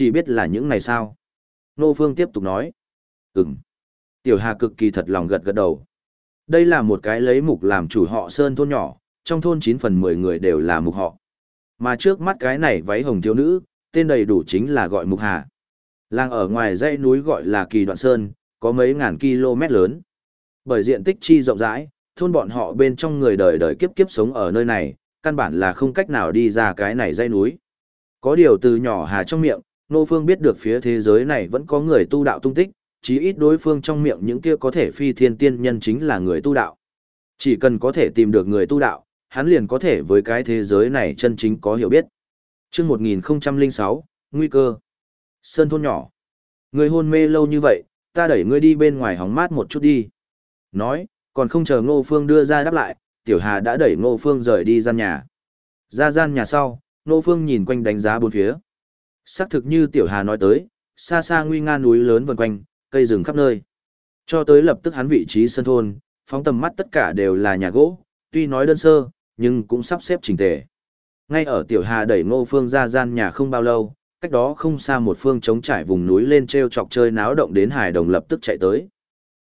Chỉ biết là những này sao. Nô Phương tiếp tục nói. Ừm. Tiểu Hà cực kỳ thật lòng gật gật đầu. Đây là một cái lấy mục làm chủ họ Sơn thôn nhỏ, trong thôn 9 phần 10 người đều là mục họ. Mà trước mắt cái này váy hồng thiếu nữ, tên đầy đủ chính là gọi Mục Hà. Làng ở ngoài dãy núi gọi là Kỳ Đoạn Sơn, có mấy ngàn km lớn. Bởi diện tích chi rộng rãi, thôn bọn họ bên trong người đời đời kiếp kiếp sống ở nơi này, căn bản là không cách nào đi ra cái này dãy núi. Có điều từ nhỏ Hà trong miệng, Nô Phương biết được phía thế giới này vẫn có người tu đạo tung tích, chí ít đối phương trong miệng những kia có thể phi thiên tiên nhân chính là người tu đạo. Chỉ cần có thể tìm được người tu đạo, hắn liền có thể với cái thế giới này chân chính có hiểu biết. Trước 1006, Nguy cơ. Sơn thôn nhỏ. Người hôn mê lâu như vậy, ta đẩy ngươi đi bên ngoài hóng mát một chút đi. Nói, còn không chờ Ngô Phương đưa ra đáp lại, Tiểu Hà đã đẩy Ngô Phương rời đi gian nhà. Ra gian nhà sau, Ngô Phương nhìn quanh đánh giá bốn phía. Xác thực như Tiểu Hà nói tới, xa xa nguy nga núi lớn vần quanh, cây rừng khắp nơi. Cho tới lập tức hắn vị trí sân thôn, phóng tầm mắt tất cả đều là nhà gỗ, tuy nói đơn sơ, nhưng cũng sắp xếp chỉnh tề. Ngay ở Tiểu Hà đẩy Ngô Phương ra gian nhà không bao lâu, cách đó không xa một phương trống trải vùng núi lên treo chọc chơi náo động đến Hải Đồng lập tức chạy tới.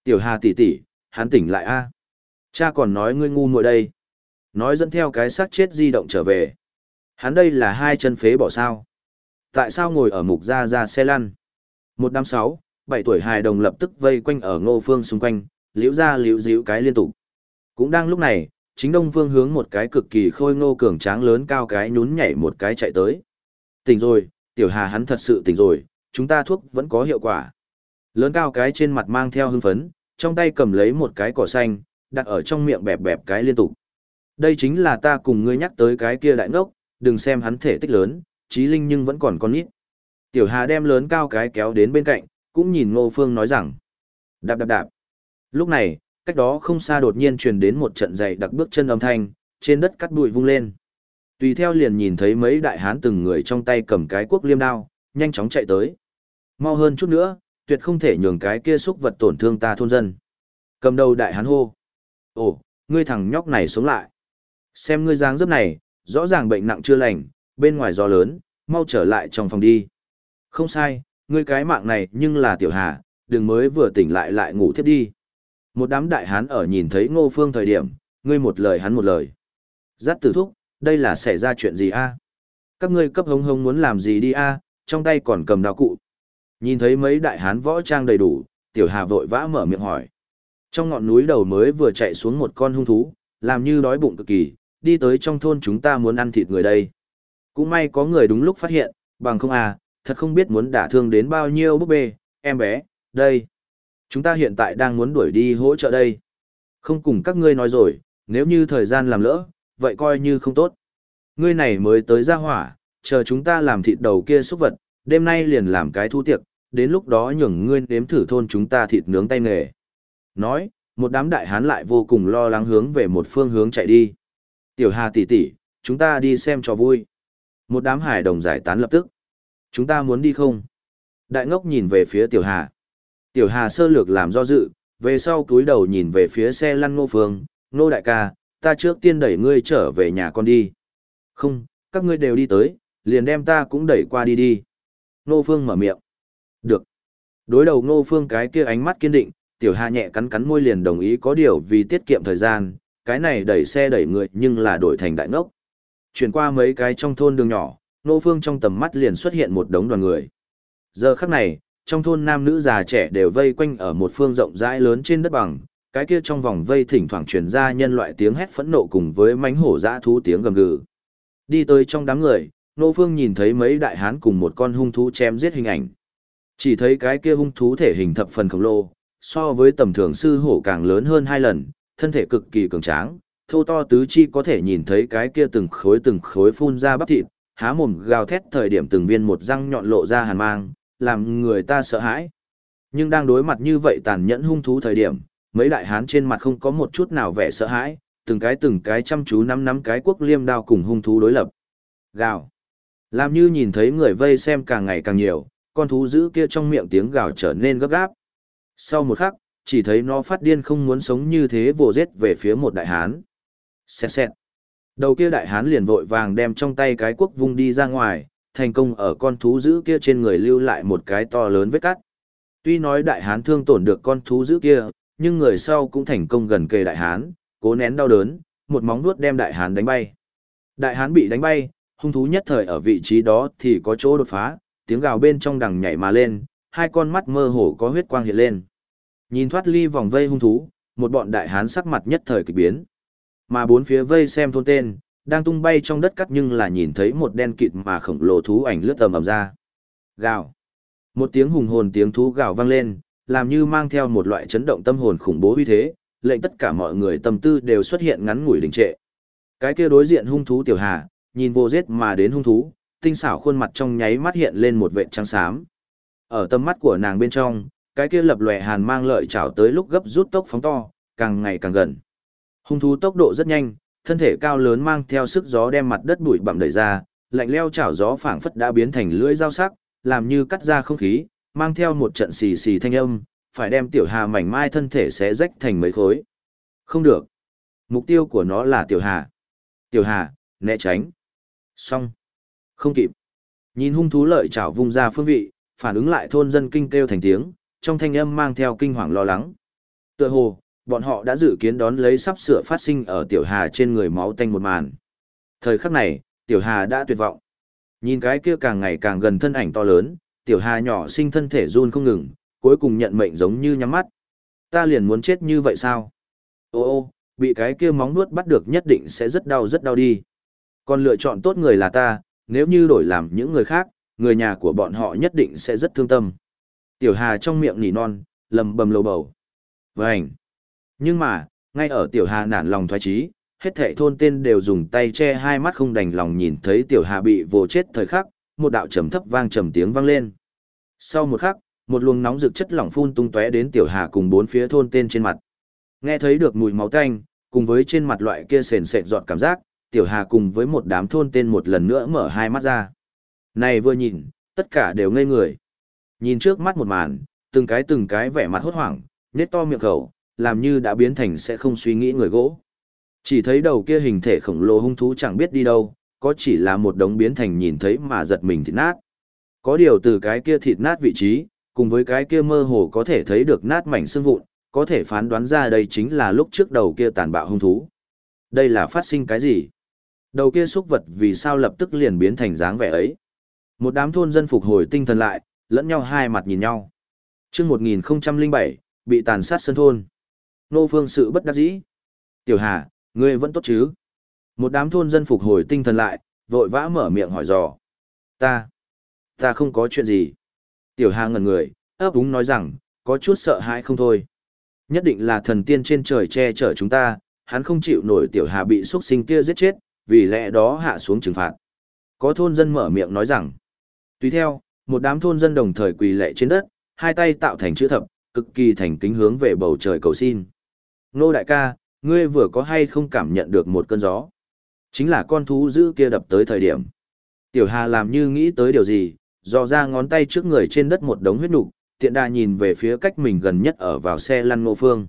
Tiểu Hà tỷ tỷ, hắn tỉnh lại a. Cha còn nói ngươi ngu muội đây. Nói dẫn theo cái xác chết di động trở về. Hắn đây là hai chân phế bỏ sao. Tại sao ngồi ở mục ra ra xe lăn? Một đám sáu, bảy tuổi hài đồng lập tức vây quanh ở ngô phương xung quanh, liễu ra liễu díu cái liên tục. Cũng đang lúc này, chính đông phương hướng một cái cực kỳ khôi ngô cường tráng lớn cao cái nhún nhảy một cái chạy tới. Tỉnh rồi, tiểu hà hắn thật sự tỉnh rồi, chúng ta thuốc vẫn có hiệu quả. Lớn cao cái trên mặt mang theo hưng phấn, trong tay cầm lấy một cái cỏ xanh, đặt ở trong miệng bẹp bẹp cái liên tục. Đây chính là ta cùng ngươi nhắc tới cái kia đại ngốc, đừng xem hắn thể tích lớn, trí linh nhưng vẫn còn con nít. Tiểu Hà đem lớn cao cái kéo đến bên cạnh, cũng nhìn Ngô Phương nói rằng. Đạp đạp đạp. Lúc này, cách đó không xa đột nhiên truyền đến một trận dày đặc bước chân âm thanh, trên đất cắt bụi vung lên. Tùy theo liền nhìn thấy mấy đại hán từng người trong tay cầm cái quốc liêm đao, nhanh chóng chạy tới. Mau hơn chút nữa, tuyệt không thể nhường cái kia xúc vật tổn thương ta thôn dân. Cầm đầu đại hán hô. Ồ, ngươi thằng nhóc này sống lại. Xem ngươi dáng dấp này, rõ ràng bệnh nặng chưa lành, bên ngoài gió lớn, mau trở lại trong phòng đi. Không sai, ngươi cái mạng này nhưng là tiểu hà, đừng mới vừa tỉnh lại lại ngủ thiếp đi. Một đám đại hán ở nhìn thấy ngô phương thời điểm, ngươi một lời hắn một lời. Giắt tử thúc, đây là xảy ra chuyện gì a? Các ngươi cấp hống hống muốn làm gì đi a? trong tay còn cầm đao cụ. Nhìn thấy mấy đại hán võ trang đầy đủ, tiểu hà vội vã mở miệng hỏi. Trong ngọn núi đầu mới vừa chạy xuống một con hung thú, làm như đói bụng cực kỳ, đi tới trong thôn chúng ta muốn ăn thịt người đây. Cũng may có người đúng lúc phát hiện, bằng không à, thật không biết muốn đả thương đến bao nhiêu búp bê, em bé, đây. Chúng ta hiện tại đang muốn đuổi đi hỗ trợ đây. Không cùng các ngươi nói rồi, nếu như thời gian làm lỡ, vậy coi như không tốt. Ngươi này mới tới ra hỏa, chờ chúng ta làm thịt đầu kia xúc vật, đêm nay liền làm cái thu tiệc, đến lúc đó nhường ngươi nếm thử thôn chúng ta thịt nướng tay nghề. Nói, một đám đại hán lại vô cùng lo lắng hướng về một phương hướng chạy đi. Tiểu Hà tỷ tỷ, chúng ta đi xem cho vui. Một đám hải đồng giải tán lập tức. Chúng ta muốn đi không? Đại ngốc nhìn về phía Tiểu Hà. Tiểu Hà sơ lược làm do dự, về sau túi đầu nhìn về phía xe lăn ngô phương, ngô đại ca, ta trước tiên đẩy ngươi trở về nhà con đi. Không, các ngươi đều đi tới, liền đem ta cũng đẩy qua đi đi. Ngô phương mở miệng. Được. Đối đầu ngô phương cái kia ánh mắt kiên định, tiểu hà nhẹ cắn cắn môi liền đồng ý có điều vì tiết kiệm thời gian, cái này đẩy xe đẩy người nhưng là đổi thành đại ngốc. Chuyển qua mấy cái trong thôn đường nhỏ, Nô phương trong tầm mắt liền xuất hiện một đống đoàn người. Giờ khắc này, trong thôn nam nữ già trẻ đều vây quanh ở một phương rộng rãi lớn trên đất bằng, cái kia trong vòng vây thỉnh thoảng truyền ra nhân loại tiếng hét phẫn nộ cùng với mánh hổ dã thú tiếng gầm gừ. Đi tới trong đám người, Nô Phương nhìn thấy mấy đại hán cùng một con hung thú chém giết hình ảnh. Chỉ thấy cái kia hung thú thể hình thập phần khổng lồ, so với tầm thường sư hổ càng lớn hơn hai lần, thân thể cực kỳ cường tráng, thô to tứ chi có thể nhìn thấy cái kia từng khối từng khối phun ra bắp thịt, há mồm gào thét thời điểm từng viên một răng nhọn lộ ra hàn mang, làm người ta sợ hãi. Nhưng đang đối mặt như vậy tàn nhẫn hung thú thời điểm, mấy đại hán trên mặt không có một chút nào vẻ sợ hãi, từng cái từng cái chăm chú nắm nắm cái quốc liêm đao cùng hung thú đối lập. Gào. Làm như nhìn thấy người vây xem càng ngày càng nhiều, con thú dữ kia trong miệng tiếng gào trở nên gấp gáp. Sau một khắc, chỉ thấy nó phát điên không muốn sống như thế vồ giết về phía một đại hán. Xẹt xẹt. Đầu kia đại hán liền vội vàng đem trong tay cái quốc vung đi ra ngoài, thành công ở con thú dữ kia trên người lưu lại một cái to lớn vết cắt. Tuy nói đại hán thương tổn được con thú dữ kia, nhưng người sau cũng thành công gần kề đại hán, cố nén đau đớn, một móng vuốt đem đại hán đánh bay. Đại hán bị đánh bay, hung thú nhất thời ở vị trí đó thì có chỗ đột phá, tiếng gào bên trong đằng nhảy mà lên, hai con mắt mơ hồ có huyết quang hiện lên. Nhìn thoát ly vòng vây hung thú, một bọn đại hán sắc mặt nhất thời kỳ biến. Mà bốn phía vây xem thôn tên, đang tung bay trong đất cắt nhưng là nhìn thấy một đen kịt mà khổng lồ thú ảnh lướt tầm ầm ra. Gào. Một tiếng hùng hồn tiếng thú gào vang lên, làm như mang theo một loại chấn động tâm hồn khủng bố uy thế, lệnh tất cả mọi người tâm tư đều xuất hiện ngắn ngủi đình trệ. Cái kia đối diện hung thú tiểu hà, nhìn vô giết mà đến hung thú, tinh xảo khuôn mặt trong nháy mắt hiện lên một vệt trắng xám. Ở tâm mắt của nàng bên trong, cái kia lập lòe hàn mang lợi chảo tới lúc gấp rút tốc phóng to, càng ngày càng gần. Hung thú tốc độ rất nhanh, thân thể cao lớn mang theo sức gió đem mặt đất bụi bặm đẩy ra, lạnh leo chảo gió phảng phất đã biến thành lưỡi dao sắc, làm như cắt ra không khí, mang theo một trận xì xì thanh âm, phải đem tiểu hà mảnh mai thân thể xé rách thành mấy khối. Không được. Mục tiêu của nó là tiểu hà. Tiểu hà, né tránh. Xong. Không kịp. Nhìn hung thú lợi chảo vung ra phương vị, phản ứng lại thôn dân kinh kêu thành tiếng, trong thanh âm mang theo kinh hoàng lo lắng. Tựa hồ, bọn họ đã dự kiến đón lấy sắp sửa phát sinh ở tiểu hà trên người máu tanh một màn. Thời khắc này, tiểu hà đã tuyệt vọng. Nhìn cái kia càng ngày càng gần thân ảnh to lớn, tiểu hà nhỏ sinh thân thể run không ngừng, cuối cùng nhận mệnh giống như nhắm mắt. Ta liền muốn chết như vậy sao? Ô ô, bị cái kia móng nuốt bắt được nhất định sẽ rất đau rất đau đi. Còn lựa chọn tốt người là ta, nếu như đổi làm những người khác, người nhà của bọn họ nhất định sẽ rất thương tâm. Tiểu Hà trong miệng nỉ non, lầm bầm lầu bầu. Vânh! Nhưng mà, ngay ở Tiểu Hà nản lòng thoái trí, hết thệ thôn tên đều dùng tay che hai mắt không đành lòng nhìn thấy Tiểu Hà bị vồ chết thời khắc, một đạo trầm thấp vang trầm tiếng vang lên. Sau một khắc, một luồng nóng rực chất lỏng phun tung tóe đến Tiểu Hà cùng bốn phía thôn tên trên mặt. Nghe thấy được mùi máu tanh, cùng với trên mặt loại kia sền sệt giọt cảm giác, Tiểu Hà cùng với một đám thôn tên một lần nữa mở hai mắt ra. Này vừa nhìn, tất cả đều ngây người. Nhìn trước mắt một màn, từng cái từng cái vẻ mặt hốt hoảng, nét to miệng khẩu, làm như đã biến thành sẽ không suy nghĩ người gỗ. Chỉ thấy đầu kia hình thể khổng lồ hung thú chẳng biết đi đâu, có chỉ là một đống biến thành nhìn thấy mà giật mình thịt nát. Có điều từ cái kia thịt nát vị trí, cùng với cái kia mơ hồ có thể thấy được nát mảnh xương vụn, có thể phán đoán ra đây chính là lúc trước đầu kia tàn bạo hung thú. Đây là phát sinh cái gì? Đầu kia xúc vật vì sao lập tức liền biến thành dáng vẻ ấy? Một đám thôn dân phục hồi tinh thần lại, lẫn nhau hai mặt nhìn nhau. Trước 1007, bị tàn sát sân thôn. Nô phương sự bất đắc dĩ. Tiểu Hà, ngươi vẫn tốt chứ? Một đám thôn dân phục hồi tinh thần lại, vội vã mở miệng hỏi dò. Ta, ta không có chuyện gì. Tiểu Hà ngẩn người, ấp úng nói rằng, có chút sợ hãi không thôi. Nhất định là thần tiên trên trời che chở chúng ta, hắn không chịu nổi Tiểu Hà bị xuất sinh kia giết chết, vì lẽ đó hạ xuống trừng phạt. Có thôn dân mở miệng nói rằng, tùy theo, một đám thôn dân đồng thời quỳ lệ trên đất, hai tay tạo thành chữ thập, cực kỳ thành kính hướng về bầu trời cầu xin. Nô đại ca, ngươi vừa có hay không cảm nhận được một cơn gió? Chính là con thú dữ kia đập tới thời điểm. Tiểu Hà làm như nghĩ tới điều gì, dò ra ngón tay trước người trên đất một đống huyết nục, tiện đà nhìn về phía cách mình gần nhất ở vào xe lăn ngô phương.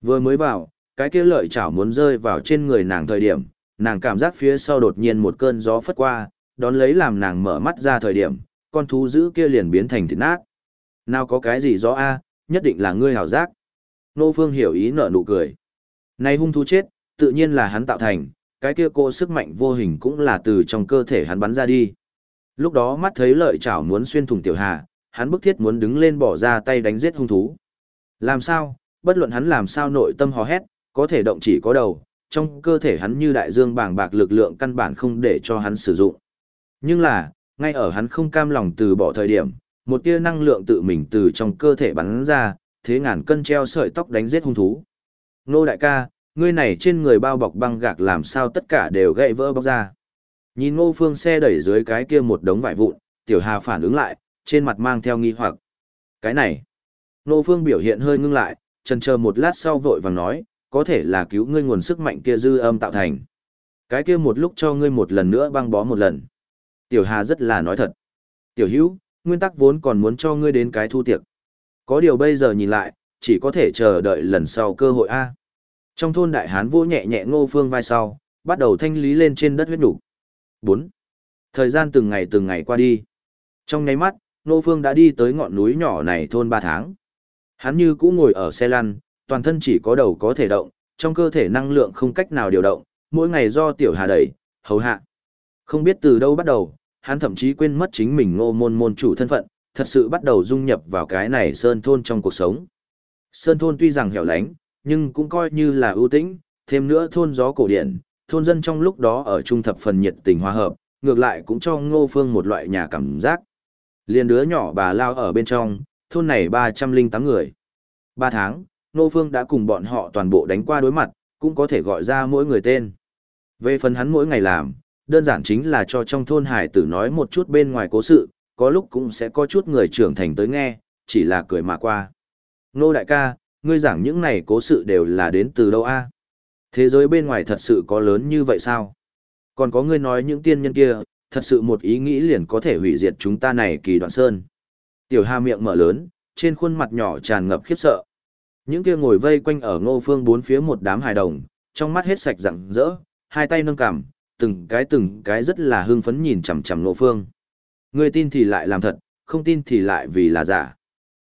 Vừa mới vào, cái kia lợi chảo muốn rơi vào trên người nàng thời điểm, nàng cảm giác phía sau đột nhiên một cơn gió phất qua, đón lấy làm nàng mở mắt ra thời điểm, con thú dữ kia liền biến thành thịt nát. Nào có cái gì gió a, nhất định là ngươi hảo giác. Nô Phương hiểu ý nở nụ cười. Này hung thú chết, tự nhiên là hắn tạo thành, cái kia cô sức mạnh vô hình cũng là từ trong cơ thể hắn bắn ra đi. Lúc đó mắt thấy lợi chảo muốn xuyên thủng tiểu hà, hắn bức thiết muốn đứng lên bỏ ra tay đánh giết hung thú. Làm sao, bất luận hắn làm sao nội tâm hò hét, có thể động chỉ có đầu, trong cơ thể hắn như đại dương bàng bạc lực lượng căn bản không để cho hắn sử dụng. Nhưng là, ngay ở hắn không cam lòng từ bỏ thời điểm, một tia năng lượng tự mình từ trong cơ thể bắn ra, thế ngàn cân treo sợi tóc đánh giết hung thú. Nô đại ca, ngươi này trên người bao bọc băng gạc làm sao tất cả đều gãy vỡ bóc ra. Nhìn ngô phương xe đẩy dưới cái kia một đống vải vụn, tiểu hà phản ứng lại, trên mặt mang theo nghi hoặc. Cái này, ngô phương biểu hiện hơi ngưng lại, chần chờ một lát sau vội vàng nói, có thể là cứu ngươi nguồn sức mạnh kia dư âm tạo thành. Cái kia một lúc cho ngươi một lần nữa băng bó một lần. Tiểu Hà rất là nói thật. Tiểu Hữu, nguyên tắc vốn còn muốn cho ngươi đến cái thu tiệc. Có điều bây giờ nhìn lại, chỉ có thể chờ đợi lần sau cơ hội A. Trong thôn đại hán vô nhẹ nhẹ ngô phương vai sau, bắt đầu thanh lý lên trên đất huyết đủ. 4. Thời gian từng ngày từng ngày qua đi. Trong nháy mắt, ngô Phương đã đi tới ngọn núi nhỏ này thôn 3 tháng. Hắn như cũ ngồi ở xe lăn, toàn thân chỉ có đầu có thể động, trong cơ thể năng lượng không cách nào điều động, mỗi ngày do tiểu hà đẩy, hầu hạ. Không biết từ đâu bắt đầu, hắn thậm chí quên mất chính mình ngô môn môn chủ thân phận, thật sự bắt đầu dung nhập vào cái này sơn thôn trong cuộc sống. Sơn thôn tuy rằng hẻo lánh, nhưng cũng coi như là ưu tĩnh, thêm nữa thôn gió cổ điển, thôn dân trong lúc đó ở trung thập phần nhiệt tình hòa hợp, ngược lại cũng cho ngô phương một loại nhà cảm giác. Liên đứa nhỏ bà lao ở bên trong, thôn này 308 người. 3 tháng, ngô phương đã cùng bọn họ toàn bộ đánh qua đối mặt, cũng có thể gọi ra mỗi người tên. Về phần hắn mỗi ngày làm, đơn giản chính là cho trong thôn hải tử nói một chút bên ngoài cố sự, có lúc cũng sẽ có chút người trưởng thành tới nghe, chỉ là cười mà qua. Nô đại ca, ngươi giảng những này cố sự đều là đến từ đâu a? Thế giới bên ngoài thật sự có lớn như vậy sao? Còn có ngươi nói những tiên nhân kia, thật sự một ý nghĩ liền có thể hủy diệt chúng ta này kỳ đoạn sơn. Tiểu Hà miệng mở lớn, trên khuôn mặt nhỏ tràn ngập khiếp sợ. Những kia ngồi vây quanh ở ngô phương bốn phía một đám hài đồng, trong mắt hết sạch rạng rỡ, hai tay nâng cằm, từng cái từng cái rất là hưng phấn nhìn chằm chằm ngô phương. Người tin thì lại làm thật, không tin thì lại vì là giả.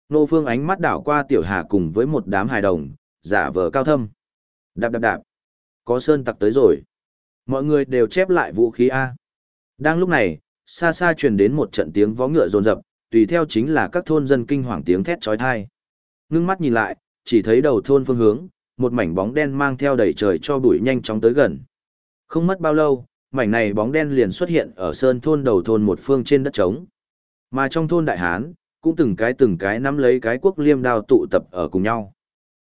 Ngô phương ánh mắt đảo qua tiểu hà cùng với một đám hài đồng, giả vờ cao thâm. Đạp đạp đạp. Có sơn tặc tới rồi. Mọi người đều chép lại vũ khí A. Đang lúc này, xa xa truyền đến một trận tiếng vó ngựa rồn rập, tùy theo chính là các thôn dân kinh hoàng tiếng thét trói thai. Ngưng mắt nhìn lại, chỉ thấy đầu thôn phương hướng, một mảnh bóng đen mang theo đầy trời cho bụi nhanh chóng tới gần. Không mất bao lâu, mảnh này bóng đen liền xuất hiện ở sơn thôn đầu thôn một phương trên đất trống. Mà trong thôn Đại Hán, cũng từng cái từng cái nắm lấy cái quốc liêm đao tụ tập ở cùng nhau.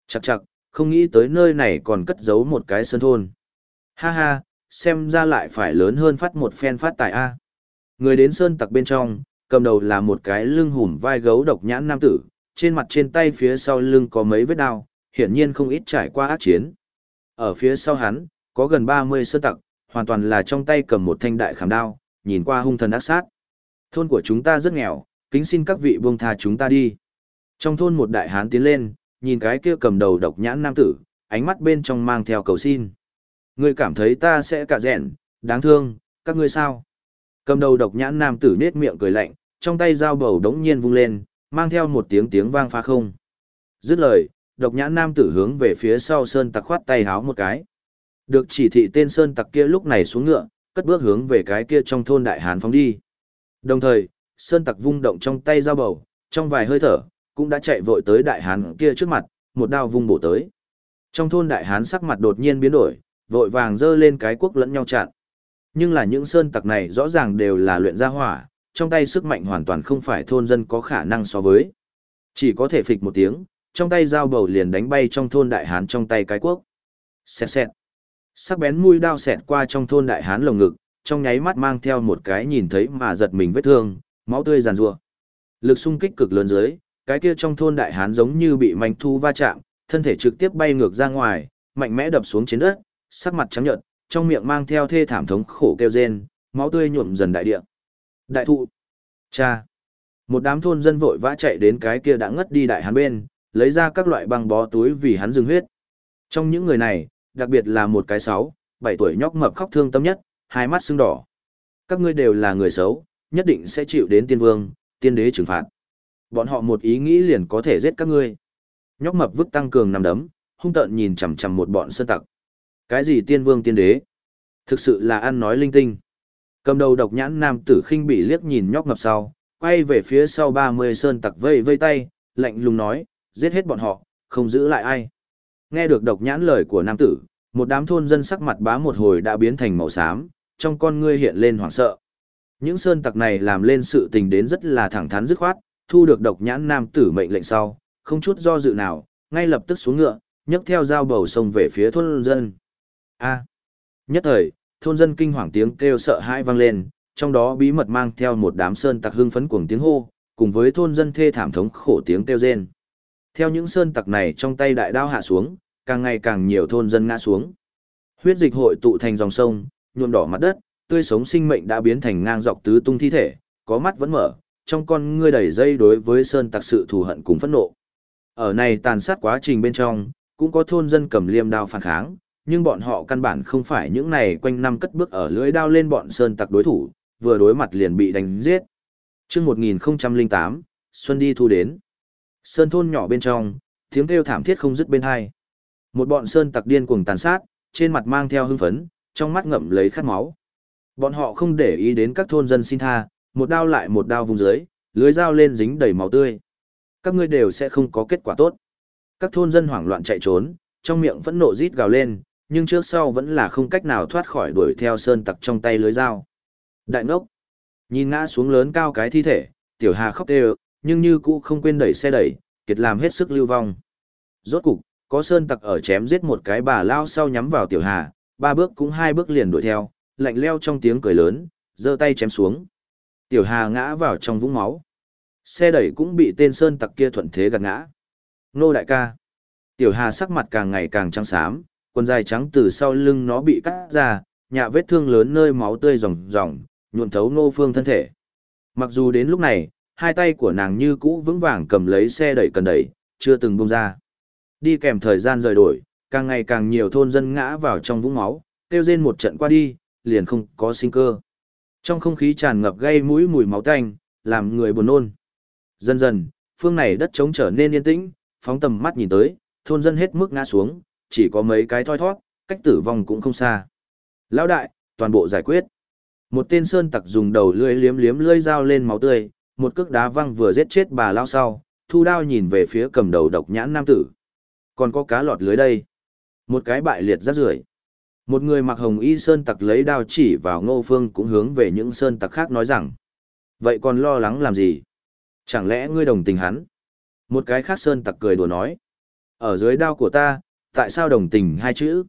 Chặt chặt, không nghĩ tới nơi này còn cất giấu một cái sơn thôn. Ha ha, xem ra lại phải lớn hơn phát một phen phát tài A. Người đến sơn tặc bên trong, cầm đầu là một cái lưng hùm vai gấu độc nhãn nam tử, trên mặt trên tay phía sau lưng có mấy vết đao, hiển nhiên không ít trải qua ác chiến. Ở phía sau hắn, có gần 30 sơn tặc, hoàn toàn là trong tay cầm một thanh đại khảm đao, nhìn qua hung thần ác sát. Thôn của chúng ta rất nghèo, kính xin các vị buông tha chúng ta đi. Trong thôn một đại hán tiến lên, nhìn cái kia cầm đầu độc nhãn nam tử, ánh mắt bên trong mang theo cầu xin. Ngươi cảm thấy ta sẽ cả rẹn, đáng thương, các ngươi sao? Cầm đầu độc nhãn nam tử nết miệng cười lạnh, trong tay dao bầu đống nhiên vung lên, mang theo một tiếng tiếng vang phá không. Dứt lời, độc nhãn nam tử hướng về phía sau sơn tặc khoát tay háo một cái. Được chỉ thị tên sơn tặc kia lúc này xuống ngựa, cất bước hướng về cái kia trong thôn đại hán phóng đi. Đồng thời, sơn tặc vung động trong tay dao bầu, trong vài hơi thở, cũng đã chạy vội tới đại hán kia trước mặt, một đao vung bổ tới. Trong thôn đại hán sắc mặt đột nhiên biến đổi, vội vàng giơ lên cái quốc lẫn nhau chặn. Nhưng là những sơn tặc này rõ ràng đều là luyện gia hỏa, trong tay sức mạnh hoàn toàn không phải thôn dân có khả năng so với. Chỉ có thể phịch một tiếng, trong tay dao bầu liền đánh bay trong thôn đại hán trong tay cái quốc. Xẹt xẹt. Sắc bén mũi đao xẹt qua trong thôn đại hán lồng ngực, trong nháy mắt mang theo một cái nhìn thấy mà giật mình vết thương, máu tươi giàn rủa. Lực xung kích cực lớn dưới, cái kia trong thôn đại hán giống như bị manh thu va chạm, thân thể trực tiếp bay ngược ra ngoài, mạnh mẽ đập xuống trên đất, sắc mặt trắng nhợt, trong miệng mang theo thê thảm thống khổ kêu rên, máu tươi nhuộm dần đại địa. Đại thụ. Cha. Một đám thôn dân vội vã chạy đến cái kia đã ngất đi đại hán bên, lấy ra các loại băng bó túi vì hắn dừng huyết. Trong những người này, đặc biệt là một cái sáu, bảy tuổi nhóc mập khóc thương tâm nhất, hai mắt sưng đỏ. Các ngươi đều là người xấu, nhất định sẽ chịu đến tiên vương, tiên đế trừng phạt. Bọn họ một ý nghĩ liền có thể giết các ngươi. Nhóc mập vứt tăng cường nằm đấm, hung tợn nhìn chằm chằm một bọn sơn tặc. Cái gì tiên vương tiên đế? Thực sự là ăn nói linh tinh. Cầm đầu độc nhãn nam tử khinh bị liếc nhìn nhóc mập sau, quay về phía sau 30 sơn tặc vây vây tay, lạnh lùng nói, giết hết bọn họ, không giữ lại ai. Nghe được độc nhãn lời của nam tử, một đám thôn dân sắc mặt bá một hồi đã biến thành màu xám, trong con ngươi hiện lên hoảng sợ. Những sơn tặc này làm lên sự tình đến rất là thẳng thắn dứt khoát, thu được độc nhãn nam tử mệnh lệnh sau, không chút do dự nào, ngay lập tức xuống ngựa, nhấc theo dao bầu sông về phía thôn dân. A. Nhất thời, thôn dân kinh hoàng tiếng kêu sợ hãi vang lên, trong đó bí mật mang theo một đám sơn tặc hưng phấn cuồng tiếng hô, cùng với thôn dân thê thảm thống khổ tiếng kêu rên. Theo những sơn tặc này trong tay đại đao hạ xuống, càng ngày càng nhiều thôn dân ngã xuống. Huyết dịch hội tụ thành dòng sông, nhuộm đỏ mặt đất, tươi sống sinh mệnh đã biến thành ngang dọc tứ tung thi thể, có mắt vẫn mở, trong con ngươi đầy dây đối với sơn tặc sự thù hận cùng phẫn nộ. Ở này tàn sát quá trình bên trong, cũng có thôn dân cầm liêm đao phản kháng, nhưng bọn họ căn bản không phải những này quanh năm cất bước ở lưỡi đao lên bọn sơn tặc đối thủ, vừa đối mặt liền bị đánh giết. chương 1008, Xuân đi thu đến. Sơn thôn nhỏ bên trong, tiếng kêu thảm thiết không dứt bên hai. Một bọn sơn tặc điên cuồng tàn sát, trên mặt mang theo hưng phấn, trong mắt ngậm lấy khát máu. Bọn họ không để ý đến các thôn dân xin tha, một đao lại một đao vùng dưới, lưới dao lên dính đầy máu tươi. Các ngươi đều sẽ không có kết quả tốt. Các thôn dân hoảng loạn chạy trốn, trong miệng vẫn nộ rít gào lên, nhưng trước sau vẫn là không cách nào thoát khỏi đuổi theo sơn tặc trong tay lưới dao. Đại ngốc, nhìn ngã xuống lớn cao cái thi thể, tiểu hà khóc đều, nhưng như cũ không quên đẩy xe đẩy, kiệt làm hết sức lưu vong. Rốt cục, có sơn tặc ở chém giết một cái bà lao sau nhắm vào tiểu hà, ba bước cũng hai bước liền đuổi theo, lạnh leo trong tiếng cười lớn, giơ tay chém xuống. Tiểu hà ngã vào trong vũng máu. Xe đẩy cũng bị tên sơn tặc kia thuận thế gạt ngã. Nô đại ca. Tiểu hà sắc mặt càng ngày càng trắng xám, quần dài trắng từ sau lưng nó bị cắt ra, nhạ vết thương lớn nơi máu tươi ròng ròng, nhuộm thấu nô phương thân thể. Mặc dù đến lúc này, hai tay của nàng như cũ vững vàng cầm lấy xe đẩy cần đẩy, chưa từng buông ra. Đi kèm thời gian rời đổi, càng ngày càng nhiều thôn dân ngã vào trong vũng máu, tiêu rên một trận qua đi, liền không có sinh cơ. Trong không khí tràn ngập gây mũi mùi máu tanh, làm người buồn nôn. Dần dần, phương này đất trống trở nên yên tĩnh, phóng tầm mắt nhìn tới, thôn dân hết mức ngã xuống, chỉ có mấy cái thoi thoát, cách tử vong cũng không xa. Lão đại, toàn bộ giải quyết. Một tên sơn tặc dùng đầu lưỡi liếm liếm lưỡi dao lên máu tươi, một cước đá văng vừa giết chết bà lao sau, thu đao nhìn về phía cầm đầu độc nhãn nam tử. Còn có cá lọt lưới đây. Một cái bại liệt rác rưởi. Một người mặc hồng y sơn tặc lấy đao chỉ vào ngô phương cũng hướng về những sơn tặc khác nói rằng. Vậy còn lo lắng làm gì? Chẳng lẽ ngươi đồng tình hắn? Một cái khác sơn tặc cười đùa nói. Ở dưới đao của ta, tại sao đồng tình hai chữ?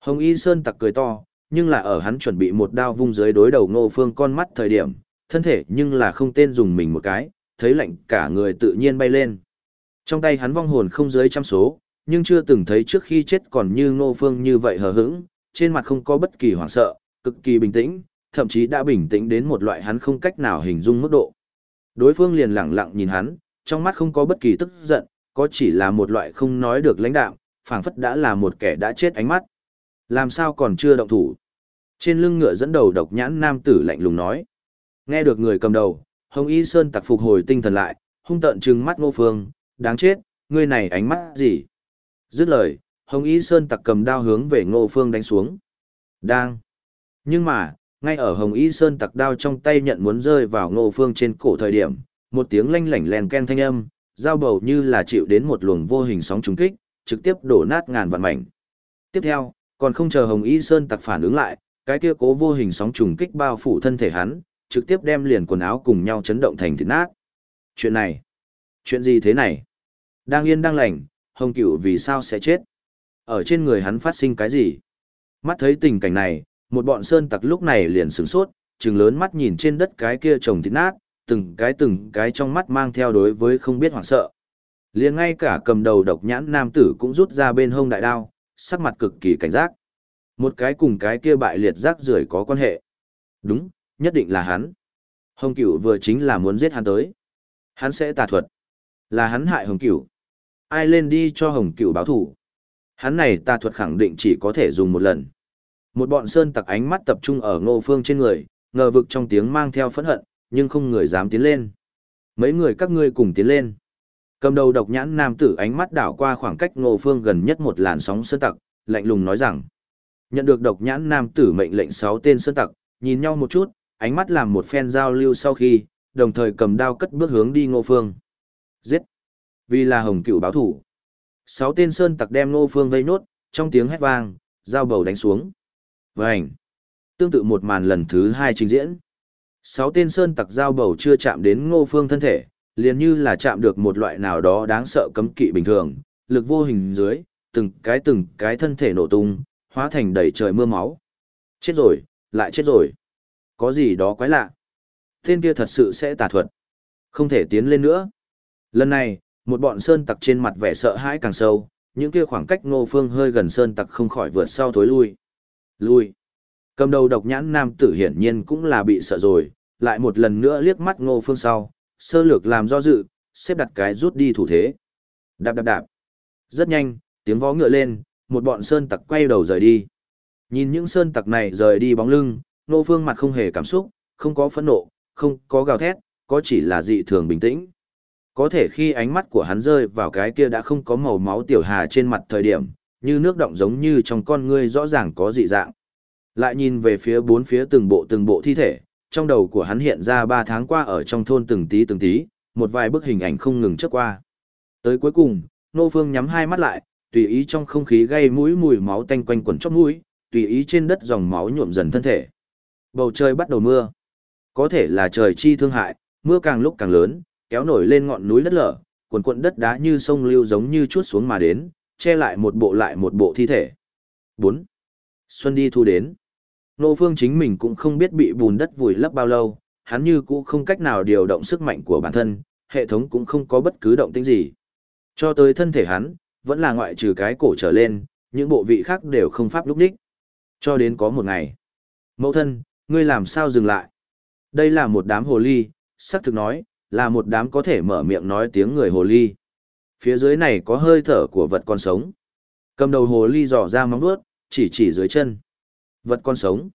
Hồng y sơn tặc cười to, nhưng là ở hắn chuẩn bị một đao vung dưới đối đầu ngô phương con mắt thời điểm, thân thể nhưng là không tên dùng mình một cái, thấy lạnh cả người tự nhiên bay lên. Trong tay hắn vong hồn không dưới trăm số, nhưng chưa từng thấy trước khi chết còn như ngô phương như vậy hờ hững, trên mặt không có bất kỳ hoảng sợ, cực kỳ bình tĩnh, thậm chí đã bình tĩnh đến một loại hắn không cách nào hình dung mức độ. Đối phương liền lặng lặng nhìn hắn, trong mắt không có bất kỳ tức giận, có chỉ là một loại không nói được lãnh đạo, phảng phất đã là một kẻ đã chết ánh mắt. Làm sao còn chưa động thủ? Trên lưng ngựa dẫn đầu độc nhãn nam tử lạnh lùng nói. Nghe được người cầm đầu, Hồng Y Sơn tặc phục hồi tinh thần lại, hung tợn trừng mắt Ngô Phương, đáng chết, ngươi này ánh mắt gì? Dứt lời, Hồng Y Sơn tặc cầm đao hướng về Ngô Phương đánh xuống. Đang. Nhưng mà, ngay ở Hồng Y Sơn tặc đao trong tay nhận muốn rơi vào Ngô Phương trên cổ thời điểm, một tiếng lanh lảnh lèn ken thanh âm, dao bầu như là chịu đến một luồng vô hình sóng trùng kích, trực tiếp đổ nát ngàn vạn mảnh. Tiếp theo, còn không chờ Hồng Y Sơn tặc phản ứng lại, cái kia cố vô hình sóng trùng kích bao phủ thân thể hắn, trực tiếp đem liền quần áo cùng nhau chấn động thành thịt nát. Chuyện này, chuyện gì thế này? Đang yên đang lành, Hồng Cửu vì sao sẽ chết? Ở trên người hắn phát sinh cái gì? Mắt thấy tình cảnh này, một bọn sơn tặc lúc này liền sửng sốt, trừng lớn mắt nhìn trên đất cái kia trồng thịt nát, từng cái từng cái trong mắt mang theo đối với không biết hoảng sợ. Liền ngay cả cầm đầu độc nhãn nam tử cũng rút ra bên hông đại đao, sắc mặt cực kỳ cảnh giác. Một cái cùng cái kia bại liệt rác rưởi có quan hệ. Đúng, nhất định là hắn. Hồng Cửu vừa chính là muốn giết hắn tới. Hắn sẽ tà thuật. Là hắn hại Hồng Cửu. Ai lên đi cho Hồng Cửu báo thủ. Hắn này tà thuật khẳng định chỉ có thể dùng một lần. Một bọn sơn tặc ánh mắt tập trung ở ngô phương trên người, ngờ vực trong tiếng mang theo phẫn hận, nhưng không người dám tiến lên. Mấy người các ngươi cùng tiến lên. Cầm đầu độc nhãn nam tử ánh mắt đảo qua khoảng cách ngô phương gần nhất một làn sóng sơn tặc, lạnh lùng nói rằng. Nhận được độc nhãn nam tử mệnh lệnh sáu tên sơn tặc, nhìn nhau một chút, ánh mắt làm một phen giao lưu sau khi, đồng thời cầm đao cất bước hướng đi ngô phương. Giết! Vì là hồng cựu báo thủ. Sáu tên sơn tặc đem ngô phương vây nốt, trong tiếng hét vang, dao bầu đánh xuống. Vành! Tương tự một màn lần thứ hai trình diễn. Sáu tên sơn tặc dao bầu chưa chạm đến ngô phương thân thể, liền như là chạm được một loại nào đó đáng sợ cấm kỵ bình thường, lực vô hình dưới, từng cái từng cái thân thể nổ tung, hóa thành đầy trời mưa máu. Chết rồi, lại chết rồi. Có gì đó quái lạ. Tên kia thật sự sẽ tà thuật. Không thể tiến lên nữa. Lần này, một bọn sơn tặc trên mặt vẻ sợ hãi càng sâu, những kia khoảng cách ngô phương hơi gần sơn tặc không khỏi vượt sau thối lui. Lui. Cầm đầu độc nhãn nam tử hiển nhiên cũng là bị sợ rồi, lại một lần nữa liếc mắt ngô phương sau, sơ lược làm do dự, xếp đặt cái rút đi thủ thế. Đạp đạp đạp. Rất nhanh, tiếng vó ngựa lên, một bọn sơn tặc quay đầu rời đi. Nhìn những sơn tặc này rời đi bóng lưng, Ngô Phương mặt không hề cảm xúc, không có phẫn nộ, không có gào thét, có chỉ là dị thường bình tĩnh. Có thể khi ánh mắt của hắn rơi vào cái kia đã không có màu máu tiểu hà trên mặt thời điểm, như nước động giống như trong con ngươi rõ ràng có dị dạng. Lại nhìn về phía bốn phía từng bộ từng bộ thi thể, trong đầu của hắn hiện ra ba tháng qua ở trong thôn từng tí từng tí, một vài bức hình ảnh không ngừng trước qua. Tới cuối cùng, Nô Phương nhắm hai mắt lại, tùy ý trong không khí gây mũi mùi máu tanh quanh quẩn chóp mũi, tùy ý trên đất dòng máu nhuộm dần thân thể. Bầu trời bắt đầu mưa. Có thể là trời chi thương hại, mưa càng lúc càng lớn, kéo nổi lên ngọn núi đất lở, cuộn cuộn đất đá như sông lưu giống như chuốt xuống mà đến, che lại một bộ lại một bộ thi thể. 4. Xuân đi thu đến. Nô Phương chính mình cũng không biết bị bùn đất vùi lấp bao lâu, hắn như cũ không cách nào điều động sức mạnh của bản thân, hệ thống cũng không có bất cứ động tĩnh gì. Cho tới thân thể hắn, vẫn là ngoại trừ cái cổ trở lên, những bộ vị khác đều không pháp lúc đích. Cho đến có một ngày. Mẫu thân, ngươi làm sao dừng lại? Đây là một đám hồ ly, sắc thực nói, là một đám có thể mở miệng nói tiếng người hồ ly. Phía dưới này có hơi thở của vật còn sống. Cầm đầu hồ ly dò ra móng vuốt, chỉ chỉ dưới chân. Vật con sống.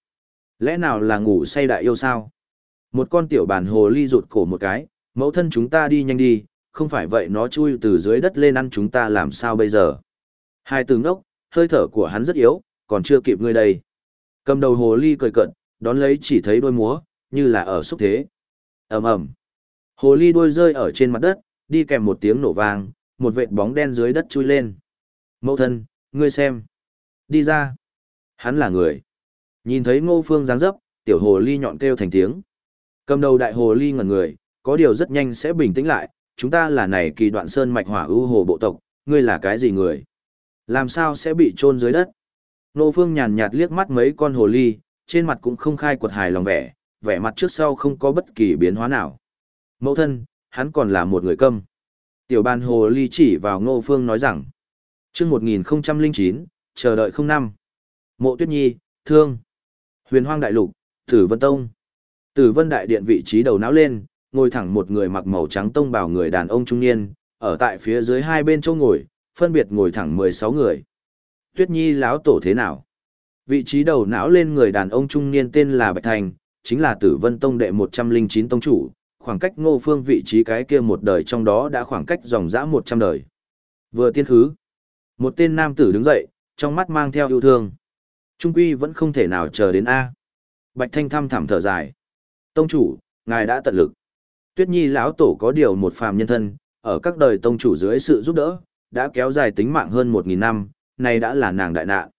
Lẽ nào là ngủ say đại yêu sao? Một con tiểu bản hồ ly rụt cổ một cái, mẫu thân chúng ta đi nhanh đi, không phải vậy nó chui từ dưới đất lên ăn chúng ta làm sao bây giờ? Hai từ ngốc, hơi thở của hắn rất yếu, còn chưa kịp ngươi đây. Cầm đầu hồ ly cười cận, đón lấy chỉ thấy đôi múa, như là ở xúc thế. ầm ầm, Hồ ly đôi rơi ở trên mặt đất, đi kèm một tiếng nổ vang, một vệt bóng đen dưới đất chui lên. Mẫu thân, ngươi xem. Đi ra. Hắn là người. Nhìn thấy ngô phương dáng dấp, tiểu hồ ly nhọn kêu thành tiếng. Cầm đầu đại hồ ly ngẩn người, có điều rất nhanh sẽ bình tĩnh lại, chúng ta là này kỳ đoạn sơn mạch hỏa ưu hồ bộ tộc, ngươi là cái gì người? Làm sao sẽ bị chôn dưới đất? Ngô phương nhàn nhạt liếc mắt mấy con hồ ly, trên mặt cũng không khai quật hài lòng vẻ, vẻ mặt trước sau không có bất kỳ biến hóa nào. Mẫu thân, hắn còn là một người câm. Tiểu ban hồ ly chỉ vào ngô phương nói rằng, chương 1009, chờ đợi không năm. Mộ tuyết nhi, thương. Huyền hoang đại lục, tử vân tông. Tử vân đại điện vị trí đầu não lên, ngồi thẳng một người mặc màu trắng tông bảo người đàn ông trung niên, ở tại phía dưới hai bên chỗ ngồi, phân biệt ngồi thẳng 16 người. Tuyết nhi láo tổ thế nào? Vị trí đầu não lên người đàn ông trung niên tên là Bạch Thành, chính là tử vân tông đệ 109 tông chủ, khoảng cách ngô phương vị trí cái kia một đời trong đó đã khoảng cách dòng dã 100 đời. Vừa tiên khứ, một tên nam tử đứng dậy, trong mắt mang theo yêu thương. Trung quy vẫn không thể nào chờ đến A. Bạch Thanh thăm thảm thở dài. Tông chủ, ngài đã tận lực. Tuyết Nhi lão tổ có điều một phàm nhân thân, ở các đời tông chủ dưới sự giúp đỡ, đã kéo dài tính mạng hơn 1.000 năm, nay đã là nàng đại nạn.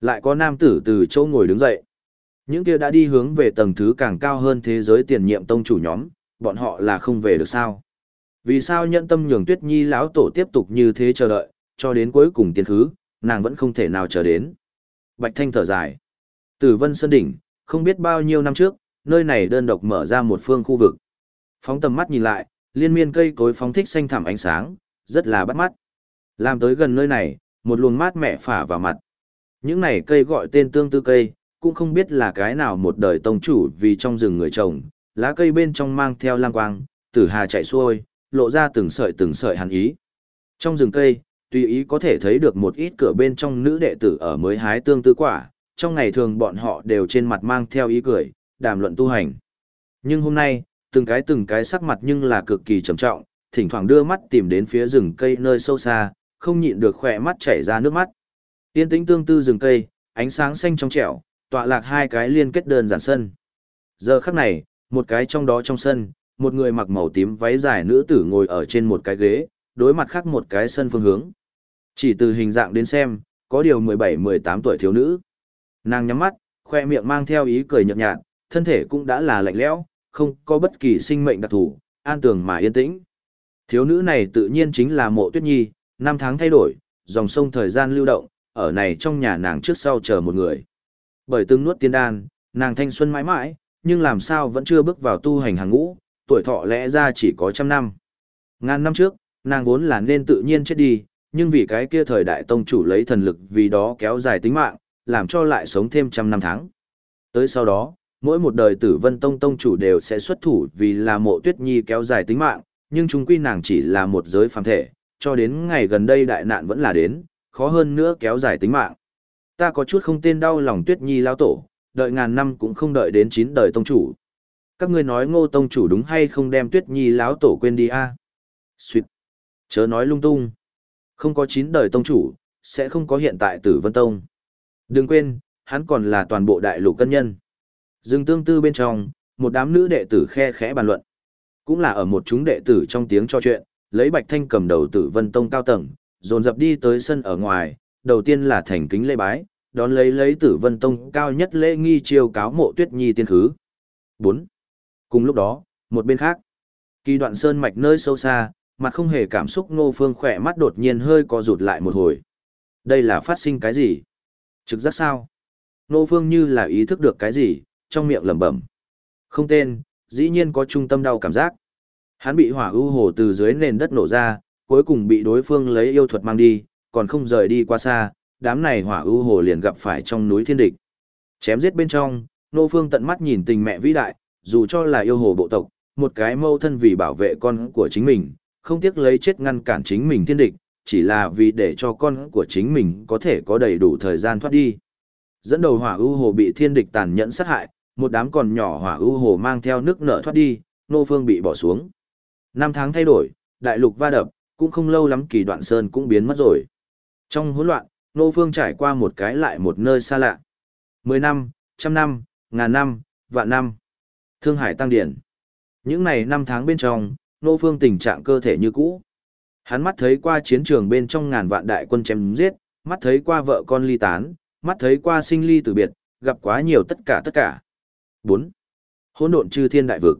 Lại có nam tử từ chỗ ngồi đứng dậy. Những kia đã đi hướng về tầng thứ càng cao hơn thế giới tiền nhiệm tông chủ nhóm, bọn họ là không về được sao. Vì sao nhận tâm nhường Tuyết Nhi lão tổ tiếp tục như thế chờ đợi, cho đến cuối cùng tiên thứ, nàng vẫn không thể nào chờ đến. Bạch Thanh thở dài. Tử Vân Sơn Đỉnh, không biết bao nhiêu năm trước, nơi này đơn độc mở ra một phương khu vực. Phóng tầm mắt nhìn lại, liên miên cây cối phóng thích xanh thẳm ánh sáng, rất là bắt mắt. Làm tới gần nơi này, một luồng mát mẻ phả vào mặt. Những này cây gọi tên tương tư cây, cũng không biết là cái nào một đời tông chủ vì trong rừng người trồng, lá cây bên trong mang theo lang quang, tử hà chạy xuôi, lộ ra từng sợi từng sợi hàn ý. Trong rừng cây, tùy ý có thể thấy được một ít cửa bên trong nữ đệ tử ở mới hái tương tư quả, trong ngày thường bọn họ đều trên mặt mang theo ý cười, đàm luận tu hành. Nhưng hôm nay, từng cái từng cái sắc mặt nhưng là cực kỳ trầm trọng, thỉnh thoảng đưa mắt tìm đến phía rừng cây nơi sâu xa, không nhịn được khỏe mắt chảy ra nước mắt. Tiên tĩnh tương tư rừng cây, ánh sáng xanh trong trẻo, tọa lạc hai cái liên kết đơn giản sân. Giờ khắc này, một cái trong đó trong sân, một người mặc màu tím váy dài nữ tử ngồi ở trên một cái ghế, đối mặt khác một cái sân phương hướng. Chỉ từ hình dạng đến xem, có điều 17-18 tuổi thiếu nữ. Nàng nhắm mắt, khoe miệng mang theo ý cười nhợt nhạt, thân thể cũng đã là lạnh lẽo, không có bất kỳ sinh mệnh đặc thù, an tường mà yên tĩnh. Thiếu nữ này tự nhiên chính là mộ tuyết nhi, năm tháng thay đổi, dòng sông thời gian lưu động, ở này trong nhà nàng trước sau chờ một người. Bởi từng nuốt tiên đan, nàng thanh xuân mãi mãi, nhưng làm sao vẫn chưa bước vào tu hành hàng ngũ, tuổi thọ lẽ ra chỉ có trăm năm. Ngàn năm trước, nàng vốn là nên tự nhiên chết đi, nhưng vì cái kia thời đại tông chủ lấy thần lực vì đó kéo dài tính mạng, làm cho lại sống thêm trăm năm tháng. Tới sau đó, mỗi một đời tử vân tông tông chủ đều sẽ xuất thủ vì là mộ tuyết nhi kéo dài tính mạng, nhưng chúng quy nàng chỉ là một giới phàm thể, cho đến ngày gần đây đại nạn vẫn là đến, khó hơn nữa kéo dài tính mạng. Ta có chút không tên đau lòng tuyết nhi lao tổ, đợi ngàn năm cũng không đợi đến chín đời tông chủ. Các ngươi nói ngô tông chủ đúng hay không đem tuyết nhi láo tổ quên đi a à? Xuyệt. Chớ nói lung tung. Không có chín đời tông chủ, sẽ không có hiện tại tử vân tông. Đừng quên, hắn còn là toàn bộ đại lục cân nhân. Dừng tương tư bên trong, một đám nữ đệ tử khe khẽ bàn luận. Cũng là ở một chúng đệ tử trong tiếng cho chuyện, lấy Bạch Thanh cầm đầu tử vân tông cao tầng, dồn dập đi tới sân ở ngoài, đầu tiên là thành kính lễ bái, đón lấy lấy tử vân tông cao nhất lễ nghi chiêu cáo mộ tuyết nhi tiên khứ. 4. Cùng lúc đó, một bên khác, kỳ đoạn sơn mạch nơi sâu xa, mặt không hề cảm xúc ngô phương khỏe mắt đột nhiên hơi co rụt lại một hồi. Đây là phát sinh cái gì? Trực giác sao? Ngô phương như là ý thức được cái gì, trong miệng lẩm bẩm. Không tên, dĩ nhiên có trung tâm đau cảm giác. Hắn bị hỏa ưu hồ từ dưới nền đất nổ ra, cuối cùng bị đối phương lấy yêu thuật mang đi, còn không rời đi qua xa, đám này hỏa ưu hồ liền gặp phải trong núi thiên địch. Chém giết bên trong, nô phương tận mắt nhìn tình mẹ vĩ đại, dù cho là yêu hồ bộ tộc, một cái mâu thân vì bảo vệ con của chính mình, không tiếc lấy chết ngăn cản chính mình thiên địch, chỉ là vì để cho con của chính mình có thể có đầy đủ thời gian thoát đi. Dẫn đầu hỏa ưu hồ bị thiên địch tàn nhẫn sát hại, một đám còn nhỏ hỏa ưu hồ mang theo nước nở thoát đi, nô phương bị bỏ xuống. Năm tháng thay đổi, đại lục va đập, cũng không lâu lắm kỳ đoạn sơn cũng biến mất rồi. Trong hỗn loạn, nô phương trải qua một cái lại một nơi xa lạ. Mười năm, trăm năm, ngàn năm, vạn năm. Thương hải tăng điển. Những này năm tháng bên trong, nô phương tình trạng cơ thể như cũ. Hắn mắt thấy qua chiến trường bên trong ngàn vạn đại quân chém giết, mắt thấy qua vợ con ly tán, mắt thấy qua sinh ly tử biệt, gặp quá nhiều tất cả tất cả. 4. Hỗn độn chư thiên đại vực.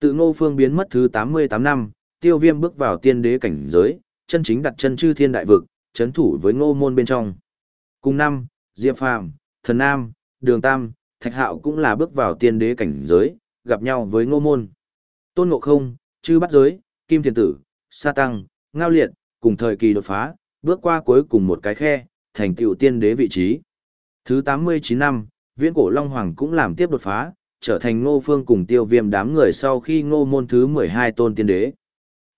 Tự Ngô Phương biến mất thứ 88 năm, Tiêu Viêm bước vào tiên đế cảnh giới, chân chính đặt chân chư thiên đại vực, chấn thủ với Ngô môn bên trong. Cùng năm, Diệp Phàm, Thần Nam, Đường Tam, Thạch Hạo cũng là bước vào tiên đế cảnh giới, gặp nhau với Ngô môn. Tôn Ngộ Không, Chư Bắt Giới, Kim Thiền Tử, Sa Tăng, Ngao Liệt, cùng thời kỳ đột phá, bước qua cuối cùng một cái khe, thành tựu tiên đế vị trí. Thứ 89 năm, Viễn Cổ Long Hoàng cũng làm tiếp đột phá, trở thành ngô phương cùng tiêu viêm đám người sau khi ngô môn thứ 12 tôn tiên đế.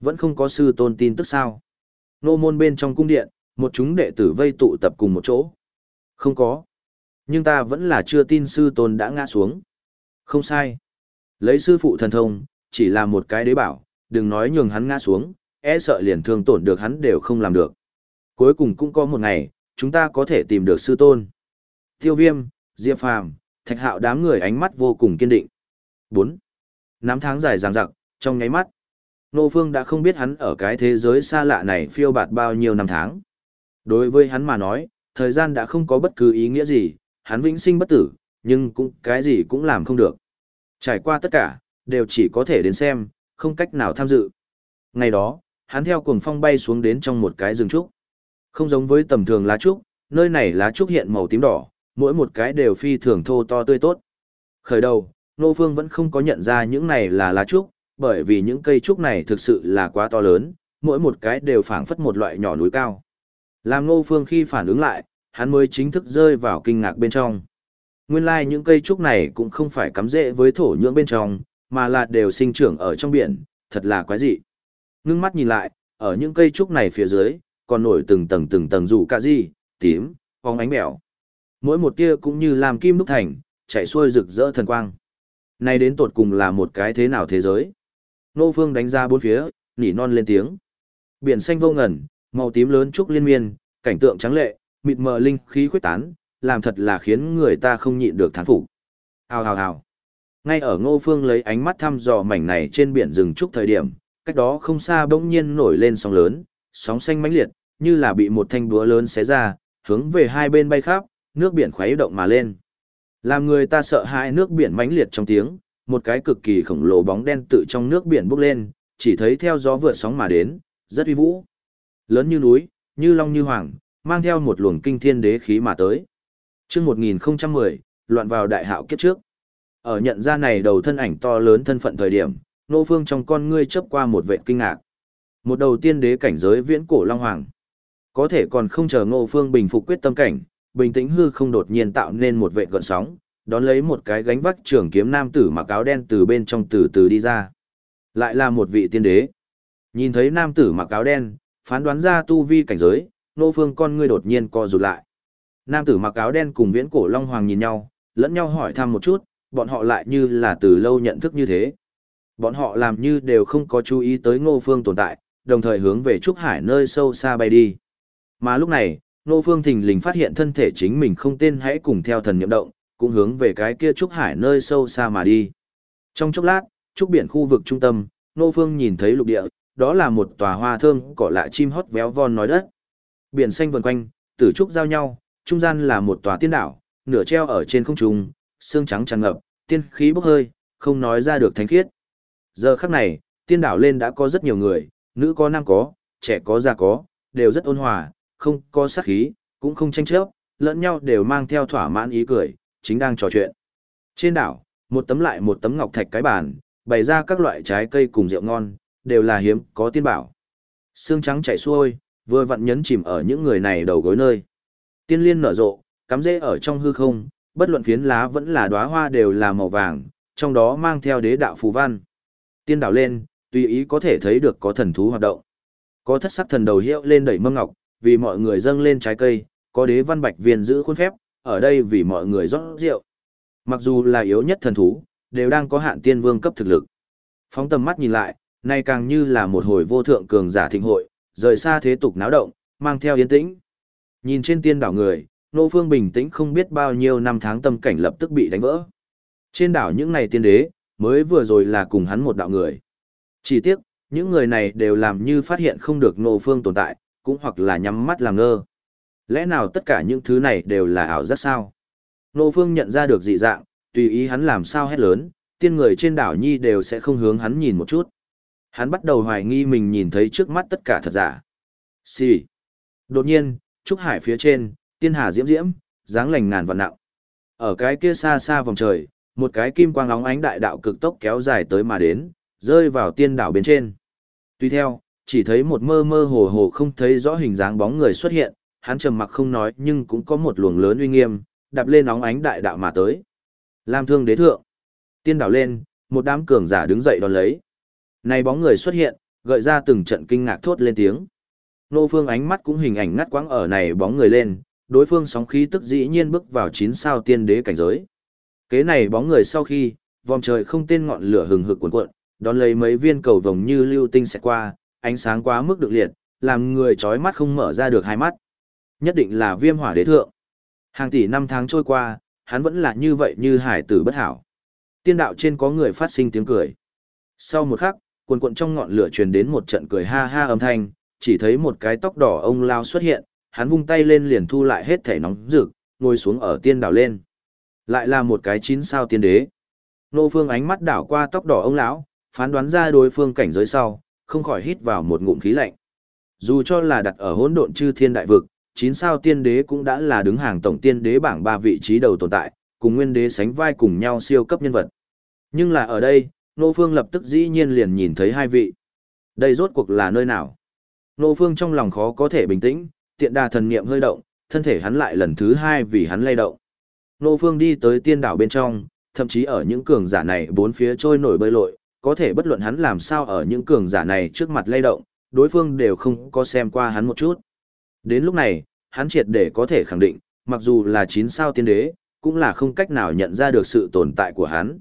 Vẫn không có sư tôn tin tức sao. Ngô môn bên trong cung điện, một chúng đệ tử vây tụ tập cùng một chỗ. Không có. Nhưng ta vẫn là chưa tin sư tôn đã ngã xuống. Không sai. Lấy sư phụ thần thông, chỉ là một cái đế bảo, đừng nói nhường hắn ngã xuống, e sợ liền thương tổn được hắn đều không làm được. Cuối cùng cũng có một ngày, chúng ta có thể tìm được sư tôn. Tiêu viêm, Diệp Phàm, Thạch Hạo đám người ánh mắt vô cùng kiên định. 4. Năm tháng dài dằng dặc, trong nháy mắt, Nô Phương đã không biết hắn ở cái thế giới xa lạ này phiêu bạt bao nhiêu năm tháng. Đối với hắn mà nói, thời gian đã không có bất cứ ý nghĩa gì, hắn vĩnh sinh bất tử, nhưng cũng cái gì cũng làm không được. Trải qua tất cả, đều chỉ có thể đến xem, không cách nào tham dự. Ngày đó, hắn theo cuồng phong bay xuống đến trong một cái rừng trúc. Không giống với tầm thường lá trúc, nơi này lá trúc hiện màu tím đỏ, mỗi một cái đều phi thường thô to tươi tốt. Khởi đầu, Nô Phương vẫn không có nhận ra những này là lá trúc, bởi vì những cây trúc này thực sự là quá to lớn, mỗi một cái đều phảng phất một loại nhỏ núi cao. Làm Nô Phương khi phản ứng lại, hắn mới chính thức rơi vào kinh ngạc bên trong. Nguyên lai like những cây trúc này cũng không phải cắm rễ với thổ nhưỡng bên trong, mà là đều sinh trưởng ở trong biển, thật là quái dị. Ngưng mắt nhìn lại, ở những cây trúc này phía dưới, còn nổi từng tầng từng tầng rủ cả gì, tím, phóng ánh mèo. Mỗi một tia cũng như làm kim đúc thành, chạy xuôi rực rỡ thần quang. Này đến tột cùng là một cái thế nào thế giới? Nô Phương đánh ra bốn phía, nỉ non lên tiếng. Biển xanh vô ngần, màu tím lớn trúc liên miên, cảnh tượng trắng lệ, mịt mờ linh khí khuếch tán, làm thật là khiến người ta không nhịn được thán phục. Hào hào hào. Ngay ở Ngô Phương lấy ánh mắt thăm dò mảnh này trên biển rừng trúc thời điểm, cách đó không xa bỗng nhiên nổi lên sóng lớn, sóng xanh mãnh liệt, như là bị một thanh búa lớn xé ra, hướng về hai bên bay khắp, nước biển khuấy động mà lên. Làm người ta sợ hãi nước biển mãnh liệt trong tiếng, một cái cực kỳ khổng lồ bóng đen tự trong nước biển bốc lên, chỉ thấy theo gió vượt sóng mà đến, rất uy vũ. Lớn như núi, như long như hoàng, mang theo một luồng kinh thiên đế khí mà tới. Trước 1010, loạn vào đại hạo kiếp trước. Ở nhận ra này đầu thân ảnh to lớn thân phận thời điểm, nô phương trong con ngươi chớp qua một vệ kinh ngạc. Một đầu tiên đế cảnh giới viễn cổ long hoàng. Có thể còn không chờ ngô phương bình phục quyết tâm cảnh, bình tĩnh hư không đột nhiên tạo nên một vệ gợn sóng, đón lấy một cái gánh vác trưởng kiếm nam tử mặc áo đen từ bên trong từ từ đi ra. Lại là một vị tiên đế. Nhìn thấy nam tử mặc áo đen, phán đoán ra tu vi cảnh giới, nô phương con ngươi đột nhiên co rụt lại. Nam tử mặc áo đen cùng viễn cổ long hoàng nhìn nhau, lẫn nhau hỏi thăm một chút, bọn họ lại như là từ lâu nhận thức như thế. Bọn họ làm như đều không có chú ý tới ngô phương tồn tại, đồng thời hướng về Trúc Hải nơi sâu xa bay đi. Mà lúc này, ngô phương thình lình phát hiện thân thể chính mình không tên hãy cùng theo thần nhậm động, cũng hướng về cái kia Trúc Hải nơi sâu xa mà đi. Trong chốc lát, Trúc Biển khu vực trung tâm, ngô phương nhìn thấy lục địa, đó là một tòa hoa thơm cỏ lạ chim hót véo von nói đất. Biển xanh vần quanh, tử trúc giao nhau, trung gian là một tòa tiên đảo, nửa treo ở trên không trung, xương trắng tràn ngập, tiên khí bốc hơi, không nói ra được thánh khiết. Giờ khắc này, tiên đảo lên đã có rất nhiều người, nữ có nam có, trẻ có già có, đều rất ôn hòa, không có sát khí, cũng không tranh chấp, lẫn nhau đều mang theo thỏa mãn ý cười, chính đang trò chuyện. Trên đảo, một tấm lại một tấm ngọc thạch cái bàn, bày ra các loại trái cây cùng rượu ngon, đều là hiếm có tiên bảo. Xương trắng chảy xuôi, vừa vặn nhấn chìm ở những người này đầu gối nơi. Tiên liên nở rộ, cắm rễ ở trong hư không, bất luận phiến lá vẫn là đóa hoa đều là màu vàng, trong đó mang theo đế đạo phù văn. Tiên đảo lên, tùy ý có thể thấy được có thần thú hoạt động. Có thất sắc thần đầu hiệu lên đẩy mâm ngọc, vì mọi người dâng lên trái cây, có đế văn bạch viên giữ khuôn phép, ở đây vì mọi người rót rượu. Mặc dù là yếu nhất thần thú, đều đang có hạn tiên vương cấp thực lực. Phóng tầm mắt nhìn lại, nay càng như là một hồi vô thượng cường giả thịnh hội, rời xa thế tục náo động, mang theo yên tĩnh. Nhìn trên tiên đảo người, Nô Phương bình tĩnh không biết bao nhiêu năm tháng tâm cảnh lập tức bị đánh vỡ. Trên đảo những này tiên đế, mới vừa rồi là cùng hắn một đạo người. Chỉ tiếc, những người này đều làm như phát hiện không được Nô Phương tồn tại, cũng hoặc là nhắm mắt làm ngơ. Lẽ nào tất cả những thứ này đều là ảo giác sao? Nô Phương nhận ra được dị dạng, tùy ý hắn làm sao hết lớn, tiên người trên đảo nhi đều sẽ không hướng hắn nhìn một chút. Hắn bắt đầu hoài nghi mình nhìn thấy trước mắt tất cả thật giả. Xì. Đột nhiên, trúc hải phía trên, tiên hà diễm diễm, dáng lành ngàn vạn nặng. Ở cái kia xa xa vòng trời, một cái kim quang óng ánh đại đạo cực tốc kéo dài tới mà đến, rơi vào tiên đảo bên trên. Tuy theo, chỉ thấy một mơ mơ hồ hồ không thấy rõ hình dáng bóng người xuất hiện, hắn trầm mặc không nói nhưng cũng có một luồng lớn uy nghiêm, đạp lên óng ánh đại đạo mà tới. Lam thương đế thượng. Tiên đảo lên, một đám cường giả đứng dậy đón lấy. Này bóng người xuất hiện, gợi ra từng trận kinh ngạc thốt lên tiếng. Nô Phương ánh mắt cũng hình ảnh ngắt quãng ở này bóng người lên, đối phương sóng khí tức dĩ nhiên bước vào chín sao tiên đế cảnh giới. Kế này bóng người sau khi, vòng trời không tên ngọn lửa hừng hực cuộn cuộn, đón lấy mấy viên cầu vồng như lưu tinh sẽ qua, ánh sáng quá mức được liệt, làm người chói mắt không mở ra được hai mắt. Nhất định là viêm hỏa đế thượng. Hàng tỷ năm tháng trôi qua, hắn vẫn là như vậy như hải tử bất hảo. Tiên đạo trên có người phát sinh tiếng cười. Sau một khắc, cuồn cuộn trong ngọn lửa truyền đến một trận cười ha ha âm thanh, chỉ thấy một cái tóc đỏ ông lao xuất hiện, hắn vung tay lên liền thu lại hết thể nóng rực, ngồi xuống ở tiên đảo lên. Lại là một cái chín sao tiên đế. Nô Phương ánh mắt đảo qua tóc đỏ ông lão, phán đoán ra đối phương cảnh giới sau, không khỏi hít vào một ngụm khí lạnh. Dù cho là đặt ở hỗn độn chư thiên đại vực, chín sao tiên đế cũng đã là đứng hàng tổng tiên đế bảng ba vị trí đầu tồn tại, cùng nguyên đế sánh vai cùng nhau siêu cấp nhân vật. Nhưng là ở đây, Nô Phương lập tức dĩ nhiên liền nhìn thấy hai vị. Đây rốt cuộc là nơi nào? Nô Phương trong lòng khó có thể bình tĩnh, tiện đà thần niệm hơi động, thân thể hắn lại lần thứ hai vì hắn lay động. Nô Phương đi tới tiên đảo bên trong, thậm chí ở những cường giả này bốn phía trôi nổi bơi lội, có thể bất luận hắn làm sao ở những cường giả này trước mặt lay động, đối phương đều không có xem qua hắn một chút. Đến lúc này, hắn triệt để có thể khẳng định, mặc dù là chín sao tiên đế, cũng là không cách nào nhận ra được sự tồn tại của hắn.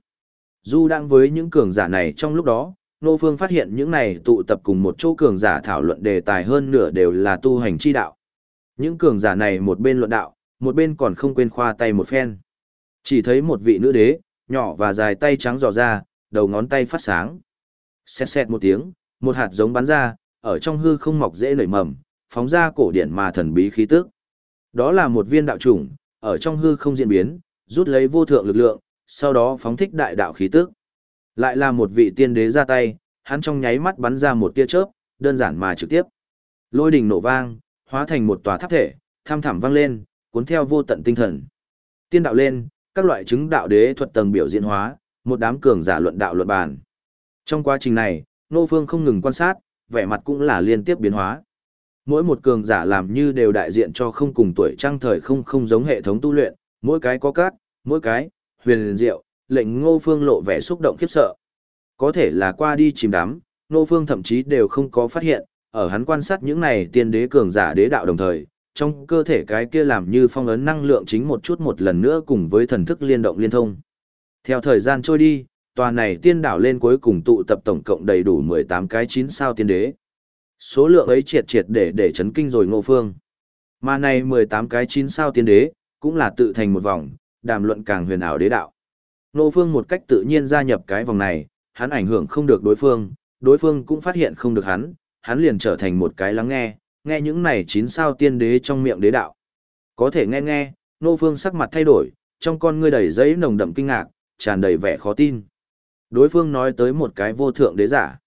Du đang với những cường giả này trong lúc đó, Nô Phương phát hiện những này tụ tập cùng một chỗ cường giả thảo luận đề tài hơn nửa đều là tu hành chi đạo. Những cường giả này một bên luận đạo, một bên còn không quên khoa tay một phen. Chỉ thấy một vị nữ đế, nhỏ và dài tay trắng dò ra, đầu ngón tay phát sáng. Xẹt xẹt một tiếng, một hạt giống bắn ra, ở trong hư không mọc dễ nảy mầm, phóng ra cổ điển mà thần bí khí tức. Đó là một viên đạo chủng, ở trong hư không diễn biến, rút lấy vô thượng lực lượng, sau đó phóng thích đại đạo khí tức. Lại là một vị tiên đế ra tay, hắn trong nháy mắt bắn ra một tia chớp, đơn giản mà trực tiếp. Lôi đình nổ vang, hóa thành một tòa tháp thể, tham thẳm vang lên, cuốn theo vô tận tinh thần. Tiên đạo lên, các loại chứng đạo đế thuật tầng biểu diễn hóa, một đám cường giả luận đạo luận bàn. Trong quá trình này, Nô Phương không ngừng quan sát, vẻ mặt cũng là liên tiếp biến hóa. Mỗi một cường giả làm như đều đại diện cho không cùng tuổi trang thời không không giống hệ thống tu luyện, mỗi cái có cát, mỗi cái, huyền diệu, lệnh Ngô Phương lộ vẻ xúc động khiếp sợ. Có thể là qua đi chìm đắm, Ngô Phương thậm chí đều không có phát hiện, ở hắn quan sát những này tiên đế cường giả đế đạo đồng thời, trong cơ thể cái kia làm như phong ấn năng lượng chính một chút một lần nữa cùng với thần thức liên động liên thông. Theo thời gian trôi đi, tòa này tiên đảo lên cuối cùng tụ tập tổng cộng đầy đủ 18 cái 9 sao tiên đế. Số lượng ấy triệt triệt để để chấn kinh rồi ngô phương. Mà này 18 cái 9 sao tiên đế, cũng là tự thành một vòng, đàm luận càng huyền ảo đế đạo. nô phương một cách tự nhiên gia nhập cái vòng này, hắn ảnh hưởng không được đối phương, đối phương cũng phát hiện không được hắn, hắn liền trở thành một cái lắng nghe, nghe những này chín sao tiên đế trong miệng đế đạo. Có thể nghe nghe, nô phương sắc mặt thay đổi, trong con ngươi đầy giấy nồng đậm kinh ngạc, tràn đầy vẻ khó tin. Đối phương nói tới một cái vô thượng đế giả.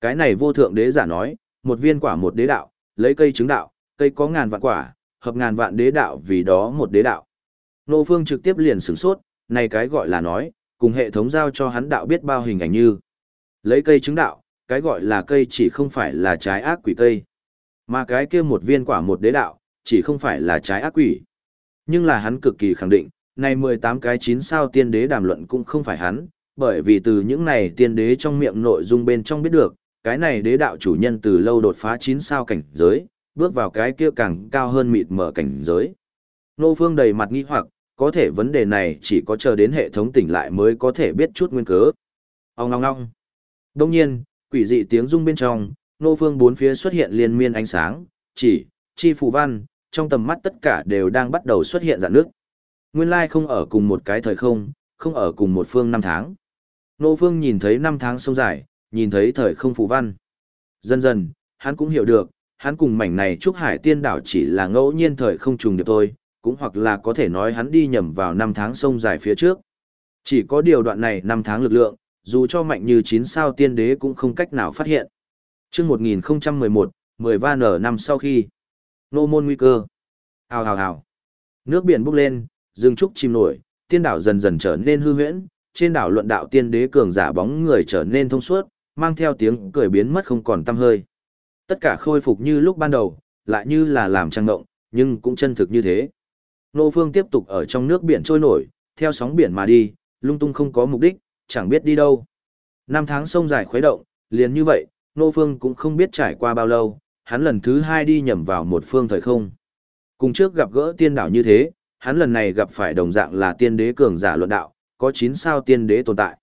Cái này vô thượng đế giả nói, một viên quả một đế đạo, lấy cây trứng đạo, cây có ngàn vạn quả, hợp ngàn vạn đế đạo vì đó một đế đạo. Nô Phương trực tiếp liền sửng sốt, này cái gọi là nói, cùng hệ thống giao cho hắn đạo biết bao hình ảnh như. Lấy cây chứng đạo, cái gọi là cây chỉ không phải là trái ác quỷ cây. Mà cái kia một viên quả một đế đạo, chỉ không phải là trái ác quỷ. Nhưng là hắn cực kỳ khẳng định, này 18 cái 9 sao tiên đế đàm luận cũng không phải hắn, bởi vì từ những này tiên đế trong miệng nội dung bên trong biết được, cái này đế đạo chủ nhân từ lâu đột phá 9 sao cảnh giới, bước vào cái kia càng cao hơn mịt mở cảnh giới. Nô Phương đầy mặt nghi hoặc, có thể vấn đề này chỉ có chờ đến hệ thống tỉnh lại mới có thể biết chút nguyên cớ. Ông ngong ngong. Đông nhiên, quỷ dị tiếng rung bên trong, Nô Phương bốn phía xuất hiện liên miên ánh sáng, chỉ, chi phù văn, trong tầm mắt tất cả đều đang bắt đầu xuất hiện dạng nước. Nguyên lai không ở cùng một cái thời không, không ở cùng một phương năm tháng. Nô Phương nhìn thấy năm tháng sông dài, nhìn thấy thời không phù văn. Dần dần, hắn cũng hiểu được, hắn cùng mảnh này Trúc Hải Tiên Đảo chỉ là ngẫu nhiên thời không trùng điệp thôi, cũng hoặc là có thể nói hắn đi nhầm vào năm tháng sông dài phía trước. Chỉ có điều đoạn này năm tháng lực lượng, dù cho mạnh như chín sao tiên đế cũng không cách nào phát hiện. chương 1011, 10 van ở năm sau khi. Nô môn nguy cơ. Hào hào hào. Nước biển bốc lên, rừng trúc chìm nổi, tiên đảo dần dần trở nên hư huyễn, trên đảo luận đạo tiên đế cường giả bóng người trở nên thông suốt, mang theo tiếng cười biến mất không còn tăm hơi. Tất cả khôi phục như lúc ban đầu, lại như là làm trăng ngộng, nhưng cũng chân thực như thế. Nô Phương tiếp tục ở trong nước biển trôi nổi, theo sóng biển mà đi, lung tung không có mục đích, chẳng biết đi đâu. Năm tháng sông dài khuấy động, liền như vậy, Nô Phương cũng không biết trải qua bao lâu, hắn lần thứ hai đi nhầm vào một phương thời không. Cùng trước gặp gỡ tiên đảo như thế, hắn lần này gặp phải đồng dạng là tiên đế cường giả luận đạo, có 9 sao tiên đế tồn tại.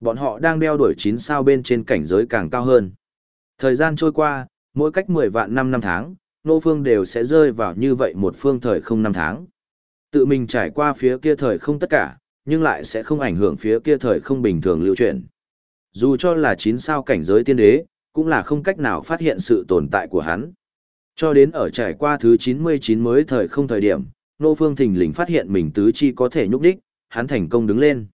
Bọn họ đang đeo đuổi 9 sao bên trên cảnh giới càng cao hơn. Thời gian trôi qua, mỗi cách 10 vạn năm năm tháng, nô phương đều sẽ rơi vào như vậy một phương thời không năm tháng. Tự mình trải qua phía kia thời không tất cả, nhưng lại sẽ không ảnh hưởng phía kia thời không bình thường lưu chuyển. Dù cho là 9 sao cảnh giới tiên đế, cũng là không cách nào phát hiện sự tồn tại của hắn. Cho đến ở trải qua thứ 99 mới thời không thời điểm, Nô Phương thình lình phát hiện mình tứ chi có thể nhúc đích, hắn thành công đứng lên.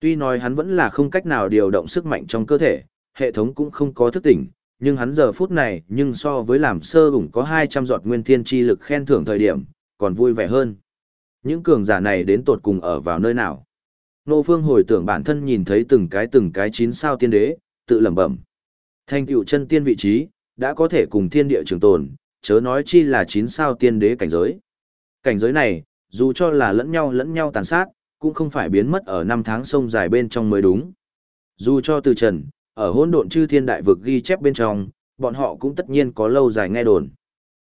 Tuy nói hắn vẫn là không cách nào điều động sức mạnh trong cơ thể, hệ thống cũng không có thức tỉnh, nhưng hắn giờ phút này nhưng so với làm sơ ủng có 200 giọt nguyên thiên chi lực khen thưởng thời điểm, còn vui vẻ hơn. Những cường giả này đến tột cùng ở vào nơi nào? Nô Phương hồi tưởng bản thân nhìn thấy từng cái từng cái chín sao tiên đế, tự lẩm bẩm. Thành tựu chân tiên vị trí, đã có thể cùng thiên địa trường tồn, chớ nói chi là chín sao tiên đế cảnh giới. Cảnh giới này, dù cho là lẫn nhau lẫn nhau tàn sát, cũng không phải biến mất ở năm tháng sông dài bên trong mới đúng. Dù cho từ trần, ở hỗn độn chư thiên đại vực ghi chép bên trong, bọn họ cũng tất nhiên có lâu dài nghe đồn.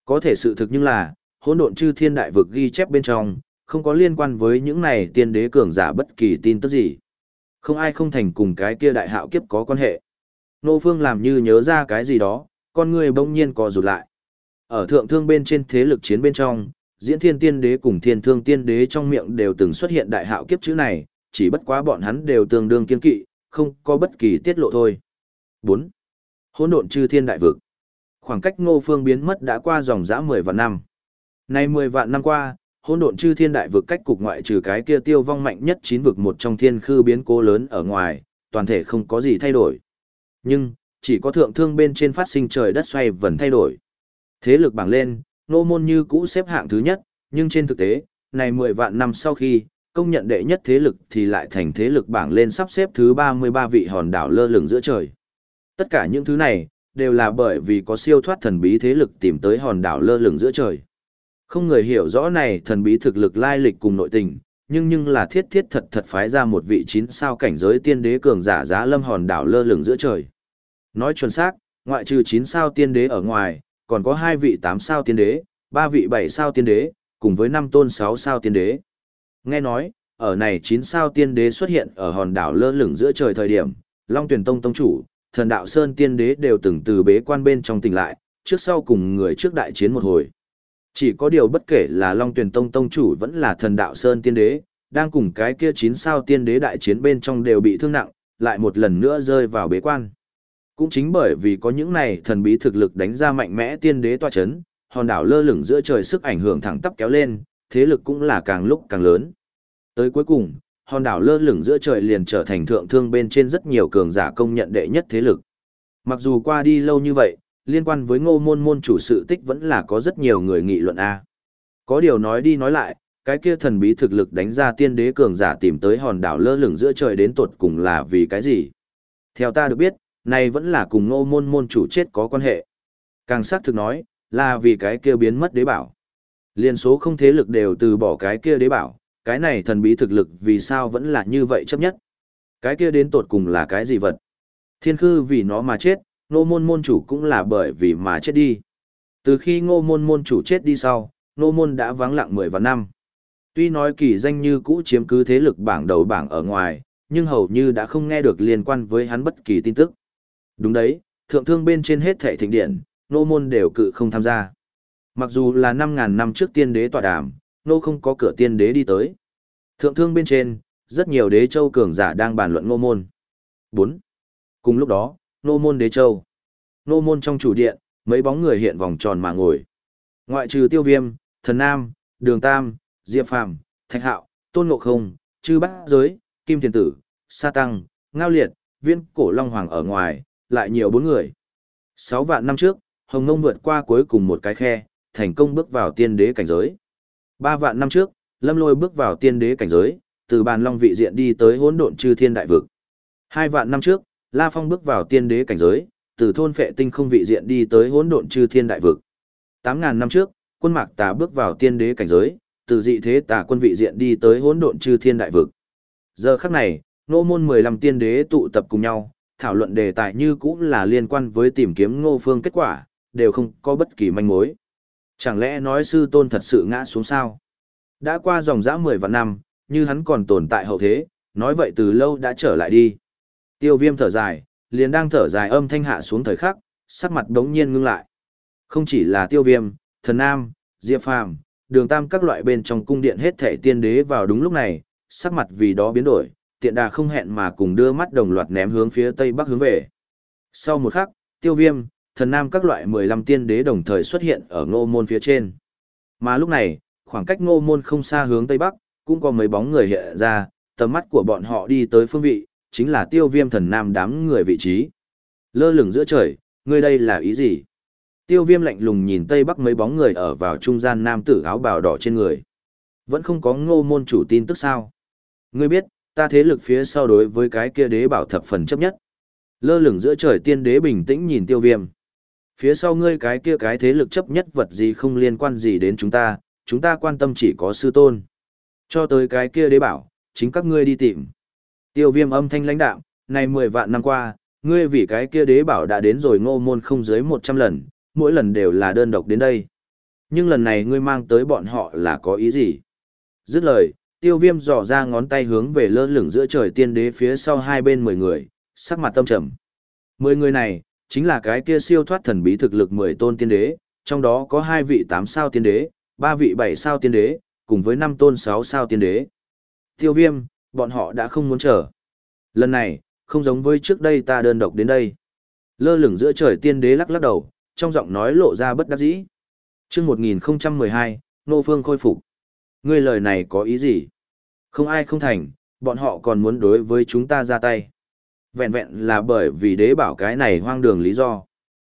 Có thể sự thực nhưng là, hỗn độn chư thiên đại vực ghi chép bên trong, không có liên quan với những này tiên đế cường giả bất kỳ tin tức gì. Không ai không thành cùng cái kia đại hạo kiếp có quan hệ. Nô Phương làm như nhớ ra cái gì đó, con người bỗng nhiên co rụt lại. Ở thượng thương bên trên thế lực chiến bên trong, diễn thiên tiên đế cùng thiên thương tiên đế trong miệng đều từng xuất hiện đại hạo kiếp chữ này, chỉ bất quá bọn hắn đều tương đương kiên kỵ, không có bất kỳ tiết lộ thôi. 4. Hỗn độn chư thiên đại vực. Khoảng cách ngô phương biến mất đã qua dòng dã 10 vạn năm. Nay 10 vạn năm qua, hỗn độn chư thiên đại vực cách cục ngoại trừ cái kia tiêu vong mạnh nhất chín vực một trong thiên khư biến cố lớn ở ngoài, toàn thể không có gì thay đổi. Nhưng, chỉ có thượng thương bên trên phát sinh trời đất xoay vẫn thay đổi. Thế lực bảng lên, nô môn như cũ xếp hạng thứ nhất, nhưng trên thực tế, này 10 vạn năm sau khi, công nhận đệ nhất thế lực thì lại thành thế lực bảng lên sắp xếp thứ 33 vị hòn đảo lơ lửng giữa trời. Tất cả những thứ này, đều là bởi vì có siêu thoát thần bí thế lực tìm tới hòn đảo lơ lửng giữa trời. Không người hiểu rõ này thần bí thực lực lai lịch cùng nội tình, nhưng nhưng là thiết thiết thật thật phái ra một vị chín sao cảnh giới tiên đế cường giả giá lâm hòn đảo lơ lửng giữa trời. Nói chuẩn xác, ngoại trừ chín sao tiên đế ở ngoài, còn có hai vị tám sao tiên đế, ba vị bảy sao tiên đế, cùng với năm tôn sáu sao tiên đế. Nghe nói, ở này chín sao tiên đế xuất hiện ở hòn đảo lơ lửng giữa trời thời điểm, Long Tuyển Tông Tông Chủ, thần đạo Sơn tiên đế đều từng từ bế quan bên trong tỉnh lại, trước sau cùng người trước đại chiến một hồi. Chỉ có điều bất kể là Long Tuyển Tông Tông Chủ vẫn là thần đạo Sơn tiên đế, đang cùng cái kia chín sao tiên đế đại chiến bên trong đều bị thương nặng, lại một lần nữa rơi vào bế quan. Cũng chính bởi vì có những này thần bí thực lực đánh ra mạnh mẽ tiên đế Toa chấn, hòn đảo lơ lửng giữa trời sức ảnh hưởng thẳng tắp kéo lên, thế lực cũng là càng lúc càng lớn. Tới cuối cùng, hòn đảo lơ lửng giữa trời liền trở thành thượng thương bên trên rất nhiều cường giả công nhận đệ nhất thế lực. Mặc dù qua đi lâu như vậy, liên quan với ngô môn môn chủ sự tích vẫn là có rất nhiều người nghị luận A. Có điều nói đi nói lại, cái kia thần bí thực lực đánh ra tiên đế cường giả tìm tới hòn đảo lơ lửng giữa trời đến tột cùng là vì cái gì? Theo ta được biết, này vẫn là cùng ngô môn môn chủ chết có quan hệ. Càng xác thực nói, là vì cái kia biến mất đế bảo. Liên số không thế lực đều từ bỏ cái kia đế bảo, cái này thần bí thực lực vì sao vẫn là như vậy chấp nhất. Cái kia đến tột cùng là cái gì vật? Thiên khư vì nó mà chết, ngô môn môn chủ cũng là bởi vì mà chết đi. Từ khi ngô môn môn chủ chết đi sau, ngô môn đã vắng lặng mười vạn năm. Tuy nói kỳ danh như cũ chiếm cứ thế lực bảng đầu bảng ở ngoài, nhưng hầu như đã không nghe được liên quan với hắn bất kỳ tin tức. Đúng đấy, thượng thương bên trên hết thảy thịnh điện, nô môn đều cự không tham gia. Mặc dù là 5.000 năm trước tiên đế tọa đàm, nô không có cửa tiên đế đi tới. Thượng thương bên trên, rất nhiều đế châu cường giả đang bàn luận nô môn. 4. Cùng lúc đó, nô môn đế châu. Nô môn trong chủ điện, mấy bóng người hiện vòng tròn mà ngồi. Ngoại trừ tiêu viêm, thần nam, đường tam, diệp phàm, thạch hạo, tôn ngộ không, chư bát giới, kim thiền tử, sa tăng, ngao liệt, viên cổ long hoàng ở ngoài, lại nhiều bốn người. Sáu vạn năm trước, Hồng Ngông vượt qua cuối cùng một cái khe, thành công bước vào tiên đế cảnh giới. Ba vạn năm trước, Lâm Lôi bước vào tiên đế cảnh giới, từ bàn long vị diện đi tới hỗn độn chư thiên đại vực. Hai vạn năm trước, La Phong bước vào tiên đế cảnh giới, từ thôn phệ tinh không vị diện đi tới hỗn độn chư thiên đại vực. Tám ngàn năm trước, quân mạc tà bước vào tiên đế cảnh giới, từ dị thế tà quân vị diện đi tới hỗn độn chư thiên đại vực. Giờ khắc này, nô môn 15 tiên đế tụ tập cùng nhau, thảo luận đề tài như cũng là liên quan với tìm kiếm ngô phương kết quả, đều không có bất kỳ manh mối. Chẳng lẽ nói sư tôn thật sự ngã xuống sao? Đã qua dòng dã 10 vạn năm, như hắn còn tồn tại hậu thế, nói vậy từ lâu đã trở lại đi. Tiêu viêm thở dài, liền đang thở dài âm thanh hạ xuống thời khắc, sắc mặt đống nhiên ngưng lại. Không chỉ là tiêu viêm, thần nam, diệp phàm, đường tam các loại bên trong cung điện hết thể tiên đế vào đúng lúc này, sắc mặt vì đó biến đổi, tiện đà không hẹn mà cùng đưa mắt đồng loạt ném hướng phía tây bắc hướng về. Sau một khắc, tiêu viêm, thần nam các loại 15 tiên đế đồng thời xuất hiện ở ngô môn phía trên. Mà lúc này, khoảng cách ngô môn không xa hướng tây bắc, cũng có mấy bóng người hiện ra, tầm mắt của bọn họ đi tới phương vị, chính là tiêu viêm thần nam đám người vị trí. Lơ lửng giữa trời, ngươi đây là ý gì? Tiêu viêm lạnh lùng nhìn tây bắc mấy bóng người ở vào trung gian nam tử áo bào đỏ trên người. Vẫn không có ngô môn chủ tin tức sao. Ngươi biết, ta thế lực phía sau đối với cái kia đế bảo thập phần chấp nhất. Lơ lửng giữa trời tiên đế bình tĩnh nhìn tiêu viêm. Phía sau ngươi cái kia cái thế lực chấp nhất vật gì không liên quan gì đến chúng ta, chúng ta quan tâm chỉ có sư tôn. Cho tới cái kia đế bảo, chính các ngươi đi tìm. Tiêu viêm âm thanh lãnh đạo, này mười vạn năm qua, ngươi vì cái kia đế bảo đã đến rồi ngô môn không dưới một trăm lần, mỗi lần đều là đơn độc đến đây. Nhưng lần này ngươi mang tới bọn họ là có ý gì? Dứt lời, tiêu viêm dò ra ngón tay hướng về lơ lửng giữa trời tiên đế phía sau hai bên mười người, sắc mặt tâm trầm. Mười người này, chính là cái kia siêu thoát thần bí thực lực mười tôn tiên đế, trong đó có hai vị tám sao tiên đế, ba vị bảy sao tiên đế, cùng với năm tôn sáu sao tiên đế. Tiêu viêm, bọn họ đã không muốn chờ. Lần này, không giống với trước đây ta đơn độc đến đây. Lơ lửng giữa trời tiên đế lắc lắc đầu, trong giọng nói lộ ra bất đắc dĩ. Chương 1012, Nô Phương khôi phục. Ngươi lời này có ý gì? Không ai không thành, bọn họ còn muốn đối với chúng ta ra tay. Vẹn vẹn là bởi vì đế bảo cái này hoang đường lý do.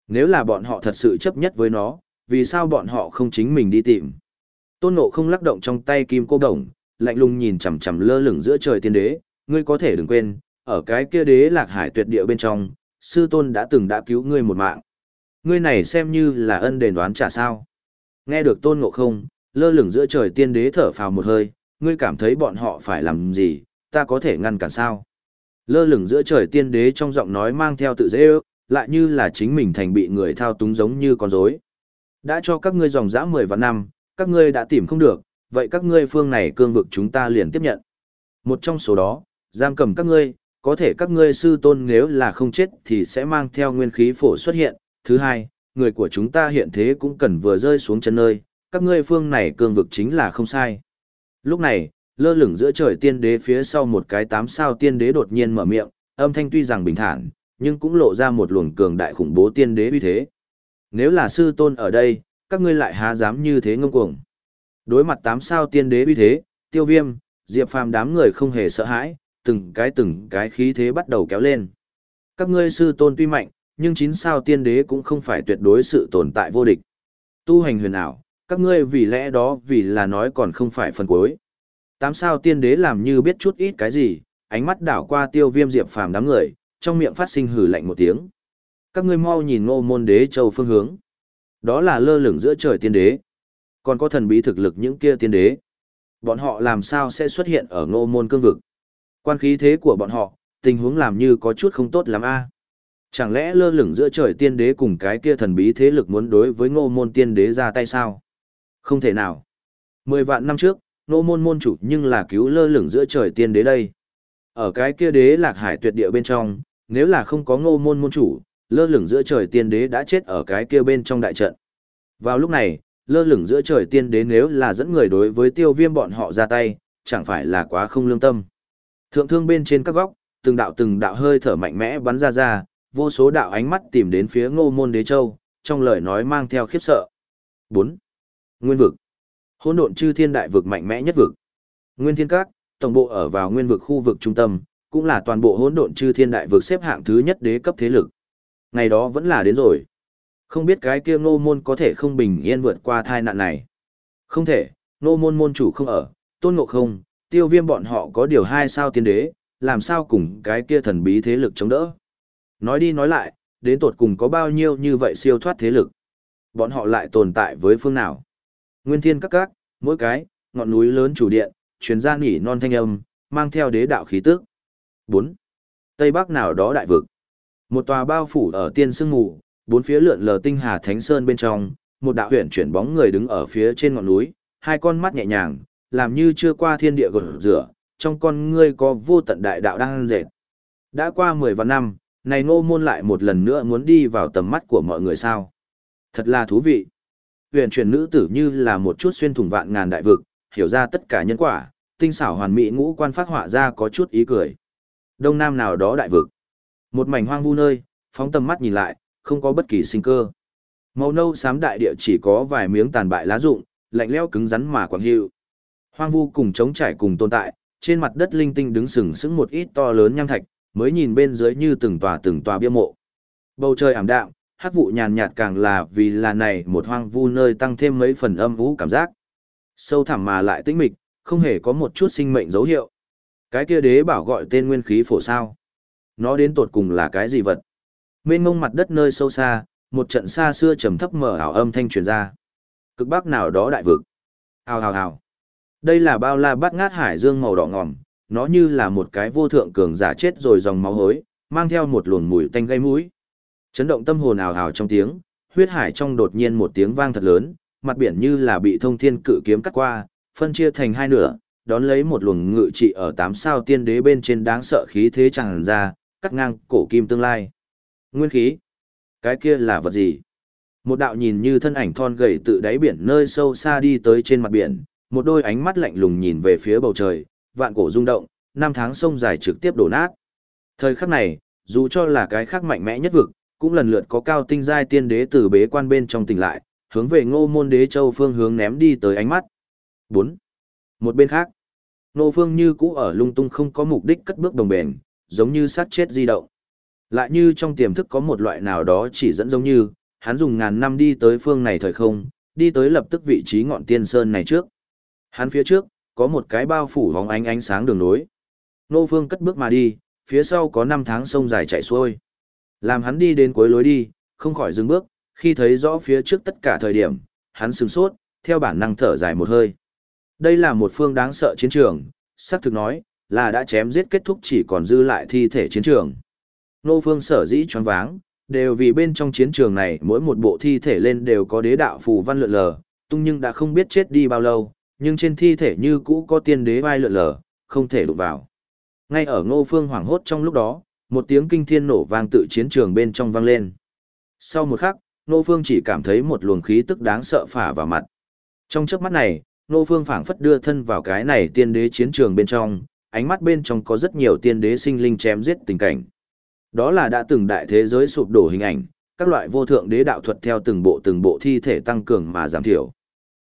Nếu là bọn họ thật sự chấp nhất với nó, vì sao bọn họ không chính mình đi tìm? Tôn Ngộ không lắc động trong tay kim cô đồng, lạnh lùng nhìn chằm chằm lơ lửng giữa trời tiên đế, ngươi có thể đừng quên, ở cái kia đế lạc hải tuyệt địa bên trong, sư tôn đã từng đã cứu ngươi một mạng. Ngươi này xem như là ân đền đoán trả sao. Nghe được tôn ngộ không, lơ lửng giữa trời tiên đế thở phào một hơi, ngươi cảm thấy bọn họ phải làm gì, ta có thể ngăn cản sao. Lơ lửng giữa trời tiên đế trong giọng nói mang theo tự dễ ước, lại như là chính mình thành bị người thao túng giống như con rối. Đã cho các ngươi dòng dã mười vạn năm, các ngươi đã tìm không được, vậy các ngươi phương này cương vực chúng ta liền tiếp nhận. Một trong số đó, giam cầm các ngươi, có thể các ngươi sư tôn nếu là không chết thì sẽ mang theo nguyên khí phổ xuất hiện. Thứ hai, người của chúng ta hiện thế cũng cần vừa rơi xuống chân nơi, các ngươi phương này cương vực chính là không sai. Lúc này, lơ lửng giữa trời tiên đế phía sau một cái tám sao tiên đế đột nhiên mở miệng, âm thanh tuy rằng bình thản, nhưng cũng lộ ra một luồng cường đại khủng bố tiên đế uy thế. Nếu là sư tôn ở đây, các ngươi lại há dám như thế ngông cuồng. Đối mặt tám sao tiên đế uy thế, tiêu viêm, diệp phàm đám người không hề sợ hãi, từng cái từng cái khí thế bắt đầu kéo lên. Các ngươi sư tôn tuy mạnh, nhưng chín sao tiên đế cũng không phải tuyệt đối sự tồn tại vô địch. Tu hành huyền ảo, các ngươi vì lẽ đó vì là nói còn không phải phần cuối. Tám sao tiên đế làm như biết chút ít cái gì, ánh mắt đảo qua tiêu viêm diệp phàm đám người, trong miệng phát sinh hử lạnh một tiếng. Các ngươi mau nhìn ngô môn đế châu phương hướng. Đó là lơ lửng giữa trời tiên đế. Còn có thần bí thực lực những kia tiên đế. Bọn họ làm sao sẽ xuất hiện ở ngô môn cương vực. Quan khí thế của bọn họ, tình huống làm như có chút không tốt lắm a Chẳng lẽ lơ lửng giữa trời tiên đế cùng cái kia thần bí thế lực muốn đối với ngô môn tiên đế ra tay sao? Không thể nào. Mười vạn năm trước, ngô môn môn chủ nhưng là cứu lơ lửng giữa trời tiên đế đây. Ở cái kia đế lạc hải tuyệt địa bên trong, nếu là không có ngô môn môn chủ, lơ lửng giữa trời tiên đế đã chết ở cái kia bên trong đại trận. Vào lúc này, lơ lửng giữa trời tiên đế nếu là dẫn người đối với tiêu viêm bọn họ ra tay, chẳng phải là quá không lương tâm. Thượng thương bên trên các góc, từng đạo từng đạo hơi thở mạnh mẽ bắn ra ra, vô số đạo ánh mắt tìm đến phía ngô môn đế châu, trong lời nói mang theo khiếp sợ. 4. Nguyên vực. Hỗn độn chư thiên đại vực mạnh mẽ nhất vực. Nguyên thiên các, tổng bộ ở vào nguyên vực khu vực trung tâm, cũng là toàn bộ hỗn độn chư thiên đại vực xếp hạng thứ nhất đế cấp thế lực. Ngày đó vẫn là đến rồi. Không biết cái kia ngô môn có thể không bình yên vượt qua thai nạn này. Không thể, ngô môn môn chủ không ở, tôn ngộ không, tiêu viêm bọn họ có điều hai sao tiên đế, làm sao cùng cái kia thần bí thế lực chống đỡ. Nói đi nói lại, đến tột cùng có bao nhiêu như vậy siêu thoát thế lực. Bọn họ lại tồn tại với phương nào. Nguyên thiên các các, mỗi cái, ngọn núi lớn chủ điện, truyền ra nghỉ non thanh âm, mang theo đế đạo khí tức. 4. Tây Bắc nào đó đại vực. Một tòa bao phủ ở tiên sương mù, bốn phía lượn lờ tinh hà thánh sơn bên trong, một đạo huyền chuyển bóng người đứng ở phía trên ngọn núi, hai con mắt nhẹ nhàng, làm như chưa qua thiên địa gột rửa, trong con ngươi có vô tận đại đạo đang dệt. Đã qua 10 vạn năm, này ngô môn lại một lần nữa muốn đi vào tầm mắt của mọi người sao. Thật là thú vị. Huyền chuyển nữ tử như là một chút xuyên thủng vạn ngàn đại vực, hiểu ra tất cả nhân quả, tinh xảo hoàn mỹ ngũ quan phát họa ra có chút ý cười. Đông nam nào đó đại vực. Một mảnh hoang vu nơi, phóng tầm mắt nhìn lại, không có bất kỳ sinh cơ. Màu nâu xám đại địa chỉ có vài miếng tàn bại lá rụng, lạnh lẽo cứng rắn mà quảng hiệu. Hoang vu cùng trống trải cùng tồn tại, trên mặt đất linh tinh đứng sừng sững một ít to lớn nham thạch, mới nhìn bên dưới như từng tòa từng tòa bia mộ. Bầu trời ảm đạm, hắc vụ nhàn nhạt càng là vì là này một hoang vu nơi tăng thêm mấy phần âm vũ cảm giác. Sâu thẳm mà lại tĩnh mịch, không hề có một chút sinh mệnh dấu hiệu. Cái kia đế bảo gọi tên nguyên khí phổ sao. Nó đến tột cùng là cái gì vật? Mênh mông mặt đất nơi sâu xa, một trận xa xưa trầm thấp mở ảo âm thanh truyền ra. Cực bắc nào đó đại vực. Hào hào hào. Đây là bao la bát ngát hải dương màu đỏ ngòm, nó như là một cái vô thượng cường giả chết rồi dòng máu hối, mang theo một luồng mùi tanh gây mũi. Chấn động tâm hồn ào ào trong tiếng, huyết hải trong đột nhiên một tiếng vang thật lớn, mặt biển như là bị thông thiên cự kiếm cắt qua, phân chia thành hai nửa, đón lấy một luồng ngự trị ở tám sao tiên đế bên trên đáng sợ khí thế tràn ra, cắt ngang cổ kim tương lai. Nguyên khí. Cái kia là vật gì? Một đạo nhìn như thân ảnh thon gầy tự đáy biển nơi sâu xa đi tới trên mặt biển, một đôi ánh mắt lạnh lùng nhìn về phía bầu trời, vạn cổ rung động, năm tháng sông dài trực tiếp đổ nát. Thời khắc này, dù cho là cái khác mạnh mẽ nhất vực, cũng lần lượt có cao tinh giai tiên đế từ bế quan bên trong tỉnh lại, hướng về ngô môn đế châu phương hướng ném đi tới ánh mắt. 4. Một bên khác, Nô Phương như cũ ở lung tung không có mục đích cất bước đồng bền, giống như sát chết di động. Lại như trong tiềm thức có một loại nào đó chỉ dẫn giống như, hắn dùng ngàn năm đi tới phương này thời không, đi tới lập tức vị trí ngọn tiên sơn này trước. Hắn phía trước, có một cái bao phủ hóng ánh ánh sáng đường nối. Nô Phương cất bước mà đi, phía sau có năm tháng sông dài chạy xuôi. Làm hắn đi đến cuối lối đi, không khỏi dừng bước, khi thấy rõ phía trước tất cả thời điểm, hắn sừng sốt, theo bản năng thở dài một hơi. Đây là một phương đáng sợ chiến trường, xác thực nói, là đã chém giết kết thúc chỉ còn dư lại thi thể chiến trường. Nô phương sở dĩ choáng váng, đều vì bên trong chiến trường này mỗi một bộ thi thể lên đều có đế đạo phù văn lượn lờ, tung nhưng đã không biết chết đi bao lâu, nhưng trên thi thể như cũ có tiên đế vai lượn lờ, không thể đụng vào. Ngay ở ngô phương hoảng hốt trong lúc đó, một tiếng kinh thiên nổ vang tự chiến trường bên trong vang lên. Sau một khắc, ngô phương chỉ cảm thấy một luồng khí tức đáng sợ phả vào mặt. Trong chớp mắt này, ngô phương phảng phất đưa thân vào cái này tiên đế chiến trường bên trong, ánh mắt bên trong có rất nhiều tiên đế sinh linh chém giết tình cảnh. Đó là đã từng đại thế giới sụp đổ hình ảnh, các loại vô thượng đế đạo thuật theo từng bộ từng bộ thi thể tăng cường mà giảm thiểu.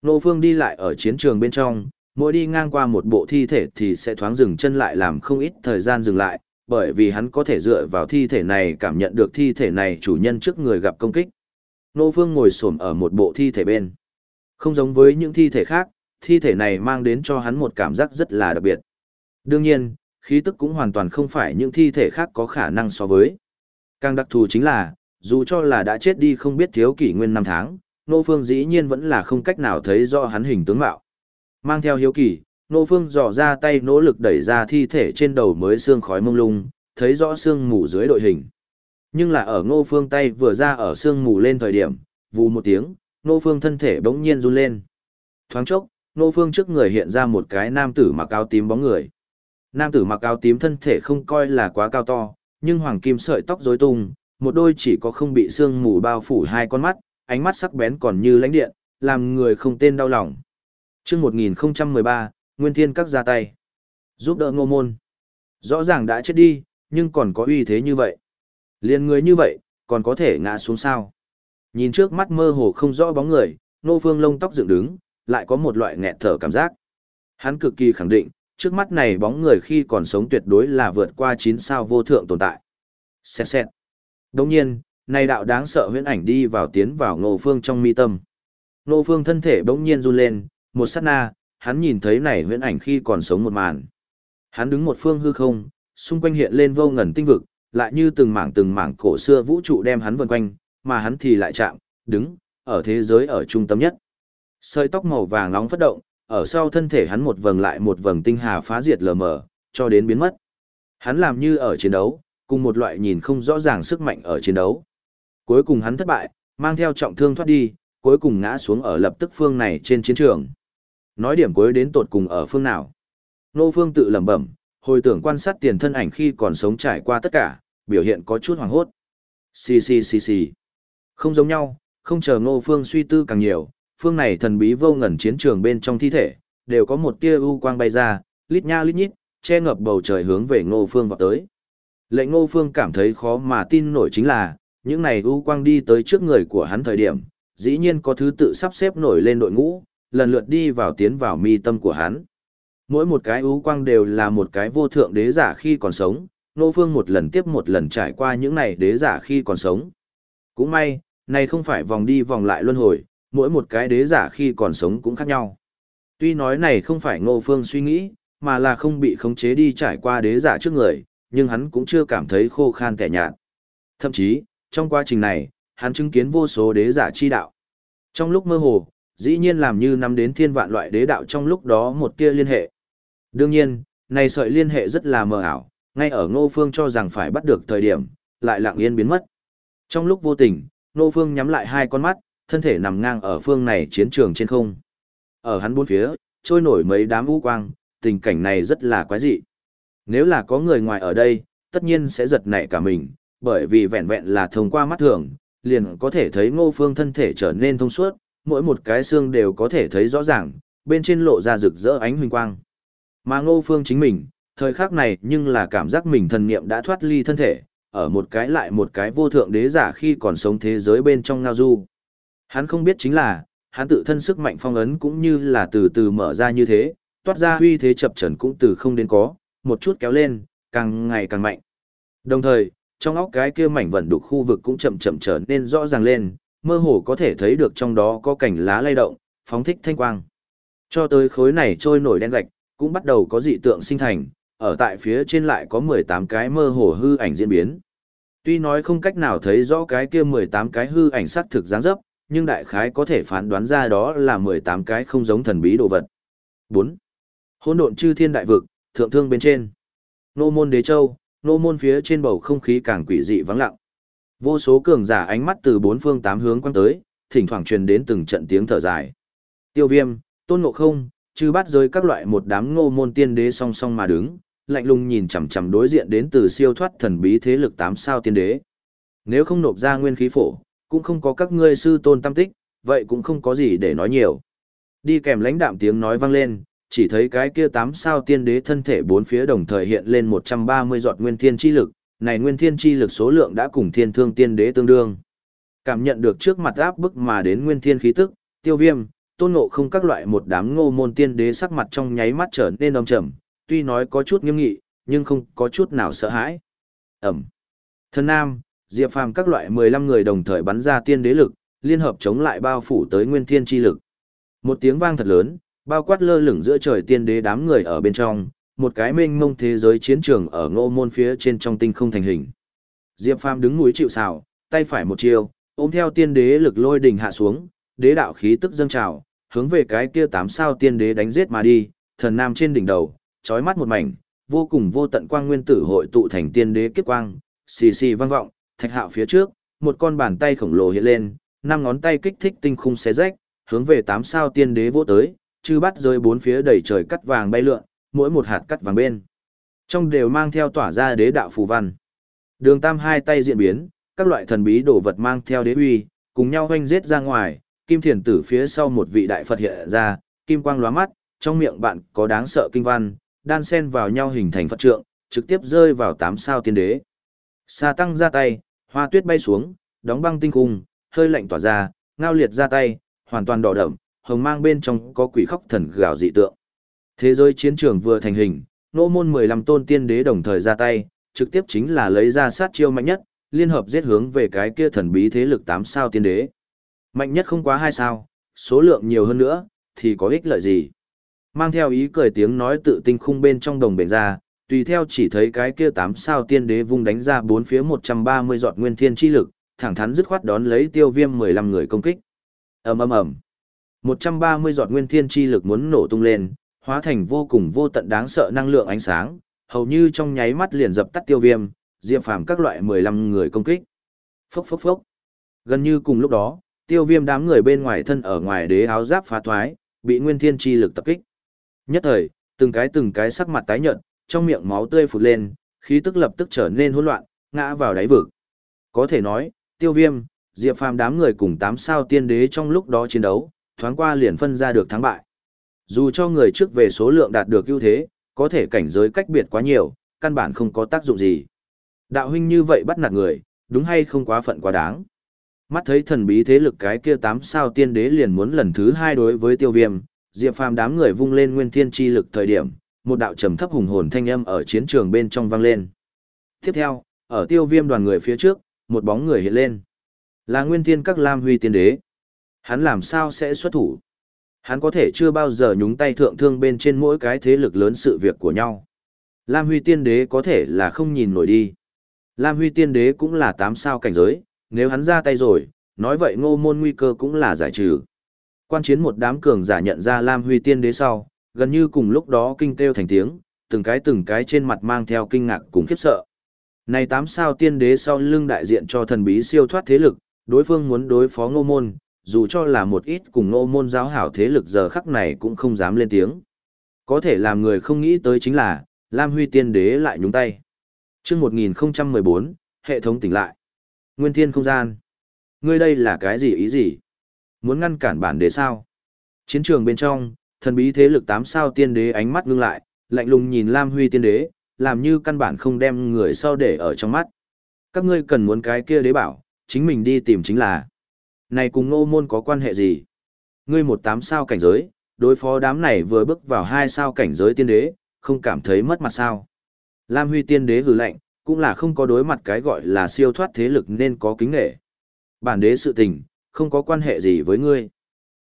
Nô Phương đi lại ở chiến trường bên trong, mỗi đi ngang qua một bộ thi thể thì sẽ thoáng dừng chân lại làm không ít thời gian dừng lại, bởi vì hắn có thể dựa vào thi thể này cảm nhận được thi thể này chủ nhân trước người gặp công kích. Nô Phương ngồi xổm ở một bộ thi thể bên. Không giống với những thi thể khác, thi thể này mang đến cho hắn một cảm giác rất là đặc biệt. Đương nhiên, khí tức cũng hoàn toàn không phải những thi thể khác có khả năng so với. Càng đặc thù chính là, dù cho là đã chết đi không biết thiếu kỷ nguyên năm tháng, Nô Phương dĩ nhiên vẫn là không cách nào thấy rõ hắn hình tướng mạo. Mang theo hiếu kỳ, Nô Phương dò ra tay nỗ lực đẩy ra thi thể trên đầu mới xương khói mông lung, thấy rõ xương mù dưới đội hình. Nhưng là ở Ngô Phương tay vừa ra ở xương mù lên thời điểm, vù một tiếng, Nô Phương thân thể bỗng nhiên run lên. Thoáng chốc, Nô Phương trước người hiện ra một cái nam tử mặc áo tím bóng người. Nam tử mặc áo tím thân thể không coi là quá cao to, nhưng hoàng kim sợi tóc rối tung, một đôi chỉ có không bị sương mù bao phủ hai con mắt, ánh mắt sắc bén còn như lãnh điện, làm người không tên đau lòng. Chương 1013, Nguyên Thiên các ra tay. Giúp đỡ Ngô Môn. Rõ ràng đã chết đi, nhưng còn có uy thế như vậy. Liên người như vậy, còn có thể ngã xuống sao? Nhìn trước mắt mơ hồ không rõ bóng người, Nô Phương lông tóc dựng đứng, lại có một loại nghẹt thở cảm giác. Hắn cực kỳ khẳng định, trước mắt này bóng người khi còn sống tuyệt đối là vượt qua 9 sao vô thượng tồn tại. Xẹt xẹt. Đồng nhiên, này đạo đáng sợ huyễn ảnh đi vào tiến vào Ngô Phương trong mi tâm. Ngô Phương thân thể bỗng nhiên run lên, một sát na, hắn nhìn thấy này huyễn ảnh khi còn sống một màn. Hắn đứng một phương hư không, xung quanh hiện lên vô ngần tinh vực, lại như từng mảng từng mảng cổ xưa vũ trụ đem hắn vần quanh, mà hắn thì lại chạm, đứng, ở thế giới ở trung tâm nhất. Sợi tóc màu vàng nóng phất động, ở sau thân thể hắn một vầng lại một vầng tinh hà phá diệt lờ mờ, cho đến biến mất. Hắn làm như ở chiến đấu, cùng một loại nhìn không rõ ràng sức mạnh ở chiến đấu. Cuối cùng hắn thất bại, mang theo trọng thương thoát đi, cuối cùng ngã xuống ở lập tức phương này trên chiến trường. Nói điểm cuối đến tột cùng ở phương nào. Nô phương tự lẩm bẩm, hồi tưởng quan sát tiền thân ảnh khi còn sống trải qua tất cả, biểu hiện có chút hoảng hốt. Xì xì xì xì. Không giống nhau, không chờ ngô phương suy tư càng nhiều, phương này thần bí vô ngẩn chiến trường bên trong thi thể, đều có một tia u quang bay ra, lít nha lít nhít, che ngập bầu trời hướng về ngô phương vào tới. Lệnh ngô phương cảm thấy khó mà tin nổi chính là, những này u quang đi tới trước người của hắn thời điểm, dĩ nhiên có thứ tự sắp xếp nổi lên đội ngũ, lần lượt đi vào tiến vào mi tâm của hắn. Mỗi một cái u quang đều là một cái vô thượng đế giả khi còn sống, Ngô Phương một lần tiếp một lần trải qua những này đế giả khi còn sống. Cũng may, này không phải vòng đi vòng lại luân hồi, mỗi một cái đế giả khi còn sống cũng khác nhau. Tuy nói này không phải Ngô Phương suy nghĩ, mà là không bị khống chế đi trải qua đế giả trước người, nhưng hắn cũng chưa cảm thấy khô khan kẻ nhạt. Thậm chí, trong quá trình này, hắn chứng kiến vô số đế giả chi đạo. Trong lúc mơ hồ, dĩ nhiên làm như nắm đến thiên vạn loại đế đạo trong lúc đó một tia liên hệ. Đương nhiên, này sợi liên hệ rất là mờ ảo, ngay ở Ngô Phương cho rằng phải bắt được thời điểm, lại lặng yên biến mất. Trong lúc vô tình, Ngô Phương nhắm lại hai con mắt, thân thể nằm ngang ở phương này chiến trường trên không. Ở hắn bốn phía, trôi nổi mấy đám u quang, tình cảnh này rất là quái dị. Nếu là có người ngoài ở đây, tất nhiên sẽ giật nảy cả mình, bởi vì vẹn vẹn là thông qua mắt thường, liền có thể thấy ngô phương thân thể trở nên thông suốt, mỗi một cái xương đều có thể thấy rõ ràng, bên trên lộ ra rực rỡ ánh huỳnh quang. Mà ngô phương chính mình, thời khắc này nhưng là cảm giác mình thần niệm đã thoát ly thân thể, ở một cái lại một cái vô thượng đế giả khi còn sống thế giới bên trong ngao du. Hắn không biết chính là, hắn tự thân sức mạnh phong ấn cũng như là từ từ mở ra như thế, toát ra huy thế chập trần cũng từ không đến có, một chút kéo lên, càng ngày càng mạnh. Đồng thời, trong óc cái kia mảnh vẩn đục khu vực cũng chậm chậm trở nên rõ ràng lên, mơ hồ có thể thấy được trong đó có cảnh lá lay động, phóng thích thanh quang. Cho tới khối này trôi nổi đen gạch, cũng bắt đầu có dị tượng sinh thành, ở tại phía trên lại có 18 cái mơ hồ hư ảnh diễn biến. Tuy nói không cách nào thấy rõ cái kia 18 cái hư ảnh sắc thực dáng dấp, nhưng đại khái có thể phán đoán ra đó là 18 cái không giống thần bí đồ vật. 4. Hỗn độn chư thiên đại vực, thượng thương bên trên. Nô môn đế châu, nô môn phía trên bầu không khí càng quỷ dị vắng lặng. Vô số cường giả ánh mắt từ bốn phương tám hướng quăng tới, thỉnh thoảng truyền đến từng trận tiếng thở dài. Tiêu Viêm, Tôn Ngộ Không, chư bắt rơi các loại một đám ngô môn tiên đế song song mà đứng, lạnh lùng nhìn chằm chằm đối diện đến từ siêu thoát thần bí thế lực tám sao tiên đế. Nếu không nộp ra nguyên khí phổ, cũng không có các ngươi sư tôn tam tích, vậy cũng không có gì để nói nhiều. Đi kèm lãnh đạm tiếng nói vang lên, chỉ thấy cái kia tám sao tiên đế thân thể bốn phía đồng thời hiện lên 130 giọt nguyên thiên chi lực, này nguyên thiên chi lực số lượng đã cùng thiên thương tiên đế tương đương. Cảm nhận được trước mặt áp bức mà đến nguyên thiên khí tức, tiêu viêm, tôn ngộ không các loại một đám ngô môn tiên đế sắc mặt trong nháy mắt trở nên âm trầm, tuy nói có chút nghiêm nghị, nhưng không có chút nào sợ hãi. Ẩm. Thân Nam, Diệp Phàm các loại 15 người đồng thời bắn ra tiên đế lực, liên hợp chống lại bao phủ tới nguyên thiên chi lực. Một tiếng vang thật lớn, bao quát lơ lửng giữa trời tiên đế đám người ở bên trong, một cái mênh mông thế giới chiến trường ở ngô môn phía trên trong tinh không thành hình. Diệp Phàm đứng núi chịu sào, tay phải một chiêu, ôm theo tiên đế lực lôi đỉnh hạ xuống, đế đạo khí tức dâng trào, hướng về cái kia tám sao tiên đế đánh giết mà đi, thần nam trên đỉnh đầu, chói mắt một mảnh, vô cùng vô tận quang nguyên tử hội tụ thành tiên đế kiếp quang, xì xì vang vọng, thạch hạo phía trước, một con bàn tay khổng lồ hiện lên, năm ngón tay kích thích tinh khung xé rách, hướng về tám sao tiên đế vỗ tới, chư bắt rơi bốn phía đầy trời cắt vàng bay lượn, mỗi một hạt cắt vàng bên. Trong đều mang theo tỏa ra đế đạo phù văn. Đường tam hai tay diễn biến, các loại thần bí đồ vật mang theo đế uy, cùng nhau hoanh giết ra ngoài, kim thiền tử phía sau một vị đại Phật hiện ra, kim quang lóa mắt, trong miệng bạn có đáng sợ kinh văn, đan xen vào nhau hình thành Phật trượng, trực tiếp rơi vào tám sao tiên đế. Sa tăng ra tay, hoa tuyết bay xuống, đóng băng tinh khung, hơi lạnh tỏa ra, ngao liệt ra tay, hoàn toàn đỏ đậm, hồng mang bên trong có quỷ khóc thần gào dị tượng. Thế giới chiến trường vừa thành hình, nô môn 15 tôn tiên đế đồng thời ra tay, trực tiếp chính là lấy ra sát chiêu mạnh nhất, liên hợp giết hướng về cái kia thần bí thế lực 8 sao tiên đế. Mạnh nhất không quá 2 sao, số lượng nhiều hơn nữa, thì có ích lợi gì? Mang theo ý cười tiếng nói tự tinh khung bên trong đồng bể ra, tùy theo chỉ thấy cái kia tám sao tiên đế vung đánh ra bốn phía 130 giọt nguyên thiên chi lực, thẳng thắn dứt khoát đón lấy tiêu viêm 15 người công kích. ầm ầm ầm 130 giọt nguyên thiên chi lực muốn nổ tung lên, hóa thành vô cùng vô tận đáng sợ năng lượng ánh sáng, hầu như trong nháy mắt liền dập tắt tiêu viêm, diệp phàm các loại 15 người công kích. Phốc phốc phốc. Gần như cùng lúc đó, tiêu viêm đám người bên ngoài thân ở ngoài đế áo giáp phá thoái, bị nguyên thiên chi lực tập kích. Nhất thời, từng cái từng cái sắc mặt tái nhợt, trong miệng máu tươi phụt lên, khí tức lập tức trở nên hỗn loạn, ngã vào đáy vực. Có thể nói, tiêu viêm, diệp phàm đám người cùng tám sao tiên đế trong lúc đó chiến đấu, thoáng qua liền phân ra được thắng bại. Dù cho người trước về số lượng đạt được ưu thế, có thể cảnh giới cách biệt quá nhiều, căn bản không có tác dụng gì. Đạo huynh như vậy bắt nạt người, đúng hay không quá phận quá đáng. Mắt thấy thần bí thế lực cái kia tám sao tiên đế liền muốn lần thứ hai đối với tiêu viêm, Diệp Phàm đám người vung lên nguyên thiên chi lực thời điểm, một đạo trầm thấp hùng hồn thanh âm ở chiến trường bên trong vang lên. Tiếp theo, ở tiêu viêm đoàn người phía trước, một bóng người hiện lên. Là nguyên tiên các Lam Huy tiên đế. Hắn làm sao sẽ xuất thủ? Hắn có thể chưa bao giờ nhúng tay thượng thương bên trên mỗi cái thế lực lớn sự việc của nhau. Lam Huy tiên đế có thể là không nhìn nổi đi. Lam Huy tiên đế cũng là tám sao cảnh giới, nếu hắn ra tay rồi, nói vậy ngô môn nguy cơ cũng là giải trừ. Quan chiến một đám cường giả nhận ra Lam Huy tiên đế sau, gần như cùng lúc đó kinh kêu thành tiếng, từng cái từng cái trên mặt mang theo kinh ngạc cùng khiếp sợ. Này tám sao tiên đế sau lưng đại diện cho thần bí siêu thoát thế lực, đối phương muốn đối phó ngô môn, dù cho là một ít cùng ngô môn giáo hảo thế lực giờ khắc này cũng không dám lên tiếng. Có thể làm người không nghĩ tới chính là, Lam Huy tiên đế lại nhúng tay. chương 1014, hệ thống tỉnh lại. Nguyên thiên không gian. Ngươi đây là cái gì ý gì? Muốn ngăn cản bản đế sao? Chiến trường bên trong, thần bí thế lực tám sao tiên đế ánh mắt ngưng lại, lạnh lùng nhìn Lam Huy tiên đế, làm như căn bản không đem người sau để ở trong mắt. Các ngươi cần muốn cái kia đế bảo, chính mình đi tìm chính là. Này cùng ngô môn có quan hệ gì? Ngươi một tám sao cảnh giới, đối phó đám này vừa bước vào hai sao cảnh giới tiên đế, không cảm thấy mất mặt sao? Lam Huy tiên đế hừ lạnh, cũng là không có đối mặt cái gọi là siêu thoát thế lực nên có kính nghệ. Bản đế sự tình, không có quan hệ gì với ngươi.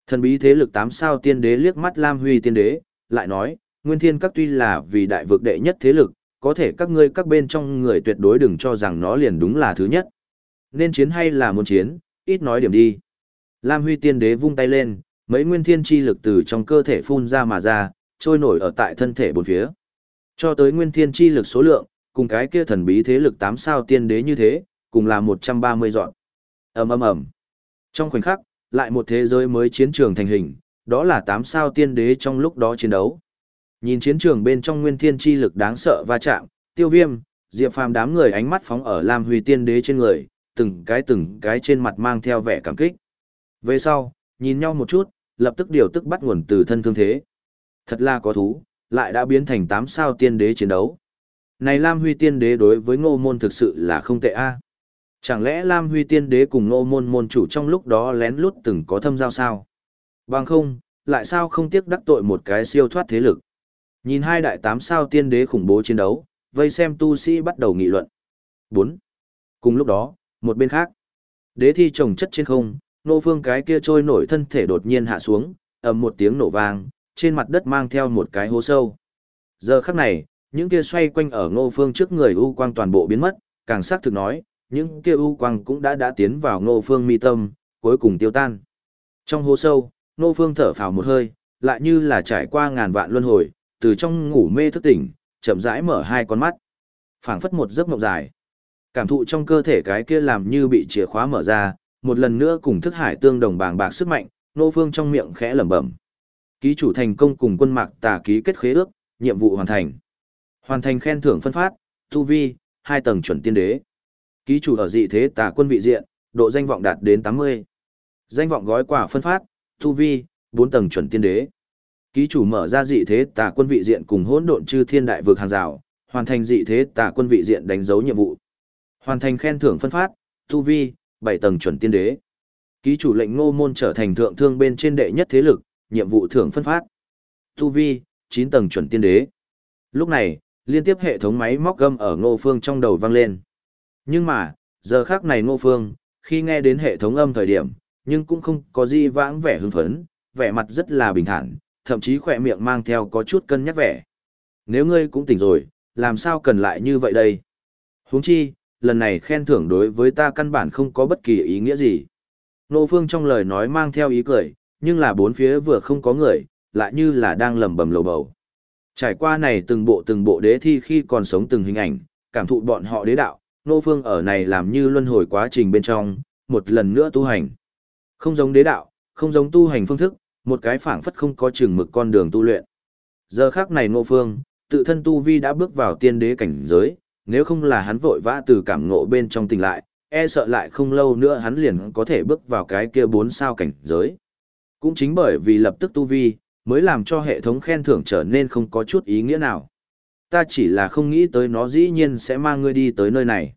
Thần bí thế lực tám sao tiên đế liếc mắt Lam Huy tiên đế, lại nói, Nguyên Thiên các tuy là vì đại vực đệ nhất thế lực, có thể các ngươi các bên trong người tuyệt đối đừng cho rằng nó liền đúng là thứ nhất. Nên chiến hay là muốn chiến, ít nói điểm đi. Lam Huy tiên đế vung tay lên, mấy nguyên thiên chi lực từ trong cơ thể phun ra mà ra, trôi nổi ở tại thân thể bốn phía. Cho tới nguyên thiên chi lực số lượng, cùng cái kia thần bí thế lực 8 sao tiên đế như thế, cùng là 130 dọn. ầm ầm ầm. Trong khoảnh khắc, lại một thế giới mới chiến trường thành hình, đó là tám sao tiên đế trong lúc đó chiến đấu. Nhìn chiến trường bên trong nguyên thiên chi lực đáng sợ va chạm, tiêu viêm, diệp phàm đám người ánh mắt phóng ở Lam Huy tiên đế trên người, từng cái từng cái trên mặt mang theo vẻ cảm kích. Về sau, nhìn nhau một chút, lập tức điều tức bắt nguồn từ thân thương thế. Thật là có thú, lại đã biến thành tám sao tiên đế chiến đấu. Này Lam Huy tiên đế đối với ngô môn thực sự là không tệ a. Chẳng lẽ Lam Huy tiên đế cùng ngô môn môn chủ trong lúc đó lén lút từng có thâm giao sao? Bằng không, lại sao không tiếc đắc tội một cái siêu thoát thế lực? Nhìn hai đại tám sao tiên đế khủng bố chiến đấu, vây xem tu sĩ bắt đầu nghị luận. 4. Cùng lúc đó, một bên khác, đế thi trồng chất trên không, nô phương cái kia trôi nổi thân thể đột nhiên hạ xuống, ầm một tiếng nổ vang, trên mặt đất mang theo một cái hố sâu. Giờ khắc này, những kia xoay quanh ở ngô phương trước người u quang toàn bộ biến mất, càng sắc thực nói, những kia u quang cũng đã đã tiến vào ngô phương mi tâm, cuối cùng tiêu tan. Trong hố sâu, ngô phương thở phào một hơi, lại như là trải qua ngàn vạn luân hồi, từ trong ngủ mê thức tỉnh, chậm rãi mở hai con mắt. phảng phất một giấc mộng dài. Cảm thụ trong cơ thể cái kia làm như bị chìa khóa mở ra, một lần nữa cùng thức hải tương đồng bàng bạc sức mạnh, nô phương trong miệng khẽ lẩm bẩm. Ký chủ thành công cùng quân mạc tà ký kết khế ước, nhiệm vụ hoàn thành. Hoàn thành khen thưởng phân phát, tu vi, hai tầng chuẩn tiên đế. Ký chủ ở dị thế tà quân vị diện, độ danh vọng đạt đến 80. Danh vọng gói quả phân phát, tu vi, 4 tầng chuẩn tiên đế. Ký chủ mở ra dị thế tà quân vị diện cùng hỗn độn chư thiên đại vực hàng rào, hoàn thành dị thế tà quân vị diện đánh dấu nhiệm vụ. Hoàn thành khen thưởng phân phát, tu vi, 7 tầng chuẩn tiên đế. Ký chủ lệnh ngô môn trở thành thượng thương bên trên đệ nhất thế lực, nhiệm vụ thưởng phân phát. Tu vi, 9 tầng chuẩn tiên đế. Lúc này, liên tiếp hệ thống máy móc gâm ở ngô phương trong đầu vang lên. Nhưng mà, giờ khác này ngô phương, khi nghe đến hệ thống âm thời điểm, nhưng cũng không có gì vãng vẻ hưng phấn, vẻ mặt rất là bình thản, thậm chí khỏe miệng mang theo có chút cân nhắc vẻ. Nếu ngươi cũng tỉnh rồi, làm sao cần lại như vậy đây? Huống chi, lần này khen thưởng đối với ta căn bản không có bất kỳ ý nghĩa gì. Nô Phương trong lời nói mang theo ý cười, nhưng là bốn phía vừa không có người, lại như là đang lầm bầm lầu bầu. Trải qua này từng bộ từng bộ đế thi khi còn sống từng hình ảnh, cảm thụ bọn họ đế đạo, Nô Phương ở này làm như luân hồi quá trình bên trong, một lần nữa tu hành. Không giống đế đạo, không giống tu hành phương thức, một cái phảng phất không có chừng mực con đường tu luyện. Giờ khác này Ngô Phương, tự thân tu vi đã bước vào tiên đế cảnh giới, nếu không là hắn vội vã từ cảm ngộ bên trong tỉnh lại, e sợ lại không lâu nữa hắn liền có thể bước vào cái kia bốn sao cảnh giới. Cũng chính bởi vì lập tức tu vi, mới làm cho hệ thống khen thưởng trở nên không có chút ý nghĩa nào. Ta chỉ là không nghĩ tới nó dĩ nhiên sẽ mang ngươi đi tới nơi này.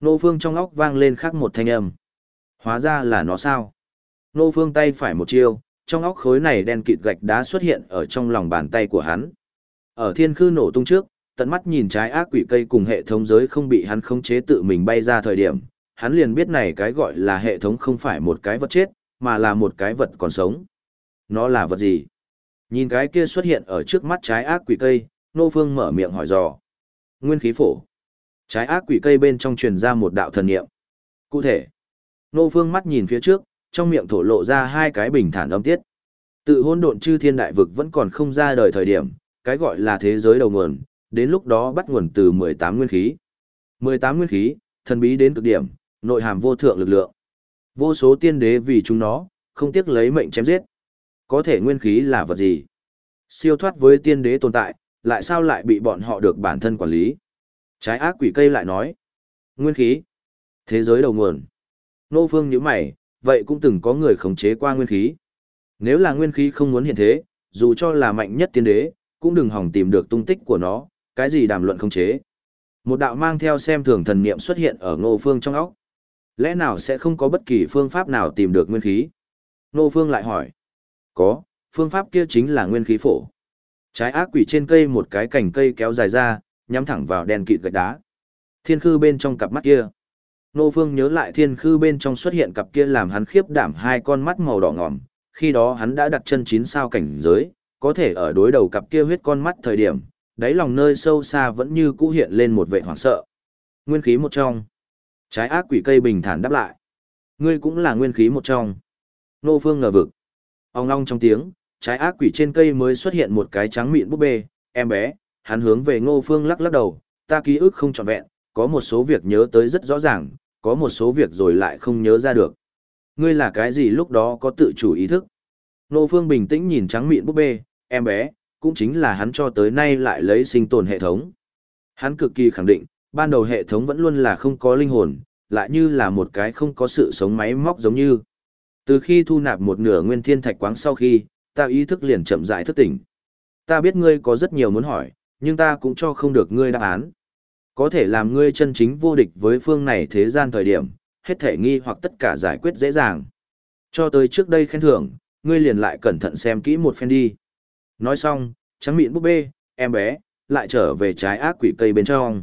Nô Phương trong óc vang lên khác một thanh âm. Hóa ra là nó sao? Nô Phương tay phải một chiêu, trong óc khối này đen kịt gạch đá xuất hiện ở trong lòng bàn tay của hắn. Ở thiên khư nổ tung trước, tận mắt nhìn trái ác quỷ cây cùng hệ thống giới không bị hắn khống chế tự mình bay ra thời điểm, hắn liền biết này cái gọi là hệ thống không phải một cái vật chết, mà là một cái vật còn sống. Nó là vật gì? Nhìn cái kia xuất hiện ở trước mắt trái ác quỷ cây, Nô Phương mở miệng hỏi dò. Nguyên khí phổ. Trái ác quỷ cây bên trong truyền ra một đạo thần niệm. Cụ thể, Nô Phương mắt nhìn phía trước, trong miệng thổ lộ ra hai cái bình thản âm tiết. Tự hôn độn chư thiên đại vực vẫn còn không ra đời thời điểm, cái gọi là thế giới đầu nguồn, đến lúc đó bắt nguồn từ 18 nguyên khí. 18 nguyên khí, thần bí đến cực điểm, nội hàm vô thượng lực lượng. Vô số tiên đế vì chúng nó, không tiếc lấy mệnh chém giết. Có thể nguyên khí là vật gì? Siêu thoát với tiên đế tồn tại, lại sao lại bị bọn họ được bản thân quản lý? Trái ác quỷ cây lại nói. Nguyên khí. Thế giới đầu nguồn. Nô phương như mày, vậy cũng từng có người khống chế qua nguyên khí. Nếu là nguyên khí không muốn hiện thế, dù cho là mạnh nhất tiên đế, cũng đừng hỏng tìm được tung tích của nó, cái gì đàm luận khống chế. Một đạo mang theo xem thường thần niệm xuất hiện ở Ngô Phương trong óc. Lẽ nào sẽ không có bất kỳ phương pháp nào tìm được nguyên khí? Ngô Phương lại hỏi. Có, phương pháp kia chính là nguyên khí phổ. Trái ác quỷ trên cây một cái cành cây kéo dài ra, nhắm thẳng vào đèn kịt gạch đá. Thiên khư bên trong cặp mắt kia. Nô Phương nhớ lại thiên khư bên trong xuất hiện cặp kia làm hắn khiếp đảm hai con mắt màu đỏ ngòm, khi đó hắn đã đặt chân chín sao cảnh giới, có thể ở đối đầu cặp kia huyết con mắt thời điểm, đáy lòng nơi sâu xa vẫn như cũ hiện lên một vẻ hoảng sợ. Nguyên khí một trong. Trái ác quỷ cây bình thản đáp lại. Ngươi cũng là nguyên khí một trong. Nô Phương ngờ vực. Ông long trong tiếng, trái ác quỷ trên cây mới xuất hiện một cái trắng mịn búp bê, em bé, hắn hướng về Ngô Phương lắc lắc đầu, ta ký ức không trọn vẹn, có một số việc nhớ tới rất rõ ràng, có một số việc rồi lại không nhớ ra được. Ngươi là cái gì lúc đó có tự chủ ý thức? Ngô Phương bình tĩnh nhìn trắng miệng búp bê, em bé, cũng chính là hắn cho tới nay lại lấy sinh tồn hệ thống. Hắn cực kỳ khẳng định, ban đầu hệ thống vẫn luôn là không có linh hồn, lại như là một cái không có sự sống máy móc giống như. Từ khi thu nạp một nửa nguyên thiên thạch quáng sau khi, ta ý thức liền chậm rãi thức tỉnh. Ta biết ngươi có rất nhiều muốn hỏi, nhưng ta cũng cho không được ngươi đáp án. Có thể làm ngươi chân chính vô địch với phương này thế gian thời điểm, hết thể nghi hoặc tất cả giải quyết dễ dàng. Cho tới trước đây khen thưởng, ngươi liền lại cẩn thận xem kỹ một phen đi. Nói xong, trắng miệng búp bê, em bé, lại trở về trái ác quỷ cây bên trong.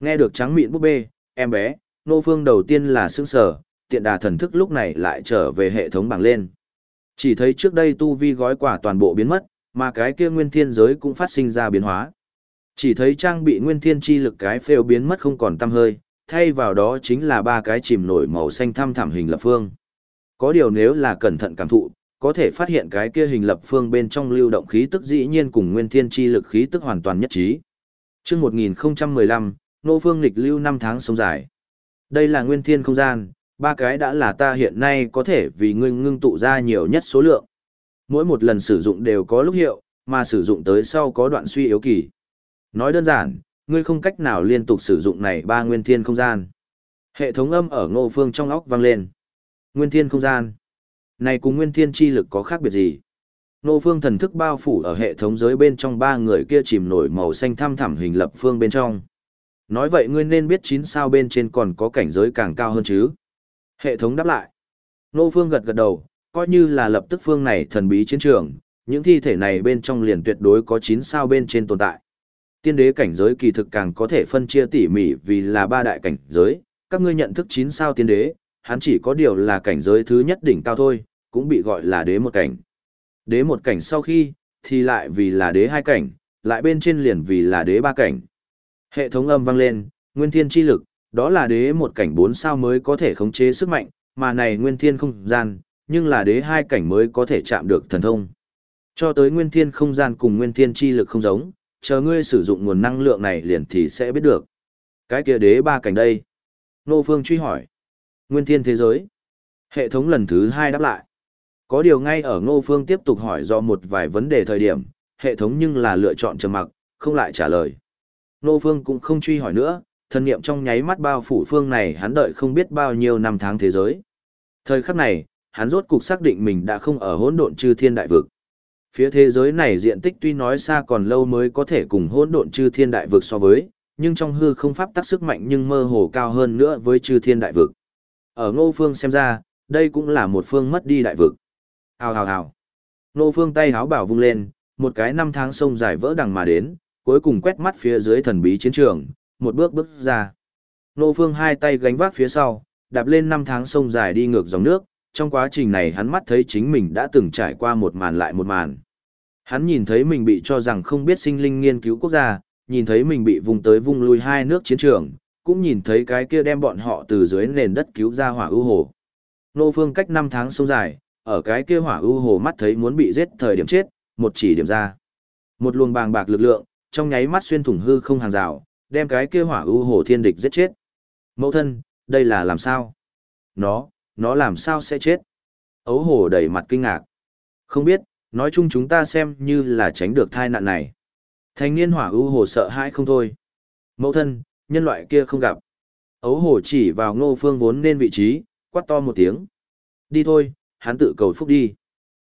Nghe được trắng miệng búp bê, em bé, nô phương đầu tiên là sững sờ, tiện đà thần thức lúc này lại trở về hệ thống bảng lên. Chỉ thấy trước đây tu vi gói quả toàn bộ biến mất, mà cái kia nguyên thiên giới cũng phát sinh ra biến hóa. Chỉ thấy trang bị nguyên thiên chi lực cái phêu biến mất không còn tăm hơi, thay vào đó chính là ba cái chìm nổi màu xanh thăm thẳm hình lập phương. Có điều nếu là cẩn thận cảm thụ, có thể phát hiện cái kia hình lập phương bên trong lưu động khí tức dĩ nhiên cùng nguyên thiên chi lực khí tức hoàn toàn nhất trí. trước 1015, nô phương nghịch lưu năm tháng sống dài. Đây là nguyên thiên không gian, ba cái đã là ta hiện nay có thể vì ngươi ngưng tụ ra nhiều nhất số lượng. Mỗi một lần sử dụng đều có lúc hiệu, mà sử dụng tới sau có đoạn suy yếu kỳ. Nói đơn giản, ngươi không cách nào liên tục sử dụng này ba nguyên thiên không gian. Hệ thống âm ở ngô phương trong óc vang lên. Nguyên thiên không gian. Này cùng nguyên thiên chi lực có khác biệt gì? Ngô phương thần thức bao phủ ở hệ thống giới bên trong ba người kia chìm nổi màu xanh thăm thẳm hình lập phương bên trong. Nói vậy ngươi nên biết chín sao bên trên còn có cảnh giới càng cao hơn chứ? Hệ thống đáp lại. Nô phương gật gật đầu, coi như là lập tức phương này thần bí chiến trường, những thi thể này bên trong liền tuyệt đối có 9 sao bên trên tồn tại. Tiên đế cảnh giới kỳ thực càng có thể phân chia tỉ mỉ vì là ba đại cảnh giới, các ngươi nhận thức 9 sao tiên đế, hắn chỉ có điều là cảnh giới thứ nhất đỉnh cao thôi, cũng bị gọi là đế một cảnh. Đế một cảnh sau khi, thì lại vì là đế hai cảnh, lại bên trên liền vì là đế ba cảnh. Hệ thống âm vang lên, nguyên thiên chi lực, đó là đế một cảnh bốn sao mới có thể khống chế sức mạnh, mà này nguyên thiên không gian, nhưng là đế hai cảnh mới có thể chạm được thần thông. Cho tới nguyên thiên không gian cùng nguyên thiên chi lực không giống, chờ ngươi sử dụng nguồn năng lượng này liền thì sẽ biết được. Cái kia đế ba cảnh đây. Nô Phương truy hỏi. Nguyên thiên thế giới. Hệ thống lần thứ hai đáp lại. Có điều ngay ở Ngô Phương tiếp tục hỏi do một vài vấn đề thời điểm, hệ thống nhưng là lựa chọn trầm mặc, không lại trả lời. Ngô Phương cũng không truy hỏi nữa, thần niệm trong nháy mắt bao phủ phương này hắn đợi không biết bao nhiêu năm tháng thế giới. Thời khắc này, hắn rốt cục xác định mình đã không ở hỗn độn chư thiên đại vực. Phía thế giới này diện tích tuy nói xa còn lâu mới có thể cùng hỗn độn chư thiên đại vực so với, nhưng trong hư không pháp tắc sức mạnh nhưng mơ hồ cao hơn nữa với chư thiên đại vực. Ở Ngô Phương xem ra, đây cũng là một phương mất đi đại vực. Hào hào hào. Ngô Phương tay háo bảo vung lên, một cái năm tháng sông dài vỡ đằng mà đến, cuối cùng quét mắt phía dưới thần bí chiến trường, một bước bước ra. Nô Phương hai tay gánh vác phía sau, đạp lên năm tháng sông dài đi ngược dòng nước, trong quá trình này hắn mắt thấy chính mình đã từng trải qua một màn lại một màn. Hắn nhìn thấy mình bị cho rằng không biết sinh linh nghiên cứu quốc gia, nhìn thấy mình bị vùng tới vùng lui hai nước chiến trường, cũng nhìn thấy cái kia đem bọn họ từ dưới nền đất cứu ra hỏa ưu hồ. Nô phương cách năm tháng sông dài, ở cái kia hỏa ưu hồ mắt thấy muốn bị giết thời điểm chết, một chỉ điểm ra. Một luồng bàng bạc lực lượng, trong nháy mắt xuyên thủng hư không hàng rào, đem cái kia hỏa ưu hồ thiên địch giết chết. Mẫu thân, đây là làm sao? Nó, nó làm sao sẽ chết? Ấu hồ đầy mặt kinh ngạc. Không biết, nói chung chúng ta xem như là tránh được thai nạn này. Thanh niên hỏa ưu hồ sợ hãi không thôi. Mẫu thân, nhân loại kia không gặp. Ấu hồ chỉ vào ngô phương vốn nên vị trí, quát to một tiếng. Đi thôi, hắn tự cầu phúc đi.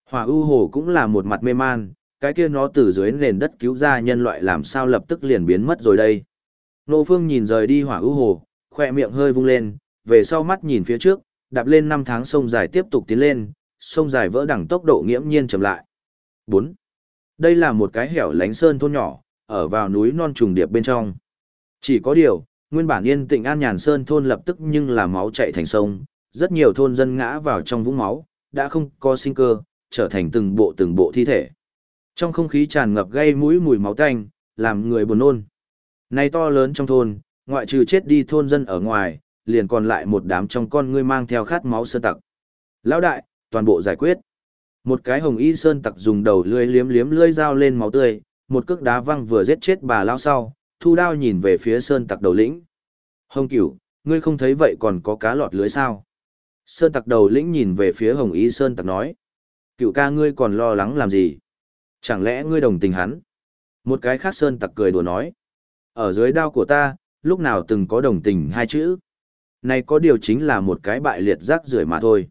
Hỏa ưu hồ cũng là một mặt mê man, cái kia nó từ dưới nền đất cứu ra nhân loại làm sao lập tức liền biến mất rồi đây. Nô phương nhìn rời đi hỏa ưu hồ, khỏe miệng hơi vung lên, về sau mắt nhìn phía trước, đạp lên năm tháng sông dài tiếp tục tiến lên, sông dài vỡ đẳng tốc độ nghiễm nhiên chậm lại. 4. Đây là một cái hẻo lánh sơn thôn nhỏ, ở vào núi non trùng điệp bên trong. Chỉ có điều, nguyên bản yên tĩnh an nhàn sơn thôn lập tức nhưng là máu chạy thành sông, rất nhiều thôn dân ngã vào trong vũng máu, đã không có sinh cơ, trở thành từng bộ từng bộ thi thể. Trong không khí tràn ngập gây mũi mùi máu tanh, làm người buồn nôn. Này to lớn trong thôn, ngoại trừ chết đi thôn dân ở ngoài, liền còn lại một đám trong con ngươi mang theo khát máu sơn tặc. Lão đại, toàn bộ giải quyết. Một cái hồng y sơn tặc dùng đầu lưỡi liếm liếm lưỡi dao lên máu tươi, một cước đá văng vừa giết chết bà lao sau, thu đao nhìn về phía sơn tặc đầu lĩnh. Hồng cửu, ngươi không thấy vậy còn có cá lọt lưới sao? Sơn tặc đầu lĩnh nhìn về phía hồng y sơn tặc nói. Cựu ca ngươi còn lo lắng làm gì? Chẳng lẽ ngươi đồng tình hắn? Một cái khác sơn tặc cười đùa nói. Ở dưới đao của ta, lúc nào từng có đồng tình hai chữ. Này có điều chính là một cái bại liệt rác rưởi mà thôi.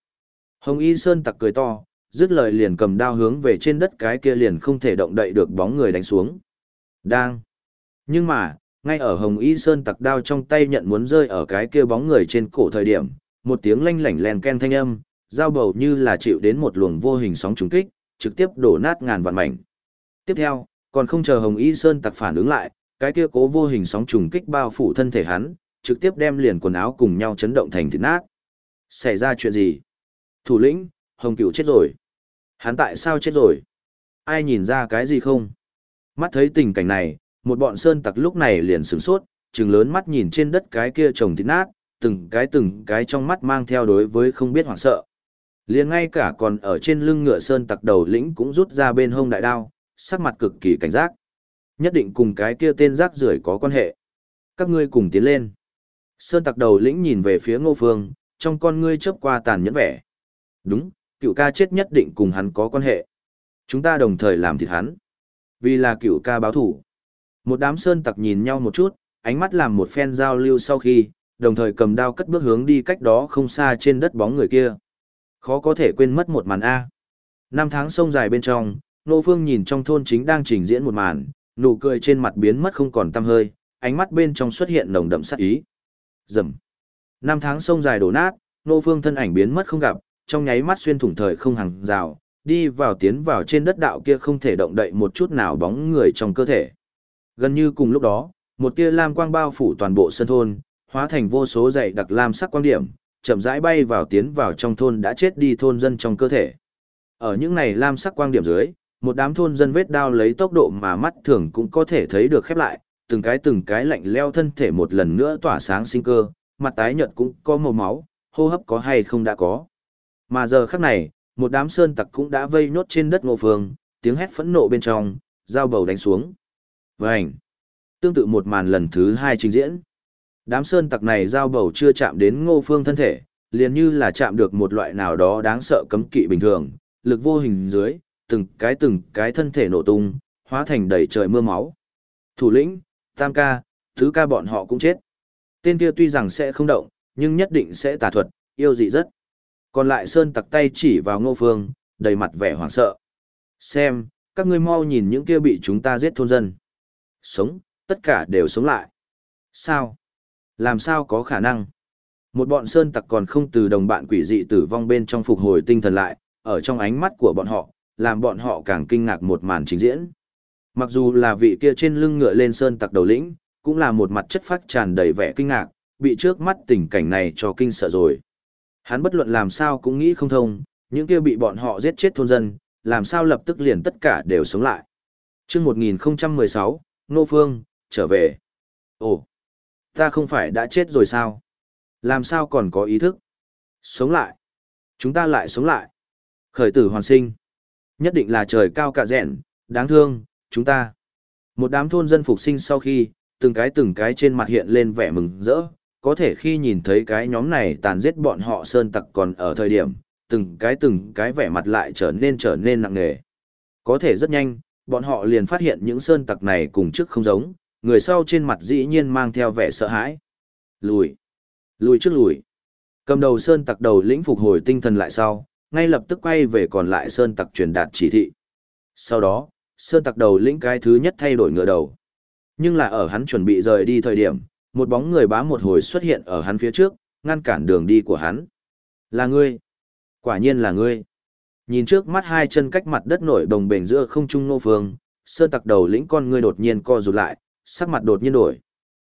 Hồng Y Sơn tặc cười to, dứt lời liền cầm đao hướng về trên đất cái kia liền không thể động đậy được bóng người đánh xuống. Đang. Nhưng mà, ngay ở Hồng Y Sơn tặc đao trong tay nhận muốn rơi ở cái kia bóng người trên cổ thời điểm, một tiếng lanh lảnh len ken thanh âm, dao bầu như là chịu đến một luồng vô hình sóng trùng kích, trực tiếp đổ nát ngàn vạn mảnh. Tiếp theo, còn không chờ Hồng Y Sơn tặc phản ứng lại, cái kia cố vô hình sóng trùng kích bao phủ thân thể hắn, trực tiếp đem liền quần áo cùng nhau chấn động thành thịt nát. Xảy ra chuyện gì? Thủ lĩnh, Hồng Cửu chết rồi. Hắn tại sao chết rồi? Ai nhìn ra cái gì không? Mắt thấy tình cảnh này, một bọn sơn tặc lúc này liền sửng sốt, trừng lớn mắt nhìn trên đất cái kia trồng thịt nát, từng cái từng cái trong mắt mang theo đối với không biết hoảng sợ. Liền ngay cả còn ở trên lưng ngựa sơn tặc đầu lĩnh cũng rút ra bên hông đại đao, sắc mặt cực kỳ cảnh giác. Nhất định cùng cái kia tên rác rưởi có quan hệ. Các ngươi cùng tiến lên. Sơn tặc đầu lĩnh nhìn về phía ngô phương, trong con ngươi chớp qua tàn nhẫn vẻ. Đúng, cựu ca chết nhất định cùng hắn có quan hệ. Chúng ta đồng thời làm thịt hắn. Vì là cựu ca báo thủ. Một đám sơn tặc nhìn nhau một chút, ánh mắt làm một phen giao lưu sau khi, đồng thời cầm đao cất bước hướng đi cách đó không xa trên đất bóng người kia. Khó có thể quên mất một màn A. Năm tháng sông dài bên trong, Nô Phương nhìn trong thôn chính đang trình diễn một màn, nụ cười trên mặt biến mất không còn tăm hơi, ánh mắt bên trong xuất hiện nồng đậm sát ý. Rầm. Năm tháng sông dài đổ nát, Nô Phương thân ảnh biến mất không gặp, trong nháy mắt xuyên thủng thời không hàng rào, đi vào tiến vào trên đất đạo kia không thể động đậy một chút nào bóng người trong cơ thể. Gần như cùng lúc đó, một tia lam quang bao phủ toàn bộ sân thôn, hóa thành vô số dày đặc lam sắc quang điểm, chậm rãi bay vào tiến vào trong thôn đã chết đi thôn dân trong cơ thể. Ở những này lam sắc quang điểm dưới, một đám thôn dân vết đao lấy tốc độ mà mắt thường cũng có thể thấy được khép lại, từng cái từng cái lạnh leo thân thể một lần nữa tỏa sáng sinh cơ, mặt tái nhợt cũng có màu máu, hô hấp có hay không đã có. Mà giờ khắc này, một đám sơn tặc cũng đã vây nốt trên đất ngô phương, tiếng hét phẫn nộ bên trong, dao bầu đánh xuống. Vành! Tương tự một màn lần thứ hai trình diễn. Đám sơn tặc này dao bầu chưa chạm đến ngô phương thân thể, liền như là chạm được một loại nào đó đáng sợ cấm kỵ bình thường, lực vô hình dưới, từng cái từng cái thân thể nổ tung, hóa thành đầy trời mưa máu. Thủ lĩnh, tam ca, thứ ca bọn họ cũng chết. Tên kia tuy rằng sẽ không động, nhưng nhất định sẽ tà thuật, yêu dị rất. Còn lại Sơn tặc tay chỉ vào ngô phương, đầy mặt vẻ hoảng sợ. Xem, các ngươi mau nhìn những kia bị chúng ta giết thôn dân. Sống, tất cả đều sống lại. Sao? Làm sao có khả năng? Một bọn Sơn tặc còn không từ đồng bạn quỷ dị tử vong bên trong phục hồi tinh thần lại, ở trong ánh mắt của bọn họ, làm bọn họ càng kinh ngạc một màn trình diễn. Mặc dù là vị kia trên lưng ngựa lên Sơn tặc đầu lĩnh, cũng là một mặt chất phát tràn đầy vẻ kinh ngạc, bị trước mắt tình cảnh này cho kinh sợ rồi. Hắn bất luận làm sao cũng nghĩ không thông, những kia bị bọn họ giết chết thôn dân, làm sao lập tức liền tất cả đều sống lại. Trước 1016, Nô Phương, trở về. Ồ, ta không phải đã chết rồi sao? Làm sao còn có ý thức? Sống lại. Chúng ta lại sống lại. Khởi tử hoàn sinh. Nhất định là trời cao cả rẹn, đáng thương, chúng ta. Một đám thôn dân phục sinh sau khi, từng cái từng cái trên mặt hiện lên vẻ mừng rỡ, có thể khi nhìn thấy cái nhóm này tàn giết bọn họ sơn tặc còn ở thời điểm, từng cái từng cái vẻ mặt lại trở nên trở nên nặng nề. Có thể rất nhanh, bọn họ liền phát hiện những sơn tặc này cùng trước không giống, người sau trên mặt dĩ nhiên mang theo vẻ sợ hãi. Lùi, lùi trước lùi. Cầm đầu sơn tặc đầu lĩnh phục hồi tinh thần lại sau, ngay lập tức quay về còn lại sơn tặc truyền đạt chỉ thị. Sau đó, sơn tặc đầu lĩnh cái thứ nhất thay đổi ngựa đầu. Nhưng là ở hắn chuẩn bị rời đi thời điểm, một bóng người bá một hồi xuất hiện ở hắn phía trước, ngăn cản đường đi của hắn. Là ngươi. Quả nhiên là ngươi. Nhìn trước mắt hai chân cách mặt đất nổi đồng bền giữa không trung nô phương, sơn tặc đầu lĩnh con ngươi đột nhiên co rụt lại, sắc mặt đột nhiên đổi.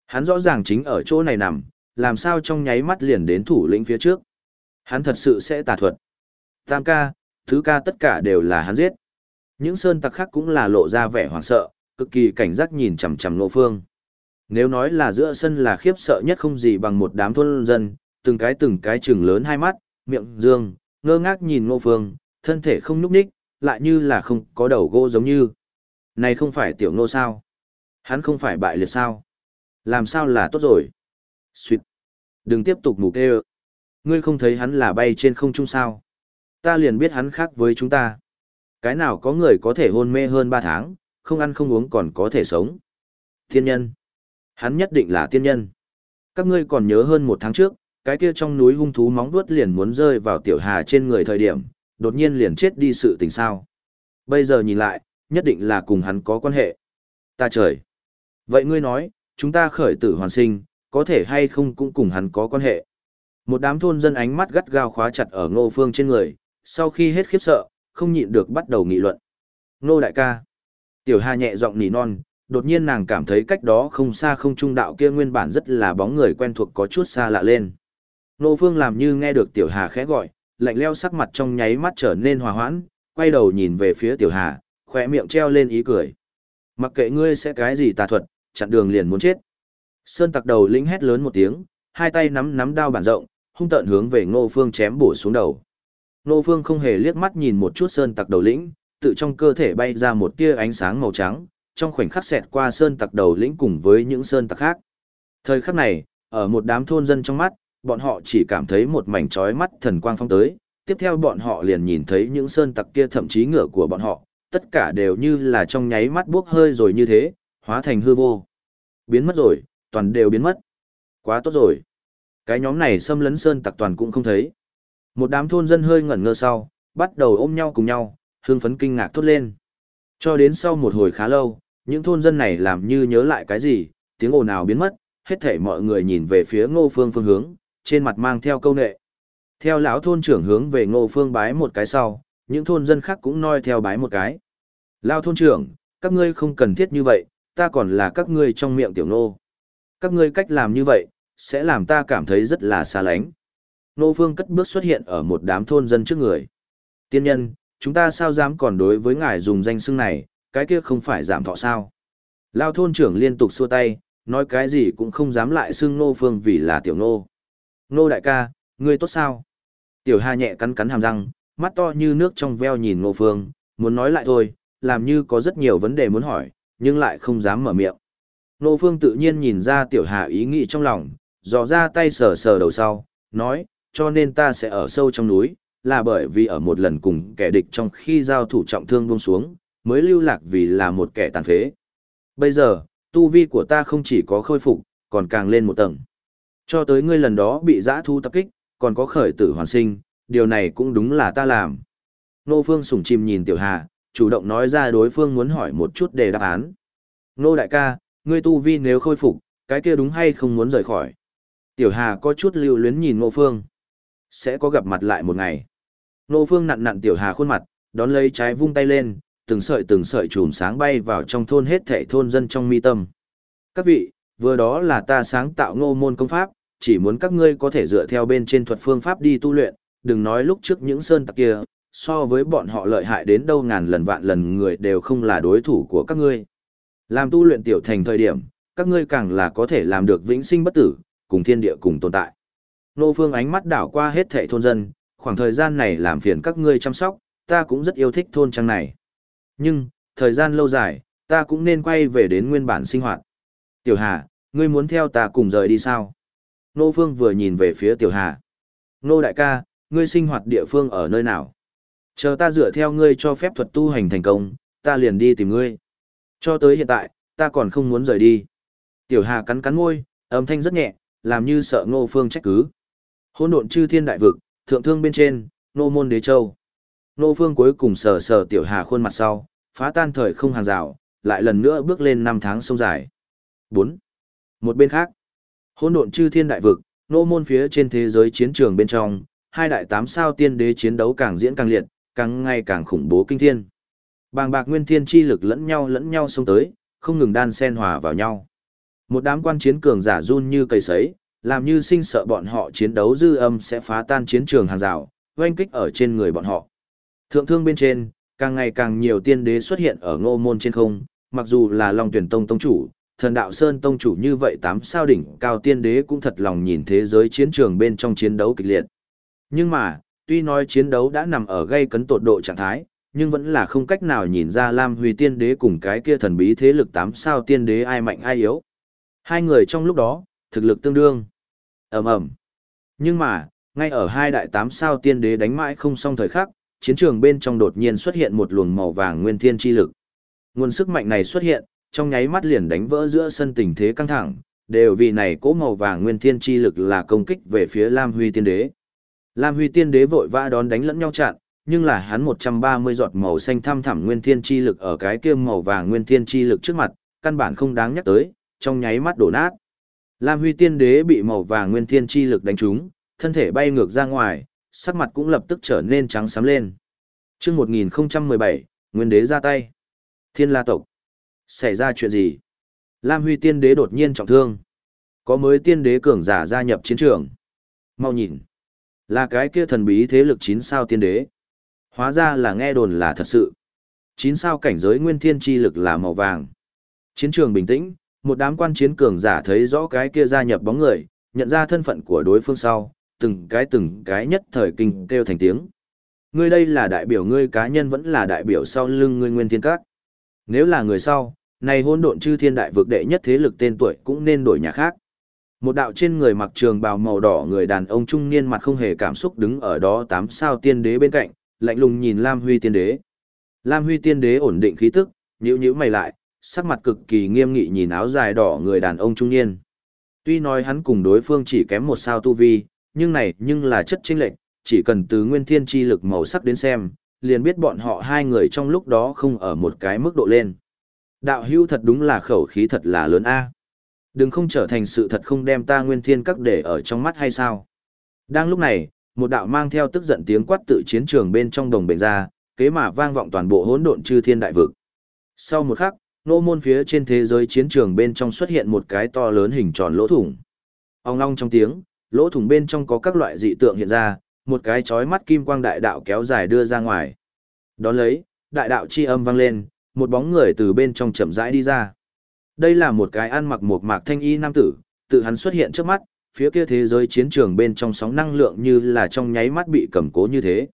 Hắn rõ ràng chính ở chỗ này nằm, làm sao trong nháy mắt liền đến thủ lĩnh phía trước. Hắn thật sự sẽ tà thuật. Tam ca, thứ ca tất cả đều là hắn giết. Những sơn tặc khác cũng là lộ ra vẻ hoảng sợ, cực kỳ cảnh giác nhìn chằm chằm nô phương. Nếu nói là giữa sân là khiếp sợ nhất không gì bằng một đám thôn dân, từng cái từng cái trừng lớn hai mắt, miệng dương, ngơ ngác nhìn ngô phương, thân thể không nhúc nhích, lại như là không có đầu gỗ giống như. Này không phải tiểu ngô sao? Hắn không phải bại liệt sao? Làm sao là tốt rồi? Xuyệt! Đừng tiếp tục mù kê Ngươi không thấy hắn là bay trên không trung sao? Ta liền biết hắn khác với chúng ta. Cái nào có người có thể hôn mê hơn 3 tháng, không ăn không uống còn có thể sống. Tiên nhân. Hắn nhất định là tiên nhân. Các ngươi còn nhớ hơn một tháng trước, cái kia trong núi hung thú móng vuốt liền muốn rơi vào tiểu hà trên người thời điểm, đột nhiên liền chết đi sự tình sao. Bây giờ nhìn lại, nhất định là cùng hắn có quan hệ. Ta trời! Vậy ngươi nói, chúng ta khởi tử hoàn sinh, có thể hay không cũng cùng hắn có quan hệ. Một đám thôn dân ánh mắt gắt gao khóa chặt ở ngô phương trên người, sau khi hết khiếp sợ, không nhịn được bắt đầu nghị luận. Nô đại ca! Tiểu Hà nhẹ giọng nỉ non, đột nhiên nàng cảm thấy cách đó không xa không trung đạo kia nguyên bản rất là bóng người quen thuộc có chút xa lạ lên. Nô Phương làm như nghe được Tiểu Hà khẽ gọi, lạnh leo sắc mặt trong nháy mắt trở nên hòa hoãn, quay đầu nhìn về phía Tiểu Hà, khỏe miệng treo lên ý cười. Mặc kệ ngươi sẽ cái gì tà thuật, chặn đường liền muốn chết. Sơn tặc đầu lĩnh hét lớn một tiếng, hai tay nắm nắm đao bản rộng, hung tợn hướng về Ngô Phương chém bổ xuống đầu. Nô Phương không hề liếc mắt nhìn một chút sơn tặc đầu lĩnh, tự trong cơ thể bay ra một tia ánh sáng màu trắng, trong khoảnh khắc xẹt qua sơn tặc đầu lĩnh cùng với những sơn tặc khác. Thời khắc này, ở một đám thôn dân trong mắt, bọn họ chỉ cảm thấy một mảnh chói mắt thần quang phong tới, tiếp theo bọn họ liền nhìn thấy những sơn tặc kia thậm chí ngựa của bọn họ, tất cả đều như là trong nháy mắt buốc hơi rồi như thế, hóa thành hư vô. Biến mất rồi, toàn đều biến mất. Quá tốt rồi. Cái nhóm này xâm lấn sơn tặc toàn cũng không thấy. Một đám thôn dân hơi ngẩn ngơ sau, bắt đầu ôm nhau cùng nhau, hương phấn kinh ngạc thốt lên. Cho đến sau một hồi khá lâu, những thôn dân này làm như nhớ lại cái gì, tiếng ồn ào biến mất, hết thảy mọi người nhìn về phía ngô phương phương hướng, trên mặt mang theo câu nệ. Theo lão thôn trưởng hướng về ngô phương bái một cái sau, những thôn dân khác cũng noi theo bái một cái. Lao thôn trưởng, các ngươi không cần thiết như vậy, ta còn là các ngươi trong miệng tiểu Ngô, Các ngươi cách làm như vậy, sẽ làm ta cảm thấy rất là xa lánh. Nô phương cất bước xuất hiện ở một đám thôn dân trước người. Tiên nhân, chúng ta sao dám còn đối với ngài dùng danh xưng này, cái kia không phải giảm thọ sao. Lao thôn trưởng liên tục xua tay, nói cái gì cũng không dám lại xưng nô phương vì là tiểu nô. Nô đại ca, ngươi tốt sao? Tiểu Hà nhẹ cắn cắn hàm răng, mắt to như nước trong veo nhìn Nô Phương, muốn nói lại thôi, làm như có rất nhiều vấn đề muốn hỏi, nhưng lại không dám mở miệng. Nô Phương tự nhiên nhìn ra Tiểu Hà ý nghĩ trong lòng, dò ra tay sờ sờ đầu sau, nói, cho nên ta sẽ ở sâu trong núi, là bởi vì ở một lần cùng kẻ địch trong khi giao thủ trọng thương buông xuống, mới lưu lạc vì là một kẻ tàn phế. Bây giờ, tu vi của ta không chỉ có khôi phục, còn càng lên một tầng. Cho tới ngươi lần đó bị giã thu tập kích, còn có khởi tử hoàn sinh, điều này cũng đúng là ta làm. Nô Phương sủng chìm nhìn Tiểu Hà, chủ động nói ra đối phương muốn hỏi một chút để đáp án. Nô đại ca, ngươi tu vi nếu khôi phục, cái kia đúng hay không muốn rời khỏi. Tiểu Hà có chút lưu luyến nhìn Nô Phương. Sẽ có gặp mặt lại một ngày. Nô Phương nặn nặn Tiểu Hà khuôn mặt, đón lấy trái vung tay lên, từng sợi từng sợi chùm sáng bay vào trong thôn hết thảy thôn dân trong mi tâm. Các vị, vừa đó là ta sáng tạo ngô môn công pháp, chỉ muốn các ngươi có thể dựa theo bên trên thuật phương pháp đi tu luyện, đừng nói lúc trước những sơn tặc kia, so với bọn họ lợi hại đến đâu ngàn lần vạn lần người đều không là đối thủ của các ngươi. Làm tu luyện tiểu thành thời điểm, các ngươi càng là có thể làm được vĩnh sinh bất tử, cùng thiên địa cùng tồn tại. Nô Phương ánh mắt đảo qua hết thảy thôn dân, khoảng thời gian này làm phiền các ngươi chăm sóc, ta cũng rất yêu thích thôn trang này. Nhưng, thời gian lâu dài, ta cũng nên quay về đến nguyên bản sinh hoạt. Tiểu Hà, ngươi muốn theo ta cùng rời đi sao? Nô Phương vừa nhìn về phía Tiểu Hà. Nô đại ca, ngươi sinh hoạt địa phương ở nơi nào? Chờ ta dựa theo ngươi cho phép thuật tu hành thành công, ta liền đi tìm ngươi. Cho tới hiện tại, ta còn không muốn rời đi. Tiểu Hà cắn cắn môi, âm thanh rất nhẹ, làm như sợ Ngô Phương trách cứ. Hỗn độn chư thiên đại vực, thượng thương bên trên, nô môn đế châu. nô Phương cuối cùng sờ sờ Tiểu Hà khuôn mặt sau, phá tan thời không hàng rào, lại lần nữa bước lên năm tháng sông dài. 4. Một bên khác, Hỗn độn chư thiên đại vực, nô môn phía trên thế giới chiến trường bên trong, hai đại tám sao tiên đế chiến đấu càng diễn càng liệt, càng ngày càng khủng bố kinh thiên. Bàng bạc nguyên thiên chi lực lẫn nhau lẫn nhau xông tới, không ngừng đan xen hòa vào nhau. Một đám quan chiến cường giả run như cây sấy, làm như sinh sợ bọn họ chiến đấu dư âm sẽ phá tan chiến trường hàng rào, oanh kích ở trên người bọn họ. Thượng thương bên trên, càng ngày càng nhiều tiên đế xuất hiện ở ngô môn trên không, mặc dù là Long Tuyển Tông Tông chủ, thần đạo Sơn Tông chủ như vậy tám sao đỉnh cao tiên đế cũng thật lòng nhìn thế giới chiến trường bên trong chiến đấu kịch liệt. Nhưng mà, tuy nói chiến đấu đã nằm ở gây cấn tột độ trạng thái, nhưng vẫn là không cách nào nhìn ra Lam Huy tiên đế cùng cái kia thần bí thế lực tám sao tiên đế ai mạnh ai yếu. Hai người trong lúc đó, thực lực tương đương. ầm ầm Nhưng mà, ngay ở hai đại tám sao tiên đế đánh mãi không xong thời khắc, chiến trường bên trong đột nhiên xuất hiện một luồng màu vàng nguyên thiên chi lực. Nguồn sức mạnh này xuất hiện, trong nháy mắt liền đánh vỡ giữa sân tình thế căng thẳng, đều vì này cỗ màu vàng nguyên thiên chi lực là công kích về phía Lam Huy tiên đế. Lam Huy tiên đế vội vã đón đánh lẫn nhau chặn, nhưng là hắn 130 giọt màu xanh thăm thẳm nguyên thiên chi lực ở cái kia màu vàng nguyên thiên chi lực trước mặt, căn bản không đáng nhắc tới, trong nháy mắt đổ nát. Lam Huy tiên đế bị màu vàng nguyên thiên chi lực đánh trúng, thân thể bay ngược ra ngoài, sắc mặt cũng lập tức trở nên trắng xám lên. Chương 1017, Nguyên đế ra tay. Thiên La tộc. Xảy ra chuyện gì? Lam Huy tiên đế đột nhiên trọng thương. Có mới tiên đế cường giả gia nhập chiến trường. Mau nhìn. Là cái kia thần bí thế lực 9 sao tiên đế. Hóa ra là nghe đồn là thật sự. 9 sao cảnh giới nguyên thiên chi lực là màu vàng. Chiến trường bình tĩnh, một đám quan chiến cường giả thấy rõ cái kia gia nhập bóng người, nhận ra thân phận của đối phương sau, từng cái từng cái nhất thời kinh kêu thành tiếng. Ngươi đây là đại biểu ngươi cá nhân vẫn là đại biểu sau lưng ngươi nguyên thiên các. Nếu là người sau, này hôn độn chư thiên đại vực đệ nhất thế lực tên tuổi cũng nên đổi nhà khác. Một đạo trên người mặc trường bào màu đỏ người đàn ông trung niên mặt không hề cảm xúc đứng ở đó tám sao tiên đế bên cạnh, lạnh lùng nhìn Lam Huy tiên đế. Lam Huy tiên đế ổn định khí tức, nhíu nhíu mày lại, sắc mặt cực kỳ nghiêm nghị nhìn áo dài đỏ người đàn ông trung niên. Tuy nói hắn cùng đối phương chỉ kém một sao tu vi, nhưng này nhưng là chất chênh lệch, chỉ cần từ nguyên thiên chi lực màu sắc đến xem, liền biết bọn họ hai người trong lúc đó không ở một cái mức độ lên. Đạo hưu thật đúng là khẩu khí thật là lớn a. Đừng không trở thành sự thật không đem ta nguyên thiên các để ở trong mắt hay sao. Đang lúc này, một đạo mang theo tức giận tiếng quát tự chiến trường bên trong đồng bệnh ra, kế mà vang vọng toàn bộ hỗn độn chư thiên đại vực. Sau một khắc, nô môn phía trên thế giới chiến trường bên trong xuất hiện một cái to lớn hình tròn lỗ thủng. Ông long trong tiếng, lỗ thủng bên trong có các loại dị tượng hiện ra, một cái chói mắt kim quang đại đạo kéo dài đưa ra ngoài. Đón lấy, đại đạo chi âm vang lên, một bóng người từ bên trong chậm rãi đi ra. Đây là một cái ăn mặc một mạc thanh y nam tử, tự hắn xuất hiện trước mắt, phía kia thế giới chiến trường bên trong sóng năng lượng như là trong nháy mắt bị cầm cố như thế.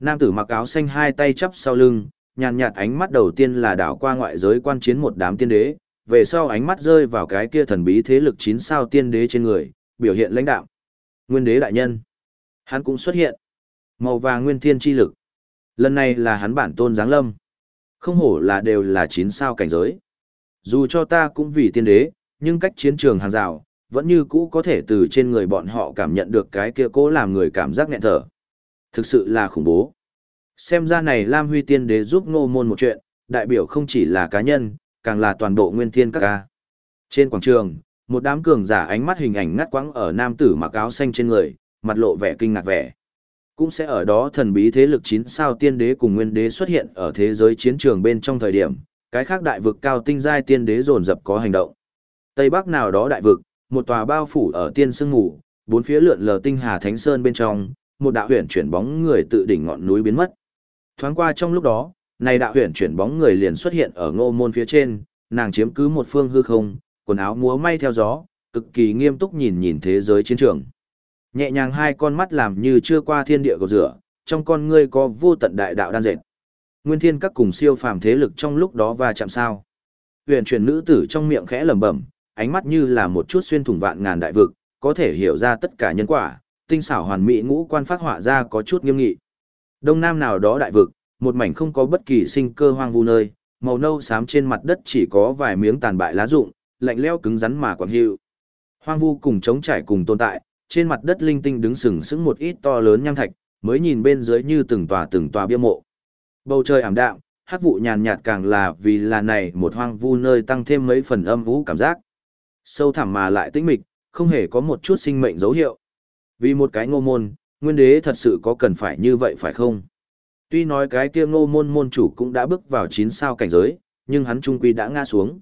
Nam tử mặc áo xanh hai tay chắp sau lưng, nhàn nhạt ánh mắt đầu tiên là đảo qua ngoại giới quan chiến một đám tiên đế, về sau ánh mắt rơi vào cái kia thần bí thế lực chín sao tiên đế trên người, biểu hiện lãnh đạo. Nguyên đế đại nhân. Hắn cũng xuất hiện. Màu vàng nguyên thiên chi lực. Lần này là hắn bản tôn giáng lâm. Không hổ là đều là chín sao cảnh giới. Dù cho ta cũng vì tiên đế, nhưng cách chiến trường hàng rào, vẫn như cũ có thể từ trên người bọn họ cảm nhận được cái kia cố làm người cảm giác nghẹn thở. Thực sự là khủng bố. Xem ra này Lam Huy tiên đế giúp ngô môn một chuyện, đại biểu không chỉ là cá nhân, càng là toàn bộ nguyên thiên các ca. Trên quảng trường, một đám cường giả ánh mắt hình ảnh ngắt quãng ở nam tử mặc áo xanh trên người, mặt lộ vẻ kinh ngạc vẻ. Cũng sẽ ở đó thần bí thế lực chín sao tiên đế cùng nguyên đế xuất hiện ở thế giới chiến trường bên trong thời điểm, cái khác đại vực cao tinh giai tiên đế dồn dập có hành động. Tây Bắc nào đó đại vực, một tòa bao phủ ở tiên sương ngủ, bốn phía lượn lờ tinh hà thánh sơn bên trong, một đạo huyền chuyển bóng người tự đỉnh ngọn núi biến mất. Thoáng qua trong lúc đó, này đạo huyền chuyển bóng người liền xuất hiện ở ngô môn phía trên, nàng chiếm cứ một phương hư không, quần áo múa may theo gió, cực kỳ nghiêm túc nhìn nhìn thế giới chiến trường. Nhẹ nhàng hai con mắt làm như chưa qua thiên địa cầu rửa, trong con ngươi có vô tận đại đạo đan dệt. Nguyên thiên các cùng siêu phàm thế lực trong lúc đó va chạm sao. Huyền chuyển nữ tử trong miệng khẽ lẩm bẩm, ánh mắt như là một chút xuyên thủng vạn ngàn đại vực, có thể hiểu ra tất cả nhân quả, tinh xảo hoàn mỹ ngũ quan phát họa ra có chút nghiêm nghị. Đông nam nào đó đại vực, một mảnh không có bất kỳ sinh cơ hoang vu nơi, màu nâu xám trên mặt đất chỉ có vài miếng tàn bại lá rụng, lạnh lẽo cứng rắn mà quảng hiệu. Hoang vu cùng chống trải cùng tồn tại, trên mặt đất linh tinh đứng sừng sững một ít to lớn nham thạch, mới nhìn bên dưới như từng tòa từng tòa bia mộ. Bầu trời ảm đạm, hắc vụ nhàn nhạt càng là vì là này một hoang vu nơi tăng thêm mấy phần âm vũ cảm giác. Sâu thẳm mà lại tĩnh mịch, không hề có một chút sinh mệnh dấu hiệu. Vì một cái ngô môn, nguyên đế thật sự có cần phải như vậy phải không? Tuy nói cái kia ngô môn môn chủ cũng đã bước vào chín sao cảnh giới, nhưng hắn trung quy đã ngã xuống.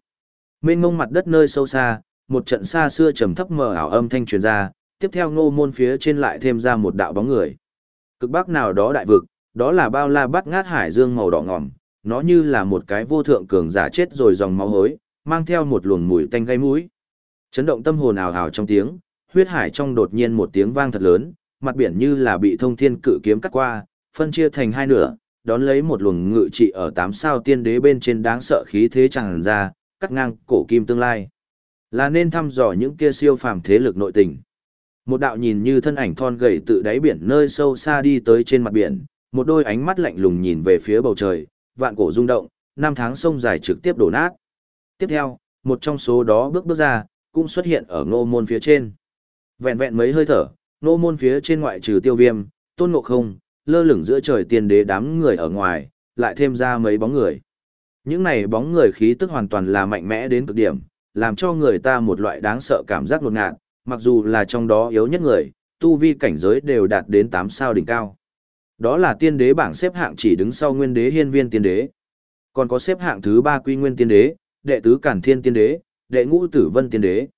Mênh ngông mặt đất nơi sâu xa, một trận xa xưa trầm thấp mờ ảo âm thanh truyền ra, tiếp theo ngô môn phía trên lại thêm ra một đạo bóng người. Cực bắc nào đó đại vực, đó là bao la bát ngát hải dương màu đỏ ngòm, nó như là một cái vô thượng cường giả chết rồi dòng máu hối, mang theo một luồng mùi tanh gây mũi. Chấn động tâm hồn ảo ảo trong tiếng, huyết hải trong đột nhiên một tiếng vang thật lớn, mặt biển như là bị thông thiên cự kiếm cắt qua, phân chia thành hai nửa, đón lấy một luồng ngự trị ở tám sao tiên đế bên trên đáng sợ khí thế tràn ra, cắt ngang cổ kim tương lai. Là nên thăm dò những kia siêu phàm thế lực nội tình. Một đạo nhìn như thân ảnh thon gầy tự đáy biển nơi sâu xa đi tới trên mặt biển, một đôi ánh mắt lạnh lùng nhìn về phía bầu trời, vạn cổ rung động, năm tháng sông dài trực tiếp đổ nát. Tiếp theo, một trong số đó bước bước ra, cũng xuất hiện ở ngô môn phía trên. Vẹn vẹn mấy hơi thở, nô môn phía trên ngoại trừ tiêu viêm, tôn ngộ không, lơ lửng giữa trời tiên đế đám người ở ngoài, lại thêm ra mấy bóng người. Những này bóng người khí tức hoàn toàn là mạnh mẽ đến cực điểm, làm cho người ta một loại đáng sợ cảm giác ngột ngạt, mặc dù là trong đó yếu nhất người, tu vi cảnh giới đều đạt đến 8 sao đỉnh cao. Đó là tiên đế bảng xếp hạng chỉ đứng sau nguyên đế hiên viên tiên đế. Còn có xếp hạng thứ 3 quy nguyên tiên đế, đệ tứ cản thiên tiên đế, đệ ngũ tử vân tiên đế.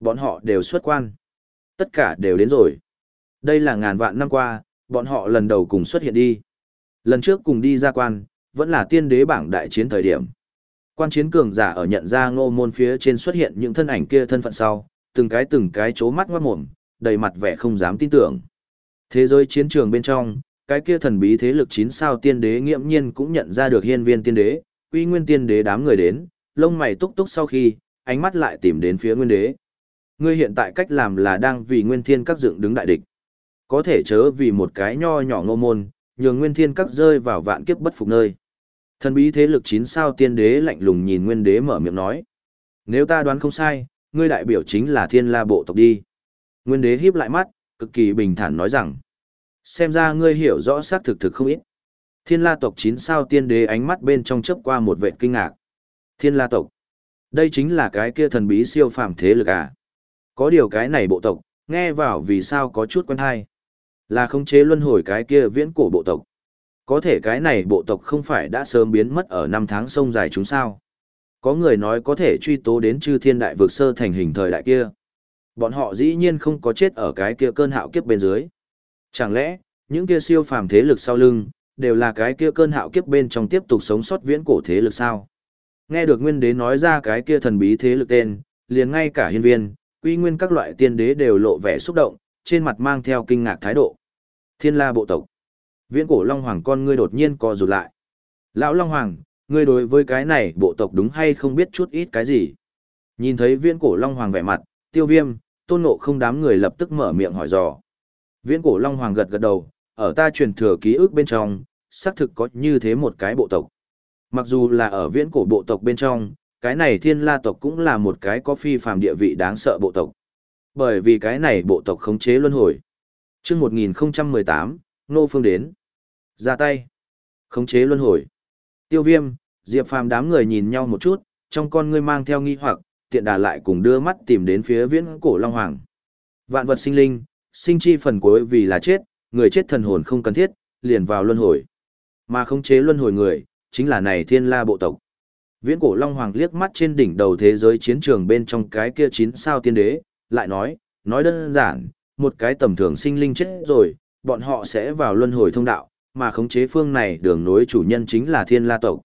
Bọn họ đều xuất quan. Tất cả đều đến rồi. Đây là ngàn vạn năm qua, bọn họ lần đầu cùng xuất hiện đi. Lần trước cùng đi ra quan, vẫn là tiên đế bảng đại chiến thời điểm. Quan chiến cường giả ở nhận ra ngô môn phía trên xuất hiện những thân ảnh kia thân phận sau, từng cái từng cái chố mắt ngoát mồm, đầy mặt vẻ không dám tin tưởng. Thế giới chiến trường bên trong, cái kia thần bí thế lực chín sao tiên đế nghiễm nhiên cũng nhận ra được hiên viên tiên đế, uy nguyên tiên đế đám người đến, lông mày túc túc sau khi, ánh mắt lại tìm đến phía nguyên đế. Ngươi hiện tại cách làm là đang vì nguyên thiên các dựng đứng đại địch. Có thể chớ vì một cái nho nhỏ ngô môn, nhường nguyên thiên các rơi vào vạn kiếp bất phục nơi. Thần bí thế lực chín sao tiên đế lạnh lùng nhìn nguyên đế mở miệng nói. Nếu ta đoán không sai, ngươi đại biểu chính là thiên la bộ tộc đi. Nguyên đế híp lại mắt, cực kỳ bình thản nói rằng. Xem ra ngươi hiểu rõ xác thực thực không ít. Thiên la tộc chín sao tiên đế ánh mắt bên trong chớp qua một vệ kinh ngạc. Thiên la tộc. Đây chính là cái kia thần bí siêu phàm thế lực à. Có điều cái này bộ tộc, nghe vào vì sao có chút quen hay. Là khống chế luân hồi cái kia viễn cổ bộ tộc. Có thể cái này bộ tộc không phải đã sớm biến mất ở năm tháng sông dài chúng sao. Có người nói có thể truy tố đến chư thiên đại vực sơ thành hình thời đại kia. Bọn họ dĩ nhiên không có chết ở cái kia cơn hạo kiếp bên dưới. Chẳng lẽ, những kia siêu phàm thế lực sau lưng, đều là cái kia cơn hạo kiếp bên trong tiếp tục sống sót viễn cổ thế lực sao? Nghe được nguyên đế nói ra cái kia thần bí thế lực tên, liền ngay cả hiên viên, quy nguyên các loại tiên đế đều lộ vẻ xúc động, trên mặt mang theo kinh ngạc thái độ. Thiên la bộ tộc. Viễn cổ Long Hoàng con ngươi đột nhiên co rụt lại. Lão Long Hoàng, ngươi đối với cái này bộ tộc đúng hay không biết chút ít cái gì? Nhìn thấy viễn cổ Long Hoàng vẻ mặt, tiêu viêm, tôn ngộ không đám người lập tức mở miệng hỏi dò. Viễn cổ Long Hoàng gật gật đầu, ở ta truyền thừa ký ức bên trong, xác thực có như thế một cái bộ tộc. Mặc dù là ở viễn cổ bộ tộc bên trong, cái này thiên la tộc cũng là một cái có phi phàm địa vị đáng sợ bộ tộc. Bởi vì cái này bộ tộc khống chế luân hồi. Trước 1018, Nô Phương đến. Ra tay. Khống chế luân hồi. Tiêu viêm, Diệp Phàm đám người nhìn nhau một chút, trong con ngươi mang theo nghi hoặc, tiện đà lại cùng đưa mắt tìm đến phía viễn cổ Long Hoàng. Vạn vật sinh linh, sinh chi phần cuối vì là chết, người chết thần hồn không cần thiết, liền vào luân hồi. Mà khống chế luân hồi người, chính là này thiên la bộ tộc. Viễn cổ Long Hoàng liếc mắt trên đỉnh đầu thế giới chiến trường bên trong cái kia chín sao tiên đế, lại nói, nói đơn giản, một cái tầm thường sinh linh chết rồi, bọn họ sẽ vào luân hồi thông đạo, mà khống chế phương này đường nối chủ nhân chính là thiên la tộc.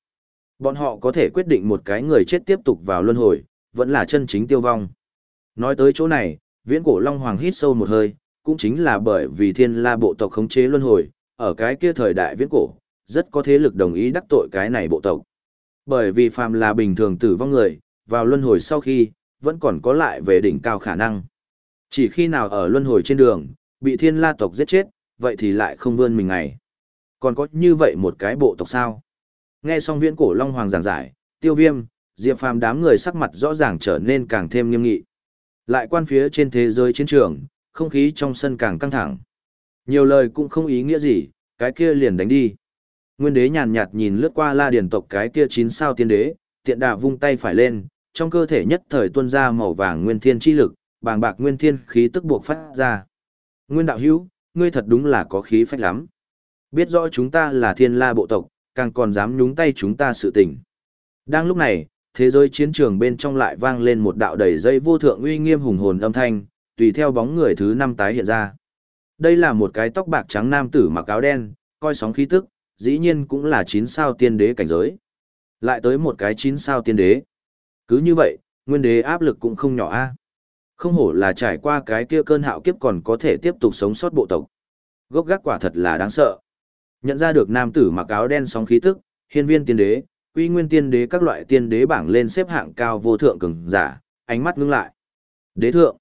Bọn họ có thể quyết định một cái người chết tiếp tục vào luân hồi, vẫn là chân chính tiêu vong. Nói tới chỗ này, viễn cổ Long Hoàng hít sâu một hơi, cũng chính là bởi vì thiên la bộ tộc khống chế luân hồi, ở cái kia thời đại viễn cổ, rất có thế lực đồng ý đắc tội cái này bộ tộc. Bởi vì phàm là bình thường tử vong người, vào luân hồi sau khi, vẫn còn có lại về đỉnh cao khả năng. Chỉ khi nào ở luân hồi trên đường, bị thiên la tộc giết chết, vậy thì lại không vươn mình ngày. Còn có như vậy một cái bộ tộc sao? Nghe xong viễn cổ Long Hoàng giảng giải, tiêu viêm, diệp phàm đám người sắc mặt rõ ràng trở nên càng thêm nghiêm nghị. Lại quan phía trên thế giới chiến trường, không khí trong sân càng căng thẳng. Nhiều lời cũng không ý nghĩa gì, cái kia liền đánh đi. Nguyên đế nhàn nhạt nhìn lướt qua la Điền tộc cái kia chín sao tiên đế, tiện đà vung tay phải lên, trong cơ thể nhất thời tuôn ra màu vàng nguyên thiên chi lực, bàng bạc nguyên thiên khí tức buộc phát ra. Nguyên đạo hữu, ngươi thật đúng là có khí phách lắm. Biết rõ chúng ta là thiên la bộ tộc, càng còn dám nhúng tay chúng ta sự tình. Đang lúc này, thế giới chiến trường bên trong lại vang lên một đạo đầy dây vô thượng uy nghiêm hùng hồn âm thanh, tùy theo bóng người thứ năm tái hiện ra. Đây là một cái tóc bạc trắng nam tử mặc áo đen, coi sóng khí tức, dĩ nhiên cũng là chín sao tiên đế cảnh giới. Lại tới một cái chín sao tiên đế. Cứ như vậy, nguyên đế áp lực cũng không nhỏ a. Không hổ là trải qua cái kia cơn hạo kiếp còn có thể tiếp tục sống sót bộ tộc. Gốc gác quả thật là đáng sợ. Nhận ra được nam tử mặc áo đen sóng khí tức, hiên viên tiên đế, quy nguyên tiên đế các loại tiên đế bảng lên xếp hạng cao vô thượng cường giả, ánh mắt ngưng lại. Đế thượng.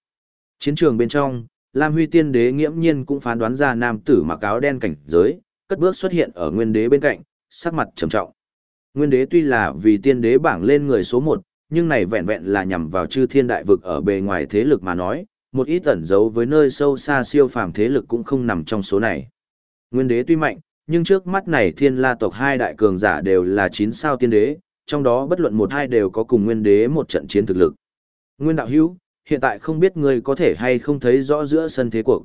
Chiến trường bên trong, Lam Huy tiên đế nghiễm nhiên cũng phán đoán ra nam tử mặc áo đen cảnh giới, cất bước xuất hiện ở nguyên đế bên cạnh, sắc mặt trầm trọng. Nguyên đế tuy là vì tiên đế bảng lên người số 1, nhưng này vẹn vẹn là nhằm vào chư thiên đại vực ở bề ngoài thế lực mà nói, một ít ẩn giấu với nơi sâu xa siêu phàm thế lực cũng không nằm trong số này. Nguyên đế tuy mạnh, nhưng trước mắt này thiên la tộc hai đại cường giả đều là 9 sao tiên đế, trong đó bất luận một hai đều có cùng nguyên đế một trận chiến thực lực. Nguyên đạo hữu, hiện tại không biết ngươi có thể hay không thấy rõ giữa sân thế cuộc.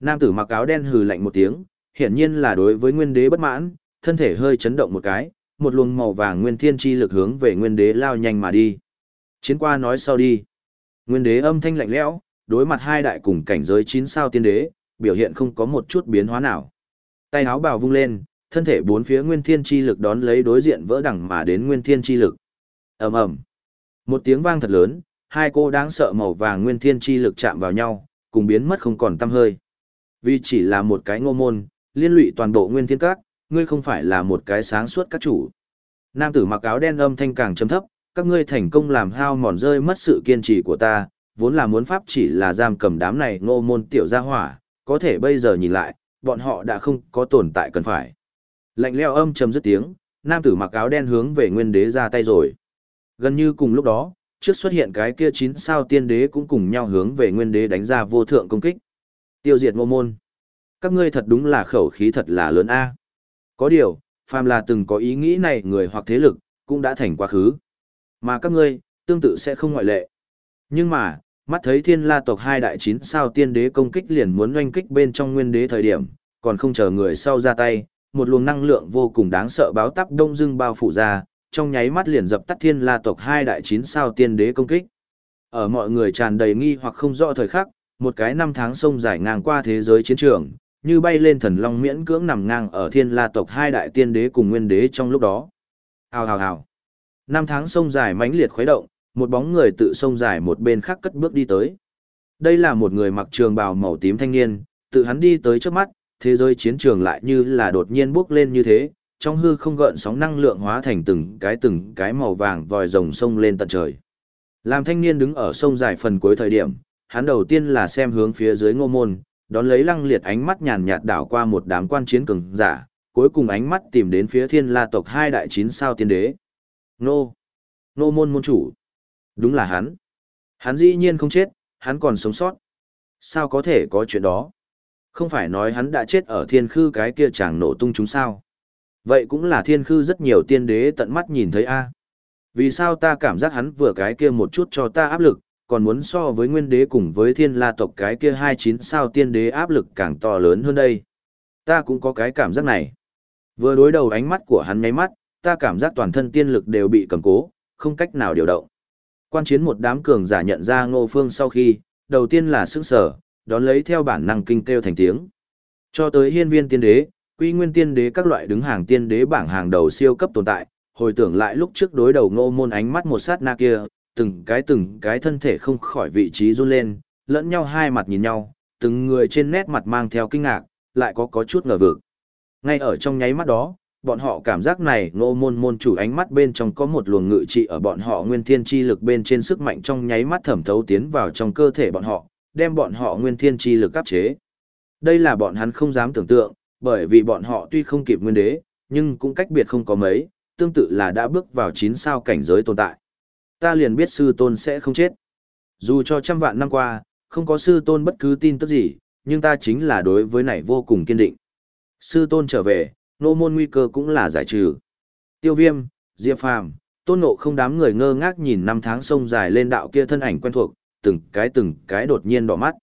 Nam tử mặc áo đen hừ lạnh một tiếng, hiển nhiên là đối với nguyên đế bất mãn, thân thể hơi chấn động một cái, một luồng màu vàng nguyên thiên chi lực hướng về nguyên đế lao nhanh mà đi. Chiến qua nói sau đi. Nguyên đế âm thanh lạnh lẽo, đối mặt hai đại cùng cảnh giới 9 sao tiên đế, biểu hiện không có một chút biến hóa nào. Tay áo bào vung lên, thân thể bốn phía nguyên thiên chi lực đón lấy đối diện vỡ đẳng mà đến nguyên thiên chi lực. Ầm ầm. Một tiếng vang thật lớn, hai cô đáng sợ màu vàng nguyên thiên chi lực chạm vào nhau, cùng biến mất không còn tăm hơi. Vì chỉ là một cái ngô môn, liên lụy toàn bộ nguyên thiên các, ngươi không phải là một cái sáng suốt các chủ. Nam tử mặc áo đen âm thanh càng trầm thấp, các ngươi thành công làm hao mòn rơi mất sự kiên trì của ta, vốn là muốn pháp chỉ là giam cầm đám này ngô môn tiểu gia hỏa, có thể bây giờ nhìn lại, bọn họ đã không có tồn tại cần phải. Lạnh leo âm trầm dứt tiếng, nam tử mặc áo đen hướng về nguyên đế ra tay rồi. Gần như cùng lúc đó, trước xuất hiện cái kia chín sao tiên đế cũng cùng nhau hướng về nguyên đế đánh ra vô thượng công kích. Tiêu diệt ngô môn. Các ngươi thật đúng là khẩu khí thật là lớn a. Có điều, phàm là từng có ý nghĩ này người hoặc thế lực, cũng đã thành quá khứ. Mà các ngươi, tương tự sẽ không ngoại lệ. Nhưng mà, mắt thấy thiên la tộc hai đại chín sao tiên đế công kích liền muốn oanh kích bên trong nguyên đế thời điểm, còn không chờ người sau ra tay, một luồng năng lượng vô cùng đáng sợ báo tắp đông dưng bao phủ ra, trong nháy mắt liền dập tắt thiên la tộc hai đại chín sao tiên đế công kích. Ở mọi người tràn đầy nghi hoặc không rõ thời khắc, một cái năm tháng sông dài ngang qua thế giới chiến trường, như bay lên thần long miễn cưỡng nằm ngang ở thiên la tộc hai đại tiên đế cùng nguyên đế trong lúc đó. Hào hào hào. Năm tháng sông dài mãnh liệt khuấy động, một bóng người tự sông dài một bên khác cất bước đi tới. Đây là một người mặc trường bào màu tím thanh niên, tự hắn đi tới trước mắt, thế giới chiến trường lại như là đột nhiên bước lên như thế, trong hư không gợn sóng năng lượng hóa thành từng cái từng cái màu vàng vòi rồng sông lên tận trời. Làm thanh niên đứng ở sông dài phần cuối thời điểm, hắn đầu tiên là xem hướng phía dưới ngô môn, đón lấy lăng liệt ánh mắt nhàn nhạt đảo qua một đám quan chiến cường giả, cuối cùng ánh mắt tìm đến phía thiên la tộc hai đại chín sao tiên đế. Nô! Nô môn môn chủ! Đúng là hắn! Hắn dĩ nhiên không chết, hắn còn sống sót. Sao có thể có chuyện đó? Không phải nói hắn đã chết ở thiên khư cái kia chẳng nổ tung chúng sao? Vậy cũng là thiên khư rất nhiều tiên đế tận mắt nhìn thấy a. Vì sao ta cảm giác hắn vừa cái kia một chút cho ta áp lực, còn muốn so với nguyên đế cùng với thiên la tộc cái kia hai chín sao tiên đế áp lực càng to lớn hơn đây. Ta cũng có cái cảm giác này. Vừa đối đầu ánh mắt của hắn nháy mắt, ta cảm giác toàn thân tiên lực đều bị cầm cố, không cách nào điều động. Quan chiến một đám cường giả nhận ra ngô phương sau khi, đầu tiên là sức sở, đón lấy theo bản năng kinh kêu thành tiếng. Cho tới hiên viên tiên đế, quy nguyên tiên đế các loại đứng hàng tiên đế bảng hàng đầu siêu cấp tồn tại, hồi tưởng lại lúc trước đối đầu ngô môn ánh mắt một sát na kia, từng cái từng cái thân thể không khỏi vị trí run lên, lẫn nhau hai mặt nhìn nhau, từng người trên nét mặt mang theo kinh ngạc, lại có có chút ngờ vực. Ngay ở trong nháy mắt đó, bọn họ cảm giác này ngô môn môn chủ ánh mắt bên trong có một luồng ngự trị ở bọn họ nguyên thiên chi lực bên trên sức mạnh trong nháy mắt thẩm thấu tiến vào trong cơ thể bọn họ, đem bọn họ nguyên thiên chi lực áp chế. Đây là bọn hắn không dám tưởng tượng, bởi vì bọn họ tuy không kịp nguyên đế, nhưng cũng cách biệt không có mấy, tương tự là đã bước vào 9 sao cảnh giới tồn tại. Ta liền biết sư tôn sẽ không chết. Dù cho trăm vạn năm qua, không có sư tôn bất cứ tin tức gì, nhưng ta chính là đối với này vô cùng kiên định. Sư tôn trở về, nô môn nguy cơ cũng là giải trừ. Tiêu viêm, Diệp Phàm, tôn nộ không đám người ngơ ngác nhìn năm tháng sông dài lên đạo kia thân ảnh quen thuộc, từng cái từng cái đột nhiên đỏ mắt.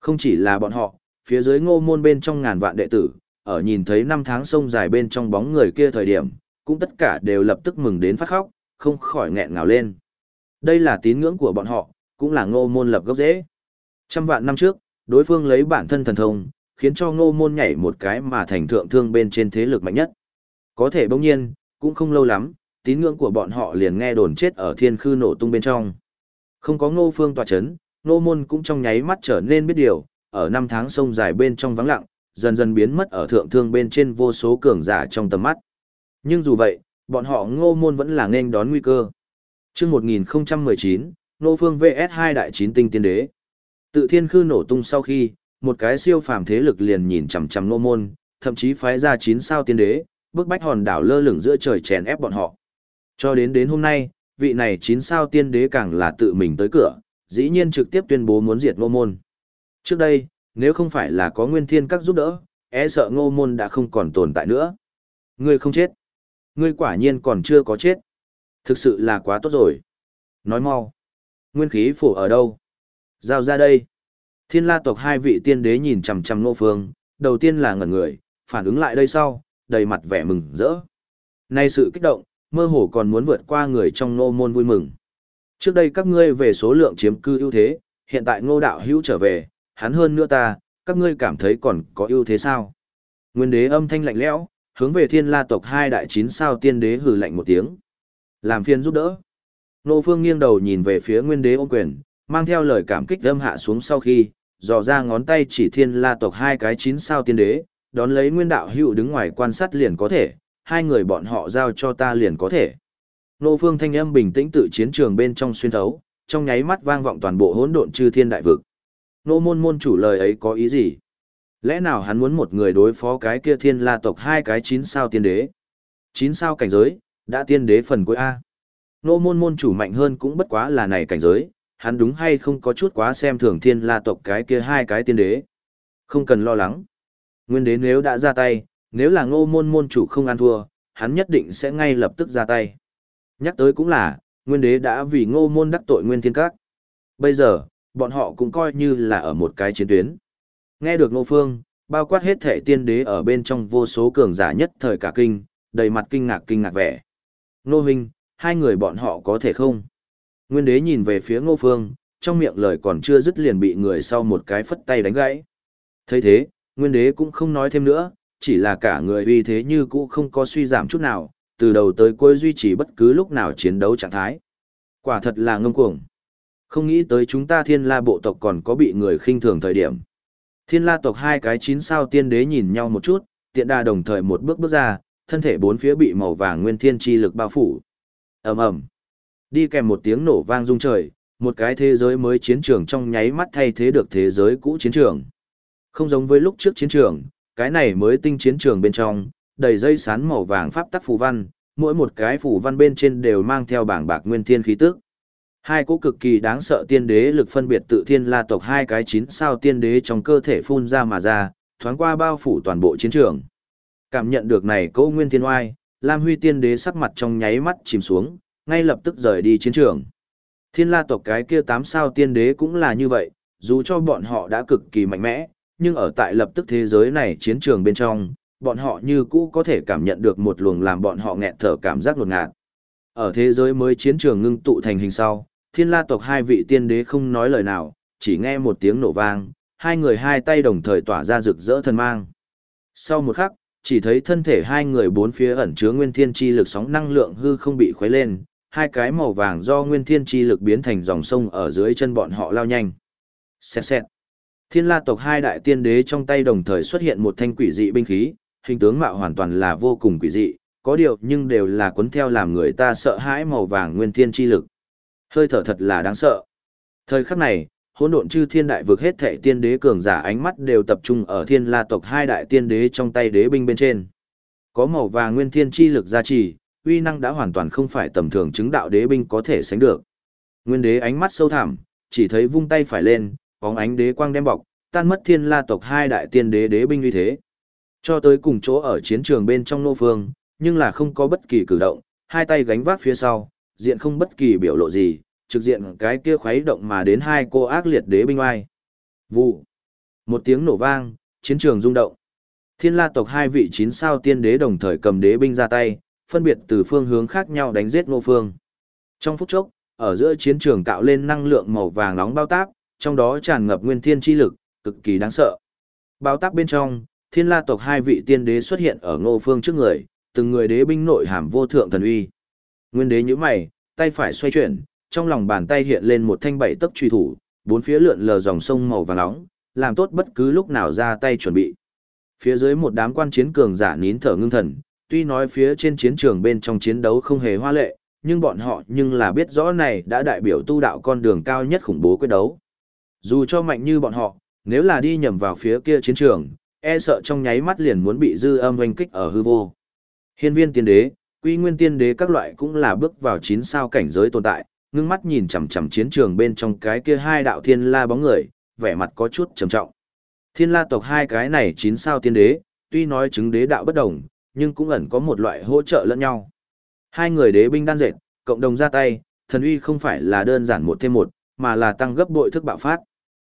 Không chỉ là bọn họ, phía dưới ngô môn bên trong ngàn vạn đệ tử, ở nhìn thấy năm tháng sông dài bên trong bóng người kia thời điểm, cũng tất cả đều lập tức mừng đến phát khóc, không khỏi nghẹn ngào lên. Đây là tín ngưỡng của bọn họ, cũng là ngô môn lập gốc dễ. Trăm vạn năm trước, đối phương lấy bản thân thần thông, khiến cho ngô môn nhảy một cái mà thành thượng thương bên trên thế lực mạnh nhất. Có thể bỗng nhiên, cũng không lâu lắm, tín ngưỡng của bọn họ liền nghe đồn chết ở thiên khư nổ tung bên trong. Không có ngô phương tòa chấn, ngô môn cũng trong nháy mắt trở nên biết điều, ở năm tháng sông dài bên trong vắng lặng, dần dần biến mất ở thượng thương bên trên vô số cường giả trong tầm mắt. Nhưng dù vậy, bọn họ ngô môn vẫn là nên đón nguy cơ. Trước 1019, Ngô Phương VS 2 đại chín tinh tiên đế. Tự thiên khư nổ tung sau khi, một cái siêu phàm thế lực liền nhìn chằm chằm nô môn, thậm chí phái ra chín sao tiên đế, bức bách hòn đảo lơ lửng giữa trời chèn ép bọn họ. Cho đến đến hôm nay, vị này chín sao tiên đế càng là tự mình tới cửa, dĩ nhiên trực tiếp tuyên bố muốn diệt ngô môn. Trước đây, nếu không phải là có nguyên thiên các giúp đỡ, e sợ ngô môn đã không còn tồn tại nữa. Ngươi không chết. Ngươi quả nhiên còn chưa có chết. Thực sự là quá tốt rồi. Nói mau. Nguyên khí phổ ở đâu? Giao ra đây. Thiên la tộc hai vị tiên đế nhìn chằm chằm nô phương, đầu tiên là ngẩn người, phản ứng lại đây sau, đầy mặt vẻ mừng rỡ. Nay sự kích động, mơ hồ còn muốn vượt qua người trong nô môn vui mừng. Trước đây các ngươi về số lượng chiếm cư ưu thế, hiện tại ngô đạo hữu trở về, hắn hơn nữa ta, các ngươi cảm thấy còn có ưu thế sao? Nguyên đế âm thanh lạnh lẽo, hướng về thiên la tộc hai đại chín sao tiên đế hừ lạnh một tiếng. Làm phiền giúp đỡ. Nô phương nghiêng đầu nhìn về phía nguyên đế ôm quyền, mang theo lời cảm kích âm hạ xuống sau khi, dò ra ngón tay chỉ thiên la tộc hai cái chín sao tiên đế, đón lấy nguyên đạo hữu đứng ngoài quan sát liền có thể, hai người bọn họ giao cho ta liền có thể. Nô phương thanh âm bình tĩnh tự chiến trường bên trong xuyên thấu, trong nháy mắt vang vọng toàn bộ hỗn độn chư thiên đại vực. Nô môn môn chủ lời ấy có ý gì? Lẽ nào hắn muốn một người đối phó cái kia thiên la tộc hai cái chín sao tiên đế? Chín sao cảnh giới, đã tiên đế phần cuối A. Nô môn môn chủ mạnh hơn cũng bất quá là này cảnh giới, hắn đúng hay không có chút quá xem thường thiên la tộc cái kia hai cái tiên đế. Không cần lo lắng. Nguyên đế nếu đã ra tay, nếu là ngô môn môn chủ không ăn thua, hắn nhất định sẽ ngay lập tức ra tay. Nhắc tới cũng là, nguyên đế đã vì ngô môn đắc tội nguyên thiên các. Bây giờ, bọn họ cũng coi như là ở một cái chiến tuyến. Nghe được ngô phương, bao quát hết thể tiên đế ở bên trong vô số cường giả nhất thời cả kinh, đầy mặt kinh ngạc kinh ngạc vẻ. Ngô huynh, hai người bọn họ có thể không? Nguyên đế nhìn về phía ngô phương, trong miệng lời còn chưa dứt liền bị người sau một cái phất tay đánh gãy. thấy thế, nguyên đế cũng không nói thêm nữa, chỉ là cả người uy thế như cũ không có suy giảm chút nào, từ đầu tới cuối duy trì bất cứ lúc nào chiến đấu trạng thái. Quả thật là ngông cuồng. Không nghĩ tới chúng ta thiên la bộ tộc còn có bị người khinh thường thời điểm. Thiên la tộc hai cái chín sao tiên đế nhìn nhau một chút, tiện đà đồng thời một bước bước ra, thân thể bốn phía bị màu vàng nguyên thiên chi lực bao phủ. ầm ầm, Đi kèm một tiếng nổ vang rung trời, một cái thế giới mới chiến trường trong nháy mắt thay thế được thế giới cũ chiến trường. Không giống với lúc trước chiến trường, cái này mới tinh chiến trường bên trong, đầy dây sán màu vàng pháp tắc phù văn, mỗi một cái phù văn bên trên đều mang theo bảng bạc nguyên thiên khí tức. Hai cỗ cực kỳ đáng sợ tiên đế lực phân biệt tự thiên la tộc hai cái chín sao tiên đế trong cơ thể phun ra mà ra, thoáng qua bao phủ toàn bộ chiến trường. Cảm nhận được này cỗ nguyên thiên oai, Lam Huy tiên đế sắc mặt trong nháy mắt chìm xuống, ngay lập tức rời đi chiến trường. Thiên la tộc cái kia tám sao tiên đế cũng là như vậy, dù cho bọn họ đã cực kỳ mạnh mẽ, nhưng ở tại lập tức thế giới này chiến trường bên trong, bọn họ như cũ có thể cảm nhận được một luồng làm bọn họ nghẹt thở cảm giác ngột ngạt. Ở thế giới mới chiến trường ngưng tụ thành hình sau, thiên la tộc hai vị tiên đế không nói lời nào, chỉ nghe một tiếng nổ vang, hai người hai tay đồng thời tỏa ra rực rỡ thần mang. Sau một khắc, chỉ thấy thân thể hai người bốn phía ẩn chứa nguyên thiên chi lực sóng năng lượng hư không bị khuấy lên, hai cái màu vàng do nguyên thiên chi lực biến thành dòng sông ở dưới chân bọn họ lao nhanh. Xẹt xẹt. Thiên la tộc hai đại tiên đế trong tay đồng thời xuất hiện một thanh quỷ dị binh khí, hình tướng mạo hoàn toàn là vô cùng quỷ dị, có điều nhưng đều là cuốn theo làm người ta sợ hãi màu vàng nguyên thiên chi lực. Hơi thở thật là đáng sợ. Thời khắc này, hỗn độn chư thiên đại vực hết thệ tiên đế cường giả ánh mắt đều tập trung ở thiên la tộc hai đại tiên đế trong tay đế binh bên trên. Có màu vàng nguyên thiên chi lực gia trì, uy năng đã hoàn toàn không phải tầm thường chứng đạo đế binh có thể sánh được. Nguyên đế ánh mắt sâu thẳm, chỉ thấy vung tay phải lên, bóng ánh đế quang đem bọc, tan mất thiên la tộc hai đại tiên đế đế binh uy thế. Cho tới cùng chỗ ở chiến trường bên trong nô phương, nhưng là không có bất kỳ cử động, hai tay gánh vác phía sau, diện không bất kỳ biểu lộ gì, trực diện cái kia khuấy động mà đến hai cô ác liệt đế binh oai. Vụ. Một tiếng nổ vang, chiến trường rung động. Thiên la tộc hai vị chín sao tiên đế đồng thời cầm đế binh ra tay, phân biệt từ phương hướng khác nhau đánh giết ngô phương. Trong phút chốc, ở giữa chiến trường tạo lên năng lượng màu vàng nóng bao táp, trong đó tràn ngập nguyên thiên chi lực, cực kỳ đáng sợ. Bao táp bên trong, thiên la tộc hai vị tiên đế xuất hiện ở ngô phương trước người, từng người đế binh nội hàm vô thượng thần uy. Nguyên đế nhíu mày, tay phải xoay chuyển, trong lòng bàn tay hiện lên một thanh bảy tấc truy thủ, bốn phía lượn lờ dòng sông màu vàng nóng, làm tốt bất cứ lúc nào ra tay chuẩn bị. Phía dưới một đám quan chiến cường giả nín thở ngưng thần, tuy nói phía trên chiến trường bên trong chiến đấu không hề hoa lệ, nhưng bọn họ nhưng là biết rõ này đã đại biểu tu đạo con đường cao nhất khủng bố quyết đấu. Dù cho mạnh như bọn họ, Nếu là đi nhầm vào phía kia chiến trường, e sợ trong nháy mắt liền muốn bị dư âm oanh kích ở hư vô. Hiên viên tiên đế, quy nguyên tiên đế các loại cũng là bước vào chín sao cảnh giới tồn tại, ngưng mắt nhìn chằm chằm chiến trường bên trong cái kia hai đạo thiên la bóng người, vẻ mặt có chút trầm trọng. Thiên la tộc hai cái này chín sao tiên đế, tuy nói chứng đế đạo bất đồng, nhưng cũng ẩn có một loại hỗ trợ lẫn nhau. Hai người đế binh đan dệt, cộng đồng ra tay, thần uy không phải là đơn giản một thêm một, mà là tăng gấp bội thức bạo phát.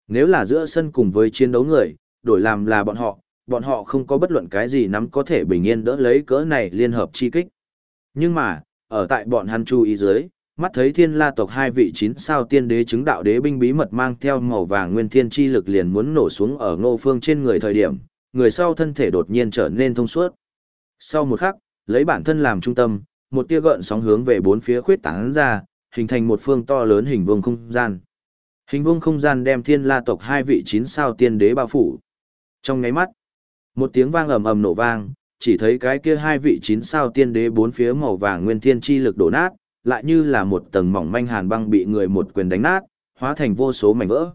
Nếu là giữa sân cùng với chiến đấu người, đổi làm là bọn họ, bọn họ không có bất luận cái gì nắm có thể bình yên đỡ lấy cỡ này liên hợp chi kích. Nhưng mà, ở tại bọn hắn chú ý dưới, mắt thấy thiên la tộc hai vị chín sao tiên đế chứng đạo đế binh bí mật mang theo màu vàng nguyên thiên chi lực liền muốn nổ xuống ở ngô phương trên người thời điểm, người sau thân thể đột nhiên trở nên thông suốt. Sau một khắc, lấy bản thân làm trung tâm, một tia gợn sóng hướng về bốn phía khuyết tán ra, hình thành một phương to lớn hình vuông không gian. Hình vuông không gian đem thiên la tộc hai vị chín sao tiên đế bao phủ. Trong ngáy mắt, một tiếng vang ầm ầm nổ vang, chỉ thấy cái kia hai vị chín sao tiên đế bốn phía màu vàng nguyên thiên chi lực đổ nát, lại như là một tầng mỏng manh hàn băng bị người một quyền đánh nát, hóa thành vô số mảnh vỡ.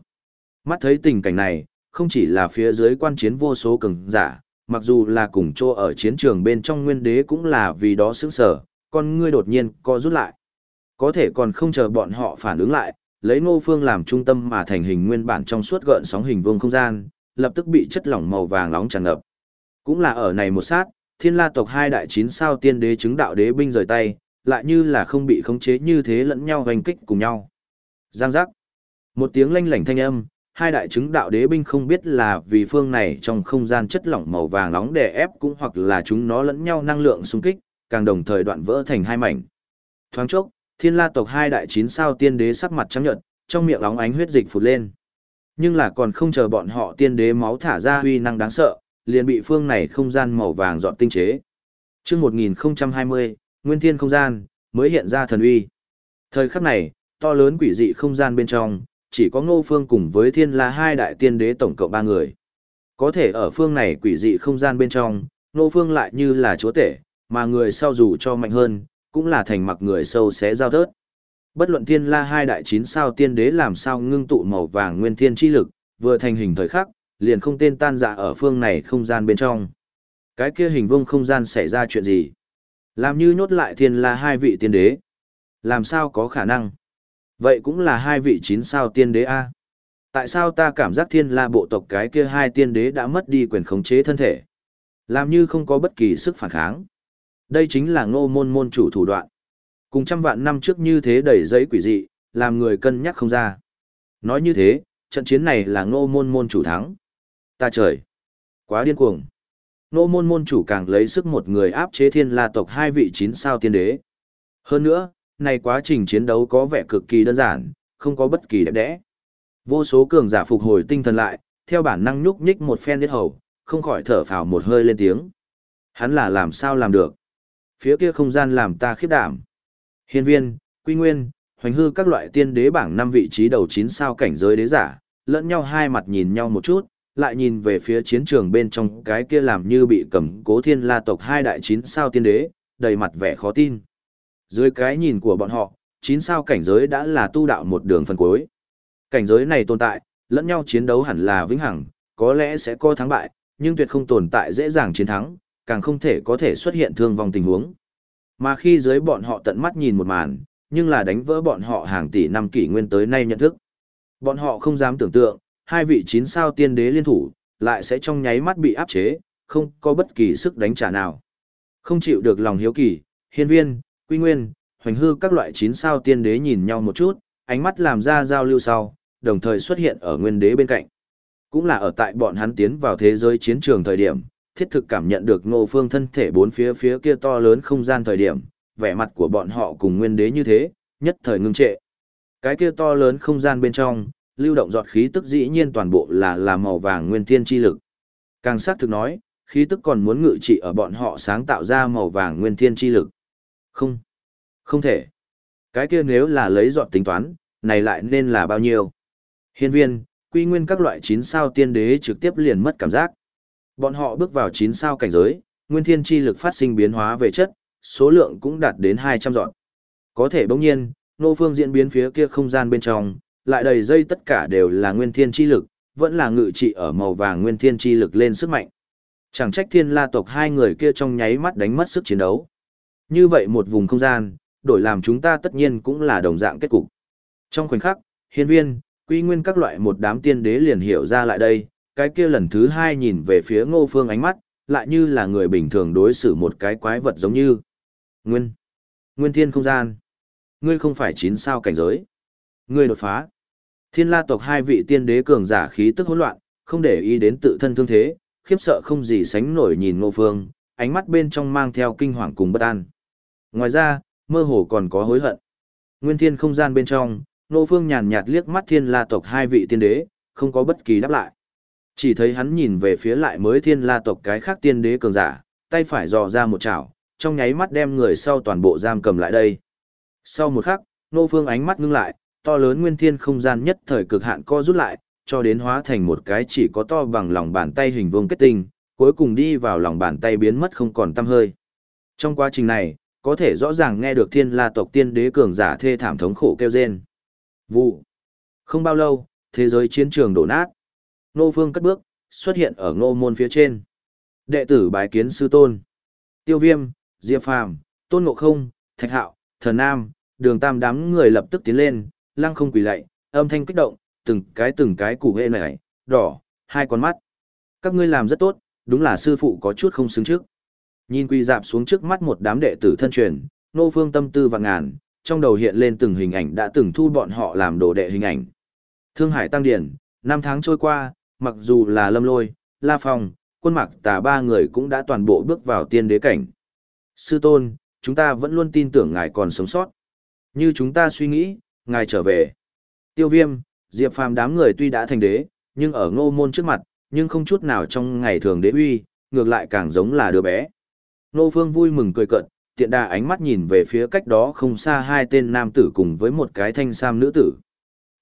Mắt thấy tình cảnh này, không chỉ là phía dưới quan chiến vô số cường giả, mặc dù là cùng chỗ ở chiến trường bên trong nguyên đế cũng là vì đó sững sở, con ngươi đột nhiên co rút lại. Có thể còn không chờ bọn họ phản ứng lại, lấy ngô phương làm trung tâm mà thành hình nguyên bản trong suốt gợn sóng hình vuông không gian, lập tức bị chất lỏng màu vàng nóng tràn ngập. Cũng là ở này một sát, thiên la tộc hai đại chín sao tiên đế chứng đạo đế binh rời tay, lại như là không bị khống chế như thế lẫn nhau hoành kích cùng nhau. Giang giác. Một tiếng lanh lảnh thanh âm, hai đại chứng đạo đế binh không biết là vì phương này trong không gian chất lỏng màu vàng nóng đè ép cũng hoặc là chúng nó lẫn nhau năng lượng xung kích, càng đồng thời đoạn vỡ thành hai mảnh. Thoáng chốc, thiên la tộc hai đại chín sao tiên đế sắc mặt trắng nhợt, trong miệng nóng ánh huyết dịch phụt lên. Nhưng là còn không chờ bọn họ tiên đế máu thả ra huy năng đáng sợ, liền bị phương này không gian màu vàng dọn tinh chế. Trước 1020, nguyên thiên không gian, mới hiện ra thần uy. Thời khắc này, to lớn quỷ dị không gian bên trong, chỉ có ngô phương cùng với thiên la hai đại tiên đế tổng cộng ba người. Có thể ở phương này quỷ dị không gian bên trong, ngô phương lại như là chúa tể, mà người sau dù cho mạnh hơn, cũng là thành mặc người sâu xé giao thớt. Bất luận thiên la hai đại chín sao tiên đế làm sao ngưng tụ màu vàng nguyên thiên chi lực, vừa thành hình thời khắc, liền không tên tan dạ ở phương này không gian bên trong. Cái kia hình vông không gian xảy ra chuyện gì? Làm như nhốt lại thiên la hai vị tiên đế. Làm sao có khả năng? Vậy cũng là hai vị chín sao tiên đế A. Tại sao ta cảm giác thiên la bộ tộc cái kia hai tiên đế đã mất đi quyền khống chế thân thể? Làm như không có bất kỳ sức phản kháng. Đây chính là ngô môn môn chủ thủ đoạn. Cùng trăm vạn năm trước như thế đầy giấy quỷ dị, làm người cân nhắc không ra. Nói như thế, trận chiến này là ngô môn môn chủ thắng. Ta trời! Quá điên cuồng! Nô môn môn chủ càng lấy sức một người áp chế thiên la tộc hai vị chín sao tiên đế. Hơn nữa, này quá trình chiến đấu có vẻ cực kỳ đơn giản, không có bất kỳ đẹp đẽ. Vô số cường giả phục hồi tinh thần lại, theo bản năng nhúc nhích một phen đết hầu, không khỏi thở phào một hơi lên tiếng. Hắn là làm sao làm được? Phía kia không gian làm ta khiếp đảm. Hiên viên, quy nguyên, hoành hư các loại tiên đế bảng năm vị trí đầu chín sao cảnh giới đế giả, lẫn nhau hai mặt nhìn nhau một chút, lại nhìn về phía chiến trường bên trong cái kia làm như bị cầm cố thiên la tộc hai đại chín sao tiên đế, đầy mặt vẻ khó tin. Dưới cái nhìn của bọn họ, chín sao cảnh giới đã là tu đạo một đường phân cuối. Cảnh giới này tồn tại, lẫn nhau chiến đấu hẳn là vĩnh hằng, có lẽ sẽ có thắng bại, nhưng tuyệt không tồn tại dễ dàng chiến thắng, càng không thể có thể xuất hiện thương vong tình huống. Mà khi dưới bọn họ tận mắt nhìn một màn, nhưng là đánh vỡ bọn họ hàng tỷ năm kỷ nguyên tới nay nhận thức. Bọn họ không dám tưởng tượng, hai vị chín sao tiên đế liên thủ, lại sẽ trong nháy mắt bị áp chế, không có bất kỳ sức đánh trả nào. Không chịu được lòng hiếu kỳ, hiên viên, quy nguyên, hoành hư các loại chín sao tiên đế nhìn nhau một chút, ánh mắt làm ra giao lưu sau, đồng thời xuất hiện ở nguyên đế bên cạnh. Cũng là ở tại bọn hắn tiến vào thế giới chiến trường thời điểm, thiết thực cảm nhận được ngô phương thân thể bốn phía phía kia to lớn không gian thời điểm, vẻ mặt của bọn họ cùng nguyên đế như thế, nhất thời ngưng trệ. Cái kia to lớn không gian bên trong, lưu động giọt khí tức dĩ nhiên toàn bộ là là màu vàng nguyên thiên chi lực. Càng xác thực nói, khí tức còn muốn ngự trị ở bọn họ sáng tạo ra màu vàng nguyên thiên chi lực. Không, không thể. Cái kia nếu là lấy giọt tính toán, này lại nên là bao nhiêu? Hiên viên, quy nguyên các loại chín sao tiên đế trực tiếp liền mất cảm giác. Bọn họ bước vào 9 sao cảnh giới, nguyên thiên chi lực phát sinh biến hóa về chất, số lượng cũng đạt đến 200 dọn. Có thể bỗng nhiên, nô phương diễn biến phía kia không gian bên trong, lại đầy dây tất cả đều là nguyên thiên chi lực, vẫn là ngự trị ở màu vàng nguyên thiên chi lực lên sức mạnh. Chẳng trách thiên la tộc hai người kia trong nháy mắt đánh mất sức chiến đấu. Như vậy một vùng không gian, đổi làm chúng ta tất nhiên cũng là đồng dạng kết cục. Trong khoảnh khắc, hiên viên, quy nguyên các loại một đám tiên đế liền hiểu ra lại đây, cái kia lần thứ hai nhìn về phía ngô phương ánh mắt, lại như là người bình thường đối xử một cái quái vật giống như. Nguyên. Nguyên thiên không gian. Ngươi không phải chín sao cảnh giới. Ngươi đột phá. Thiên la tộc hai vị tiên đế cường giả khí tức hỗn loạn, không để ý đến tự thân thương thế, khiếp sợ không gì sánh nổi nhìn ngô phương, ánh mắt bên trong mang theo kinh hoàng cùng bất an. Ngoài ra, mơ hồ còn có hối hận. Nguyên thiên không gian bên trong, ngô phương nhàn nhạt liếc mắt thiên la tộc hai vị tiên đế, không có bất kỳ đáp lại. Chỉ thấy hắn nhìn về phía lại mới thiên la tộc cái khác tiên đế cường giả, tay phải dò ra một chảo, trong nháy mắt đem người sau toàn bộ giam cầm lại đây. Sau một khắc, nô phương ánh mắt ngưng lại, to lớn nguyên thiên không gian nhất thời cực hạn co rút lại, cho đến hóa thành một cái chỉ có to bằng lòng bàn tay hình vuông kết tinh, cuối cùng đi vào lòng bàn tay biến mất không còn tăm hơi. Trong quá trình này, có thể rõ ràng nghe được thiên la tộc tiên đế cường giả thê thảm thống khổ kêu rên. Vụ. Không bao lâu, thế giới chiến trường đổ nát. Nô Phương cất bước, xuất hiện ở ngô môn phía trên. Đệ tử bái kiến sư tôn. Tiêu viêm, Diệp Phàm, Tôn Ngộ Không, Thạch Hạo, Thần Nam, đường tam đám người lập tức tiến lên, lăng không quỳ lạy, âm thanh kích động, từng cái từng cái củ hệ này, đỏ, hai con mắt. Các ngươi làm rất tốt, đúng là sư phụ có chút không xứng trước. Nhìn quỳ dạp xuống trước mắt một đám đệ tử thân truyền, nô phương tâm tư và ngàn, trong đầu hiện lên từng hình ảnh đã từng thu bọn họ làm đồ đệ hình ảnh. Thương Hải Tăng Điển, năm tháng trôi qua, mặc dù là lâm lôi, la phong, quân mặc tà ba người cũng đã toàn bộ bước vào tiên đế cảnh. Sư tôn, chúng ta vẫn luôn tin tưởng ngài còn sống sót. Như chúng ta suy nghĩ, ngài trở về. Tiêu viêm, diệp phàm đám người tuy đã thành đế, nhưng ở ngô môn trước mặt, nhưng không chút nào trong ngày thường đế uy, ngược lại càng giống là đứa bé. Nô Phương vui mừng cười cợt, tiện đà ánh mắt nhìn về phía cách đó không xa hai tên nam tử cùng với một cái thanh sam nữ tử.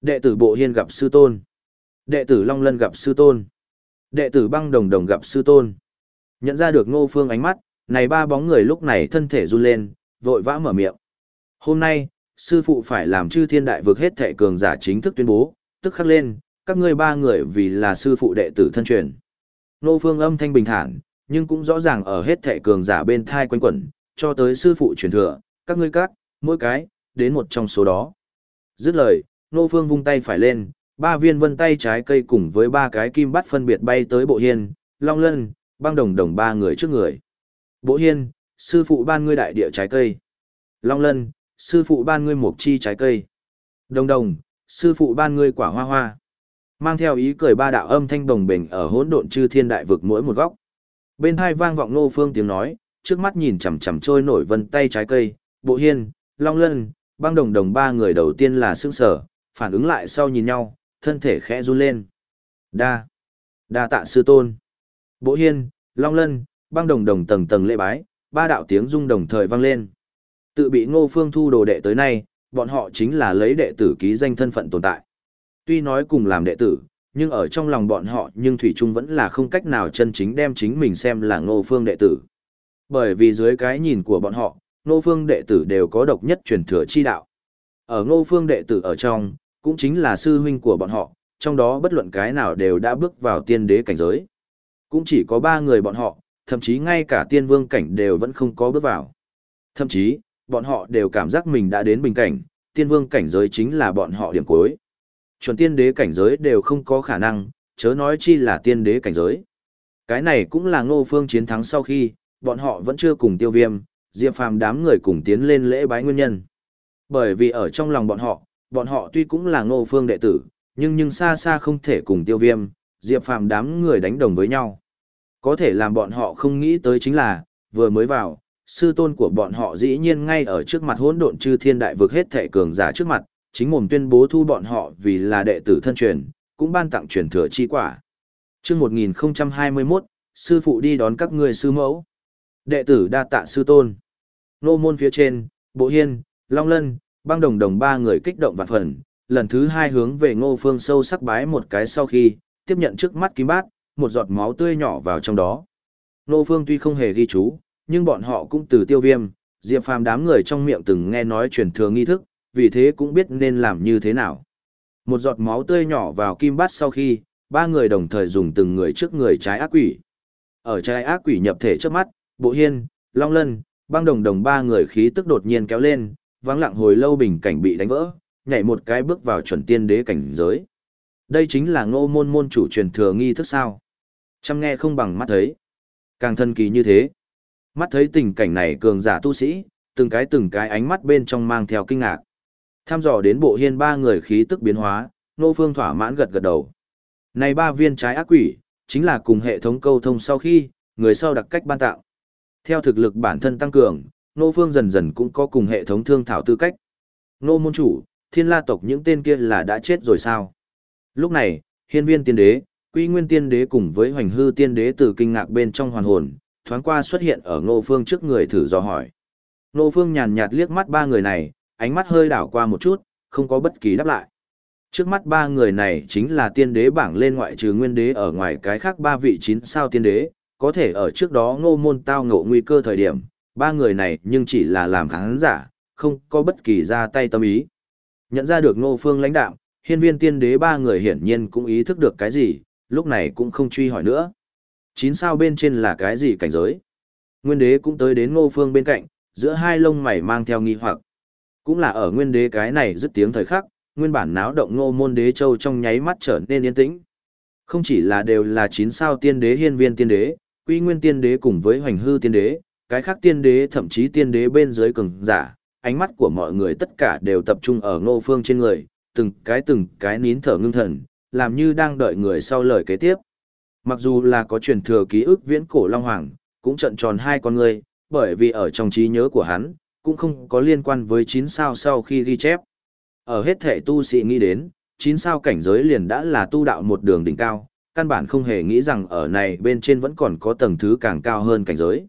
Đệ tử Bộ Hiên gặp sư tôn. Đệ tử Long Lân gặp sư tôn. Đệ tử Băng Đồng Đồng gặp sư tôn. Nhận ra được Ngô Phương ánh mắt, này ba bóng người lúc này thân thể run lên, vội vã mở miệng. Hôm nay, sư phụ phải làm chư thiên đại vực hết thệ cường giả chính thức tuyên bố, tức khắc lên, các ngươi ba người vì là sư phụ đệ tử thân truyền. Nô Phương âm thanh bình thản, nhưng cũng rõ ràng ở hết thệ cường giả bên thai quanh quẩn, cho tới sư phụ truyền thừa, các ngươi các, mỗi cái, đến một trong số đó. Dứt lời, Nô Phương vung tay phải lên, ba viên vân tay trái cây cùng với ba cái kim bắt phân biệt bay tới bộ hiên, long lân, băng đồng đồng ba người trước người. Bộ hiên, sư phụ ban ngươi đại địa trái cây. Long lân, sư phụ ban ngươi mộc chi trái cây. Đồng đồng, sư phụ ban ngươi quả hoa hoa. Mang theo ý cười ba đạo âm thanh đồng bình ở hỗn độn chư thiên đại vực mỗi một góc. Bên hai vang vọng nô phương tiếng nói, trước mắt nhìn chằm chằm trôi nổi vân tay trái cây, bộ hiên, long lân, băng đồng đồng ba người đầu tiên là sững sở, phản ứng lại sau nhìn nhau, thân thể khẽ run lên. Đa, đa tạ sư tôn. Bộ hiên, long lân, băng đồng đồng tầng tầng lễ bái, ba đạo tiếng rung đồng thời vang lên. Tự bị ngô phương thu đồ đệ tới nay, bọn họ chính là lấy đệ tử ký danh thân phận tồn tại. Tuy nói cùng làm đệ tử, nhưng ở trong lòng bọn họ nhưng Thủy Trung vẫn là không cách nào chân chính đem chính mình xem là ngô phương đệ tử. Bởi vì dưới cái nhìn của bọn họ, ngô phương đệ tử đều có độc nhất truyền thừa chi đạo. Ở ngô phương đệ tử ở trong, cũng chính là sư huynh của bọn họ, trong đó bất luận cái nào đều đã bước vào tiên đế cảnh giới. Cũng chỉ có ba người bọn họ, thậm chí ngay cả tiên vương cảnh đều vẫn không có bước vào. Thậm chí, bọn họ đều cảm giác mình đã đến bình cảnh, tiên vương cảnh giới chính là bọn họ điểm cuối. Chuẩn tiên đế cảnh giới đều không có khả năng, chớ nói chi là tiên đế cảnh giới. Cái này cũng là ngô phương chiến thắng sau khi, bọn họ vẫn chưa cùng tiêu viêm, diệp phàm đám người cùng tiến lên lễ bái nguyên nhân. Bởi vì ở trong lòng bọn họ, bọn họ tuy cũng là ngô phương đệ tử, nhưng nhưng xa xa không thể cùng tiêu viêm, diệp phàm đám người đánh đồng với nhau. Có thể làm bọn họ không nghĩ tới chính là, vừa mới vào, sư tôn của bọn họ dĩ nhiên ngay ở trước mặt hỗn độn chư thiên đại vực hết thệ cường giả trước mặt, chính mồm tuyên bố thu bọn họ vì là đệ tử thân truyền, cũng ban tặng truyền thừa chi quả. Chương 1021, sư phụ đi đón các ngươi sư mẫu. Đệ tử đa tạ sư tôn. Nô môn phía trên, Bộ Hiên, Long Lân, băng đồng đồng ba người kích động vạn phần, lần thứ hai hướng về ngô phương sâu sắc bái một cái sau khi, tiếp nhận trước mắt kim bát, một giọt máu tươi nhỏ vào trong đó. Ngô phương tuy không hề ghi chú, nhưng bọn họ cũng từ tiêu viêm, diệp phàm đám người trong miệng từng nghe nói truyền thừa nghi thức, vì thế cũng biết nên làm như thế nào. Một giọt máu tươi nhỏ vào kim bát sau khi, ba người đồng thời dùng từng người trước người trái ác quỷ. Ở trái ác quỷ nhập thể trước mắt, Bộ Hiên, Long Lân, băng đồng đồng ba người khí tức đột nhiên kéo lên, vắng lặng hồi lâu bình cảnh bị đánh vỡ, nhảy một cái bước vào chuẩn tiên đế cảnh giới. Đây chính là ngô môn môn chủ truyền thừa nghi thức sao. Chăm nghe không bằng mắt thấy. Càng thân kỳ như thế. Mắt thấy tình cảnh này cường giả tu sĩ, từng cái từng cái ánh mắt bên trong mang theo kinh ngạc. Tham dò đến bộ hiên ba người khí tức biến hóa, nô phương thỏa mãn gật gật đầu. Này ba viên trái ác quỷ, chính là cùng hệ thống câu thông sau khi, người sau đặc cách ban tạo. Theo thực lực bản thân tăng cường, nô phương dần dần cũng có cùng hệ thống thương thảo tư cách. Nô môn chủ, thiên la tộc những tên kia là đã chết rồi sao? Lúc này, hiên viên tiên đế, quy nguyên tiên đế cùng với hoành hư tiên đế từ kinh ngạc bên trong hoàn hồn, thoáng qua xuất hiện ở ngô phương trước người thử dò hỏi. Ngô phương nhàn nhạt liếc mắt ba người này, ánh mắt hơi đảo qua một chút, không có bất kỳ đáp lại. Trước mắt ba người này chính là tiên đế bảng lên ngoại trừ nguyên đế ở ngoài cái khác ba vị chín sao tiên đế, có thể ở trước đó ngô môn tao ngộ nguy cơ thời điểm, ba người này nhưng chỉ là làm khán giả, không có bất kỳ ra tay tâm ý. Nhận ra được ngô phương lãnh đạo, hiên viên tiên đế ba người hiển nhiên cũng ý thức được cái gì, lúc này cũng không truy hỏi nữa. Chín sao bên trên là cái gì cảnh giới? Nguyên đế cũng tới đến ngô phương bên cạnh, giữa hai lông mày mang theo nghi hoặc. Cũng là ở nguyên đế cái này dứt tiếng thời khắc, nguyên bản náo động ngô môn đế châu trong nháy mắt trở nên yên tĩnh. Không chỉ là đều là chín sao tiên đế hiên viên tiên đế, quy nguyên tiên đế cùng với hoành hư tiên đế, cái khác tiên đế thậm chí tiên đế bên dưới cường giả, ánh mắt của mọi người tất cả đều tập trung ở ngô phương trên người, từng cái từng cái nín thở ngưng thần, làm như đang đợi người sau lời kế tiếp. Mặc dù là có truyền thừa ký ức viễn cổ Long Hoàng, cũng trận tròn hai con người, bởi vì ở trong trí nhớ của hắn, cũng không có liên quan với chín sao sau khi ghi chép. Ở hết thể tu sĩ nghĩ đến, chín sao cảnh giới liền đã là tu đạo một đường đỉnh cao, căn bản không hề nghĩ rằng ở này bên trên vẫn còn có tầng thứ càng cao hơn cảnh giới.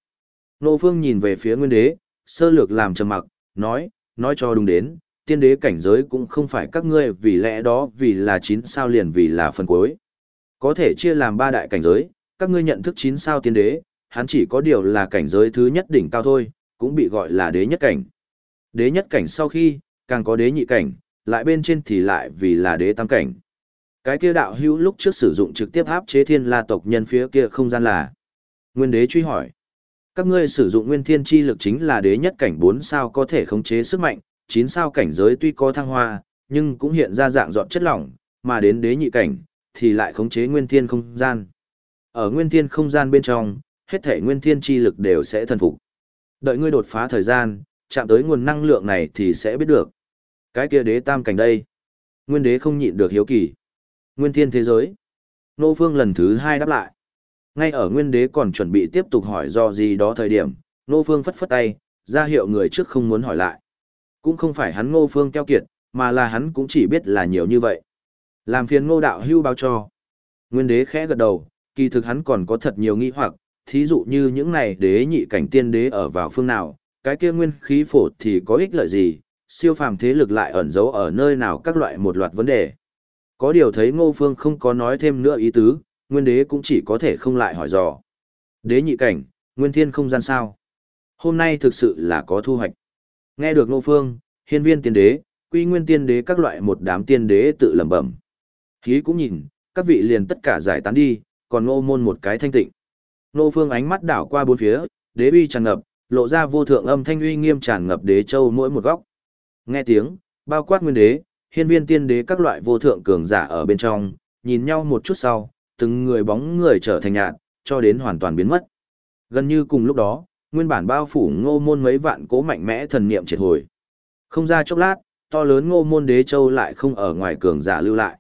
Nô Phương nhìn về phía Nguyên Đế, sơ lược làm trầm mặc, nói, nói cho đúng đến, tiên đế cảnh giới cũng không phải các ngươi vì lẽ đó vì là chín sao liền vì là phần cuối. Có thể chia làm ba đại cảnh giới, các ngươi nhận thức chín sao tiên đế, hắn chỉ có điều là cảnh giới thứ nhất đỉnh cao thôi, cũng bị gọi là đế nhất cảnh. Đế nhất cảnh sau khi, càng có đế nhị cảnh, lại bên trên thì lại vì là đế tam cảnh. Cái kia đạo hữu lúc trước sử dụng trực tiếp áp chế thiên la tộc nhân phía kia không gian là. Nguyên đế truy hỏi. Các ngươi sử dụng nguyên thiên chi lực chính là đế nhất cảnh 4 sao có thể khống chế sức mạnh, 9 sao cảnh giới tuy có thăng hoa, nhưng cũng hiện ra dạng dọn chất lỏng, mà đến đế nhị cảnh, thì lại khống chế nguyên thiên không gian. Ở nguyên thiên không gian bên trong, hết thể nguyên thiên chi lực đều sẽ thần phục. Đợi ngươi đột phá thời gian, chạm tới nguồn năng lượng này thì sẽ biết được. Cái kia đế tam cảnh đây. Nguyên đế không nhịn được hiếu kỳ. Nguyên thiên thế giới. Nô Phương lần thứ hai đáp lại. Ngay ở Nguyên đế còn chuẩn bị tiếp tục hỏi do gì đó thời điểm, Nô Phương phất phất tay, ra hiệu người trước không muốn hỏi lại. Cũng không phải hắn Ngô Phương keo kiệt, mà là hắn cũng chỉ biết là nhiều như vậy. Làm phiền ngô đạo hưu báo cho. Nguyên đế khẽ gật đầu, kỳ thực hắn còn có thật nhiều nghi hoặc, thí dụ như những này đế nhị cảnh tiên đế ở vào phương nào, cái kia nguyên khí phổ thì có ích lợi gì, siêu phàm thế lực lại ẩn giấu ở nơi nào các loại một loạt vấn đề. Có điều thấy ngô phương không có nói thêm nữa ý tứ, nguyên đế cũng chỉ có thể không lại hỏi dò. Đế nhị cảnh, nguyên thiên không gian sao? Hôm nay thực sự là có thu hoạch. Nghe được ngô phương, hiên viên tiên đế, quy nguyên tiên đế các loại một đám tiên đế tự lẩm bẩm. Hí cũng nhìn, các vị liền tất cả giải tán đi, còn ngô môn một cái thanh tịnh. Ngô phương ánh mắt đảo qua bốn phía, đế uy tràn ngập, lộ ra vô thượng âm thanh uy nghiêm tràn ngập đế châu mỗi một góc. Nghe tiếng, bao quát nguyên đế, hiên viên tiên đế các loại vô thượng cường giả ở bên trong, nhìn nhau một chút sau, từng người bóng người trở thành nhạt, cho đến hoàn toàn biến mất. Gần như cùng lúc đó, nguyên bản bao phủ ngô môn mấy vạn cố mạnh mẽ thần niệm triệt hồi. Không ra chốc lát, to lớn ngô môn đế châu lại không ở ngoài cường giả lưu lại.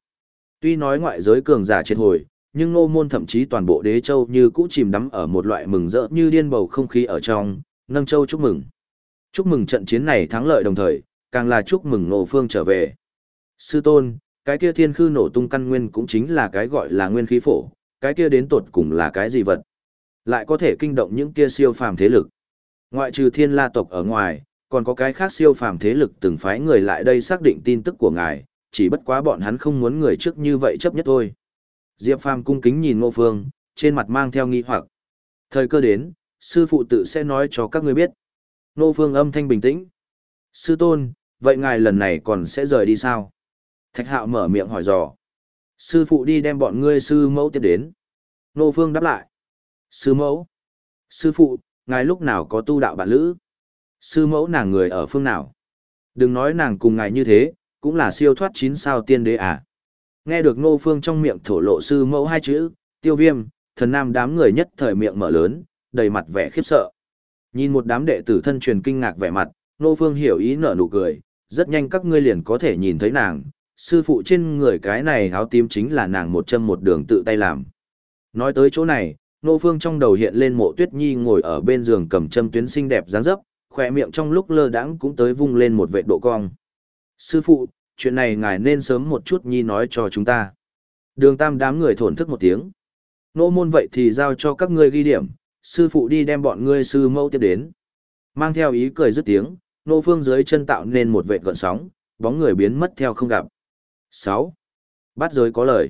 Tuy nói ngoại giới cường giả triệt hồi, nhưng ngô môn thậm chí toàn bộ đế châu như cũ chìm đắm ở một loại mừng rỡ như điên bầu không khí ở trong, nâng châu chúc mừng. Chúc mừng trận chiến này thắng lợi đồng thời, càng là chúc mừng ngô phương trở về. Sư tôn, cái kia thiên khư nổ tung căn nguyên cũng chính là cái gọi là nguyên khí phổ, cái kia đến tột cùng là cái gì vật. Lại có thể kinh động những kia siêu phàm thế lực. Ngoại trừ thiên la tộc ở ngoài, còn có cái khác siêu phàm thế lực từng phái người lại đây xác định tin tức của ngài, chỉ bất quá bọn hắn không muốn người trước như vậy chấp nhất thôi. Diệp Phàm cung kính nhìn Ngô Phương, trên mặt mang theo nghi hoặc. Thời cơ đến, sư phụ tự sẽ nói cho các ngươi biết. Ngô Phương âm thanh bình tĩnh. Sư tôn, vậy ngài lần này còn sẽ rời đi sao? Thạch Hạo mở miệng hỏi dò. Sư phụ đi đem bọn ngươi sư mẫu tiếp đến. Ngô Phương đáp lại. Sư mẫu. Sư phụ, ngài lúc nào có tu đạo bản lữ? Sư mẫu nàng người ở phương nào? Đừng nói nàng cùng ngài như thế, cũng là siêu thoát chín sao tiên đế à. Nghe được Nô Phương trong miệng thổ lộ sư mẫu hai chữ, tiêu viêm, thần nam đám người nhất thời miệng mở lớn, đầy mặt vẻ khiếp sợ. Nhìn một đám đệ tử thân truyền kinh ngạc vẻ mặt, Nô Phương hiểu ý nở nụ cười, rất nhanh các ngươi liền có thể nhìn thấy nàng, sư phụ trên người cái này áo tím chính là nàng một châm một đường tự tay làm. Nói tới chỗ này, Nô Phương trong đầu hiện lên mộ tuyết nhi ngồi ở bên giường cầm châm tuyến xinh đẹp dáng dấp, khỏe miệng trong lúc lơ đãng cũng tới vung lên một vệ độ cong. Sư phụ, chuyện này ngài nên sớm một chút nhi nói cho chúng ta. Đường tam đám người thổn thức một tiếng. Nô môn vậy thì giao cho các ngươi ghi điểm, sư phụ đi đem bọn ngươi sư mẫu tiếp đến. Mang theo ý cười dứt tiếng, nô phương dưới chân tạo nên một vệ gọn sóng, bóng người biến mất theo không gặp. 6. Bắt giới có lời.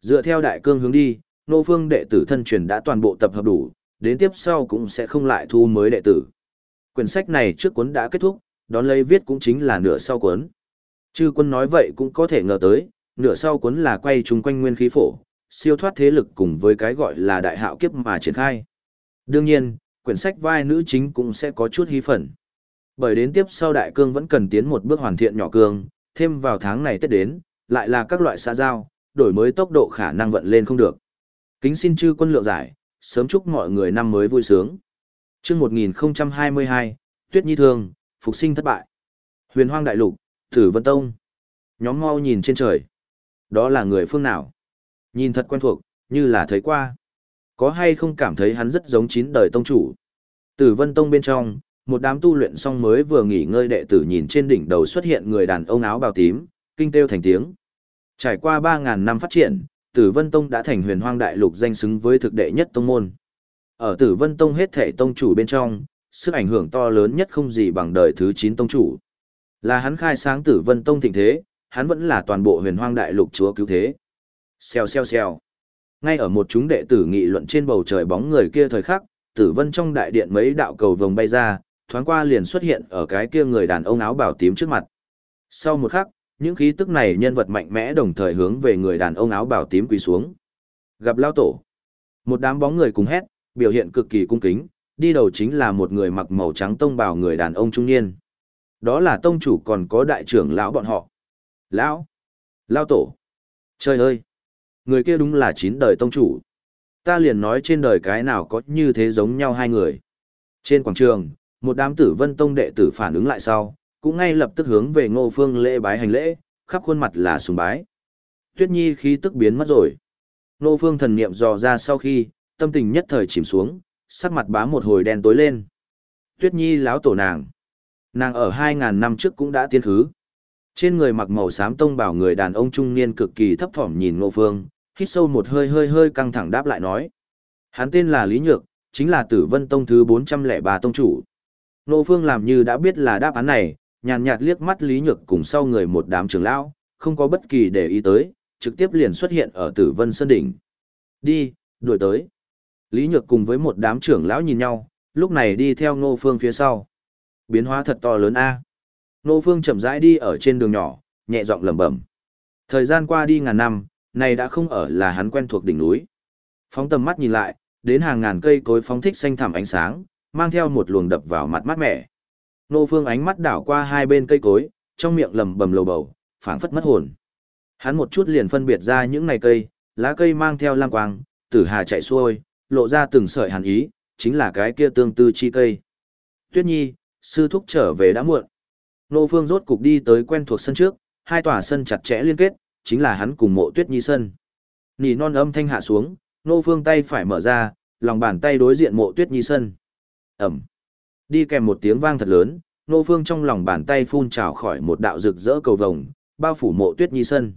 Dựa theo đại cương hướng đi, nô phương đệ tử thân truyền đã toàn bộ tập hợp đủ, đến tiếp sau cũng sẽ không lại thu mới đệ tử. Quyển sách này trước cuốn đã kết thúc, đón lấy viết cũng chính là nửa sau cuốn. Chư quân nói vậy cũng có thể ngờ tới, nửa sau cuốn là quay chung quanh nguyên khí phổ, siêu thoát thế lực cùng với cái gọi là đại hạo kiếp mà triển khai. Đương nhiên, quyển sách vai nữ chính cũng sẽ có chút hí phần. Bởi đến tiếp sau đại cương vẫn cần tiến một bước hoàn thiện nhỏ cương, thêm vào tháng này tết đến, lại là các loại xã giao, đổi mới tốc độ khả năng vận lên không được. Kính xin chư quân lượng giải, sớm chúc mọi người năm mới vui sướng. Trước 1022, Tuyết Nhi Thương, Phục sinh thất bại. Huyền Hoang Đại Lục, Tử Vân Tông. Nhóm mau nhìn trên trời. Đó là người phương nào? Nhìn thật quen thuộc, như là thấy qua. Có hay không cảm thấy hắn rất giống chín đời tông chủ? Tử Vân Tông bên trong, một đám tu luyện xong mới vừa nghỉ ngơi đệ tử nhìn trên đỉnh đầu xuất hiện người đàn ông áo bào tím, kinh kêu thành tiếng. Trải qua 3.000 năm phát triển, Tử Vân Tông đã thành huyền hoang đại lục danh xứng với thực đệ nhất tông môn. Ở Tử Vân Tông hết thể tông chủ bên trong, sức ảnh hưởng to lớn nhất không gì bằng đời thứ 9 tông chủ. Là hắn khai sáng Tử Vân Tông thịnh thế, hắn vẫn là toàn bộ huyền hoang đại lục chúa cứu thế. Xèo xèo xèo. Ngay ở một chúng đệ tử nghị luận trên bầu trời bóng người kia thời khắc, Tử Vân trong đại điện mấy đạo cầu vồng bay ra, thoáng qua liền xuất hiện ở cái kia người đàn ông áo bào tím trước mặt. Sau một khắc, những khí tức này nhân vật mạnh mẽ đồng thời hướng về người đàn ông áo bào tím quỳ xuống. Gặp lao tổ. Một đám bóng người cùng hét, biểu hiện cực kỳ cung kính, đi đầu chính là một người mặc màu trắng tông bào người đàn ông trung niên. Đó là tông chủ còn có đại trưởng lão bọn họ. Lão! lão tổ! Trời ơi! Người kia đúng là chín đời tông chủ. Ta liền nói trên đời cái nào có như thế giống nhau hai người. Trên quảng trường, một đám tử vân tông đệ tử phản ứng lại sau, cũng ngay lập tức hướng về ngô phương lễ bái hành lễ, khắp khuôn mặt là sùng bái. Tuyết nhi khí tức biến mất rồi. Ngô phương thần niệm dò ra sau khi, tâm tình nhất thời chìm xuống, sắc mặt bá một hồi đen tối lên. Tuyết nhi láo tổ nàng. Nàng ở 2.000 năm trước cũng đã tiên khứ. Trên người mặc màu xám tông bảo người đàn ông trung niên cực kỳ thấp thỏm nhìn ngô phương, hít sâu một hơi hơi hơi căng thẳng đáp lại nói. Hắn tên là Lý Nhược, chính là tử vân tông thứ 403 tông chủ. Nô Phương làm như đã biết là đáp án này, nhàn nhạt liếc mắt Lý Nhược cùng sau người một đám trưởng lão, không có bất kỳ để ý tới, trực tiếp liền xuất hiện ở Tử Vân Sơn đỉnh. Đi, đuổi tới. Lý Nhược cùng với một đám trưởng lão nhìn nhau, lúc này đi theo Ngô Phương phía sau. Biến hóa thật to lớn a. Ngô Phương chậm rãi đi ở trên đường nhỏ, nhẹ giọng lẩm bẩm. Thời gian qua đi ngàn năm, này đã không ở là hắn quen thuộc đỉnh núi. Phóng tầm mắt nhìn lại, đến hàng ngàn cây cối phóng thích xanh thẳm ánh sáng, mang theo một luồng đập vào mặt mát mẻ. Ngô Phương ánh mắt đảo qua hai bên cây cối, trong miệng lầm bầm lầu bầu, phảng phất mất hồn. Hắn một chút liền phân biệt ra những này cây, lá cây mang theo lam quang, tử hà chạy xuôi, lộ ra từng sợi hàn ý, chính là cái kia tương tư chi cây. Tuyết Nhi, sư thúc trở về đã muộn. Nô Phương rốt cục đi tới quen thuộc sân trước, hai tòa sân chặt chẽ liên kết, chính là hắn cùng mộ Tuyết Nhi sân. Nỉ non âm thanh hạ xuống, Nô Phương tay phải mở ra, lòng bàn tay đối diện mộ Tuyết Nhi sân. Ẩm. Đi kèm một tiếng vang thật lớn, nô phương trong lòng bàn tay phun trào khỏi một đạo rực rỡ cầu vồng, bao phủ mộ tuyết nhi sân.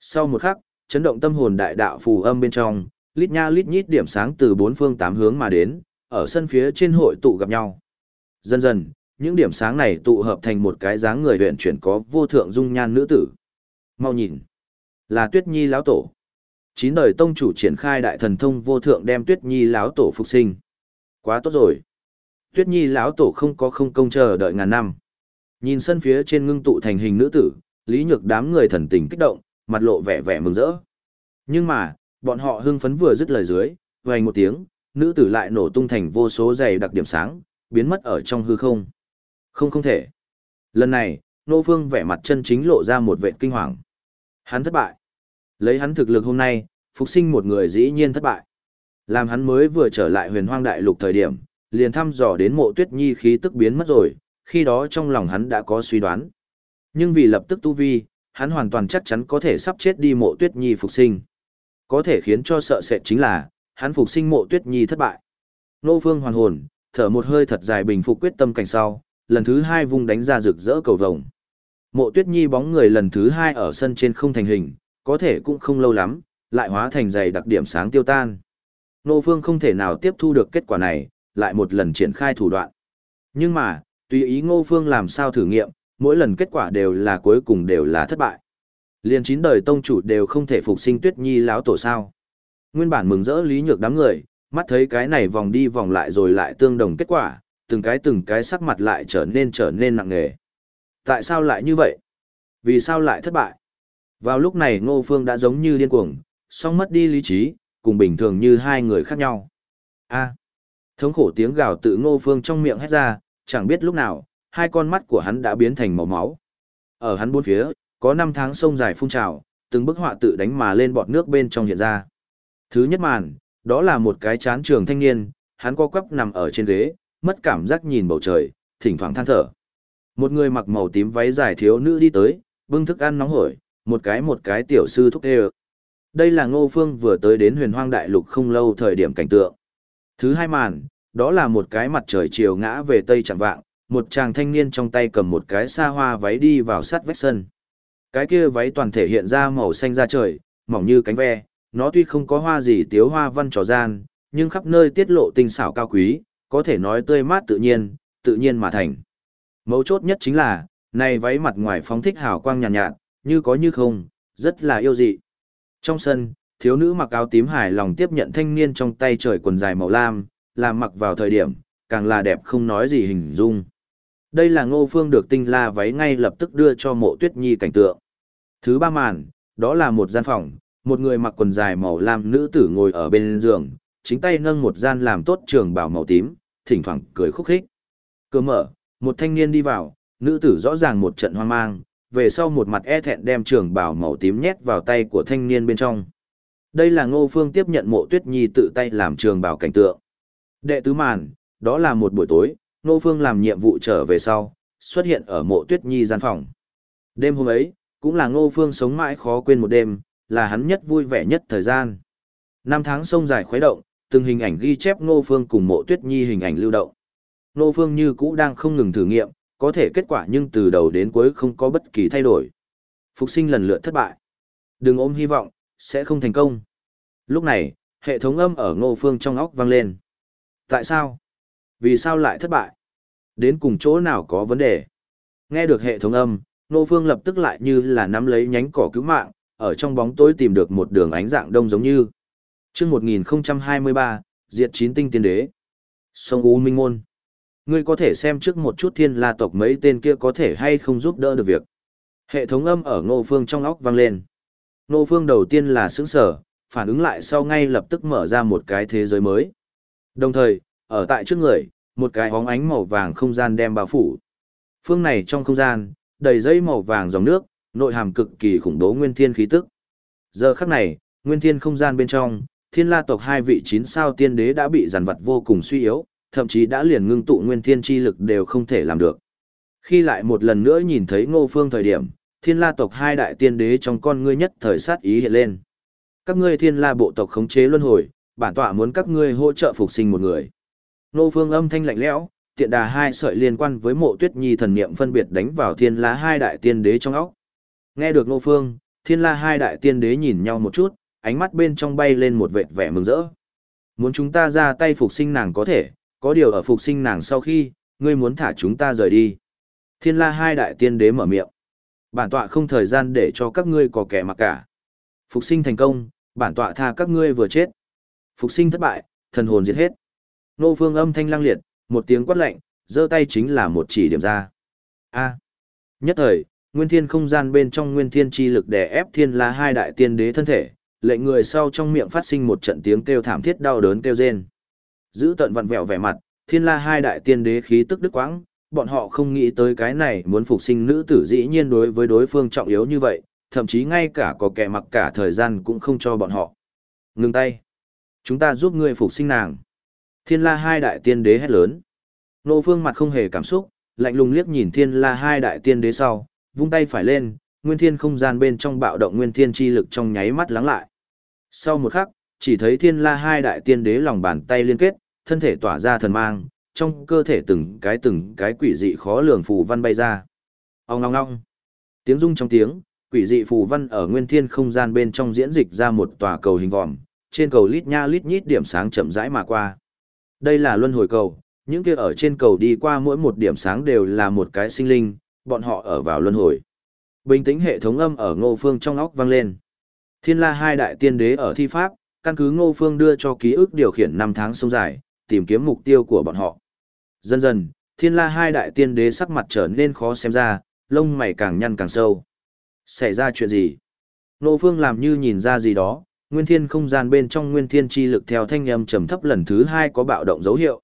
Sau một khắc, chấn động tâm hồn đại đạo phù âm bên trong, lít nha lít nhít điểm sáng từ bốn phương tám hướng mà đến, ở sân phía trên hội tụ gặp nhau. Dần dần, những điểm sáng này tụ hợp thành một cái dáng người huyện chuyển có vô thượng dung nhan nữ tử. Mau nhìn, là Tuyết Nhi lão tổ. Chín đời tông chủ triển khai đại thần thông vô thượng đem Tuyết Nhi lão tổ phục sinh. Quá tốt rồi. Tuyết Nhi lão tổ không có không công chờ đợi ngàn năm. Nhìn sân phía trên ngưng tụ thành hình nữ tử, Lý Nhược đám người thần tình kích động, mặt lộ vẻ vẻ mừng rỡ. Nhưng mà, bọn họ hưng phấn vừa dứt lời dưới, vang một tiếng, nữ tử lại nổ tung thành vô số dày đặc điểm sáng, biến mất ở trong hư không. Không không thể. Lần này, Nô Phương vẻ mặt chân chính lộ ra một vẻ kinh hoàng. Hắn thất bại. Lấy hắn thực lực hôm nay, phục sinh một người dĩ nhiên thất bại. Làm hắn mới vừa trở lại huyền hoang đại lục thời điểm, liền thăm dò đến mộ tuyết nhi khí tức biến mất rồi, khi đó trong lòng hắn đã có suy đoán. Nhưng vì lập tức tu vi, hắn hoàn toàn chắc chắn có thể sắp chết đi mộ tuyết nhi phục sinh. Có thể khiến cho sợ sệt chính là, hắn phục sinh mộ tuyết nhi thất bại. Nô phương hoàn hồn, thở một hơi thật dài bình phục quyết tâm cảnh sau, lần thứ hai vung đánh ra rực rỡ cầu vồng. Mộ tuyết nhi bóng người lần thứ hai ở sân trên không thành hình, có thể cũng không lâu lắm, lại hóa thành dày đặc điểm sáng tiêu tan. Nô phương không thể nào tiếp thu được kết quả này, lại một lần triển khai thủ đoạn. Nhưng mà, tùy ý ngô phương làm sao thử nghiệm, mỗi lần kết quả đều là cuối cùng đều là thất bại. Liên chín đời tông chủ đều không thể phục sinh tuyết nhi lão tổ sao. Nguyên bản mừng rỡ lý nhược đám người, mắt thấy cái này vòng đi vòng lại rồi lại tương đồng kết quả, từng cái từng cái sắc mặt lại trở nên trở nên nặng nề. Tại sao lại như vậy? Vì sao lại thất bại? Vào lúc này Ngô Phương đã giống như điên cuồng, song mất đi lý trí, cùng bình thường như hai người khác nhau. A. thống khổ tiếng gào tự Ngô Phương trong miệng hét ra, chẳng biết lúc nào, hai con mắt của hắn đã biến thành màu máu. Ở hắn bốn phía, có năm tháng sông dài phun trào, từng bức họa tự đánh mà lên bọt nước bên trong hiện ra. Thứ nhất màn, đó là một cái chán trường thanh niên, hắn co quắp nằm ở trên ghế, mất cảm giác nhìn bầu trời, thỉnh thoảng than thở. Một người mặc màu tím váy dài thiếu nữ đi tới, bưng thức ăn nóng hổi, một cái một cái tiểu sư thúc đê Đây là Ngô Phương vừa tới đến huyền hoang đại lục không lâu thời điểm cảnh tượng. Thứ hai màn, đó là một cái mặt trời chiều ngã về tây chẳng vạng, một chàng thanh niên trong tay cầm một cái xa hoa váy đi vào sát vách sân. Cái kia váy toàn thể hiện ra màu xanh da trời, mỏng như cánh ve, nó tuy không có hoa gì tiếu hoa văn trò gian, nhưng khắp nơi tiết lộ tinh xảo cao quý, có thể nói tươi mát tự nhiên, tự nhiên mà thành. Mấu chốt nhất chính là, này váy mặt ngoài phóng thích hào quang nhàn nhạt, nhạt, như có như không, rất là yêu dị. Trong sân, thiếu nữ mặc áo tím hài lòng tiếp nhận thanh niên trong tay trời quần dài màu lam, làm mặc vào thời điểm, càng là đẹp không nói gì hình dung. Đây là ngô phương được tinh la váy ngay lập tức đưa cho mộ tuyết nhi cảnh tượng. Thứ ba màn, đó là một gian phòng, một người mặc quần dài màu lam nữ tử ngồi ở bên giường, chính tay nâng một gian làm tốt trường bảo màu tím, thỉnh thoảng cười khúc khích. Cửa mở, một thanh niên đi vào, nữ tử rõ ràng một trận hoang mang, về sau một mặt e thẹn đem trường bảo màu tím nhét vào tay của thanh niên bên trong. Đây là Ngô Phương tiếp nhận mộ tuyết nhi tự tay làm trường bảo cảnh tượng. Đệ tứ màn, đó là một buổi tối, Ngô Phương làm nhiệm vụ trở về sau, xuất hiện ở mộ tuyết nhi gian phòng. Đêm hôm ấy, cũng là Ngô Phương sống mãi khó quên một đêm, là hắn nhất vui vẻ nhất thời gian. Năm tháng sông dài khuấy động, từng hình ảnh ghi chép Ngô Phương cùng mộ tuyết nhi hình ảnh lưu động. Ngô Phương như cũ đang không ngừng thử nghiệm, có thể kết quả nhưng từ đầu đến cuối không có bất kỳ thay đổi. Phục sinh lần lượt thất bại. Đừng ôm hy vọng, sẽ không thành công. Lúc này, hệ thống âm ở Ngô Phương trong óc vang lên. Tại sao? Vì sao lại thất bại? Đến cùng chỗ nào có vấn đề? Nghe được hệ thống âm, Nô Phương lập tức lại như là nắm lấy nhánh cỏ cứu mạng, ở trong bóng tối tìm được một đường ánh dạng đông giống như. Trước 1023, diệt chín tinh tiên đế. Sông U Minh Môn. Ngươi có thể xem trước một chút thiên la tộc mấy tên kia có thể hay không giúp đỡ được việc. Hệ thống âm ở ngô phương trong óc vang lên. Ngô phương đầu tiên là sững sở, phản ứng lại sau ngay lập tức mở ra một cái thế giới mới. Đồng thời, ở tại trước người, một cái hóng ánh màu vàng không gian đem bao phủ. Phương này trong không gian, đầy dây màu vàng dòng nước, nội hàm cực kỳ khủng bố nguyên thiên khí tức. Giờ khắc này, nguyên thiên không gian bên trong, thiên la tộc hai vị chín sao tiên đế đã bị giàn vật vô cùng suy yếu, thậm chí đã liền ngưng tụ nguyên thiên chi lực đều không thể làm được. Khi lại một lần nữa nhìn thấy ngô phương thời điểm, thiên la tộc hai đại tiên đế trong con ngươi nhất thời sát ý hiện lên. Các ngươi thiên la bộ tộc khống chế luân hồi, bản tọa muốn các ngươi hỗ trợ phục sinh một người. Ngô phương âm thanh lạnh lẽo, tiện đà hai sợi liên quan với mộ tuyết nhi thần niệm phân biệt đánh vào thiên la hai đại tiên đế trong óc. Nghe được Ngô phương, thiên la hai đại tiên đế nhìn nhau một chút, ánh mắt bên trong bay lên một vệt vẻ mừng rỡ. Muốn chúng ta ra tay phục sinh nàng có thể, có điều ở phục sinh nàng sau khi, ngươi muốn thả chúng ta rời đi. Thiên la hai đại tiên đế mở miệng. Bản tọa không thời gian để cho các ngươi có kẻ mặc cả. Phục sinh thành công, bản tọa tha các ngươi vừa chết. Phục sinh thất bại, thần hồn diệt hết. Nô phương âm thanh lăng liệt, một tiếng quát lạnh, giơ tay chính là một chỉ điểm ra. A. Nhất thời, Nguyên thiên không gian bên trong nguyên thiên chi lực đè ép thiên la hai đại tiên đế thân thể, lệnh người sau trong miệng phát sinh một trận tiếng kêu thảm thiết đau đớn kêu rên. Giữ tận vặn vẹo vẻ mặt, thiên la hai đại tiên đế khí tức đức quãng, bọn họ không nghĩ tới cái này muốn phục sinh nữ tử dĩ nhiên đối với đối phương trọng yếu như vậy, thậm chí ngay cả có kẻ mặc cả thời gian cũng không cho bọn họ. Ngừng tay. Chúng ta giúp ngươi phục sinh nàng. Thiên la hai đại tiên đế hét lớn. Nô phương mặt không hề cảm xúc, lạnh lùng liếc nhìn thiên la hai đại tiên đế sau, vung tay phải lên, nguyên thiên không gian bên trong bạo động nguyên thiên chi lực trong nháy mắt lắng lại. Sau một khắc, chỉ thấy thiên la hai đại tiên đế lòng bàn tay liên kết, thân thể tỏa ra thần mang, trong cơ thể từng cái từng cái quỷ dị khó lường phù văn bay ra. Ông ngong ngong. Tiếng rung trong tiếng, quỷ dị phù văn ở nguyên thiên không gian bên trong diễn dịch ra một tòa cầu hình vòm, trên cầu lít nha lít nhít điểm sáng chậm rãi mà qua. Đây là luân hồi cầu, những kia ở trên cầu đi qua mỗi một điểm sáng đều là một cái sinh linh, bọn họ ở vào luân hồi. Bình tĩnh hệ thống âm ở ngô phương trong óc vang lên. Thiên la hai đại tiên đế ở thi pháp, căn cứ ngô phương đưa cho ký ức điều khiển năm tháng sông dài, tìm kiếm mục tiêu của bọn họ. Dần dần, thiên la hai đại tiên đế sắc mặt trở nên khó xem ra, lông mày càng nhăn càng sâu. Xảy ra chuyện gì? Ngô phương làm như nhìn ra gì đó, nguyên thiên không gian bên trong nguyên thiên chi lực theo thanh âm trầm thấp lần thứ hai có bạo động dấu hiệu.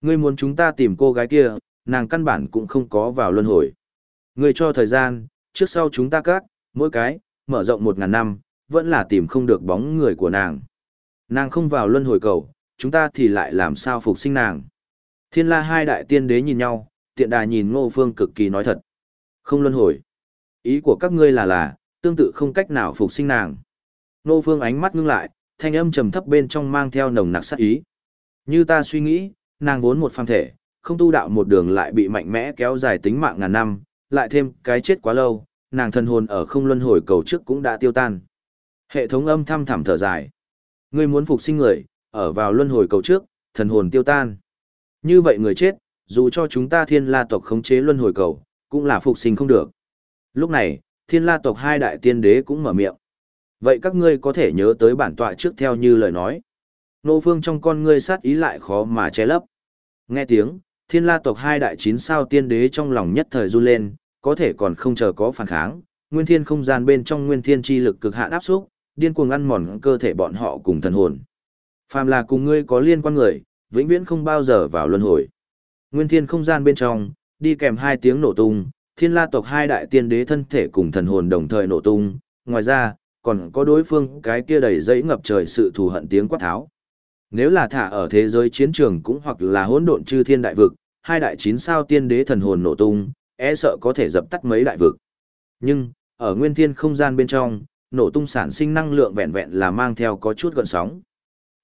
Ngươi muốn chúng ta tìm cô gái kia, nàng căn bản cũng không có vào luân hồi. Ngươi cho thời gian, trước sau chúng ta cắt, mỗi cái, mở rộng một ngàn năm, vẫn là tìm không được bóng người của nàng. Nàng không vào luân hồi cầu, chúng ta thì lại làm sao phục sinh nàng. Thiên la hai đại tiên đế nhìn nhau, tiện đà nhìn ngô phương cực kỳ nói thật. Không luân hồi. Ý của các ngươi là là, tương tự không cách nào phục sinh nàng. Nô phương ánh mắt ngưng lại, thanh âm trầm thấp bên trong mang theo nồng nặc sát ý. Như ta suy nghĩ, nàng vốn một phàm thể, không tu đạo một đường lại bị mạnh mẽ kéo dài tính mạng ngàn năm, lại thêm cái chết quá lâu, nàng thân hồn ở không luân hồi cầu trước cũng đã tiêu tan. Hệ thống âm thăm thẳm thở dài. Ngươi muốn phục sinh người, ở vào luân hồi cầu trước, thần hồn tiêu tan. Như vậy người chết, dù cho chúng ta thiên la tộc khống chế luân hồi cầu, cũng là phục sinh không được. Lúc này, thiên la tộc hai đại tiên đế cũng mở miệng. Vậy các ngươi có thể nhớ tới bản tọa trước theo như lời nói. Nô phương trong con ngươi sát ý lại khó mà che lấp. Nghe tiếng, thiên la tộc hai đại chín sao tiên đế trong lòng nhất thời run lên, có thể còn không chờ có phản kháng. Nguyên thiên không gian bên trong nguyên thiên chi lực cực hạn áp xúc, điên cuồng ăn mòn cơ thể bọn họ cùng thần hồn. Phàm là cùng ngươi có liên quan người, vĩnh viễn không bao giờ vào luân hồi. Nguyên thiên không gian bên trong, đi kèm hai tiếng nổ tung, thiên la tộc hai đại tiên đế thân thể cùng thần hồn đồng thời nổ tung, ngoài ra, còn có đối phương cái kia đầy dẫy ngập trời sự thù hận tiếng quát tháo. Nếu là thả ở thế giới chiến trường cũng hoặc là hỗn độn chư thiên đại vực, hai đại chín sao tiên đế thần hồn nổ tung, e sợ có thể dập tắt mấy đại vực. Nhưng, ở nguyên thiên không gian bên trong, nổ tung sản sinh năng lượng vẹn vẹn là mang theo có chút gợn sóng.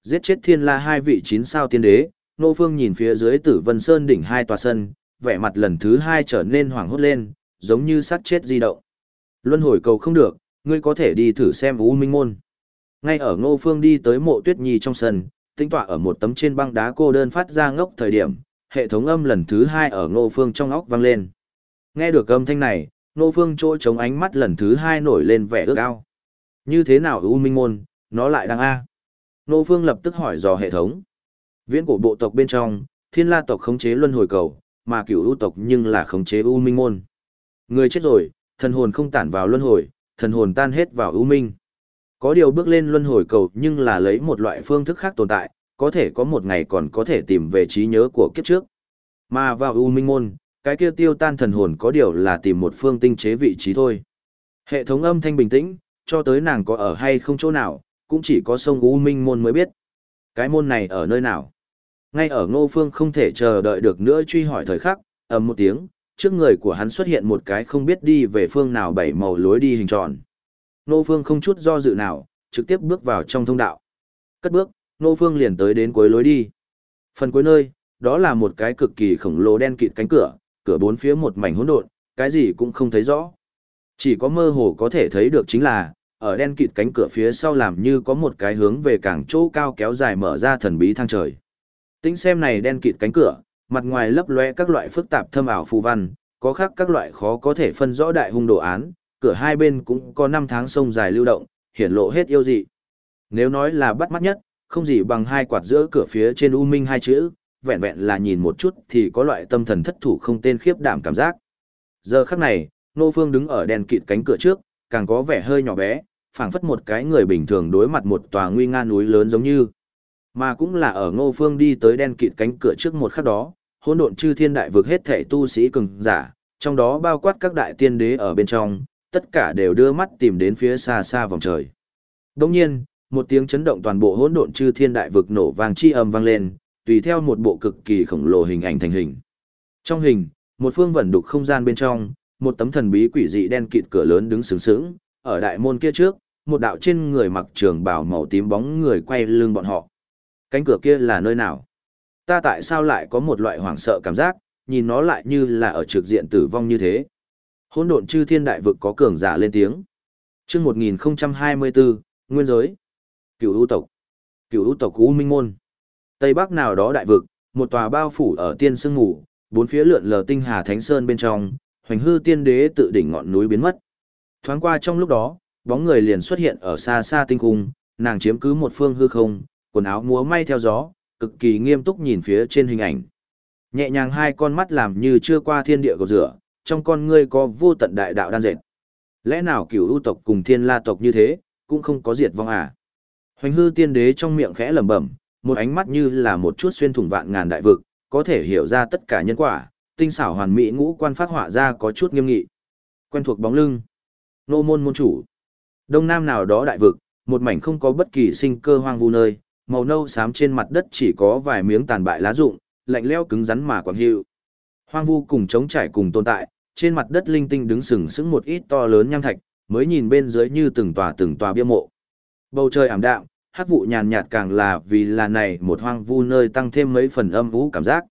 Giết chết thiên la hai vị chín sao tiên đế, nô phương nhìn phía dưới tử vân sơn đỉnh hai tòa sân, vẻ mặt lần thứ hai trở nên hoảng hốt lên, giống như sát chết di động. Luân hồi cầu không được, ngươi có thể đi thử xem U Minh Môn. Ngay ở ngô phương đi tới mộ tuyết nhi trong sân, tinh tọa ở một tấm trên băng đá cô đơn phát ra ngốc thời điểm, hệ thống âm lần thứ hai ở ngô phương trong óc vang lên. Nghe được âm thanh này, ngô phương chỗ chống ánh mắt lần thứ hai nổi lên vẻ ước ao. Như thế nào U Minh Môn, nó lại đang A. Ngô phương lập tức hỏi dò hệ thống. Viễn cổ bộ tộc bên trong, thiên la tộc khống chế luân hồi cầu, mà cửu ưu tộc nhưng là khống chế U Minh Môn. Người chết rồi, thần hồn không tản vào luân hồi, thần hồn tan hết vào ưu minh. Có điều bước lên luân hồi cầu nhưng là lấy một loại phương thức khác tồn tại, có thể có một ngày còn có thể tìm về trí nhớ của kiếp trước. Mà vào ưu minh môn, cái kia tiêu tan thần hồn có điều là tìm một phương tinh chế vị trí thôi. Hệ thống âm thanh bình tĩnh, cho tới nàng có ở hay không chỗ nào, cũng chỉ có sông U Minh môn mới biết. Cái môn này ở nơi nào? Ngay ở ngô phương không thể chờ đợi được nữa truy hỏi thời khắc, ầm một tiếng, trước người của hắn xuất hiện một cái không biết đi về phương nào bảy màu lối đi hình tròn. Nô Phương không chút do dự nào, trực tiếp bước vào trong thông đạo. Cất bước, Nô Phương liền tới đến cuối lối đi. Phần cuối nơi, đó là một cái cực kỳ khổng lồ đen kịt cánh cửa, cửa bốn phía một mảnh hỗn độn, cái gì cũng không thấy rõ. Chỉ có mơ hồ có thể thấy được chính là, ở đen kịt cánh cửa phía sau làm như có một cái hướng về cảng chỗ cao kéo dài mở ra thần bí thang trời. Tính xem này đen kịt cánh cửa, mặt ngoài lấp lóe các loại phức tạp thâm ảo phù văn, có khác các loại khó có thể phân rõ đại hung đồ án, cửa hai bên cũng có năm tháng sông dài lưu động, hiển lộ hết yêu dị. Nếu nói là bắt mắt nhất, không gì bằng hai quạt giữa cửa phía trên u minh hai chữ, vẹn vẹn là nhìn một chút thì có loại tâm thần thất thủ không tên khiếp đảm cảm giác. Giờ khắc này, Nô Phương đứng ở đèn kịt cánh cửa trước, càng có vẻ hơi nhỏ bé, phảng phất một cái người bình thường đối mặt một tòa nguy nga núi lớn giống như. Mà cũng là ở Ngô Phương đi tới đen kịt cánh cửa trước một khắc đó, hỗn độn chư thiên đại vực hết thể tu sĩ cường giả, trong đó bao quát các đại tiên đế ở bên trong, tất cả đều đưa mắt tìm đến phía xa xa vòng trời. Đồng nhiên, một tiếng chấn động toàn bộ hỗn độn chư thiên đại vực nổ vang chi âm vang lên, tùy theo một bộ cực kỳ khổng lồ hình ảnh thành hình. Trong hình, một phương vẩn đục không gian bên trong, một tấm thần bí quỷ dị đen kịt cửa lớn đứng sướng sướng, ở đại môn kia trước, một đạo trên người mặc trường bào màu tím bóng người quay lưng bọn họ. Cánh cửa kia là nơi nào? Ta tại sao lại có một loại hoảng sợ cảm giác, nhìn nó lại như là ở trực diện tử vong như thế. Hỗn độn chư thiên đại vực có cường giả lên tiếng. Chương 1024, Nguyên giới. Cửu ưu tộc. Cửu ưu tộc U Minh môn. Tây Bắc nào đó đại vực, một tòa bao phủ ở tiên sương ngủ, bốn phía lượn lờ tinh hà thánh sơn bên trong, hoành hư tiên đế tự đỉnh ngọn núi biến mất. Thoáng qua trong lúc đó, bóng người liền xuất hiện ở xa xa tinh cung, nàng chiếm cứ một phương hư không, quần áo múa may theo gió, cực kỳ nghiêm túc nhìn phía trên hình ảnh. Nhẹ nhàng hai con mắt làm như chưa qua thiên địa cầu rửa, trong con ngươi có vô tận đại đạo đan dệt. Lẽ nào cửu ưu tộc cùng thiên la tộc như thế, cũng không có diệt vong à? Hoành hư tiên đế trong miệng khẽ lẩm bẩm, một ánh mắt như là một chút xuyên thủng vạn ngàn đại vực, có thể hiểu ra tất cả nhân quả, tinh xảo hoàn mỹ ngũ quan phát họa ra có chút nghiêm nghị. Quen thuộc bóng lưng. Nô môn môn chủ. Đông nam nào đó đại vực, một mảnh không có bất kỳ sinh cơ hoang vu nơi, màu nâu xám trên mặt đất chỉ có vài miếng tàn bại lá rụng, lạnh lẽo cứng rắn mà quảng hiệu. Hoang vu cùng chống trải cùng tồn tại, trên mặt đất linh tinh đứng sừng sững một ít to lớn nham thạch, mới nhìn bên dưới như từng tòa từng tòa bia mộ. Bầu trời ảm đạm, hắc vụ nhàn nhạt càng là vì là này một hoang vu nơi tăng thêm mấy phần âm vũ cảm giác.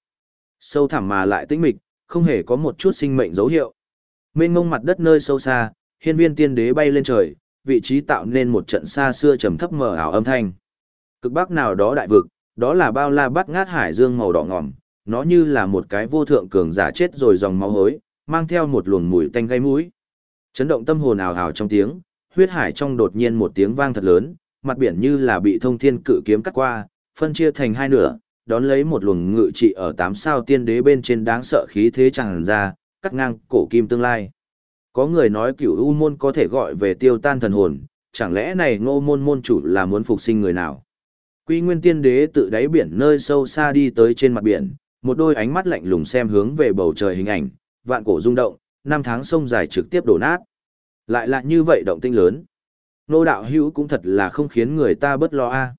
Sâu thẳm mà lại tĩnh mịch, không hề có một chút sinh mệnh dấu hiệu. Mênh mông mặt đất nơi sâu xa, hiên viên tiên đế bay lên trời, vị trí tạo nên một trận xa xưa trầm thấp mờ ảo âm thanh. Cực bắc nào đó đại vực, đó là bao la bắt ngát hải dương màu đỏ ngòm, nó như là một cái vô thượng cường giả chết rồi dòng máu hối, mang theo một luồng mùi tanh gây mũi. Chấn động tâm hồn ào ào trong tiếng, huyết hải trong đột nhiên một tiếng vang thật lớn, mặt biển như là bị thông thiên cự kiếm cắt qua, phân chia thành hai nửa, đón lấy một luồng ngự trị ở tám sao tiên đế bên trên đáng sợ khí thế tràn ra, cắt ngang cổ kim tương lai. Có người nói cửu u môn có thể gọi về tiêu tan thần hồn, chẳng lẽ này ngô môn môn chủ là muốn phục sinh người nào? Quy nguyên tiên đế tự đáy biển nơi sâu xa đi tới trên mặt biển, một đôi ánh mắt lạnh lùng xem hướng về bầu trời hình ảnh, vạn cổ rung động, năm tháng sông dài trực tiếp đổ nát. Lại là như vậy động tinh lớn. Nô đạo hữu cũng thật là không khiến người ta bớt lo a.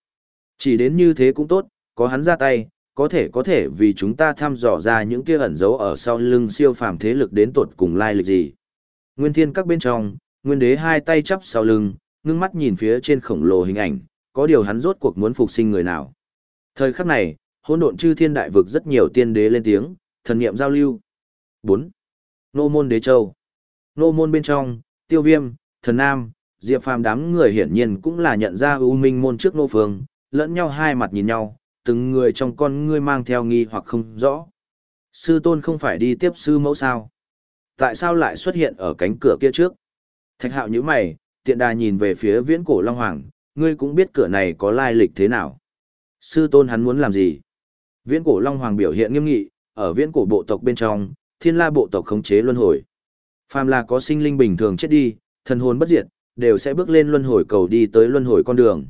Chỉ đến như thế cũng tốt, có hắn ra tay, có thể có thể vì chúng ta thăm dò ra những kia ẩn dấu ở sau lưng siêu phàm thế lực đến tột cùng lai lịch gì. Nguyên thiên các bên trong, nguyên đế hai tay chắp sau lưng, ngưng mắt nhìn phía trên khổng lồ hình ảnh, có điều hắn rốt cuộc muốn phục sinh người nào. Thời khắc này, hỗn độn chư thiên đại vực rất nhiều tiên đế lên tiếng, thần niệm giao lưu. 4. Nô môn đế châu. Nô môn bên trong, tiêu viêm, thần nam, diệp phàm đám người hiển nhiên cũng là nhận ra ưu minh môn trước nô phương, lẫn nhau hai mặt nhìn nhau, từng người trong con ngươi mang theo nghi hoặc không rõ. Sư tôn không phải đi tiếp sư mẫu sao? Tại sao lại xuất hiện ở cánh cửa kia trước? Thạch hạo như mày, tiện đà nhìn về phía viễn cổ Long Hoàng, ngươi cũng biết cửa này có lai lịch thế nào. Sư tôn hắn muốn làm gì? Viễn cổ Long Hoàng biểu hiện nghiêm nghị, ở viễn cổ bộ tộc bên trong, thiên la bộ tộc khống chế luân hồi. Phàm là có sinh linh bình thường chết đi, thần hồn bất diệt, đều sẽ bước lên luân hồi cầu đi tới luân hồi con đường.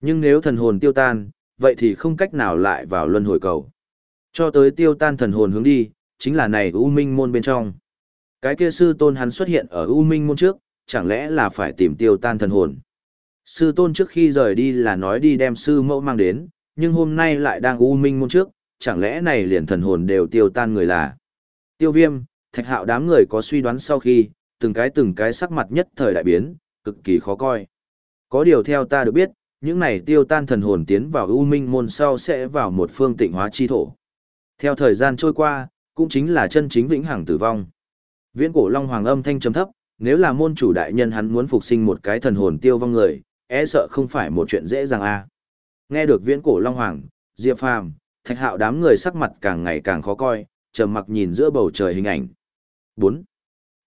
Nhưng nếu thần hồn tiêu tan, vậy thì không cách nào lại vào luân hồi cầu. Cho tới tiêu tan thần hồn hướng đi, chính là này U Minh môn bên trong. Cái kia sư tôn hắn xuất hiện ở U Minh môn trước, chẳng lẽ là phải tìm tiêu tan thần hồn. Sư tôn trước khi rời đi là nói đi đem sư mẫu mang đến, nhưng hôm nay lại đang U Minh môn trước, chẳng lẽ này liền thần hồn đều tiêu tan người là. Tiêu viêm, thạch hạo đám người có suy đoán sau khi, từng cái từng cái sắc mặt nhất thời đại biến, cực kỳ khó coi. Có điều theo ta được biết, những này tiêu tan thần hồn tiến vào U Minh môn sau sẽ vào một phương tịnh hóa chi thổ. Theo thời gian trôi qua, cũng chính là chân chính vĩnh hằng tử vong. Viễn cổ Long Hoàng âm thanh trầm thấp, nếu là môn chủ đại nhân hắn muốn phục sinh một cái thần hồn tiêu vong người, e sợ không phải một chuyện dễ dàng a. Nghe được Viễn cổ Long Hoàng, Diệp Phàm, Thạch Hạo đám người sắc mặt càng ngày càng khó coi, trầm mặc nhìn giữa bầu trời hình ảnh. 4.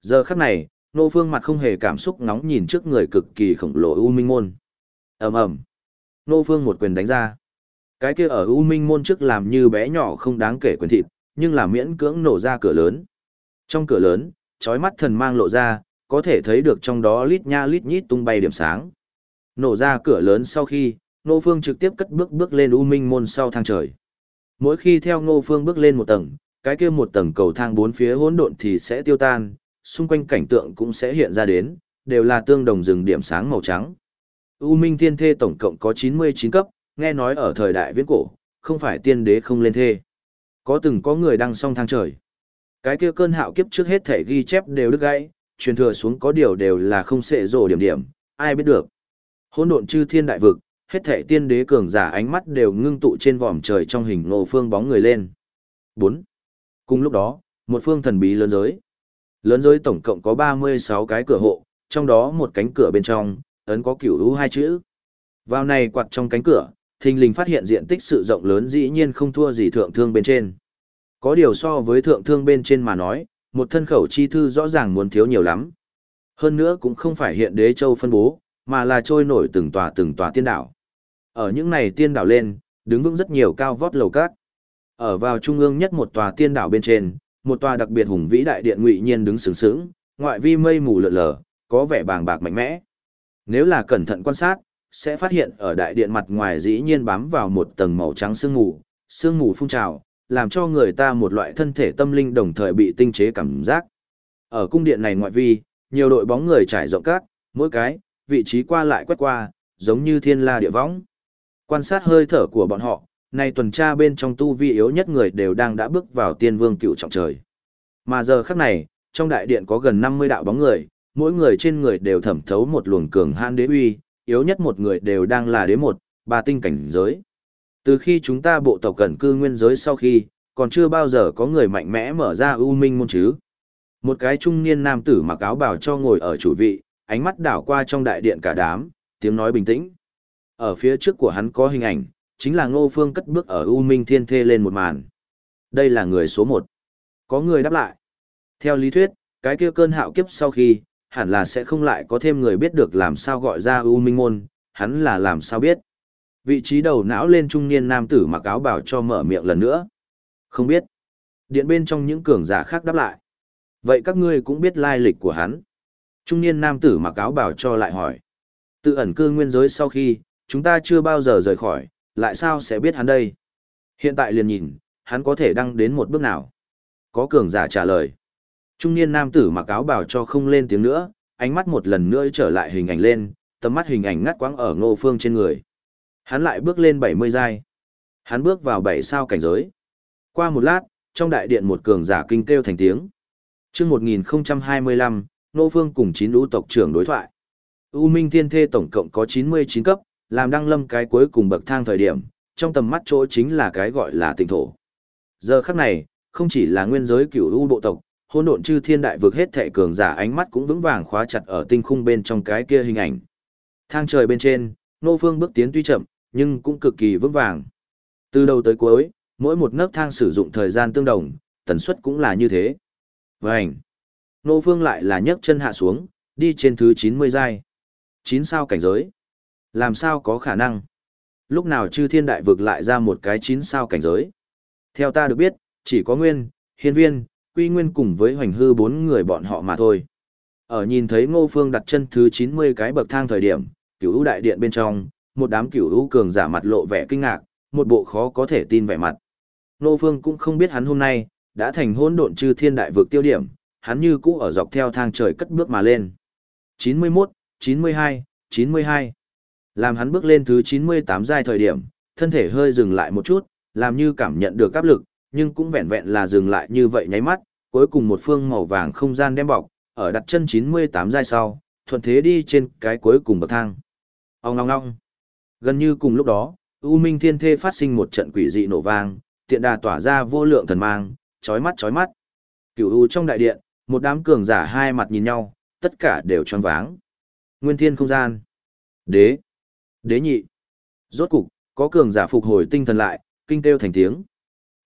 Giờ khắc này, Nô Phương mặt không hề cảm xúc nóng nhìn trước người cực kỳ khổng lồ U Minh môn. Ầm ầm. Nô Phương một quyền đánh ra. Cái kia ở U Minh môn trước làm như bé nhỏ không đáng kể quyền thịt, nhưng là miễn cưỡng nổ ra cửa lớn. Trong cửa lớn, chói mắt thần mang lộ ra, có thể thấy được trong đó lít nha lít nhít tung bay điểm sáng. Nổ ra cửa lớn sau khi, Ngô Phương trực tiếp cất bước bước lên U Minh môn sau thang trời. Mỗi khi theo Ngô Phương bước lên một tầng, cái kia một tầng cầu thang bốn phía hỗn độn thì sẽ tiêu tan, xung quanh cảnh tượng cũng sẽ hiện ra đến, đều là tương đồng rừng điểm sáng màu trắng. U Minh Thiên Thê tổng cộng có 99 cấp, nghe nói ở thời đại viễn cổ, không phải tiên đế không lên thê. Có từng có người đăng song thang trời. Cái kia cơn hạo kiếp trước hết thể ghi chép đều đứt gãy, truyền thừa xuống có điều đều là không xệ rồ điểm điểm, ai biết được. Hỗn độn chư thiên đại vực, hết thể tiên đế cường giả ánh mắt đều ngưng tụ trên vòm trời trong hình ngộ phương bóng người lên. 4. Cùng lúc đó, một phương thần bí lớn giới. Lớn giới tổng cộng có 36 cái cửa hộ, trong đó một cánh cửa bên trong, ấn có cửu u hai chữ. Vào này quạt trong cánh cửa, thình lình phát hiện diện tích sự rộng lớn dĩ nhiên không thua gì thượng thương bên trên. Có điều so với thượng thương bên trên mà nói, một thân khẩu chi thư rõ ràng muốn thiếu nhiều lắm. Hơn nữa cũng không phải hiện đế châu phân bố, mà là trôi nổi từng tòa từng tòa tiên đảo. Ở những này tiên đảo lên, đứng vững rất nhiều cao vót lầu cát. Ở vào trung ương nhất một tòa tiên đảo bên trên, một tòa đặc biệt hùng vĩ đại điện ngụy nhiên đứng sướng sướng, ngoại vi mây mù lượn lờ, có vẻ bàng bạc mạnh mẽ. Nếu là cẩn thận quan sát, sẽ phát hiện ở đại điện mặt ngoài dĩ nhiên bám vào một tầng màu trắng sương mù, sương mù phun trào, làm cho người ta một loại thân thể tâm linh đồng thời bị tinh chế cảm giác. Ở cung điện này ngoại vi, nhiều đội bóng người trải rộng các, mỗi cái, vị trí qua lại quét qua, giống như thiên la địa võng. Quan sát hơi thở của bọn họ, nay tuần tra bên trong tu vi yếu nhất người đều đang đã bước vào tiên vương cựu trọng trời. Mà giờ khắc này, trong đại điện có gần 50 đạo bóng người, mỗi người trên người đều thẩm thấu một luồng cường han đế uy, yếu nhất một người đều đang là đế một, ba tinh cảnh giới. Từ khi chúng ta bộ tộc cẩn cư nguyên giới sau khi, còn chưa bao giờ có người mạnh mẽ mở ra ưu minh môn chứ. Một cái trung niên nam tử mặc áo bào cho ngồi ở chủ vị, ánh mắt đảo qua trong đại điện cả đám, tiếng nói bình tĩnh. Ở phía trước của hắn có hình ảnh, chính là Ngô Phương cất bước ở U Minh Thiên Thê lên một màn. Đây là người số một. Có người đáp lại. Theo lý thuyết, cái kia cơn hạo kiếp sau khi, hẳn là sẽ không lại có thêm người biết được làm sao gọi ra U Minh Môn, hắn là làm sao biết. Vị trí đầu não lên trung niên nam tử mặc áo bảo cho mở miệng lần nữa. Không biết. Điện bên trong những cường giả khác đáp lại. Vậy các ngươi cũng biết lai lịch của hắn. Trung niên nam tử mặc áo bảo cho lại hỏi. Tự ẩn cư nguyên giới sau khi, chúng ta chưa bao giờ rời khỏi, lại sao sẽ biết hắn đây? Hiện tại liền nhìn, hắn có thể đăng đến một bước nào? Có cường giả trả lời. Trung niên nam tử mặc áo bảo cho không lên tiếng nữa, ánh mắt một lần nữa trở lại hình ảnh lên, tầm mắt hình ảnh ngắt quãng ở ngô phương trên người. Hắn lại bước lên 70 giai. Hắn bước vào 7 sao cảnh giới. Qua một lát, trong đại điện một cường giả kinh kêu thành tiếng. chương 1025, Nô Phương cùng 9 lũ tộc trưởng đối thoại. U Minh Thiên Thê tổng cộng có 99 cấp, làm đăng lâm cái cuối cùng bậc thang thời điểm, trong tầm mắt chỗ chính là cái gọi là tỉnh thổ. Giờ khắc này, không chỉ là nguyên giới cửu u bộ tộc, hỗn độn chư thiên đại vực hết thệ cường giả ánh mắt cũng vững vàng khóa chặt ở tinh khung bên trong cái kia hình ảnh. Thang trời bên trên, nô phương bước tiến tuy chậm, nhưng cũng cực kỳ vững vàng. Từ đầu tới cuối, mỗi một nấc thang sử dụng thời gian tương đồng, tần suất cũng là như thế. Vành. Nô phương lại là nhấc chân hạ xuống, đi trên thứ 90 giai. 9 sao cảnh giới. Làm sao có khả năng? Lúc nào chư thiên đại vực lại ra một cái 9 sao cảnh giới? Theo ta được biết, chỉ có nguyên, hiên viên, quy nguyên cùng với hoành hư bốn người bọn họ mà thôi. Ở nhìn thấy ngô phương đặt chân thứ 90 cái bậc thang thời điểm, cửu ưu đại điện bên trong, một đám cửu ưu cường giả mặt lộ vẻ kinh ngạc, một bộ khó có thể tin vẻ mặt. Ngô phương cũng không biết hắn hôm nay, đã thành hôn độn chư thiên đại vực tiêu điểm, hắn như cũ ở dọc theo thang trời cất bước mà lên. 91, 92, 92. Làm hắn bước lên thứ 98 giai thời điểm, thân thể hơi dừng lại một chút, làm như cảm nhận được áp lực, nhưng cũng vẹn vẹn là dừng lại như vậy nháy mắt, cuối cùng một phương màu vàng không gian đem bọc, ở đặt chân 98 giai sau, thuận thế đi trên cái cuối cùng bậc thang. Ông ngong ngong. Gần như cùng lúc đó, U Minh Thiên Thê phát sinh một trận quỷ dị nổ vang, tiện đà tỏa ra vô lượng thần mang, chói mắt chói mắt. Cửu U trong đại điện, một đám cường giả hai mặt nhìn nhau, tất cả đều choáng váng. Nguyên Thiên không gian. Đế. Đế nhị. Rốt cục, có cường giả phục hồi tinh thần lại, kinh kêu thành tiếng.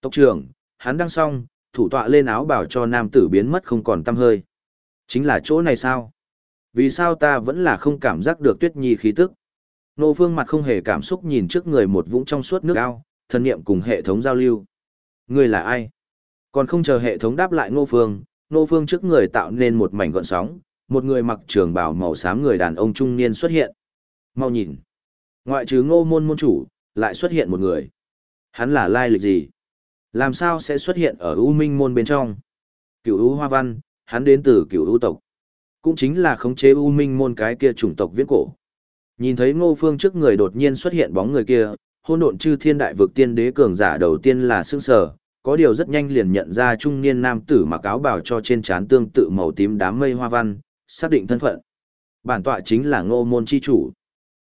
Tộc trưởng, hắn đang xong, thủ tọa lên áo bảo cho nam tử biến mất không còn tăm hơi. Chính là chỗ này sao? Vì sao ta vẫn là không cảm giác được tuyết nhi khí tức? Nô phương mặt không hề cảm xúc nhìn trước người một vũng trong suốt nước ao, thân niệm cùng hệ thống giao lưu. Người là ai? Còn không chờ hệ thống đáp lại ngô phương, Nô Phương trước người tạo nên một mảnh gọn sóng, một người mặc trường bào màu xám người đàn ông trung niên xuất hiện. Mau nhìn. Ngoại trừ ngô môn môn chủ, lại xuất hiện một người. Hắn là lai lịch gì? Làm sao sẽ xuất hiện ở U Minh môn bên trong? Cửu U Hoa Văn, hắn đến từ cửu U tộc. Cũng chính là khống chế U Minh môn cái kia chủng tộc viễn cổ. Nhìn thấy ngô phương trước người đột nhiên xuất hiện bóng người kia, hôn độn chư thiên đại vực tiên đế cường giả đầu tiên là sương sở, có điều rất nhanh liền nhận ra trung niên nam tử mặc áo bào cho trên trán tương tự màu tím đám mây hoa văn, xác định thân phận. Bản tọa chính là ngô môn chi chủ.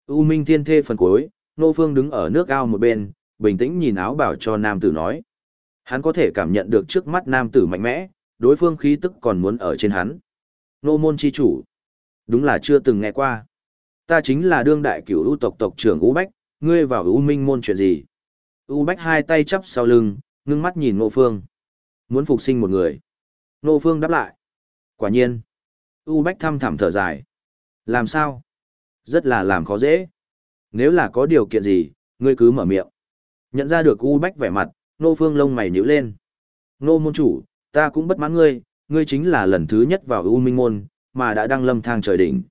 U Minh Thiên Thê phần cuối, Ngô Phương đứng ở nước ao một bên, bình tĩnh nhìn áo bào cho nam tử nói. Hắn có thể cảm nhận được trước mắt nam tử mạnh mẽ, đối phương khí tức còn muốn ở trên hắn. Ngô môn chi chủ. Đúng là chưa từng nghe qua. Ta chính là đương đại cửu U tộc tộc trưởng U Bách, ngươi vào U Minh môn chuyện gì? U Bách hai tay chắp sau lưng, ngưng mắt nhìn Ngô Phương. Muốn phục sinh một người. Ngô Phương đáp lại. Quả nhiên. U Bách thăm thẳm thở dài. Làm sao? Rất là làm khó dễ. Nếu là có điều kiện gì, ngươi cứ mở miệng. Nhận ra được U Bách vẻ mặt, Nô Phương lông mày nhíu lên. Nô môn chủ, ta cũng bất mãn ngươi, ngươi chính là lần thứ nhất vào U Minh Môn, mà đã đăng lâm thang trời đỉnh.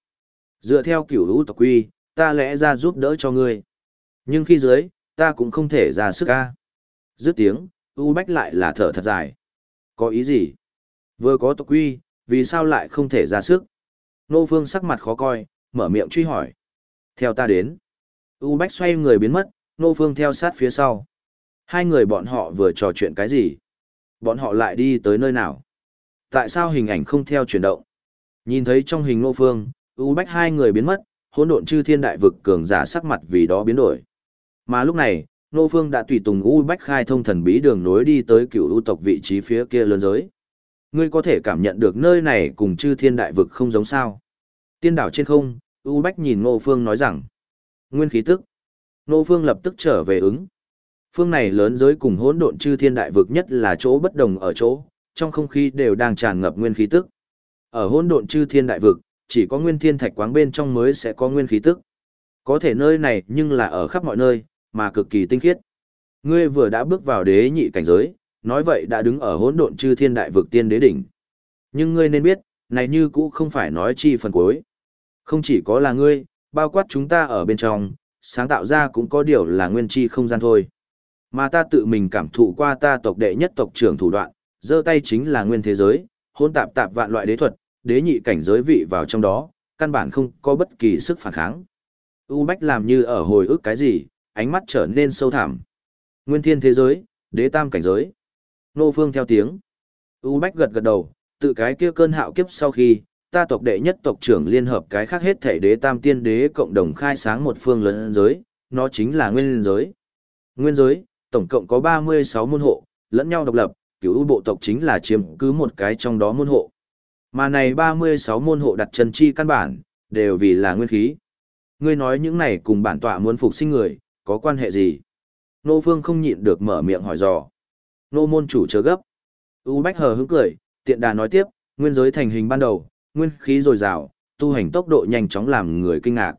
Dựa theo kiểu U tộc quy, ta lẽ ra giúp đỡ cho ngươi. Nhưng khi dưới, ta cũng không thể ra sức ca. Dứt tiếng, U Bách lại là thở thật dài. Có ý gì? Vừa có tộc quy, vì sao lại không thể ra sức? Nô Phương sắc mặt khó coi, mở miệng truy hỏi. Theo ta đến. U Bách xoay người biến mất, Nô Phương theo sát phía sau. Hai người bọn họ vừa trò chuyện cái gì? Bọn họ lại đi tới nơi nào? Tại sao hình ảnh không theo chuyển động? Nhìn thấy trong hình Nô Phương, U Bách hai người biến mất, hỗn độn chư thiên đại vực cường giả sắc mặt vì đó biến đổi. Mà lúc này, Nô Phương đã tùy tùng U Bách khai thông thần bí đường nối đi tới cựu U tộc vị trí phía kia lớn giới. Ngươi có thể cảm nhận được nơi này cùng chư thiên đại vực không giống sao. Tiên đảo trên không, U Bách nhìn Nô Phương nói rằng. Nguyên khí tức. Nô Phương lập tức trở về ứng. Phương này lớn giới cùng hỗn độn chư thiên đại vực nhất là chỗ bất đồng ở chỗ, trong không khí đều đang tràn ngập nguyên khí tức. Ở hỗn độn chư thiên đại vực, chỉ có nguyên thiên thạch quáng bên trong mới sẽ có nguyên khí tức. Có thể nơi này nhưng là ở khắp mọi nơi, mà cực kỳ tinh khiết. Ngươi vừa đã bước vào đế nhị cảnh giới, nói vậy đã đứng ở hỗn độn chư thiên đại vực tiên đế đỉnh. Nhưng ngươi nên biết, này như cũ không phải nói chi phần cuối. Không chỉ có là ngươi, bao quát chúng ta ở bên trong, sáng tạo ra cũng có điều là nguyên chi không gian thôi. Mà ta tự mình cảm thụ qua ta tộc đệ nhất tộc trưởng thủ đoạn, giơ tay chính là nguyên thế giới, hôn tạp tạp vạn loại đế thuật, đế nhị cảnh giới vị vào trong đó, căn bản không có bất kỳ sức phản kháng. U Bách làm như ở hồi ức cái gì, ánh mắt trở nên sâu thẳm. Nguyên thiên thế giới, đế tam cảnh giới. Nô Phương theo tiếng. U Bách gật gật đầu, tự cái kia cơn hạo kiếp sau khi, ta tộc đệ nhất tộc trưởng liên hợp cái khác hết thể đế tam tiên đế cộng đồng khai sáng một phương lớn giới, nó chính là nguyên giới. Nguyên giới, tổng cộng có 36 môn hộ, lẫn nhau độc lập, cửu bộ tộc chính là chiếm cứ một cái trong đó môn hộ. Mà này 36 môn hộ đặt chân chi căn bản, đều vì là nguyên khí. Ngươi nói những này cùng bản tọa muốn phục sinh người, có quan hệ gì? Nô Phương không nhịn được mở miệng hỏi dò. Nô môn chủ chớ gấp. U Bách hờ hững cười, tiện đà nói tiếp, nguyên giới thành hình ban đầu, nguyên khí dồi dào, tu hành tốc độ nhanh chóng làm người kinh ngạc.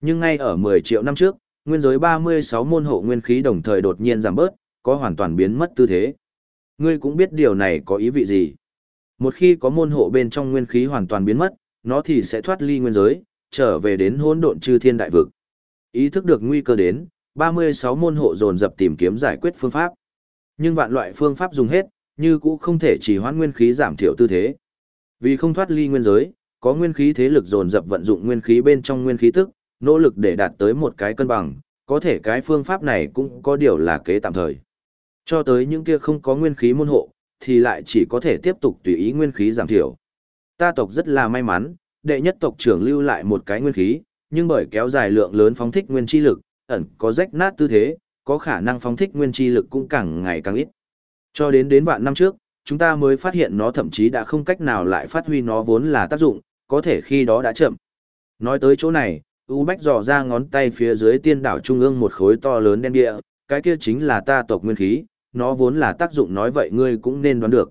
Nhưng ngay ở 10 triệu năm trước, nguyên giới 36 môn hộ nguyên khí đồng thời đột nhiên giảm bớt, có hoàn toàn biến mất tư thế. Ngươi cũng biết điều này có ý vị gì. Một khi có môn hộ bên trong nguyên khí hoàn toàn biến mất, nó thì sẽ thoát ly nguyên giới, trở về đến hỗn độn chư thiên đại vực. Ý thức được nguy cơ đến, 36 môn hộ dồn dập tìm kiếm giải quyết phương pháp. Nhưng vạn loại phương pháp dùng hết, như cũng không thể chỉ hoãn nguyên khí giảm thiểu tư thế. Vì không thoát ly nguyên giới, có nguyên khí thế lực dồn dập vận dụng nguyên khí bên trong nguyên khí tức, nỗ lực để đạt tới một cái cân bằng, có thể cái phương pháp này cũng có điều là kế tạm thời. Cho tới những kia không có nguyên khí môn hộ, thì lại chỉ có thể tiếp tục tùy ý nguyên khí giảm thiểu. Ta tộc rất là may mắn, đệ nhất tộc trưởng lưu lại một cái nguyên khí, nhưng bởi kéo dài lượng lớn phóng thích nguyên chi lực, ẩn có rách nát tư thế, có khả năng phóng thích nguyên chi lực cũng càng ngày càng ít. Cho đến đến vạn năm trước, chúng ta mới phát hiện nó thậm chí đã không cách nào lại phát huy nó vốn là tác dụng, có thể khi đó đã chậm. Nói tới chỗ này, U Bách dò ra ngón tay phía dưới tiên đảo trung ương một khối to lớn đen địa, cái kia chính là ta tộc nguyên khí, nó vốn là tác dụng nói vậy ngươi cũng nên đoán được.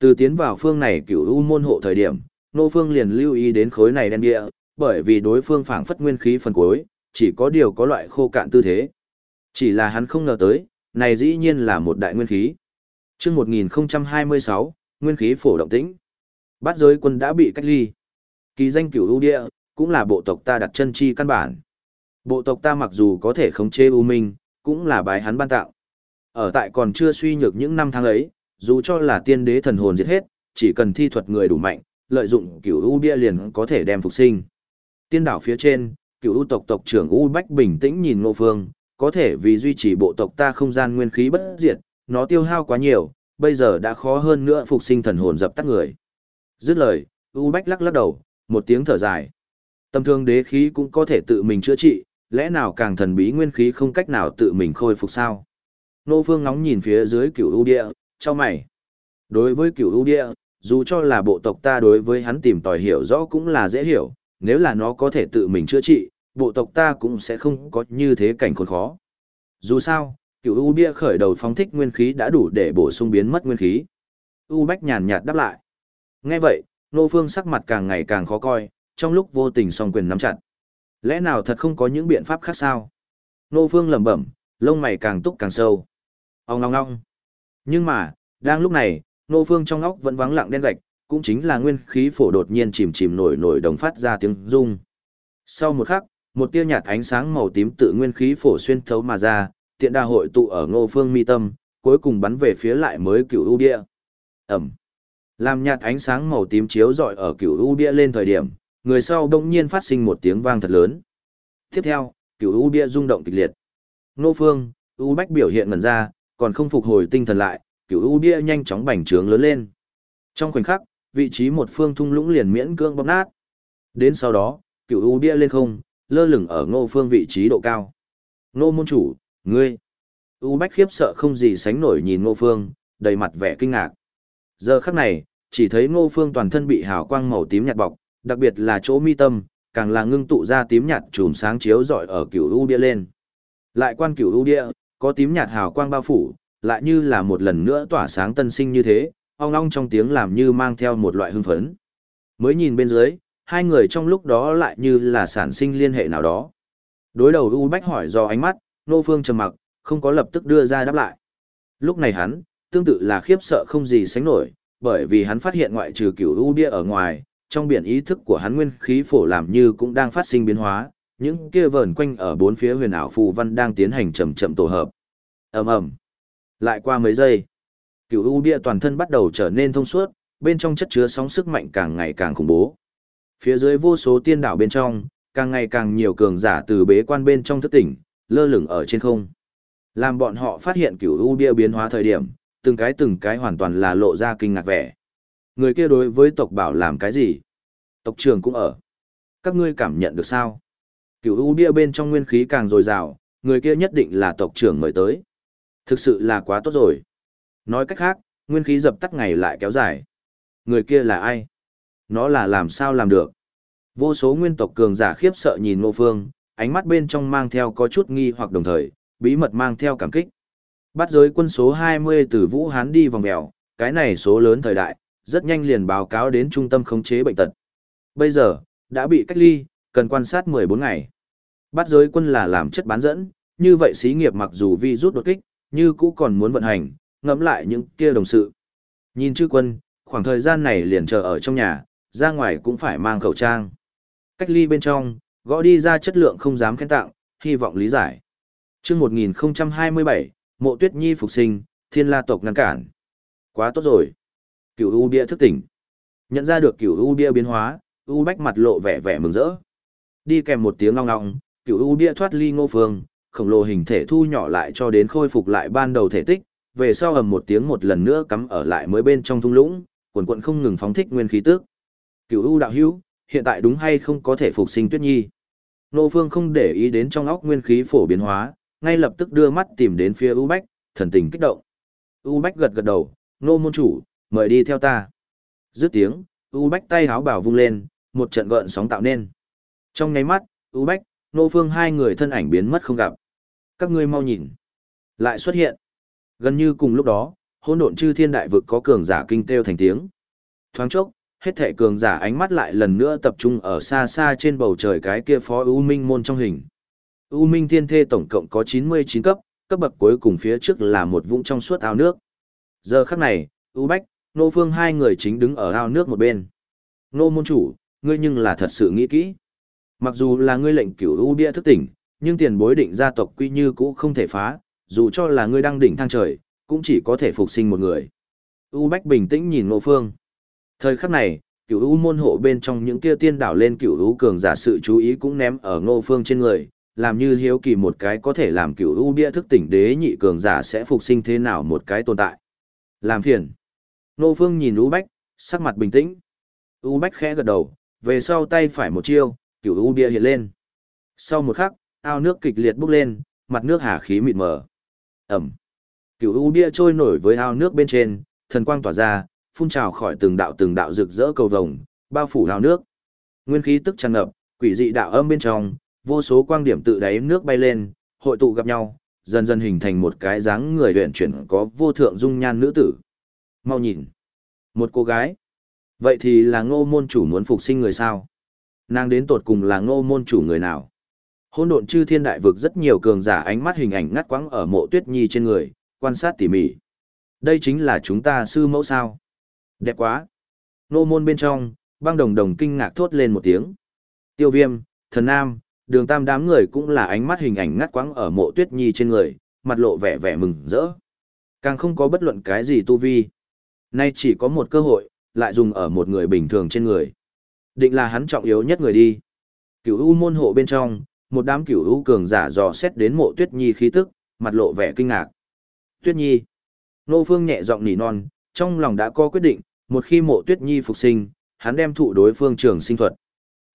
Từ tiến vào phương này cửu U môn hộ thời điểm, Nô Phương liền lưu ý đến khối này đen địa, bởi vì đối phương phảng phất nguyên khí phần cuối, chỉ có điều có loại khô cạn tư thế. Chỉ là hắn không ngờ tới, này dĩ nhiên là một đại nguyên khí. Trước 1026, nguyên khí phổ động tĩnh. Bát giới quân đã bị cách ly. Kỳ danh cửu ưu địa, cũng là bộ tộc ta đặt chân chi căn bản. Bộ tộc ta mặc dù có thể khống chế ưu minh, cũng là bái hắn ban tạo. Ở tại còn chưa suy nhược những năm tháng ấy, dù cho là tiên đế thần hồn giết hết, chỉ cần thi thuật người đủ mạnh, lợi dụng cửu ưu bia liền có thể đem phục sinh. Tiên đảo phía trên, Cựu ưu tộc tộc trưởng U Bách bình tĩnh nhìn Ngô Phương, có thể vì duy trì bộ tộc ta không gian nguyên khí bất diệt, nó tiêu hao quá nhiều, bây giờ đã khó hơn nữa phục sinh thần hồn dập tắt người. Dứt lời, U Bách lắc lắc đầu, một tiếng thở dài. Tâm thương đế khí cũng có thể tự mình chữa trị, lẽ nào càng thần bí nguyên khí không cách nào tự mình khôi phục sao? Nô Phương ngóng nhìn phía dưới cửu ưu địa, cho mày. Đối với cửu ưu địa, dù cho là bộ tộc ta đối với hắn tìm tòi hiểu rõ cũng là dễ hiểu, nếu là nó có thể tự mình chữa trị, bộ tộc ta cũng sẽ không có như thế cảnh khốn khó. Dù sao, cửu u bia khởi đầu phóng thích nguyên khí đã đủ để bổ sung biến mất nguyên khí. U Bách nhàn nhạt đáp lại. Nghe vậy, Nô Phương sắc mặt càng ngày càng khó coi, trong lúc vô tình song quyền nắm chặt. Lẽ nào thật không có những biện pháp khác sao? Nô Phương lẩm bẩm, lông mày càng túc càng sâu. Ông ngong ngong. Nhưng mà, đang lúc này, Nô Phương trong óc vẫn vắng lặng đen gạch, cũng chính là nguyên khí phổ đột nhiên chìm chìm nổi nổi đồng phát ra tiếng rung. Sau một khắc, một tia nhạt ánh sáng màu tím tự nguyên khí phổ xuyên thấu mà ra, tiện đa hội tụ ở Ngô Phương mi tâm, cuối cùng bắn về phía lại mới cựu U địa. ầm, Làm nhạt ánh sáng màu tím chiếu rọi ở cựu U địa lên thời điểm, người sau đột nhiên phát sinh một tiếng vang thật lớn. Tiếp theo, cựu U địa rung động kịch liệt. Ngô Phương, U bách biểu hiện ngẩn ra, còn không phục hồi tinh thần lại, cựu U địa nhanh chóng bành trướng lớn lên. Trong khoảnh khắc, vị trí một phương thung lũng liền miễn cưỡng bóp nát. Đến sau đó, cựu u bia lên không, lơ lửng ở ngô phương vị trí độ cao. Ngô môn chủ, ngươi. U Bách khiếp sợ không gì sánh nổi nhìn ngô phương, đầy mặt vẻ kinh ngạc. Giờ khắc này, chỉ thấy ngô phương toàn thân bị hào quang màu tím nhạt bọc, đặc biệt là chỗ mi tâm, càng là ngưng tụ ra tím nhạt chùm sáng chiếu rọi ở cựu u bia lên. Lại quan cựu u bia, có tím nhạt hào quang bao phủ, lại như là một lần nữa tỏa sáng tân sinh như thế, ong ong trong tiếng làm như mang theo một loại hưng phấn. Mới nhìn bên dưới, hai người trong lúc đó lại như là sản sinh liên hệ nào đó. Đối đầu U Bách hỏi do ánh mắt, Nô Phương trầm mặc, không có lập tức đưa ra đáp lại. Lúc này hắn, tương tự là khiếp sợ không gì sánh nổi, bởi vì hắn phát hiện ngoại trừ cửu U bia ở ngoài, trong biển ý thức của hắn nguyên khí phổ làm như cũng đang phát sinh biến hóa, những kia vờn quanh ở bốn phía huyền ảo phù văn đang tiến hành chậm chậm tổ hợp. Ầm ầm. Lại qua mấy giây, cửu U bia toàn thân bắt đầu trở nên thông suốt, bên trong chất chứa sóng sức mạnh càng ngày càng khủng bố. Phía dưới vô số tiên đảo bên trong, càng ngày càng nhiều cường giả từ bế quan bên trong thức tỉnh, lơ lửng ở trên không. Làm bọn họ phát hiện cửu u bia biến hóa thời điểm, từng cái từng cái hoàn toàn là lộ ra kinh ngạc vẻ. Người kia đối với tộc bảo làm cái gì? Tộc trưởng cũng ở. Các ngươi cảm nhận được sao? Cửu u bia bên trong nguyên khí càng dồi dào, người kia nhất định là tộc trưởng mời tới. Thực sự là quá tốt rồi. Nói cách khác, nguyên khí dập tắt ngày lại kéo dài. Người kia là ai? Nó là làm sao làm được? Vô số nguyên tộc cường giả khiếp sợ nhìn Ngô Phương, ánh mắt bên trong mang theo có chút nghi hoặc đồng thời, bí mật mang theo cảm kích. Bắt giới quân số 20 từ Vũ Hán đi vòng mèo, cái này số lớn thời đại, rất nhanh liền báo cáo đến trung tâm khống chế bệnh tật. Bây giờ, đã bị cách ly, cần quan sát 14 ngày. Bắt giới quân là làm chất bán dẫn, như vậy xí nghiệp mặc dù vi rút đột kích, như cũ còn muốn vận hành, ngẫm lại những kia đồng sự. Nhìn chư quân, khoảng thời gian này liền chờ ở trong nhà, ra ngoài cũng phải mang khẩu trang. Cách ly bên trong, gõ đi ra chất lượng không dám khen tặng, hy vọng lý giải. chương 1027, Mộ Tuyết Nhi phục sinh, thiên la tộc ngăn cản. Quá tốt rồi. Cửu U bia thức tỉnh. Nhận ra được cửu U bia biến hóa, U bách mặt lộ vẻ vẻ mừng rỡ. Đi kèm một tiếng ngong ngọng, cửu U bia thoát ly ngô phương, khổng lồ hình thể thu nhỏ lại cho đến khôi phục lại ban đầu thể tích, về sau ầm một tiếng một lần nữa cắm ở lại mới bên trong thung lũng, quần quận không ngừng phóng thích nguyên khí tức. Cửu U đạo hữu, hiện tại đúng hay không có thể phục sinh Tuyết Nhi. Nô Phương không để ý đến trong óc nguyên khí phổ biến hóa, ngay lập tức đưa mắt tìm đến phía U Bách, thần tình kích động. U Bách gật gật đầu, nô môn chủ, mời đi theo ta. Dứt tiếng, U Bách tay háo bảo vung lên, một trận gợn sóng tạo nên. Trong nháy mắt, U Bách, nô phương hai người thân ảnh biến mất không gặp. Các ngươi mau nhìn. Lại xuất hiện. Gần như cùng lúc đó, hỗn độn chư thiên đại vực có cường giả kinh kêu thành tiếng. Thoáng chốc, hết thể cường giả ánh mắt lại lần nữa tập trung ở xa xa trên bầu trời cái kia phó U Minh môn trong hình. U Minh Thiên Thê tổng cộng có 99 cấp, cấp bậc cuối cùng phía trước là một vũng trong suốt ao nước. Giờ khắc này, U Bách, Nô Phương hai người chính đứng ở ao nước một bên. Nô môn chủ, ngươi nhưng là thật sự nghĩ kỹ. Mặc dù là ngươi lệnh cửu u bia thức tỉnh, nhưng tiền bối định gia tộc quy như cũ không thể phá, dù cho là ngươi đang đỉnh thang trời, cũng chỉ có thể phục sinh một người. U Bách bình tĩnh nhìn Nô Phương. Thời khắc này, cửu u môn hộ bên trong những kia tiên đảo lên cửu u cường giả sự chú ý cũng ném ở Ngộ Phương trên người, làm như hiếu kỳ một cái có thể làm cửu u bia thức tỉnh đế nhị cường giả sẽ phục sinh thế nào một cái tồn tại. Làm phiền. Ngộ Phương nhìn U Bách, sắc mặt bình tĩnh. U Bách khẽ gật đầu, về sau tay phải một chiêu, cửu u bia hiện lên. Sau một khắc, ao nước kịch liệt bốc lên, mặt nước hà khí mịt mờ. Ẩm. Cửu u bia trôi nổi với ao nước bên trên, thần quang tỏa ra, phun trào khỏi từng đạo từng đạo rực rỡ cầu vồng, bao phủ ao nước. Nguyên khí tức tràn ngập, quỷ dị đạo âm bên trong, vô số quang điểm tự đáy nước bay lên, hội tụ gặp nhau, dần dần hình thành một cái dáng người luyện chuyển có vô thượng dung nhan nữ tử. Mau nhìn, một cô gái. Vậy thì là ngô môn chủ muốn phục sinh người sao? Nàng đến tột cùng là ngô môn chủ người nào? Hôn độn chư thiên đại vực rất nhiều cường giả ánh mắt hình ảnh ngắt quãng ở mộ tuyết nhi trên người, quan sát tỉ mỉ. Đây chính là chúng ta sư mẫu sao? Đẹp quá! Nô môn bên trong, băng đồng đồng kinh ngạc thốt lên một tiếng. Tiêu viêm, thần nam, đường tam đám người cũng là ánh mắt hình ảnh ngắt quãng ở mộ tuyết nhi trên người, mặt lộ vẻ vẻ mừng rỡ. Càng không có bất luận cái gì tu vi. Nay chỉ có một cơ hội, lại dùng ở một người bình thường trên người. Định là hắn trọng yếu nhất người đi. Cửu U môn hộ bên trong, một đám cửu U cường giả dò xét đến mộ Tuyết Nhi khí tức, mặt lộ vẻ kinh ngạc. Tuyết Nhi. Nô Phương nhẹ giọng nỉ non, trong lòng đã có quyết định, một khi mộ Tuyết Nhi phục sinh, hắn đem thụ đối phương trường sinh thuật.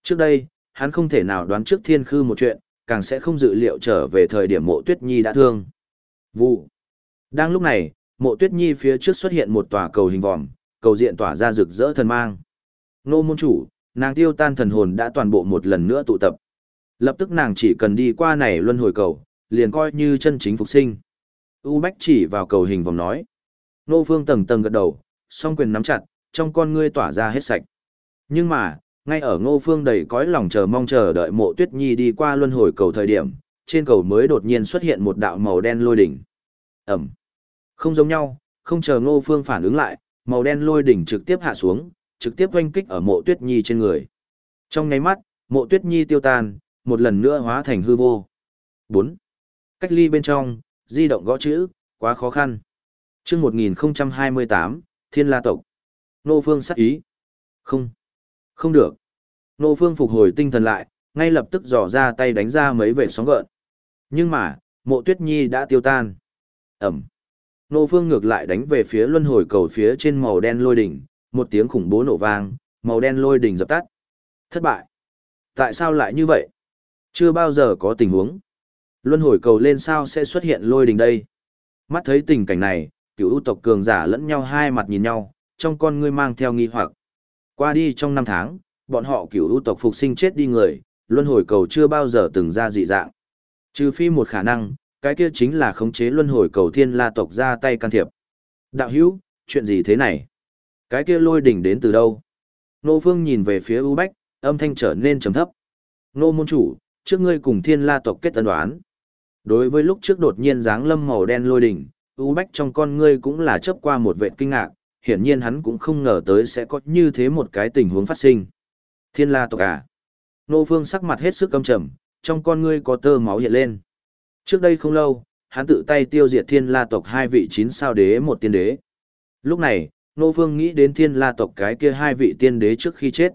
Trước đây, hắn không thể nào đoán trước thiên khư một chuyện, càng sẽ không dự liệu trở về thời điểm mộ Tuyết Nhi đã thương. Vụ. Đang lúc này, mộ Tuyết Nhi phía trước xuất hiện một tòa cầu hình vòm, cầu diện tỏa ra rực rỡ thần mang. Nô môn chủ, nàng tiêu tan thần hồn đã toàn bộ một lần nữa tụ tập. Lập tức nàng chỉ cần đi qua này luân hồi cầu, liền coi như chân chính phục sinh. U Bách chỉ vào cầu hình vòng nói. Nô Phương tầng tầng gật đầu, song quyền nắm chặt, trong con ngươi tỏa ra hết sạch. Nhưng mà, ngay ở Ngô Phương đầy cõi lòng chờ mong chờ đợi Mộ Tuyết Nhi đi qua luân hồi cầu thời điểm, trên cầu mới đột nhiên xuất hiện một đạo màu đen lôi đỉnh. Ẩm. Không giống nhau, không chờ Ngô Phương phản ứng lại, màu đen lôi đỉnh trực tiếp hạ xuống, trực tiếp oanh kích ở Mộ Tuyết Nhi trên người. Trong nháy mắt, Mộ Tuyết Nhi tiêu tan, một lần nữa hóa thành hư vô. 4. Cách ly bên trong, di động gõ chữ, quá khó khăn. chương 1028, Thiên La Tộc. Nô Phương sắc ý. Không. Không được. Nô Phương phục hồi tinh thần lại, ngay lập tức dò ra tay đánh ra mấy vệ sóng gợn. Nhưng mà, mộ tuyết nhi đã tiêu tan. Ẩm. Nô Phương ngược lại đánh về phía luân hồi cầu phía trên màu đen lôi đỉnh, một tiếng khủng bố nổ vang, màu đen lôi đỉnh dập tắt. Thất bại. Tại sao lại như vậy? Chưa bao giờ có tình huống. Luân hồi cầu lên sao sẽ xuất hiện lôi đình đây? Mắt thấy tình cảnh này, cựu ưu tộc cường giả lẫn nhau hai mặt nhìn nhau, trong con ngươi mang theo nghi hoặc. Qua đi trong năm tháng, bọn họ cựu ưu tộc phục sinh chết đi người, luân hồi cầu chưa bao giờ từng ra dị dạng. Trừ phi một khả năng, cái kia chính là khống chế luân hồi cầu thiên la tộc ra tay can thiệp. Đạo hữu, chuyện gì thế này? Cái kia lôi đỉnh đến từ đâu? Nô Phương nhìn về phía U Bách, âm thanh trở nên trầm thấp. Nô môn chủ, trước ngươi cùng thiên la tộc kết tân đoán. Đối với lúc trước đột nhiên dáng lâm màu đen lôi đỉnh, U Bách trong con ngươi cũng là chớp qua một vệ kinh ngạc, hiển nhiên hắn cũng không ngờ tới sẽ có như thế một cái tình huống phát sinh. Thiên la tộc à? Nô Phương sắc mặt hết sức căm trầm, trong con ngươi có tơ máu hiện lên. Trước đây không lâu, hắn tự tay tiêu diệt thiên la tộc hai vị chín sao đế một tiên đế. Lúc này, Nô Phương nghĩ đến thiên la tộc cái kia hai vị tiên đế trước khi chết.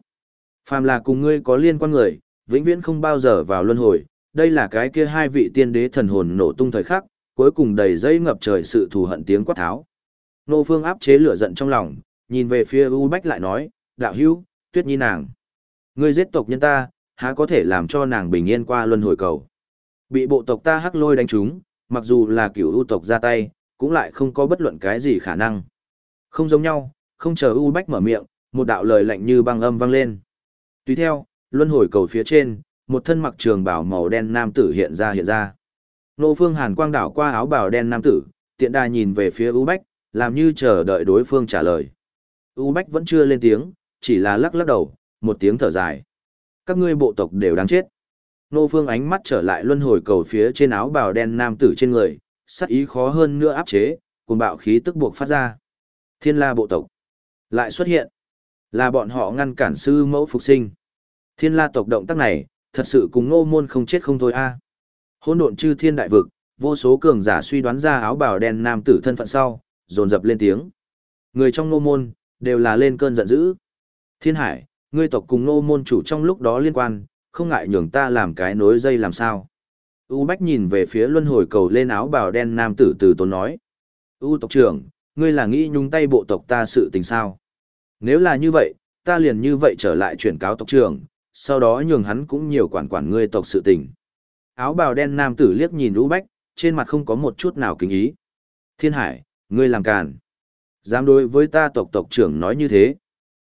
Phàm là cùng ngươi có liên quan người, vĩnh viễn không bao giờ vào luân hồi, đây là cái kia hai vị tiên đế thần hồn nổ tung thời khắc, cuối cùng đầy dây ngập trời sự thù hận tiếng quát tháo. Nô Phương áp chế lửa giận trong lòng, nhìn về phía U Bách lại nói, đạo hữu, tuyết nhi nàng. Ngươi giết tộc nhân ta, há có thể làm cho nàng bình yên qua luân hồi cầu. Bị bộ tộc ta hắc lôi đánh trúng, mặc dù là cửu U tộc ra tay, cũng lại không có bất luận cái gì khả năng. Không giống nhau, không chờ U Bách mở miệng, một đạo lời lạnh như băng âm vang lên. Tùy theo, luân hồi cầu phía trên, một thân mặc trường bào màu đen nam tử hiện ra hiện ra. Nô Phương Hàn quang đảo qua áo bào đen nam tử, tiện đà nhìn về phía U Bách, làm như chờ đợi đối phương trả lời. U Bách vẫn chưa lên tiếng, chỉ là lắc lắc đầu, một tiếng thở dài. Các ngươi bộ tộc đều đáng chết. Nô Phương ánh mắt trở lại luân hồi cầu phía trên áo bào đen nam tử trên người, sắc ý khó hơn nữa áp chế, cùng bạo khí tức buộc phát ra. Thiên la bộ tộc. Lại xuất hiện. Là bọn họ ngăn cản sư mẫu phục sinh. Thiên la tộc động tác này, thật sự cùng ngô môn không chết không thôi a. Hỗn độn chư thiên đại vực, vô số cường giả suy đoán ra áo bào đen nam tử thân phận sau, dồn dập lên tiếng. Người trong ngô môn, đều là lên cơn giận dữ. Thiên hải, ngươi tộc cùng ngô môn chủ trong lúc đó liên quan, không ngại nhường ta làm cái nối dây làm sao. U Bách nhìn về phía luân hồi cầu lên áo bào đen nam tử từ tốn nói. U tộc trưởng, ngươi là nghĩ nhúng tay bộ tộc ta sự tình sao? Nếu là như vậy, ta liền như vậy trở lại chuyển cáo tộc trưởng, sau đó nhường hắn cũng nhiều quản quản ngươi tộc sự tình. Áo bào đen nam tử liếc nhìn U Bách, trên mặt không có một chút nào kính ý. Thiên Hải, ngươi làm càn. Dám đối với ta tộc tộc trưởng nói như thế.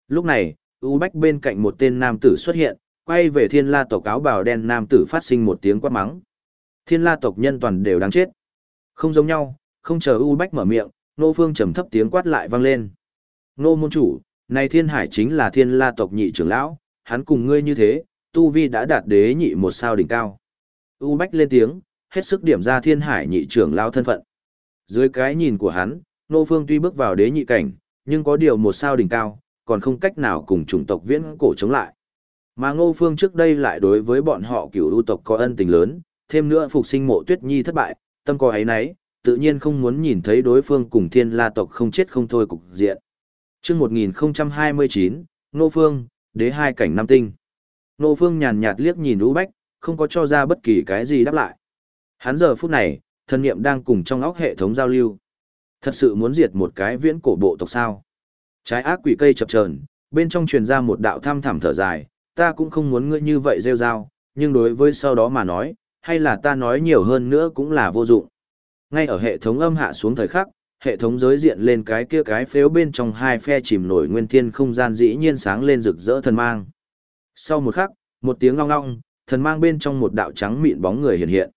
Lúc này, U Bách bên cạnh một tên nam tử xuất hiện, quay về thiên la tộc áo bào đen nam tử phát sinh một tiếng quát mắng. Thiên la tộc nhân toàn đều đáng chết. Không giống nhau, không chờ U Bách mở miệng, Nô Phương trầm thấp tiếng quát lại vang lên. Nô môn chủ, này thiên hải chính là thiên la tộc nhị trưởng lão, hắn cùng ngươi như thế, tu vi đã đạt đế nhị một sao đỉnh cao. U Bách lên tiếng, hết sức điểm ra thiên hải nhị trưởng lao thân phận. Dưới cái nhìn của hắn, Nô Phương tuy bước vào đế nhị cảnh, nhưng có điều một sao đỉnh cao, còn không cách nào cùng chủng tộc viễn cổ chống lại. Mà Ngô Phương trước đây lại đối với bọn họ cửu ưu tộc có ân tình lớn, thêm nữa phục sinh mộ tuyết nhi thất bại, tâm có ấy nấy, tự nhiên không muốn nhìn thấy đối phương cùng thiên la tộc không chết không thôi cục diện. chương 1029, Ngô Phương, đế hai cảnh năm tinh. nô Phương nhàn nhạt liếc nhìn Ú Bách, không có cho ra bất kỳ cái gì đáp lại. Hắn giờ phút này, thân niệm đang cùng trong óc hệ thống giao lưu. Thật sự muốn diệt một cái viễn cổ bộ tộc sao. Trái ác quỷ cây chập chờn bên trong truyền ra một đạo tham thẳm thở dài, ta cũng không muốn ngươi như vậy rêu rao, nhưng đối với sau đó mà nói, hay là ta nói nhiều hơn nữa cũng là vô dụng. Ngay ở hệ thống âm hạ xuống thời khắc, hệ thống giới diện lên cái kia cái phếu bên trong hai phe chìm nổi nguyên thiên không gian dĩ nhiên sáng lên rực rỡ thần mang. Sau một khắc, một tiếng ngong ngong, thần mang bên trong một đạo trắng mịn bóng người hiện hiện.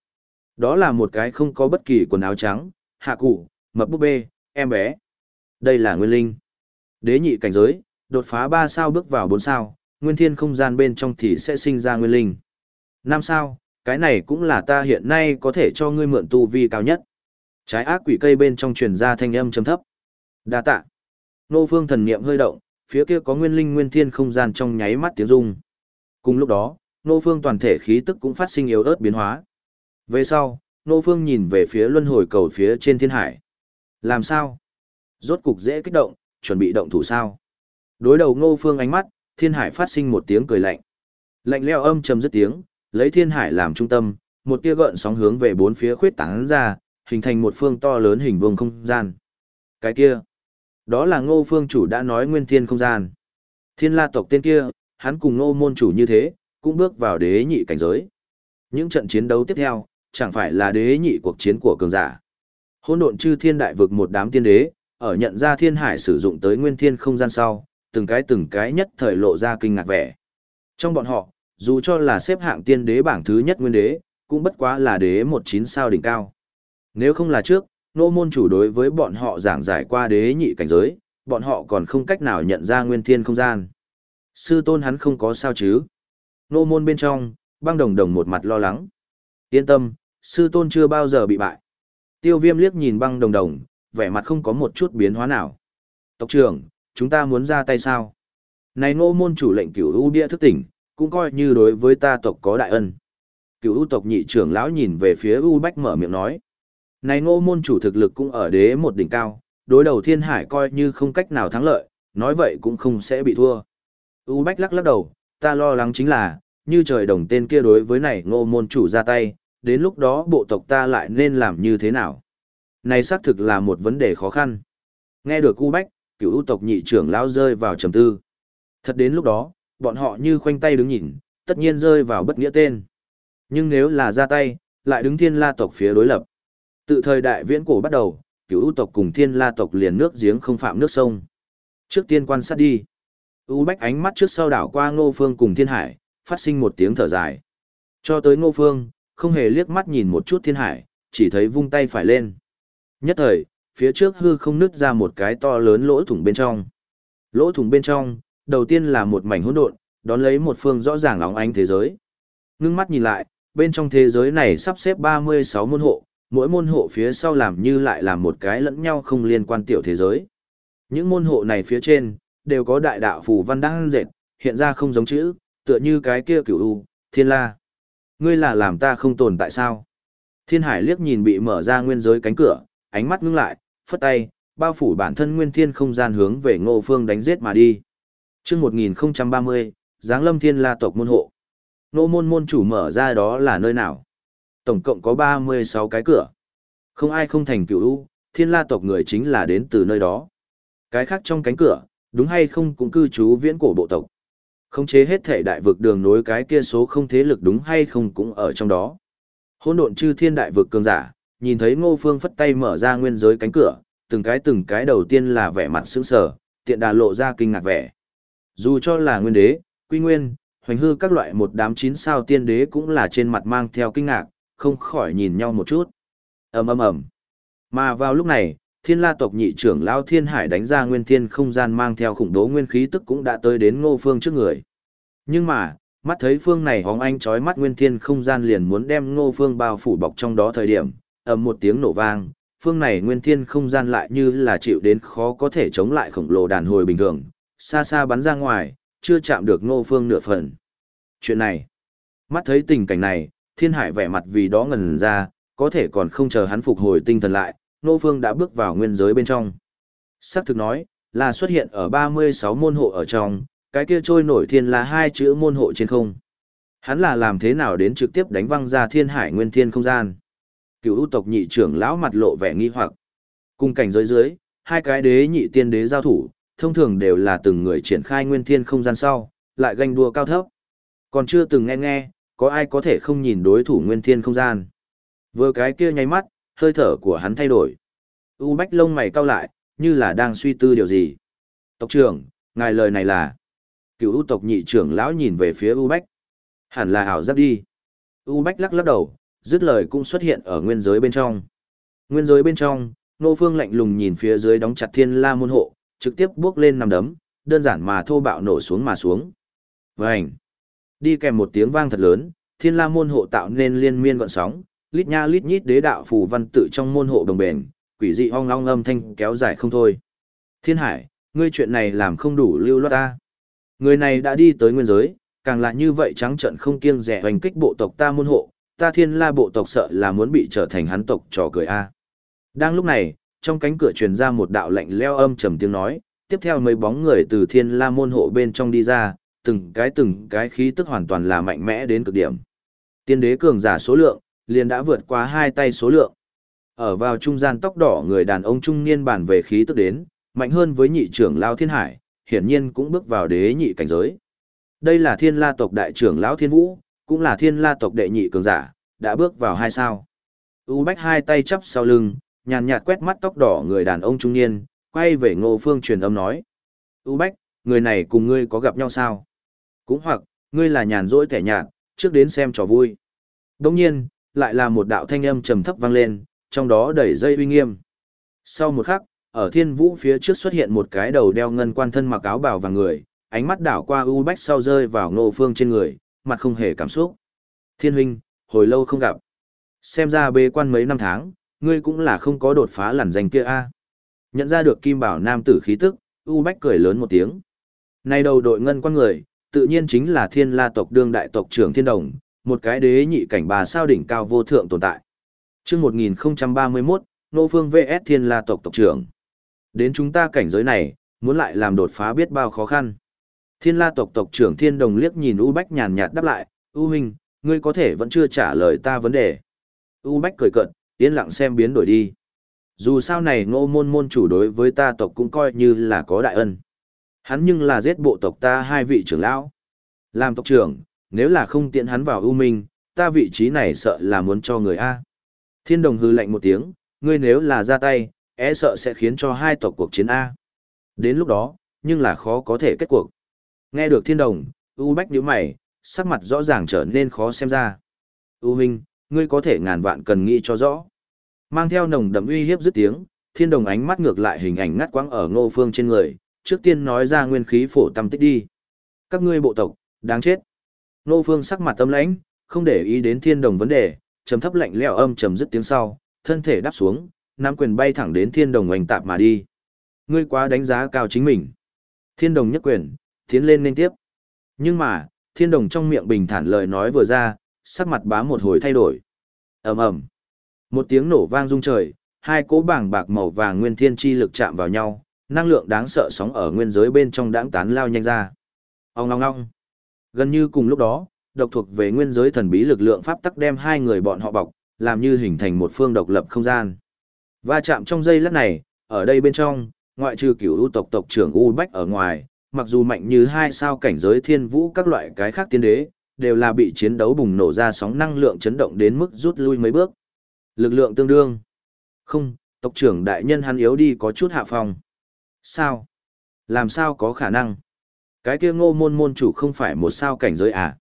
Đó là một cái không có bất kỳ quần áo trắng, hạ cụ, mập búp bê, em bé. Đây là nguyên linh. Đế nhị cảnh giới, đột phá 3 sao bước vào 4 sao, nguyên thiên không gian bên trong thì sẽ sinh ra nguyên linh. 5 sao, cái này cũng là ta hiện nay có thể cho ngươi mượn tu vi cao nhất. Trái ác quỷ cây bên trong truyền ra thanh âm trầm thấp. Đa tạ. Nô phương thần niệm hơi động, phía kia có nguyên linh nguyên thiên không gian trong nháy mắt tiếng rung. Cùng lúc đó, nô phương toàn thể khí tức cũng phát sinh yếu ớt biến hóa. Về sau, nô phương nhìn về phía luân hồi cầu phía trên thiên hải. Làm sao? Rốt cục dễ kích động, chuẩn bị động thủ sao? Đối đầu nô phương ánh mắt, thiên hải phát sinh một tiếng cười lạnh. Lạnh leo âm trầm dứt tiếng, lấy thiên hải làm trung tâm, một tia gợn sóng hướng về bốn phía khuyết tán ra, hình thành một phương to lớn hình vuông không gian. Cái kia, đó là ngô phương chủ đã nói nguyên thiên không gian. Thiên la tộc tên kia, hắn cùng ngô môn chủ như thế, cũng bước vào đế nhị cảnh giới. Những trận chiến đấu tiếp theo, chẳng phải là đế nhị cuộc chiến của cường giả. Hôn độn chư thiên đại vực một đám tiên đế, ở nhận ra thiên hải sử dụng tới nguyên thiên không gian sau, từng cái từng cái nhất thời lộ ra kinh ngạc vẻ. Trong bọn họ, dù cho là xếp hạng tiên đế bảng thứ nhất nguyên đế, cũng bất quá là đế một chín sao đỉnh cao. Nếu không là trước, nô môn chủ đối với bọn họ giảng giải qua đế nhị cảnh giới, bọn họ còn không cách nào nhận ra nguyên thiên không gian. Sư tôn hắn không có sao chứ. Nô môn bên trong, băng đồng đồng một mặt lo lắng. Yên tâm, sư tôn chưa bao giờ bị bại. Tiêu viêm liếc nhìn băng đồng đồng, vẻ mặt không có một chút biến hóa nào. Tộc trưởng, chúng ta muốn ra tay sao? Này nô môn chủ lệnh cửu u bia thức tỉnh, cũng coi như đối với ta tộc có đại ân. Cửu u tộc nhị trưởng lão nhìn về phía u bách mở miệng nói. Này ngô môn chủ thực lực cũng ở đế một đỉnh cao, đối đầu thiên hải coi như không cách nào thắng lợi, nói vậy cũng không sẽ bị thua. U Bách lắc lắc đầu, ta lo lắng chính là, như trời đồng tên kia đối với này ngô môn chủ ra tay, đến lúc đó bộ tộc ta lại nên làm như thế nào? Này xác thực là một vấn đề khó khăn. Nghe được U Bách, cựu U tộc nhị trưởng lão rơi vào trầm tư. Thật đến lúc đó, bọn họ như khoanh tay đứng nhìn, tất nhiên rơi vào bất nghĩa tên. Nhưng nếu là ra tay, lại đứng thiên la tộc phía đối lập từ thời đại viễn cổ bắt đầu, cửu tộc cùng thiên la tộc liền nước giếng không phạm nước sông. Trước tiên quan sát đi. U bách ánh mắt trước sau đảo qua ngô phương cùng thiên hải, phát sinh một tiếng thở dài. Cho tới ngô phương, không hề liếc mắt nhìn một chút thiên hải, chỉ thấy vung tay phải lên. Nhất thời, phía trước hư không nứt ra một cái to lớn lỗ thủng bên trong. Lỗ thủng bên trong, đầu tiên là một mảnh hỗn độn, đón lấy một phương rõ ràng óng ánh thế giới. Ngưng mắt nhìn lại, bên trong thế giới này sắp xếp 36 môn hộ, mỗi môn hộ phía sau làm như lại làm một cái lẫn nhau không liên quan tiểu thế giới. Những môn hộ này phía trên, đều có đại đạo phù văn đang dệt, hiện ra không giống chữ, tựa như cái kia cửu u, thiên la. Ngươi là làm ta không tồn tại sao? Thiên hải liếc nhìn bị mở ra nguyên giới cánh cửa, ánh mắt ngưng lại, phất tay, bao phủ bản thân nguyên thiên không gian hướng về ngô phương đánh giết mà đi. chương 1030, Giáng lâm thiên la tộc môn hộ. Nô môn môn chủ mở ra đó là nơi nào? Tổng cộng có 36 cái cửa. Không ai không thành cửu u, thiên la tộc người chính là đến từ nơi đó. Cái khác trong cánh cửa, đúng hay không cũng cư trú viễn cổ bộ tộc. Khống chế hết thể đại vực đường nối cái kia số không thế lực đúng hay không cũng ở trong đó. Hỗn độn chư thiên đại vực cường giả, nhìn thấy Ngô Phương phất tay mở ra nguyên giới cánh cửa, từng cái từng cái đầu tiên là vẻ mặt sững sờ, tiện đà lộ ra kinh ngạc vẻ. Dù cho là nguyên đế, quy nguyên, hoành hư các loại một đám chín sao tiên đế cũng là trên mặt mang theo kinh ngạc, không khỏi nhìn nhau một chút. ầm ầm ầm. Mà vào lúc này, thiên la tộc nhị trưởng lão thiên hải đánh ra nguyên thiên không gian mang theo khủng bố nguyên khí tức cũng đã tới đến ngô phương trước người. Nhưng mà, mắt thấy phương này hóng anh chói mắt nguyên thiên không gian liền muốn đem ngô phương bao phủ bọc trong đó thời điểm, ầm một tiếng nổ vang, phương này nguyên thiên không gian lại như là chịu đến khó có thể chống lại khổng lồ đàn hồi bình thường, xa xa bắn ra ngoài, chưa chạm được ngô phương nửa phần. Chuyện này, mắt thấy tình cảnh này, thiên hải vẻ mặt vì đó ngần ra, có thể còn không chờ hắn phục hồi tinh thần lại, Nô phương đã bước vào nguyên giới bên trong. Sắc thực nói, là xuất hiện ở 36 môn hộ ở trong, cái kia trôi nổi thiên là hai chữ môn hộ trên không. Hắn là làm thế nào đến trực tiếp đánh văng ra thiên hải nguyên thiên không gian. Cựu ưu tộc nhị trưởng lão mặt lộ vẻ nghi hoặc. Cùng cảnh giới dưới, hai cái đế nhị tiên đế giao thủ, thông thường đều là từng người triển khai nguyên thiên không gian sau, lại ganh đua cao thấp. Còn chưa từng nghe nghe, có ai có thể không nhìn đối thủ nguyên thiên không gian. Vừa cái kia nháy mắt, hơi thở của hắn thay đổi. U bách lông mày cau lại, như là đang suy tư điều gì. Tộc trưởng, ngài lời này là... Cựu U tộc nhị trưởng lão nhìn về phía U bách. Hẳn là ảo giác đi. U bách lắc lắc đầu, dứt lời cũng xuất hiện ở nguyên giới bên trong. Nguyên giới bên trong, Nô Phương lạnh lùng nhìn phía dưới đóng chặt thiên la môn hộ, trực tiếp bước lên nằm đấm, đơn giản mà thô bạo nổ xuống mà xuống. Vành! Đi kèm một tiếng vang thật lớn, thiên la môn hộ tạo nên liên miên gọn sóng, lít nha lít nhít đế đạo phù văn tự trong môn hộ đồng bền, quỷ dị ong long âm thanh kéo dài không thôi. Thiên hải, ngươi chuyện này làm không đủ lưu loát ta. Người này đã đi tới nguyên giới, càng là như vậy trắng trận không kiêng rẻ hoành kích bộ tộc ta môn hộ, ta thiên la bộ tộc sợ là muốn bị trở thành hắn tộc trò cười a. Đang lúc này, trong cánh cửa truyền ra một đạo lạnh leo âm trầm tiếng nói, tiếp theo mấy bóng người từ thiên la môn hộ bên trong đi ra, từng cái từng cái khí tức hoàn toàn là mạnh mẽ đến cực điểm. Tiên đế cường giả số lượng, liền đã vượt qua hai tay số lượng. Ở vào trung gian tóc đỏ người đàn ông trung niên bản về khí tức đến, mạnh hơn với nhị trưởng lao thiên hải, hiển nhiên cũng bước vào đế nhị cảnh giới. Đây là thiên la tộc đại trưởng lão thiên vũ, cũng là thiên la tộc đệ nhị cường giả, đã bước vào hai sao. U Bách hai tay chắp sau lưng, nhàn nhạt quét mắt tóc đỏ người đàn ông trung niên, quay về Ngô Phương truyền âm nói. U Bách, người này cùng ngươi có gặp nhau sao? Cũng hoặc, ngươi là nhàn rỗi kẻ nhạt, trước đến xem trò vui. Đồng nhiên, lại là một đạo thanh âm trầm thấp vang lên, trong đó đẩy dây uy nghiêm. Sau một khắc, ở thiên vũ phía trước xuất hiện một cái đầu đeo ngân quan thân mặc áo bào và người, ánh mắt đảo qua U Bách sau rơi vào Ngô Phương trên người, mặt không hề cảm xúc. Thiên huynh, hồi lâu không gặp. Xem ra bế quan mấy năm tháng, ngươi cũng là không có đột phá lằn danh kia a. Nhận ra được Kim Bảo Nam tử khí tức, U Bách cười lớn một tiếng. Nay đầu đội ngân quan người, tự nhiên chính là thiên la tộc đương đại tộc trưởng thiên đồng, một cái đế nhị cảnh bà sao đỉnh cao vô thượng tồn tại. chương 1031, Nô Phương VS thiên la tộc tộc trưởng. Đến chúng ta cảnh giới này, muốn lại làm đột phá biết bao khó khăn. Thiên la tộc tộc trưởng thiên đồng liếc nhìn U Bách nhàn nhạt đáp lại, U Minh, ngươi có thể vẫn chưa trả lời ta vấn đề. U Bách cười cận, yên lặng xem biến đổi đi. Dù sao này ngô môn môn chủ đối với ta tộc cũng coi như là có đại ân. Hắn nhưng là giết bộ tộc ta hai vị trưởng lão. Làm tộc trưởng, nếu là không tiện hắn vào ưu minh, ta vị trí này sợ là muốn cho người A. Thiên đồng hư lạnh một tiếng, ngươi nếu là ra tay, e sợ sẽ khiến cho hai tộc cuộc chiến A. Đến lúc đó, nhưng là khó có thể kết cuộc. Nghe được thiên đồng, U Bách nhíu mày, sắc mặt rõ ràng trở nên khó xem ra. U Minh, ngươi có thể ngàn vạn cần nghĩ cho rõ. Mang theo nồng đậm uy hiếp dứt tiếng, thiên đồng ánh mắt ngược lại hình ảnh ngắt quãng ở ngô phương trên người, trước tiên nói ra nguyên khí phổ tâm tích đi. Các ngươi bộ tộc, đáng chết. Nô phương sắc mặt tâm lãnh, không để ý đến thiên đồng vấn đề, trầm thấp lạnh lẽo âm trầm dứt tiếng sau, thân thể đáp xuống, nắm quyền bay thẳng đến thiên đồng oanh tạp mà đi. Ngươi quá đánh giá cao chính mình. Thiên đồng nhất quyền, tiến lên nên tiếp. Nhưng mà, thiên đồng trong miệng bình thản lời nói vừa ra, sắc mặt bá một hồi thay đổi. ầm ầm Một tiếng nổ vang rung trời, hai cỗ bảng bạc màu vàng nguyên thiên chi lực chạm vào nhau, năng lượng đáng sợ sóng ở nguyên giới bên trong đãng tán lao nhanh ra. Ông ngong ngong. Gần như cùng lúc đó, độc thuộc về nguyên giới thần bí lực lượng pháp tắc đem hai người bọn họ bọc, làm như hình thành một phương độc lập không gian. Va chạm trong giây lát này, ở đây bên trong, ngoại trừ cửu u tộc tộc trưởng U Bách ở ngoài, mặc dù mạnh như hai sao cảnh giới thiên vũ các loại cái khác tiên đế, đều là bị chiến đấu bùng nổ ra sóng năng lượng chấn động đến mức rút lui mấy bước. Lực lượng tương đương. Không, tộc trưởng đại nhân hắn yếu đi có chút hạ phòng. Sao? Làm sao có khả năng? Cái kia ngô môn môn chủ không phải một sao cảnh giới à?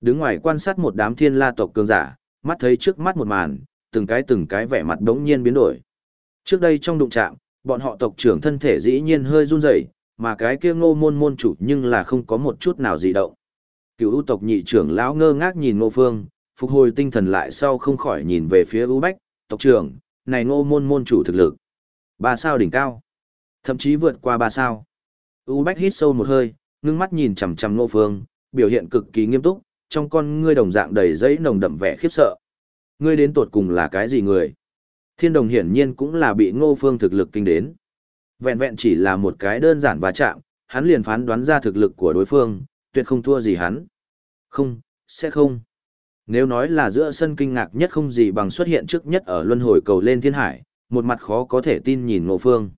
Đứng ngoài quan sát một đám thiên la tộc cường giả, mắt thấy trước mắt một màn, từng cái từng cái vẻ mặt đống nhiên biến đổi. Trước đây trong đụng trạng bọn họ tộc trưởng thân thể dĩ nhiên hơi run rẩy, mà cái kia ngô môn môn chủ nhưng là không có một chút nào dị động. Cựu ưu tộc nhị trưởng lão ngơ ngác nhìn ngô phương, phục hồi tinh thần lại sau không khỏi nhìn về phía ưu bách, tộc trưởng, này ngô môn môn chủ thực lực. Ba sao đỉnh cao. Thậm chí vượt qua ba sao. U bách hít sâu một hơi, ngưng mắt nhìn chằm chằm ngô phương, biểu hiện cực kỳ nghiêm túc, trong con ngươi đồng dạng đầy giấy nồng đậm vẻ khiếp sợ. Ngươi đến tột cùng là cái gì người? Thiên đồng hiển nhiên cũng là bị ngô phương thực lực kinh đến. Vẹn vẹn chỉ là một cái đơn giản va chạm, hắn liền phán đoán ra thực lực của đối phương, tuyệt không thua gì hắn. Không, sẽ không. Nếu nói là giữa sân kinh ngạc nhất không gì bằng xuất hiện trước nhất ở luân hồi cầu lên thiên hải, một mặt khó có thể tin nhìn ngô phương.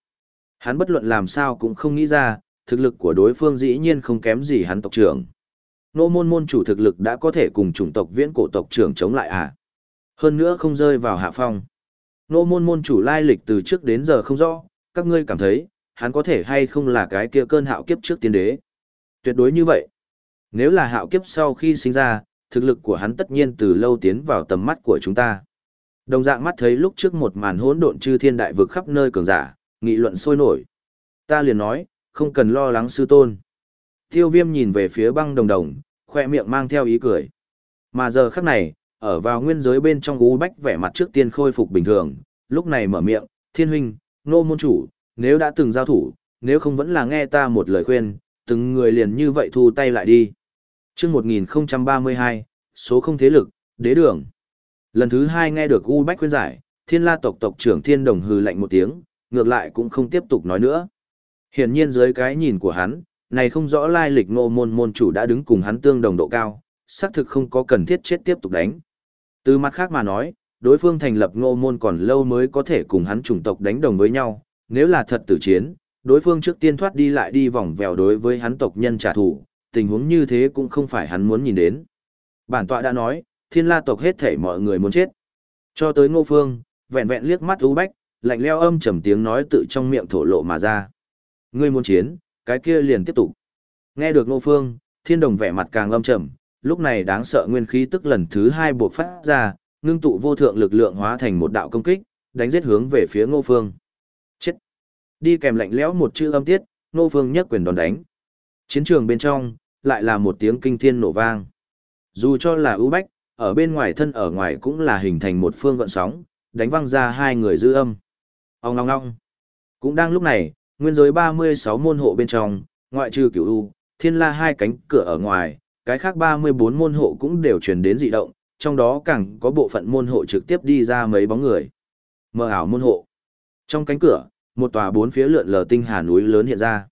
Hắn bất luận làm sao cũng không nghĩ ra, thực lực của đối phương dĩ nhiên không kém gì hắn tộc trưởng. Nô môn môn chủ thực lực đã có thể cùng chủng tộc viễn cổ tộc trưởng chống lại à? Hơn nữa không rơi vào hạ phong. Nô môn môn chủ lai lịch từ trước đến giờ không rõ, các ngươi cảm thấy, hắn có thể hay không là cái kia cơn hạo kiếp trước tiên đế. Tuyệt đối như vậy. Nếu là hạo kiếp sau khi sinh ra, thực lực của hắn tất nhiên từ lâu tiến vào tầm mắt của chúng ta. Đồng dạng mắt thấy lúc trước một màn hỗn độn chư thiên đại vực khắp nơi cường giả, nghị luận sôi nổi. Ta liền nói, không cần lo lắng sư tôn. Tiêu viêm nhìn về phía băng đồng đồng, khoe miệng mang theo ý cười. Mà giờ khắc này, ở vào nguyên giới bên trong gú bách vẻ mặt trước tiên khôi phục bình thường, lúc này mở miệng, thiên huynh, nô môn chủ, nếu đã từng giao thủ, nếu không vẫn là nghe ta một lời khuyên, từng người liền như vậy thu tay lại đi. chương 1032, số không thế lực, đế đường. Lần thứ hai nghe được U Bách khuyên giải, thiên la tộc tộc trưởng thiên đồng hừ lạnh một tiếng, ngược lại cũng không tiếp tục nói nữa. Hiển nhiên dưới cái nhìn của hắn, này không rõ lai lịch ngô môn môn chủ đã đứng cùng hắn tương đồng độ cao, xác thực không có cần thiết chết tiếp tục đánh. Từ mặt khác mà nói, đối phương thành lập ngô môn còn lâu mới có thể cùng hắn chủng tộc đánh đồng với nhau, nếu là thật tử chiến, đối phương trước tiên thoát đi lại đi vòng vèo đối với hắn tộc nhân trả thù, tình huống như thế cũng không phải hắn muốn nhìn đến. Bản tọa đã nói, thiên la tộc hết thể mọi người muốn chết. Cho tới ngô phương, vẹn vẹn liếc mắt u bách, lạnh leo âm trầm tiếng nói tự trong miệng thổ lộ mà ra. Ngươi muốn chiến, cái kia liền tiếp tục. Nghe được ngô phương, thiên đồng vẻ mặt càng âm trầm, lúc này đáng sợ nguyên khí tức lần thứ hai buộc phát ra, ngưng tụ vô thượng lực lượng hóa thành một đạo công kích, đánh giết hướng về phía ngô phương. Chết! Đi kèm lạnh lẽo một chữ âm tiết, ngô phương nhất quyền đòn đánh. Chiến trường bên trong, lại là một tiếng kinh thiên nổ vang. Dù cho là ưu bách, ở bên ngoài thân ở ngoài cũng là hình thành một phương gọn sóng, đánh văng ra hai người dư âm. Ông ngong ngong. Cũng đang lúc này, nguyên giới 36 môn hộ bên trong, ngoại trừ cửu u, thiên la hai cánh cửa ở ngoài, cái khác 34 môn hộ cũng đều truyền đến dị động, trong đó càng có bộ phận môn hộ trực tiếp đi ra mấy bóng người. Mờ ảo môn hộ. Trong cánh cửa, một tòa bốn phía lượn lờ tinh hà núi lớn hiện ra.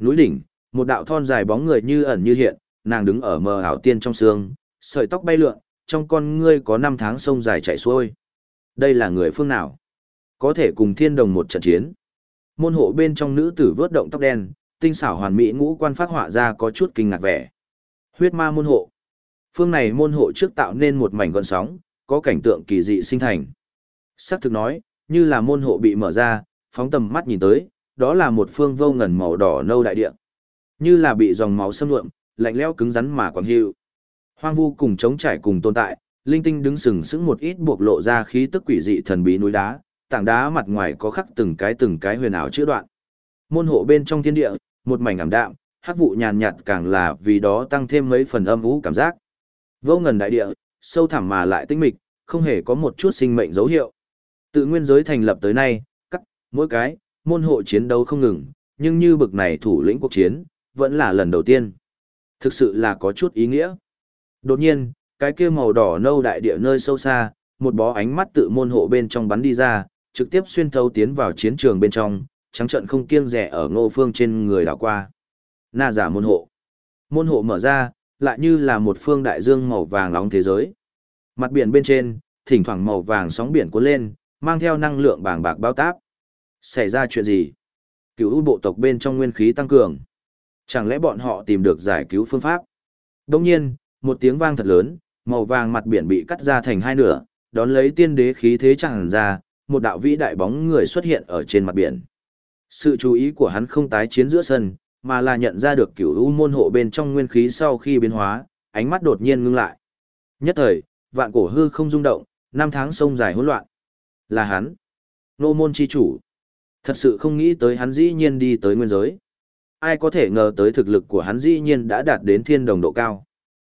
Núi đỉnh, một đạo thon dài bóng người như ẩn như hiện, nàng đứng ở mờ ảo tiên trong sương, sợi tóc bay lượn, trong con ngươi có năm tháng sông dài chảy xuôi. Đây là người phương nào? Có thể cùng thiên đồng một trận chiến. Môn hộ bên trong nữ tử vớt động tóc đen, tinh xảo hoàn mỹ ngũ quan phát họa ra có chút kinh ngạc vẻ. Huyết ma môn hộ. Phương này môn hộ trước tạo nên một mảnh gọn sóng, có cảnh tượng kỳ dị sinh thành. Sắc thực nói, như là môn hộ bị mở ra, phóng tầm mắt nhìn tới, đó là một phương vô ngần màu đỏ nâu đại địa. Như là bị dòng máu xâm lượm, lạnh lẽo cứng rắn mà quảng hiệu. Hoang vu cùng chống trải cùng tồn tại, linh tinh đứng sừng sững một ít buộc lộ ra khí tức quỷ dị thần bí núi đá, tảng đá mặt ngoài có khắc từng cái từng cái huyền ảo chữ đoạn. Môn hộ bên trong thiên địa, một mảnh ảm đạm, hắc vụ nhàn nhạt càng là vì đó tăng thêm mấy phần âm u cảm giác. Vô ngần đại địa, sâu thẳm mà lại tinh mịch, không hề có một chút sinh mệnh dấu hiệu. Tự nguyên giới thành lập tới nay, các mỗi cái môn hộ chiến đấu không ngừng, nhưng như bực này thủ lĩnh quốc chiến, vẫn là lần đầu tiên. Thực sự là có chút ý nghĩa. Đột nhiên, cái kia màu đỏ nâu đại địa nơi sâu xa, một bó ánh mắt tự môn hộ bên trong bắn đi ra, trực tiếp xuyên thấu tiến vào chiến trường bên trong, trắng trận không kiêng rẻ ở ngô phương trên người đảo qua. Na giả môn hộ. Môn hộ mở ra, lại như là một phương đại dương màu vàng nóng thế giới. Mặt biển bên trên, thỉnh thoảng màu vàng sóng biển cuốn lên, mang theo năng lượng bàng bạc bao táp. Xảy ra chuyện gì? Cứu bộ tộc bên trong nguyên khí tăng cường. Chẳng lẽ bọn họ tìm được giải cứu phương pháp? Đồng nhiên, một tiếng vang thật lớn, màu vàng mặt biển bị cắt ra thành hai nửa, đón lấy tiên đế khí thế chẳng ra, một đạo vĩ đại bóng người xuất hiện ở trên mặt biển. Sự chú ý của hắn không tái chiến giữa sân, mà là nhận ra được cửu u môn hộ bên trong nguyên khí sau khi biến hóa, ánh mắt đột nhiên ngưng lại. Nhất thời, vạn cổ hư không rung động, năm tháng sông dài hỗn loạn. Là hắn, nô môn chi chủ. Thật sự không nghĩ tới hắn dĩ nhiên đi tới nguyên giới. Ai có thể ngờ tới thực lực của hắn dĩ nhiên đã đạt đến thiên đồng độ cao.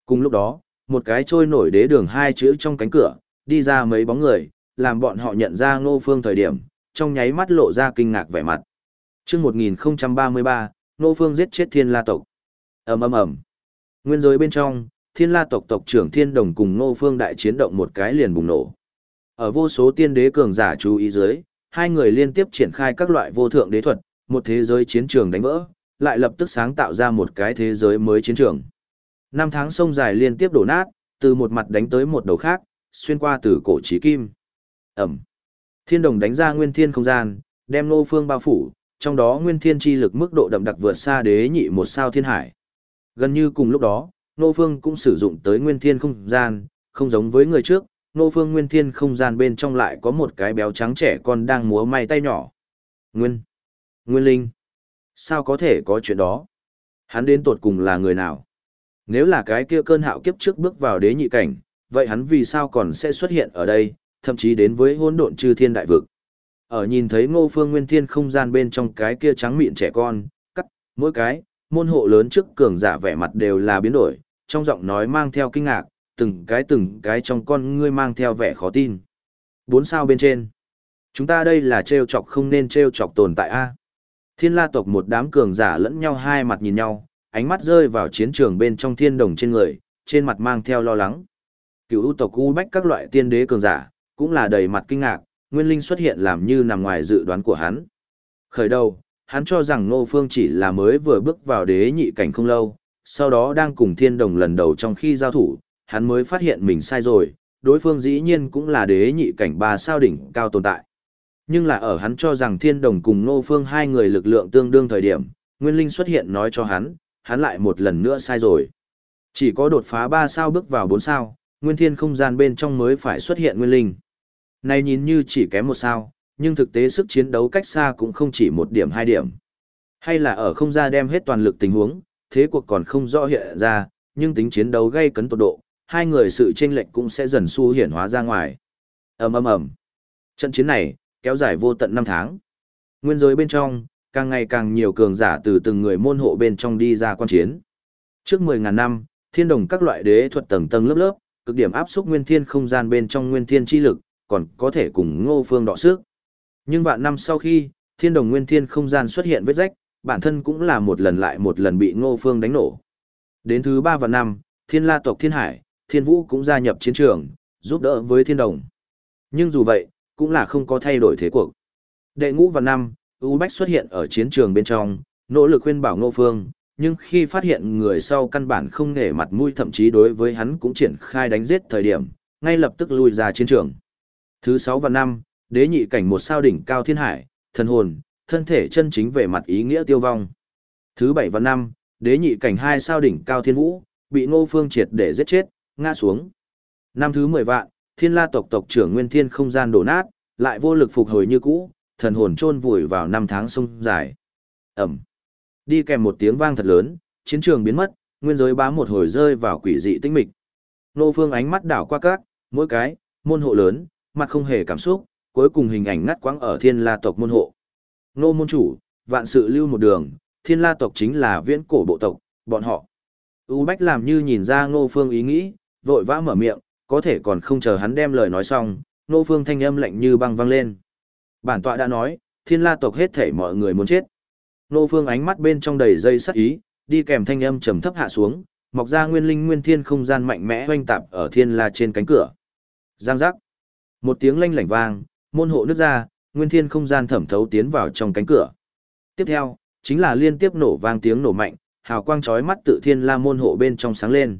Cùng lúc đó, một cái trôi nổi đế đường hai chữ trong cánh cửa, đi ra mấy bóng người, làm bọn họ nhận ra ngô phương thời điểm, trong nháy mắt lộ ra kinh ngạc vẻ mặt. chương 1033, ngô phương giết chết thiên la tộc. ầm ầm ầm Nguyên giới bên trong, thiên la tộc tộc trưởng thiên đồng cùng ngô phương đại chiến động một cái liền bùng nổ. Ở vô số tiên đế cường giả chú ý dưới, hai người liên tiếp triển khai các loại vô thượng đế thuật, một thế giới chiến trường đánh vỡ, lại lập tức sáng tạo ra một cái thế giới mới chiến trường. Năm tháng sông dài liên tiếp đổ nát, từ một mặt đánh tới một đầu khác, xuyên qua từ cổ chí kim. Ẩm. Thiên đồng đánh ra nguyên thiên không gian, đem nô phương bao phủ, trong đó nguyên thiên chi lực mức độ đậm đặc vượt xa đế nhị một sao thiên hải. Gần như cùng lúc đó, nô phương cũng sử dụng tới nguyên thiên không gian, không giống với người trước, nô phương nguyên thiên không gian bên trong lại có một cái béo trắng trẻ con đang múa may tay nhỏ. Nguyên. Nguyên linh. Sao có thể có chuyện đó? Hắn đến tột cùng là người nào? Nếu là cái kia cơn hạo kiếp trước bước vào đế nhị cảnh, vậy hắn vì sao còn sẽ xuất hiện ở đây, thậm chí đến với hỗn độn chư thiên đại vực. Ở nhìn thấy ngô phương nguyên thiên không gian bên trong cái kia trắng mịn trẻ con, cắt, mỗi cái, môn hộ lớn trước cường giả vẻ mặt đều là biến đổi, trong giọng nói mang theo kinh ngạc, từng cái từng cái trong con ngươi mang theo vẻ khó tin. Bốn sao bên trên. Chúng ta đây là treo chọc không nên treo chọc tồn tại A. Thiên la tộc một đám cường giả lẫn nhau hai mặt nhìn nhau, ánh mắt rơi vào chiến trường bên trong thiên đồng trên người, trên mặt mang theo lo lắng. Cựu tộc U Bách các loại tiên đế cường giả, cũng là đầy mặt kinh ngạc, nguyên linh xuất hiện làm như nằm ngoài dự đoán của hắn. Khởi đầu, hắn cho rằng Ngô Phương chỉ là mới vừa bước vào đế nhị cảnh không lâu, sau đó đang cùng thiên đồng lần đầu trong khi giao thủ, hắn mới phát hiện mình sai rồi, đối phương dĩ nhiên cũng là đế nhị cảnh ba sao đỉnh cao tồn tại. Nhưng là ở hắn cho rằng thiên đồng cùng Ngô Phương hai người lực lượng tương đương thời điểm, Nguyên Linh xuất hiện nói cho hắn, hắn lại một lần nữa sai rồi. Chỉ có đột phá ba sao bước vào bốn sao, nguyên thiên không gian bên trong mới phải xuất hiện Nguyên Linh. Này nhìn như chỉ kém một sao, nhưng thực tế sức chiến đấu cách xa cũng không chỉ một điểm hai điểm. Hay là ở không ra đem hết toàn lực tình huống, thế cuộc còn không rõ hiện ra, nhưng tính chiến đấu gây cấn tột độ, hai người sự chênh lệch cũng sẽ dần xu hiển hóa ra ngoài. ầm ầm ầm. Trận chiến này kéo dài vô tận năm tháng. Nguyên giới bên trong, càng ngày càng nhiều cường giả từ từng người môn hộ bên trong đi ra quan chiến. Trước 10.000 năm, thiên đồng các loại đế thuật tầng tầng lớp lớp, cực điểm áp xúc nguyên thiên không gian bên trong nguyên thiên chi lực, còn có thể cùng ngô phương đọ sức. Nhưng vạn năm sau khi, thiên đồng nguyên thiên không gian xuất hiện vết rách, bản thân cũng là một lần lại một lần bị ngô phương đánh nổ. Đến thứ ba và năm, thiên la tộc thiên hải, thiên vũ cũng gia nhập chiến trường, giúp đỡ với thiên đồng. Nhưng dù vậy, cũng là không có thay đổi thế cuộc. Đệ ngũ và năm, U Bách xuất hiện ở chiến trường bên trong, nỗ lực khuyên bảo Ngô Phương, nhưng khi phát hiện người sau căn bản không nể mặt mũi thậm chí đối với hắn cũng triển khai đánh giết thời điểm, ngay lập tức lui ra chiến trường. Thứ 6 và 5, đế nhị cảnh một sao đỉnh cao thiên hải, thần hồn, thân thể chân chính về mặt ý nghĩa tiêu vong. Thứ 7 và 5, đế nhị cảnh hai sao đỉnh cao thiên vũ, bị Ngô Phương triệt để giết chết, ngã xuống. Năm thứ 10 vạn, thiên la tộc tộc trưởng nguyên thiên không gian đổ nát, lại vô lực phục hồi như cũ, thần hồn chôn vùi vào năm tháng sông dài. Ẩm. Đi kèm một tiếng vang thật lớn, chiến trường biến mất, nguyên giới bá một hồi rơi vào quỷ dị tĩnh mịch. Nô Phương ánh mắt đảo qua các, mỗi cái, môn hộ lớn, mặt không hề cảm xúc, cuối cùng hình ảnh ngắt quãng ở thiên la tộc môn hộ. Nô môn chủ, vạn sự lưu một đường, thiên la tộc chính là viễn cổ bộ tộc, bọn họ. U Bách làm như nhìn ra Ngô Phương ý nghĩ, vội vã mở miệng, có thể còn không chờ hắn đem lời nói xong, Ngô Phương thanh âm lạnh như băng vang lên. Bản tọa đã nói, thiên la tộc hết thể mọi người muốn chết. Ngô Phương ánh mắt bên trong đầy dây sắc ý, đi kèm thanh âm trầm thấp hạ xuống, mọc ra nguyên linh nguyên thiên không gian mạnh mẽ hoanh tạp ở thiên la trên cánh cửa. Giang giác. Một tiếng lanh lảnh vang, môn hộ nứt ra, nguyên thiên không gian thẩm thấu tiến vào trong cánh cửa. Tiếp theo, chính là liên tiếp nổ vang tiếng nổ mạnh, hào quang chói mắt tự thiên la môn hộ bên trong sáng lên.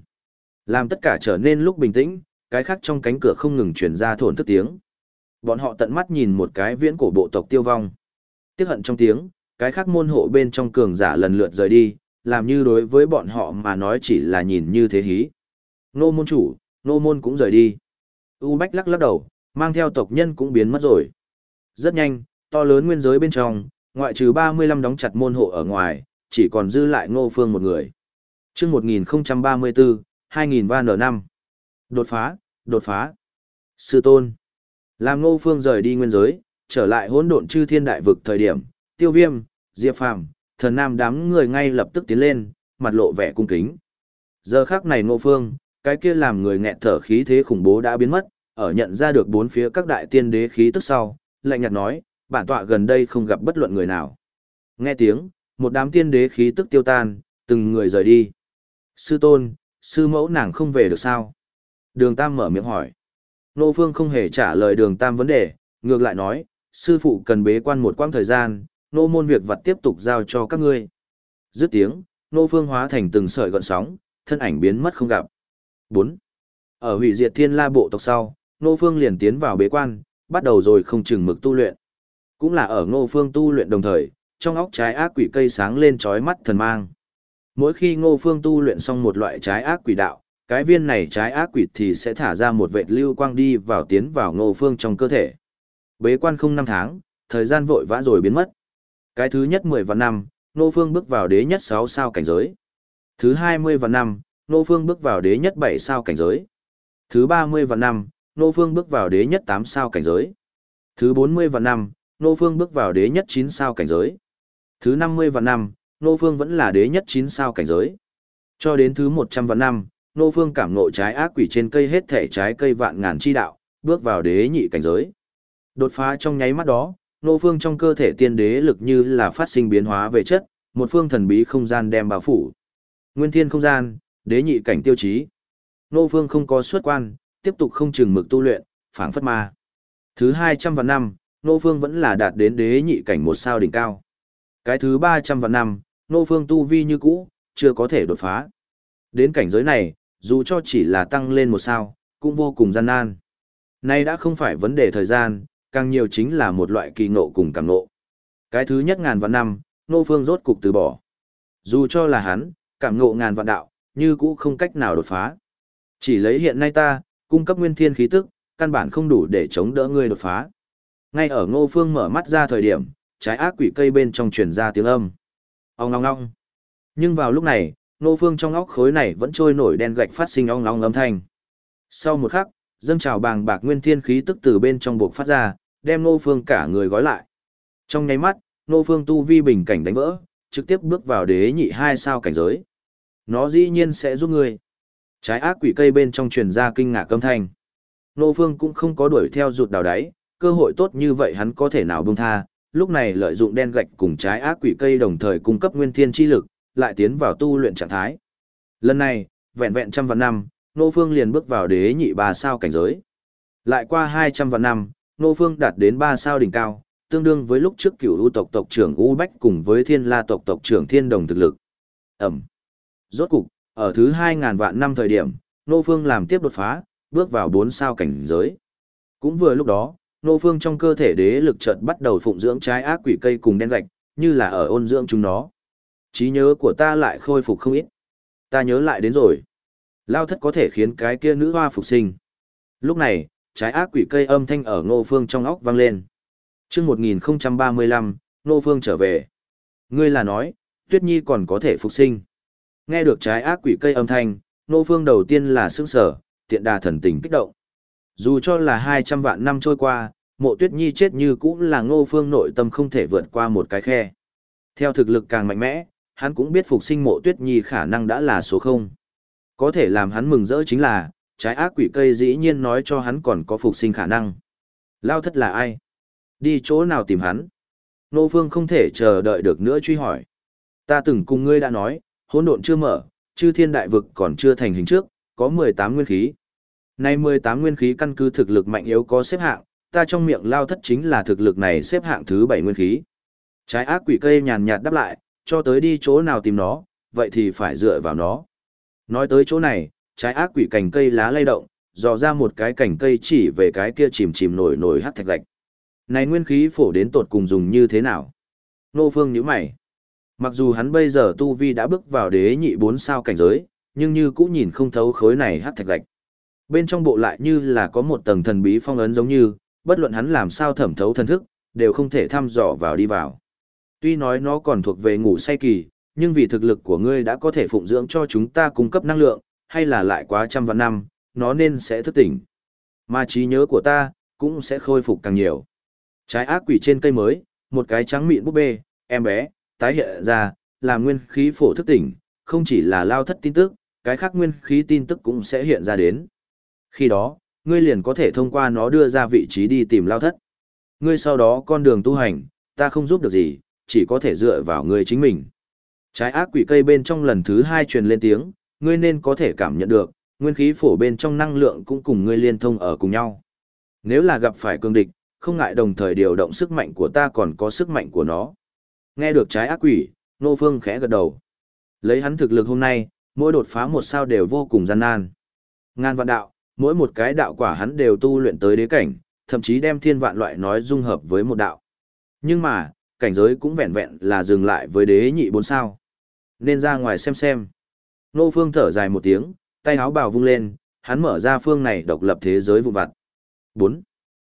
Làm tất cả trở nên lúc bình tĩnh, cái khác trong cánh cửa không ngừng truyền ra thổn thức tiếng. Bọn họ tận mắt nhìn một cái viễn cổ bộ tộc tiêu vong. Tiếc hận trong tiếng, cái khác môn hộ bên trong cường giả lần lượt rời đi, làm như đối với bọn họ mà nói chỉ là nhìn như thế hí. Nô môn chủ, nô môn cũng rời đi. U Bách lắc lắc đầu, mang theo tộc nhân cũng biến mất rồi. Rất nhanh, to lớn nguyên giới bên trong, ngoại trừ 35 đóng chặt môn hộ ở ngoài, chỉ còn dư lại ngô phương một người. chương 1034, 2000 van ở năm. Đột phá, đột phá. Sư tôn. Làm ngô phương rời đi nguyên giới, trở lại hỗn độn chư thiên đại vực thời điểm, tiêu viêm, diệp phàm, thần nam đám người ngay lập tức tiến lên, mặt lộ vẻ cung kính. Giờ khắc này ngô phương, cái kia làm người nghẹt thở khí thế khủng bố đã biến mất, ở nhận ra được bốn phía các đại tiên đế khí tức sau, lạnh nhạt nói, bản tọa gần đây không gặp bất luận người nào. Nghe tiếng, một đám tiên đế khí tức tiêu tan, từng người rời đi. Sư tôn, sư mẫu nàng không về được sao? Đường Tam mở miệng hỏi. Nô Phương không hề trả lời đường Tam vấn đề, ngược lại nói, sư phụ cần bế quan một quãng thời gian, nô môn việc vật tiếp tục giao cho các ngươi. Dứt tiếng, nô Phương hóa thành từng sợi gọn sóng, thân ảnh biến mất không gặp. 4. Ở hủy diệt thiên la bộ tộc sau, nô Phương liền tiến vào bế quan, bắt đầu rồi không chừng mực tu luyện. Cũng là ở ngô phương tu luyện đồng thời, trong óc trái ác quỷ cây sáng lên chói mắt thần mang. Mỗi khi ngô phương tu luyện xong một loại trái ác quỷ đạo, cái viên này trái ác quỷ thì sẽ thả ra một vệt lưu quang đi vào tiến vào ngô phương trong cơ thể. Bế quan không năm tháng, thời gian vội vã rồi biến mất. Cái thứ nhất 10 và năm, ngô phương bước vào đế nhất 6 sao cảnh giới. Thứ 20 và năm, ngô phương bước vào đế nhất 7 sao cảnh giới. Thứ 30 và năm, Nô phương bước vào đế nhất 8 sao cảnh giới. Thứ 40 và năm, Nô Phương bước vào đế nhất 9 sao cảnh giới. Thứ 50 và năm, Nô Phương vẫn là đế nhất 9 sao cảnh giới. Cho đến thứ 100 và năm, Nô Phương cảm ngộ trái ác quỷ trên cây hết thể trái cây vạn ngàn chi đạo, bước vào đế nhị cảnh giới. Đột phá trong nháy mắt đó, Nô Phương trong cơ thể tiên đế lực như là phát sinh biến hóa về chất, một phương thần bí không gian đem bao phủ. Nguyên thiên không gian, đế nhị cảnh tiêu chí. Nô Phương không có xuất quan, tiếp tục không chừng mực tu luyện, phảng phất ma. Thứ 200 vạn năm, Nô Phương vẫn là đạt đến đế nhị cảnh một sao đỉnh cao. Cái thứ 300 vạn năm, Nô Phương tu vi như cũ, chưa có thể đột phá. Đến cảnh giới này, dù cho chỉ là tăng lên một sao, cũng vô cùng gian nan. Nay đã không phải vấn đề thời gian, càng nhiều chính là một loại kỳ ngộ cùng cảm ngộ. Cái thứ nhất ngàn vạn năm, Nô Phương rốt cục từ bỏ. Dù cho là hắn, cảm ngộ ngàn vạn đạo, như cũ không cách nào đột phá. Chỉ lấy hiện nay ta, cung cấp nguyên thiên khí tức, căn bản không đủ để chống đỡ ngươi đột phá. Ngay ở Ngô Phương mở mắt ra thời điểm, trái ác quỷ cây bên trong truyền ra tiếng âm. Ong ong ong. Nhưng vào lúc này, Ngô Phương trong óc khối này vẫn trôi nổi đen gạch phát sinh ong ong âm thanh. Sau một khắc, dâng trào bàng bạc nguyên thiên khí tức từ bên trong buộc phát ra, đem Ngô Phương cả người gói lại. Trong nháy mắt, Ngô Phương tu vi bình cảnh đánh vỡ, trực tiếp bước vào đế nhị hai sao cảnh giới. Nó dĩ nhiên sẽ giúp ngươi. Trái ác quỷ cây bên trong truyền ra kinh ngạc âm thanh. Ngô Phương cũng không có đuổi theo rụt đào đáy, cơ hội tốt như vậy hắn có thể nào buông tha, lúc này lợi dụng đen gạch cùng trái ác quỷ cây đồng thời cung cấp nguyên thiên chi lực, lại tiến vào tu luyện trạng thái. Lần này, vẹn vẹn trăm vạn năm, Nô Phương liền bước vào đế nhị ba sao cảnh giới. Lại qua 200 vạn năm, Nô Phương đạt đến ba sao đỉnh cao, tương đương với lúc trước cửu u tộc tộc trưởng U Bách cùng với thiên la tộc tộc trưởng thiên đồng thực lực. Ẩm. Rốt cục, ở thứ 2.000 vạn năm thời điểm, Nô Phương làm tiếp đột phá, bước vào 4 sao cảnh giới. Cũng vừa lúc đó, nô phương trong cơ thể đế lực chợt bắt đầu phụng dưỡng trái ác quỷ cây cùng đen gạch, như là ở ôn dưỡng chúng nó. Trí nhớ của ta lại khôi phục không ít. Ta nhớ lại đến rồi. Lao thất có thể khiến cái kia nữ hoa phục sinh. Lúc này, trái ác quỷ cây âm thanh ở ngô phương trong óc vang lên. Trước 1035, ngô phương trở về. Ngươi là nói, tuyết nhi còn có thể phục sinh. Nghe được trái ác quỷ cây âm thanh, ngô phương đầu tiên là sững sở, tiện đà thần tình kích động. Dù cho là 200 vạn năm trôi qua, mộ tuyết nhi chết như cũng là ngô phương nội tâm không thể vượt qua một cái khe. Theo thực lực càng mạnh mẽ, hắn cũng biết phục sinh mộ tuyết nhi khả năng đã là số 0. Có thể làm hắn mừng rỡ chính là, trái ác quỷ cây dĩ nhiên nói cho hắn còn có phục sinh khả năng. Lao thất là ai? Đi chỗ nào tìm hắn? Nô Phương không thể chờ đợi được nữa truy hỏi. Ta từng cùng ngươi đã nói, hỗn độn chưa mở, chư thiên đại vực còn chưa thành hình trước, có 18 nguyên khí. Nay 18 nguyên khí căn cứ thực lực mạnh yếu có xếp hạng, ta trong miệng lao thất chính là thực lực này xếp hạng thứ 7 nguyên khí. Trái ác quỷ cây nhàn nhạt đáp lại, cho tới đi chỗ nào tìm nó, vậy thì phải dựa vào nó. Nói tới chỗ này, trái ác quỷ cành cây lá lay động, dò ra một cái cành cây chỉ về cái kia chìm chìm nổi nổi hắt thạch gạch. Này nguyên khí phổ đến tột cùng dùng như thế nào? Nô Phương nhíu mày. Mặc dù hắn bây giờ tu vi đã bước vào đế nhị bốn sao cảnh giới, nhưng như cũng nhìn không thấu khối này hát thạch gạch. Bên trong bộ lại như là có một tầng thần bí phong ấn giống như, bất luận hắn làm sao thẩm thấu thần thức, đều không thể thăm dò vào đi vào. Tuy nói nó còn thuộc về ngủ say kỳ, nhưng vì thực lực của ngươi đã có thể phụng dưỡng cho chúng ta cung cấp năng lượng, hay là lại quá trăm vạn năm, nó nên sẽ thức tỉnh. Mà trí nhớ của ta, cũng sẽ khôi phục càng nhiều. Trái ác quỷ trên cây mới, một cái trắng mịn búp bê, em bé, tái hiện ra, là nguyên khí phổ thức tỉnh, không chỉ là lao thất tin tức, cái khác nguyên khí tin tức cũng sẽ hiện ra đến. Khi đó, ngươi liền có thể thông qua nó đưa ra vị trí đi tìm lao thất. Ngươi sau đó con đường tu hành, ta không giúp được gì, chỉ có thể dựa vào ngươi chính mình. Trái ác quỷ cây bên trong lần thứ hai truyền lên tiếng, ngươi nên có thể cảm nhận được, nguyên khí phổ bên trong năng lượng cũng cùng ngươi liên thông ở cùng nhau. Nếu là gặp phải cương địch, không ngại đồng thời điều động sức mạnh của ta còn có sức mạnh của nó. Nghe được trái ác quỷ, Nô Phương khẽ gật đầu. Lấy hắn thực lực hôm nay, mỗi đột phá một sao đều vô cùng gian nan. Ngan vạn đạo, mỗi một cái đạo quả hắn đều tu luyện tới đế cảnh, thậm chí đem thiên vạn loại nói dung hợp với một đạo. Nhưng mà, cảnh giới cũng vẹn vẹn là dừng lại với đế nhị bốn sao. Nên ra ngoài xem xem. Nô Phương thở dài một tiếng, tay áo bào vung lên, hắn mở ra phương này độc lập thế giới vụ vặt. 4.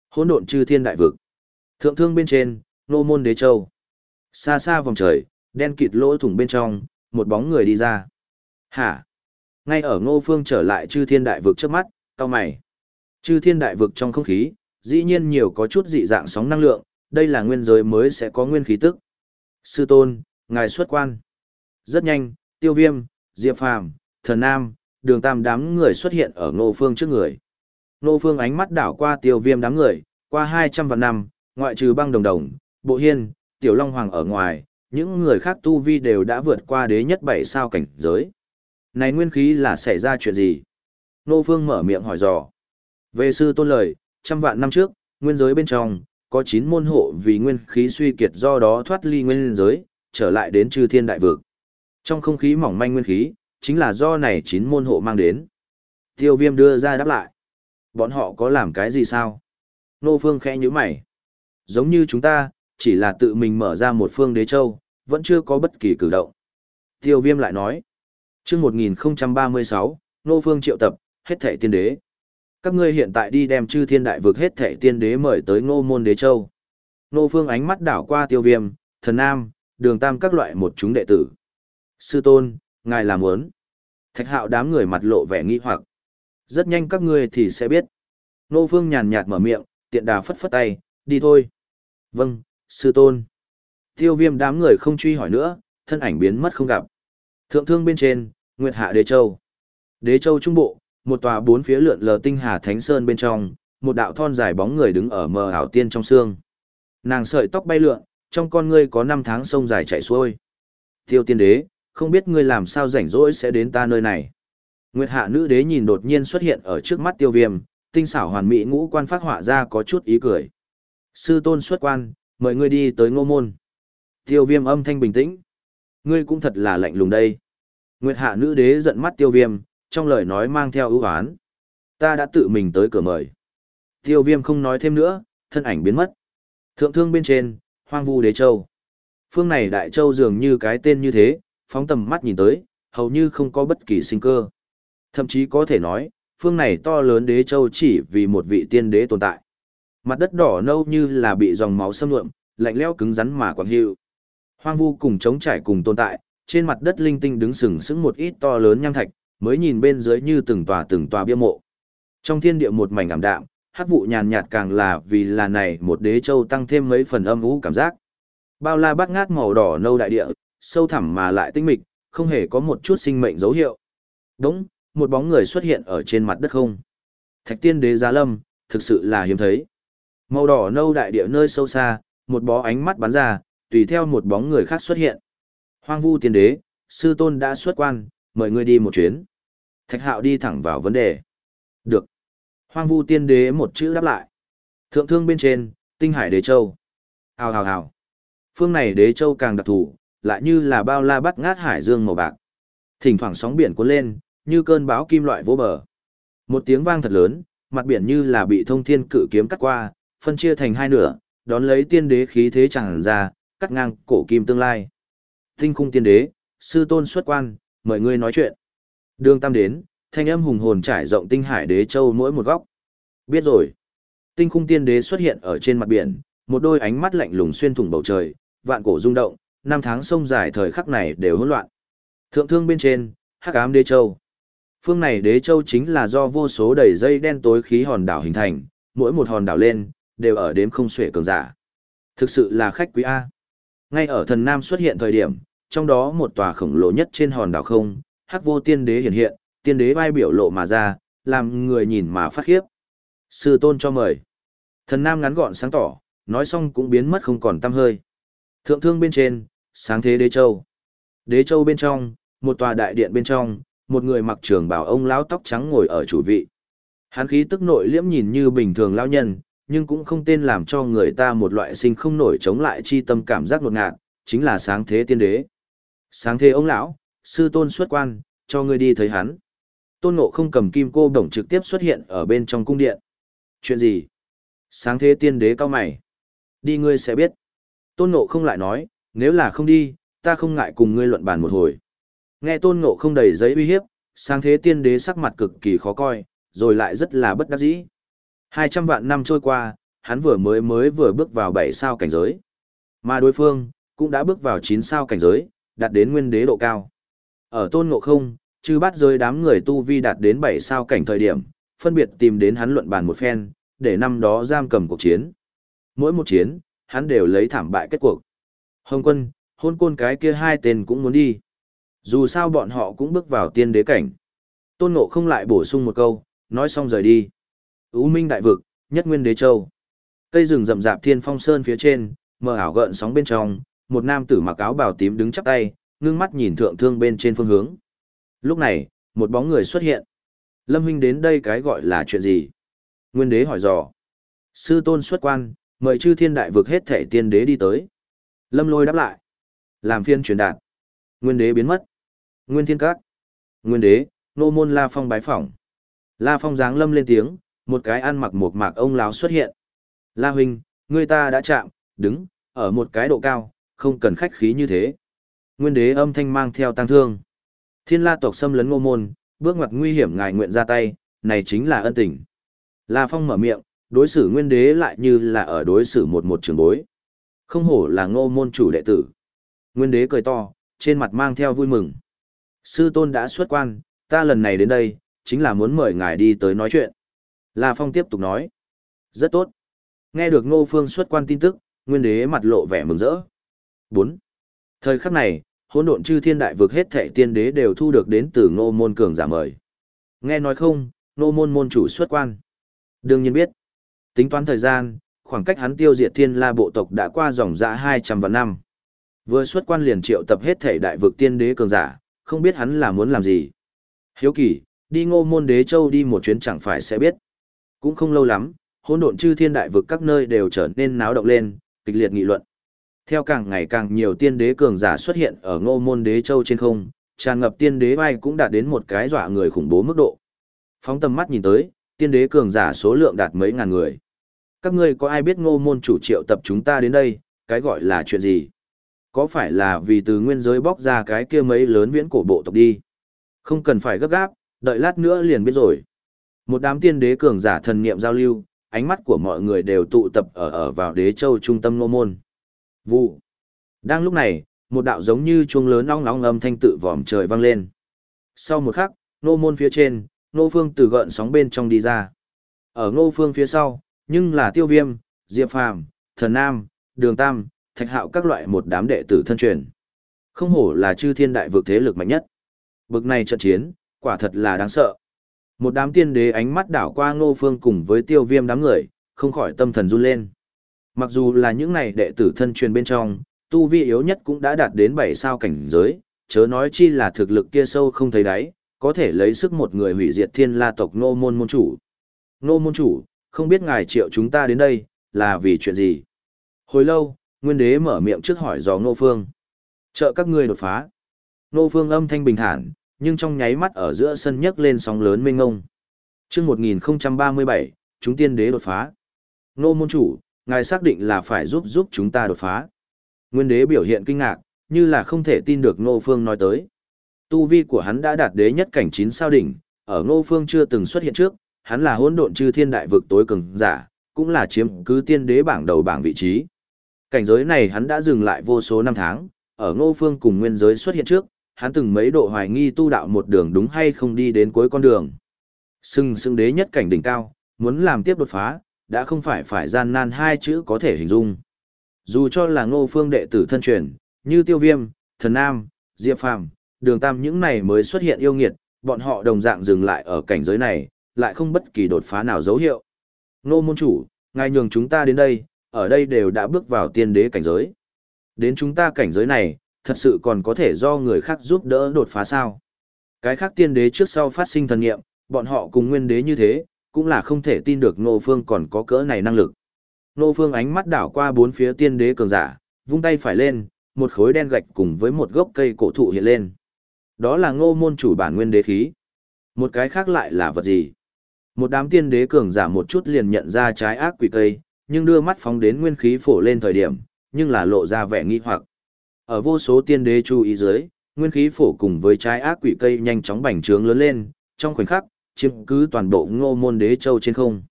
Hỗn độn chư thiên đại vực. Thượng thương bên trên, nô môn đế châu. Xa xa vòng trời, đen kịt lỗ thủng bên trong, một bóng người đi ra. Hả? Ngay ở ngô phương trở lại chư thiên đại vực trước mắt, cao mày. Chư thiên đại vực trong không khí, dĩ nhiên nhiều có chút dị dạng sóng năng lượng, đây là nguyên giới mới sẽ có nguyên khí tức. Sư tôn, ngài xuất quan. Rất nhanh, tiêu viêm, diệp phàm, thần nam, đường tam đám người xuất hiện ở ngô phương trước người. Ngô phương ánh mắt đảo qua tiêu viêm đám người, qua 200 vạn năm, ngoại trừ băng đồng đồng, bộ hiên, tiểu long hoàng ở ngoài, những người khác tu vi đều đã vượt qua đế nhất bảy sao cảnh giới. Này nguyên khí là xảy ra chuyện gì? Nô Phương mở miệng hỏi dò. Về sư tôn lời, trăm vạn năm trước, nguyên giới bên trong, có 9 môn hộ vì nguyên khí suy kiệt do đó thoát ly nguyên giới, trở lại đến chư thiên đại vực. Trong không khí mỏng manh nguyên khí, chính là do này 9 môn hộ mang đến. Tiêu viêm đưa ra đáp lại. Bọn họ có làm cái gì sao? Nô Phương khẽ như mày. Giống như chúng ta, chỉ là tự mình mở ra một phương đế châu, vẫn chưa có bất kỳ cử động. Tiêu viêm lại nói. chương 1036, Nô Phương triệu tập, hết thẻ tiên đế. Các ngươi hiện tại đi đem chư thiên đại vực hết thẻ tiên đế mời tới ngô môn đế châu. Nô Phương ánh mắt đảo qua tiêu viêm, thần nam, đường tam các loại một chúng đệ tử. Sư tôn, ngài làm muốn. Thạch hạo đám người mặt lộ vẻ nghi hoặc. Rất nhanh các ngươi thì sẽ biết. Nô Phương nhàn nhạt mở miệng, tiện đà phất phất tay, đi thôi. Vâng, sư tôn. Tiêu viêm đám người không truy hỏi nữa, thân ảnh biến mất không gặp. Thượng thương bên trên, Nguyệt Hạ Đế Châu. Đế Châu Trung Bộ, một tòa bốn phía lượn lờ tinh hà thánh sơn bên trong, một đạo thon dài bóng người đứng ở mờ ảo tiên trong xương. Nàng sợi tóc bay lượn, trong con ngươi có năm tháng sông dài chảy xuôi. Tiêu tiên đế, không biết ngươi làm sao rảnh rỗi sẽ đến ta nơi này. Nguyệt hạ nữ đế nhìn đột nhiên xuất hiện ở trước mắt tiêu viêm, tinh xảo hoàn mỹ ngũ quan phát họa ra có chút ý cười. Sư tôn xuất quan, mời ngươi đi tới ngô môn. Tiêu viêm âm thanh bình tĩnh. Ngươi cũng thật là lạnh lùng đây. Nguyệt hạ nữ đế giận mắt tiêu viêm, trong lời nói mang theo ưu án. Ta đã tự mình tới cửa mời. Tiêu viêm không nói thêm nữa, thân ảnh biến mất. Thượng thương bên trên, hoang vu đế châu. Phương này đại châu dường như cái tên như thế, phóng tầm mắt nhìn tới, hầu như không có bất kỳ sinh cơ. Thậm chí có thể nói, phương này to lớn đế châu chỉ vì một vị tiên đế tồn tại. Mặt đất đỏ nâu như là bị dòng máu xâm lượm, lạnh lẽo cứng rắn mà quặng hiệu. Hoang vu cùng chống trải cùng tồn tại, trên mặt đất linh tinh đứng sừng sững một ít to lớn nham thạch, mới nhìn bên dưới như từng tòa từng tòa bia mộ. Trong thiên địa một mảnh ảm đạm, hắc vụ nhàn nhạt càng là vì là này một đế châu tăng thêm mấy phần âm u cảm giác. Bao la bát ngát màu đỏ nâu đại địa, sâu thẳm mà lại tinh mịch, không hề có một chút sinh mệnh dấu hiệu. Đúng, một bóng người xuất hiện ở trên mặt đất không. Thạch tiên đế giá lâm, thực sự là hiếm thấy. Màu đỏ nâu đại địa nơi sâu xa, một bó ánh mắt bắn ra, tùy theo một bóng người khác xuất hiện. Hoang vu tiên đế, sư tôn đã xuất quan, mời ngươi đi một chuyến. Thạch hạo đi thẳng vào vấn đề. Được. Hoang vu tiên đế một chữ đáp lại. Thượng thương bên trên, tinh hải đế châu. Hào hào hào. Phương này đế châu càng đặc thù, lại như là bao la bắt ngát hải dương màu bạc. Thỉnh thoảng sóng biển cuốn lên, như cơn bão kim loại vô bờ. Một tiếng vang thật lớn, mặt biển như là bị thông thiên cự kiếm cắt qua, phân chia thành hai nửa, đón lấy tiên đế khí thế chẳng ra, cắt ngang cổ kim tương lai. Tinh khung tiên đế, sư tôn xuất quan, mời ngươi nói chuyện. Đường tam đến, thanh âm hùng hồn trải rộng tinh hải đế châu mỗi một góc. Biết rồi. Tinh khung tiên đế xuất hiện ở trên mặt biển, một đôi ánh mắt lạnh lùng xuyên thủng bầu trời, vạn cổ rung động, năm tháng sông dài thời khắc này đều hỗn loạn. Thượng thương bên trên, hắc ám đế châu. Phương này đế châu chính là do vô số đầy dây đen tối khí hòn đảo hình thành, mỗi một hòn đảo lên, đều ở đếm không xuể cường giả. Thực sự là khách quý A. Ngay ở thần Nam xuất hiện thời điểm, trong đó một tòa khổng lồ nhất trên hòn đảo không, hắc vô tiên đế hiện hiện, tiên đế vai biểu lộ mà ra, làm người nhìn mà phát khiếp. Sư tôn cho mời. Thần Nam ngắn gọn sáng tỏ, nói xong cũng biến mất không còn tăm hơi. Thượng thương bên trên, sáng thế đế châu. Đế châu bên trong, một tòa đại điện bên trong, một người mặc trường bào ông lão tóc trắng ngồi ở chủ vị. Hắn khí tức nội liễm nhìn như bình thường lão nhân, nhưng cũng không tên làm cho người ta một loại sinh không nổi chống lại chi tâm cảm giác ngột ngạt, chính là sáng thế tiên đế. Sáng thế ông lão, sư tôn xuất quan, cho ngươi đi thấy hắn. Tôn ngộ không cầm kim cô đồng trực tiếp xuất hiện ở bên trong cung điện. Chuyện gì? Sáng thế tiên đế cao mày. Đi ngươi sẽ biết. Tôn ngộ không lại nói, nếu là không đi, ta không ngại cùng ngươi luận bàn một hồi. Nghe tôn ngộ không đầy giấy uy hiếp, sáng thế tiên đế sắc mặt cực kỳ khó coi, rồi lại rất là bất đắc dĩ. 200 vạn năm trôi qua, hắn vừa mới mới vừa bước vào 7 sao cảnh giới. Mà đối phương, cũng đã bước vào 9 sao cảnh giới, đạt đến nguyên đế độ cao. Ở tôn ngộ không, chư bắt rơi đám người tu vi đạt đến 7 sao cảnh thời điểm, phân biệt tìm đến hắn luận bàn một phen, để năm đó giam cầm cuộc chiến. Mỗi một chiến, hắn đều lấy thảm bại kết cuộc. Hồng quân, hôn côn cái kia hai tên cũng muốn đi. Dù sao bọn họ cũng bước vào tiên đế cảnh. Tôn ngộ không lại bổ sung một câu, nói xong rời đi. U minh đại vực, nhất nguyên đế châu. Cây rừng rậm rạp thiên phong sơn phía trên, mờ ảo gợn sóng bên trong, một nam tử mặc áo bào tím đứng chắp tay, ngưng mắt nhìn thượng thương bên trên phương hướng. Lúc này, một bóng người xuất hiện. Lâm huynh đến đây cái gọi là chuyện gì? Nguyên đế hỏi dò. Sư tôn xuất quan, mời chư thiên đại vực hết thể tiên đế đi tới. Lâm lôi đáp lại. Làm phiên truyền đạt. Nguyên đế biến mất. Nguyên thiên các. Nguyên đế, nô môn La Phong bái phỏng. La Phong dáng lâm lên tiếng, một cái ăn mặc một mạc ông lão xuất hiện. La huynh, người ta đã chạm, đứng, ở một cái độ cao, không cần khách khí như thế. Nguyên đế âm thanh mang theo tăng thương. Thiên la tộc xâm lấn ngô môn, bước ngoặt nguy hiểm ngài nguyện ra tay, này chính là ân tình. La Phong mở miệng, đối xử nguyên đế lại như là ở đối xử một một trường bối. Không hổ là ngô môn chủ đệ tử. Nguyên đế cười to, trên mặt mang theo vui mừng. Sư tôn đã xuất quan, ta lần này đến đây, chính là muốn mời ngài đi tới nói chuyện. La Phong tiếp tục nói. Rất tốt. Nghe được ngô phương xuất quan tin tức, nguyên đế mặt lộ vẻ mừng rỡ. 4. Thời khắc này, hỗn độn chư thiên đại vực hết thệ tiên đế đều thu được đến từ ngô môn cường giả mời. Nghe nói không, ngô môn môn chủ xuất quan. Đương nhiên biết. Tính toán thời gian, khoảng cách hắn tiêu diệt thiên la bộ tộc đã qua dòng dã 200 vạn năm. Vừa xuất quan liền triệu tập hết thể đại vực tiên đế cường giả, không biết hắn là muốn làm gì. Hiếu kỳ, đi ngô môn đế châu đi một chuyến chẳng phải sẽ biết. Cũng không lâu lắm, hỗn độn chư thiên đại vực các nơi đều trở nên náo động lên, kịch liệt nghị luận. Theo càng ngày càng nhiều tiên đế cường giả xuất hiện ở ngô môn đế châu trên không, tràn ngập tiên đế bay cũng đạt đến một cái dọa người khủng bố mức độ. Phóng tầm mắt nhìn tới, tiên đế cường giả số lượng đạt mấy ngàn người. Các ngươi có ai biết ngô môn chủ triệu tập chúng ta đến đây, cái gọi là chuyện gì? Có phải là vì từ nguyên giới bóc ra cái kia mấy lớn viễn cổ bộ tộc đi? Không cần phải gấp gáp, đợi lát nữa liền biết rồi. Một đám tiên đế cường giả thần niệm giao lưu, ánh mắt của mọi người đều tụ tập ở ở vào đế châu trung tâm nô môn. Vụ. Đang lúc này, một đạo giống như chuông lớn long long âm thanh tự vòm trời vang lên. Sau một khắc, nô môn phía trên, nô phương từ gợn sóng bên trong đi ra. Ở nô phương phía sau, nhưng là tiêu viêm, diệp phàm, thần nam, đường tam, thạch hạo các loại một đám đệ tử thân truyền. Không hổ là chư thiên đại vực thế lực mạnh nhất. Bực này trận chiến, quả thật là đáng sợ. Một đám tiên đế ánh mắt đảo qua ngô phương cùng với tiêu viêm đám người, không khỏi tâm thần run lên. Mặc dù là những này đệ tử thân truyền bên trong, tu vi yếu nhất cũng đã đạt đến 7 sao cảnh giới, chớ nói chi là thực lực kia sâu không thấy đáy, có thể lấy sức một người hủy diệt thiên la tộc nô môn môn chủ. Nô môn chủ, không biết ngài triệu chúng ta đến đây, là vì chuyện gì? Hồi lâu, nguyên đế mở miệng trước hỏi dò ngô phương. Trợ các ngươi đột phá. Ngô phương âm thanh bình thản, nhưng trong nháy mắt ở giữa sân nhấc lên sóng lớn mênh ngông. Trước 1037, chúng tiên đế đột phá. Nô môn chủ, ngài xác định là phải giúp giúp chúng ta đột phá. Nguyên đế biểu hiện kinh ngạc, như là không thể tin được Ngô Phương nói tới. Tu vi của hắn đã đạt đế nhất cảnh 9 sao đỉnh, ở Ngô Phương chưa từng xuất hiện trước, hắn là hỗn độn chư thiên đại vực tối cường giả, cũng là chiếm cứ tiên đế bảng đầu bảng vị trí. Cảnh giới này hắn đã dừng lại vô số năm tháng, ở Ngô Phương cùng nguyên giới xuất hiện trước, hắn từng mấy độ hoài nghi tu đạo một đường đúng hay không đi đến cuối con đường. Sưng sưng đế nhất cảnh đỉnh cao, muốn làm tiếp đột phá, đã không phải phải gian nan hai chữ có thể hình dung. Dù cho là ngô phương đệ tử thân truyền, như tiêu viêm, thần nam, diệp phàm, đường tam những này mới xuất hiện yêu nghiệt, bọn họ đồng dạng dừng lại ở cảnh giới này, lại không bất kỳ đột phá nào dấu hiệu. Ngô môn chủ, ngài nhường chúng ta đến đây, ở đây đều đã bước vào tiên đế cảnh giới. Đến chúng ta cảnh giới này, thật sự còn có thể do người khác giúp đỡ đột phá sao. Cái khác tiên đế trước sau phát sinh thần nghiệm, bọn họ cùng nguyên đế như thế, cũng là không thể tin được Ngô Phương còn có cỡ này năng lực. Ngô Phương ánh mắt đảo qua bốn phía tiên đế cường giả, vung tay phải lên, một khối đen gạch cùng với một gốc cây cổ thụ hiện lên. Đó là ngô môn chủ bản nguyên đế khí. Một cái khác lại là vật gì? Một đám tiên đế cường giả một chút liền nhận ra trái ác quỷ cây, nhưng đưa mắt phóng đến nguyên khí phổ lên thời điểm, nhưng là lộ ra vẻ nghi hoặc. Ở vô số tiên đế chú ý dưới, nguyên khí phổ cùng với trái ác quỷ cây nhanh chóng bành trướng lớn lên, trong khoảnh khắc, chiếm cứ toàn bộ ngô môn đế châu trên không.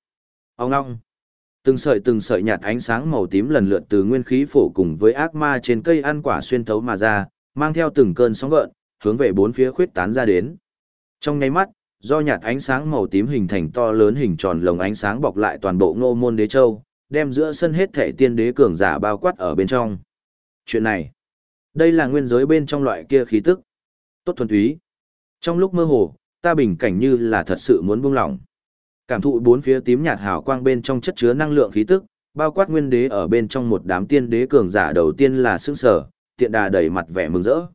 Ông ngong. Từng sợi từng sợi nhạt ánh sáng màu tím lần lượt từ nguyên khí phổ cùng với ác ma trên cây ăn quả xuyên thấu mà ra, mang theo từng cơn sóng gợn, hướng về bốn phía khuyết tán ra đến. Trong nháy mắt, do nhạt ánh sáng màu tím hình thành to lớn hình tròn lồng ánh sáng bọc lại toàn bộ ngô môn đế châu, đem giữa sân hết thể tiên đế cường giả bao quát ở bên trong. Chuyện này, đây là nguyên giới bên trong loại kia khí tức. Tốt thuần túy. Trong lúc mơ hồ, ta bình cảnh như là thật sự muốn buông lỏng. Cảm thụ bốn phía tím nhạt hào quang bên trong chất chứa năng lượng khí tức, bao quát nguyên đế ở bên trong một đám tiên đế cường giả đầu tiên là sững sở, tiện đà đầy mặt vẻ mừng rỡ.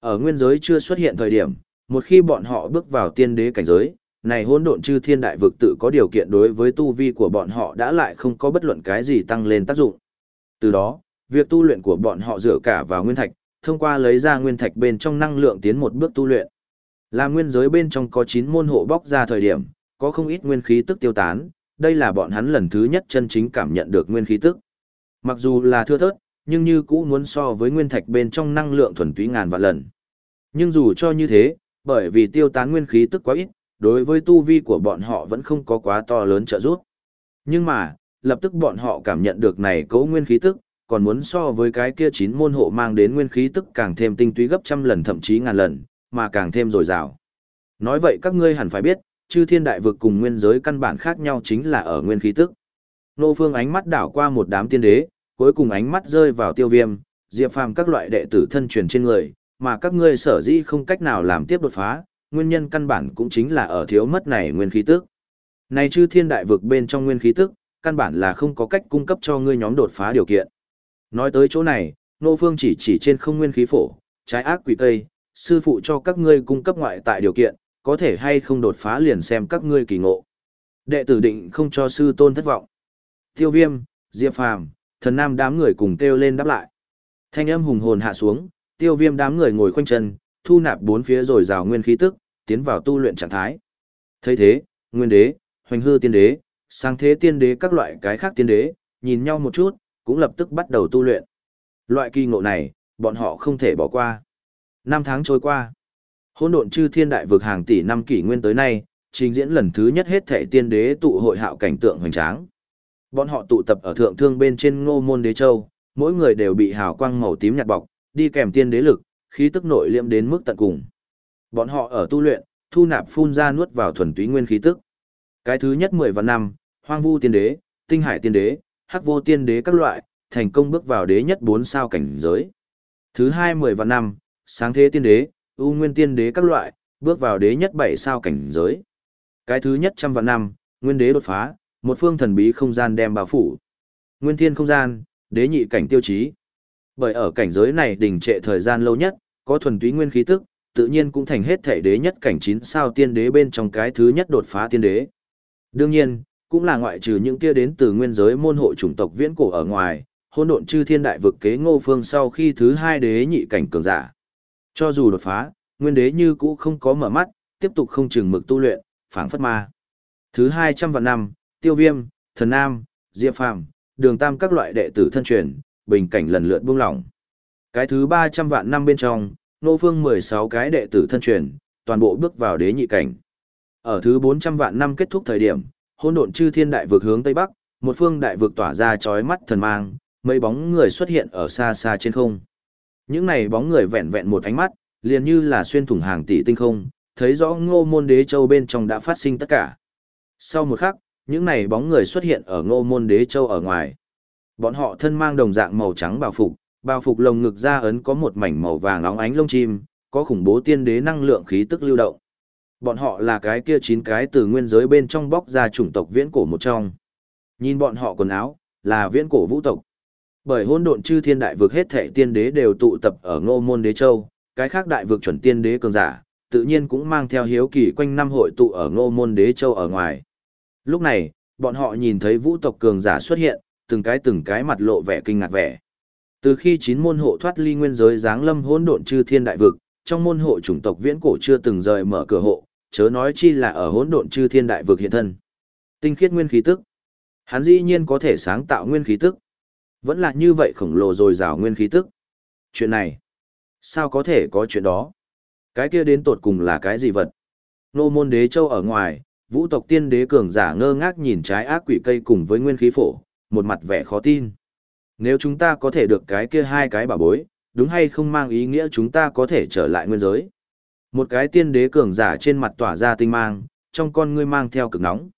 Ở nguyên giới chưa xuất hiện thời điểm, một khi bọn họ bước vào tiên đế cảnh giới, này hỗn độn chư thiên đại vực tự có điều kiện đối với tu vi của bọn họ đã lại không có bất luận cái gì tăng lên tác dụng. Từ đó, việc tu luyện của bọn họ dựa cả vào nguyên thạch, thông qua lấy ra nguyên thạch bên trong năng lượng tiến một bước tu luyện. Là nguyên giới bên trong có 9 môn hộ bóc ra thời điểm, có không ít nguyên khí tức tiêu tán, đây là bọn hắn lần thứ nhất chân chính cảm nhận được nguyên khí tức. Mặc dù là thưa thớt, nhưng như cũ muốn so với nguyên thạch bên trong năng lượng thuần túy ngàn vạn lần. Nhưng dù cho như thế, bởi vì tiêu tán nguyên khí tức quá ít, đối với tu vi của bọn họ vẫn không có quá to lớn trợ giúp. Nhưng mà, lập tức bọn họ cảm nhận được này cấu nguyên khí tức, còn muốn so với cái kia chín môn hộ mang đến nguyên khí tức càng thêm tinh túy gấp trăm lần thậm chí ngàn lần, mà càng thêm dồi dào. Nói vậy các ngươi hẳn phải biết, chư thiên đại vực cùng nguyên giới căn bản khác nhau chính là ở nguyên khí tức. Nô Phương ánh mắt đảo qua một đám tiên đế, cuối cùng ánh mắt rơi vào tiêu viêm, diệp phàm các loại đệ tử thân truyền trên người, mà các ngươi sở dĩ không cách nào làm tiếp đột phá, nguyên nhân căn bản cũng chính là ở thiếu mất này nguyên khí tức. Này chư thiên đại vực bên trong nguyên khí tức, căn bản là không có cách cung cấp cho ngươi nhóm đột phá điều kiện. Nói tới chỗ này, Nô Phương chỉ chỉ trên không nguyên khí phổ, trái ác quỷ cây, sư phụ cho các ngươi cung cấp ngoại tại điều kiện, có thể hay không đột phá liền xem các ngươi kỳ ngộ. Đệ tử định không cho sư tôn thất vọng. Tiêu viêm, Diệp Phàm, thần nam đám người cùng kêu lên đáp lại. Thanh âm hùng hồn hạ xuống, tiêu viêm đám người ngồi khoanh chân, thu nạp bốn phía rồi rào nguyên khí tức, tiến vào tu luyện trạng thái. thấy thế, nguyên đế, hoành hư tiên đế, sang thế tiên đế các loại cái khác tiên đế, nhìn nhau một chút, cũng lập tức bắt đầu tu luyện. Loại kỳ ngộ này, bọn họ không thể bỏ qua. Năm tháng trôi qua. Hỗn độn chư thiên đại vực hàng tỷ năm kỷ nguyên tới nay, trình diễn lần thứ nhất hết thể tiên đế tụ hội hạo cảnh tượng hoành tráng. Bọn họ tụ tập ở thượng thương bên trên ngô môn đế châu, mỗi người đều bị hào quang màu tím nhạt bọc, đi kèm tiên đế lực, khí tức nội liệm đến mức tận cùng. Bọn họ ở tu luyện, thu nạp phun ra nuốt vào thuần túy nguyên khí tức. Cái thứ nhất mười vạn năm, hoang vu tiên đế, tinh hải tiên đế, hắc vô tiên đế các loại, thành công bước vào đế nhất bốn sao cảnh giới. Thứ hai mười vạn năm, sáng thế tiên đế, ưu nguyên tiên đế các loại, bước vào đế nhất bảy sao cảnh giới. Cái thứ nhất trăm vạn năm, nguyên đế đột phá, một phương thần bí không gian đem bao phủ. Nguyên thiên không gian, đế nhị cảnh tiêu chí. Bởi ở cảnh giới này đình trệ thời gian lâu nhất, có thuần túy nguyên khí tức, tự nhiên cũng thành hết thể đế nhất cảnh chín sao tiên đế bên trong cái thứ nhất đột phá tiên đế. Đương nhiên, cũng là ngoại trừ những kia đến từ nguyên giới môn hộ chủng tộc viễn cổ ở ngoài, hôn độn chư thiên đại vực kế ngô phương sau khi thứ hai đế nhị cảnh cường giả. Cho dù đột phá, nguyên đế như cũ không có mở mắt, tiếp tục không chừng mực tu luyện, phảng phất ma. Thứ 200 vạn năm, tiêu viêm, thần nam, diệp phàm, đường tam các loại đệ tử thân truyền, bình cảnh lần lượt buông lỏng. Cái thứ 300 vạn năm bên trong, nô phương 16 cái đệ tử thân truyền, toàn bộ bước vào đế nhị cảnh. Ở thứ 400 vạn năm kết thúc thời điểm, hỗn độn chư thiên đại vực hướng tây bắc, một phương đại vực tỏa ra chói mắt thần mang, mấy bóng người xuất hiện ở xa xa trên không. Những này bóng người vẹn vẹn một ánh mắt, liền như là xuyên thủng hàng tỷ tinh không, thấy rõ ngô môn đế châu bên trong đã phát sinh tất cả. Sau một khắc, những này bóng người xuất hiện ở ngô môn đế châu ở ngoài. Bọn họ thân mang đồng dạng màu trắng bào phục, bào phục lồng ngực ra ấn có một mảnh màu vàng óng ánh lông chim, có khủng bố tiên đế năng lượng khí tức lưu động. Bọn họ là cái kia chín cái từ nguyên giới bên trong bóc ra chủng tộc viễn cổ một trong. Nhìn bọn họ quần áo, là viễn cổ vũ tộc. Bởi hỗn độn chư thiên đại vực hết thảy tiên đế đều tụ tập ở Ngô Môn Đế Châu, cái khác đại vực chuẩn tiên đế cường giả, tự nhiên cũng mang theo hiếu kỳ quanh năm hội tụ ở Ngô Môn Đế Châu ở ngoài. Lúc này, bọn họ nhìn thấy vũ tộc cường giả xuất hiện, từng cái từng cái mặt lộ vẻ kinh ngạc vẻ. Từ khi chín môn hộ thoát ly nguyên giới giáng lâm hỗn độn chư thiên đại vực, trong môn hộ chủng tộc viễn cổ chưa từng rời mở cửa hộ, chớ nói chi là ở hỗn độn chư thiên đại vực hiện thân. Tinh khiết nguyên khí tức. Hắn dĩ nhiên có thể sáng tạo nguyên khí tức. Vẫn là như vậy khổng lồ rồi rào nguyên khí tức. Chuyện này, sao có thể có chuyện đó? Cái kia đến tột cùng là cái gì vật? Nô môn đế châu ở ngoài, vũ tộc tiên đế cường giả ngơ ngác nhìn trái ác quỷ cây cùng với nguyên khí phổ, một mặt vẻ khó tin. Nếu chúng ta có thể được cái kia hai cái bảo bối, đúng hay không mang ý nghĩa chúng ta có thể trở lại nguyên giới? Một cái tiên đế cường giả trên mặt tỏa ra tinh mang, trong con ngươi mang theo cực nóng.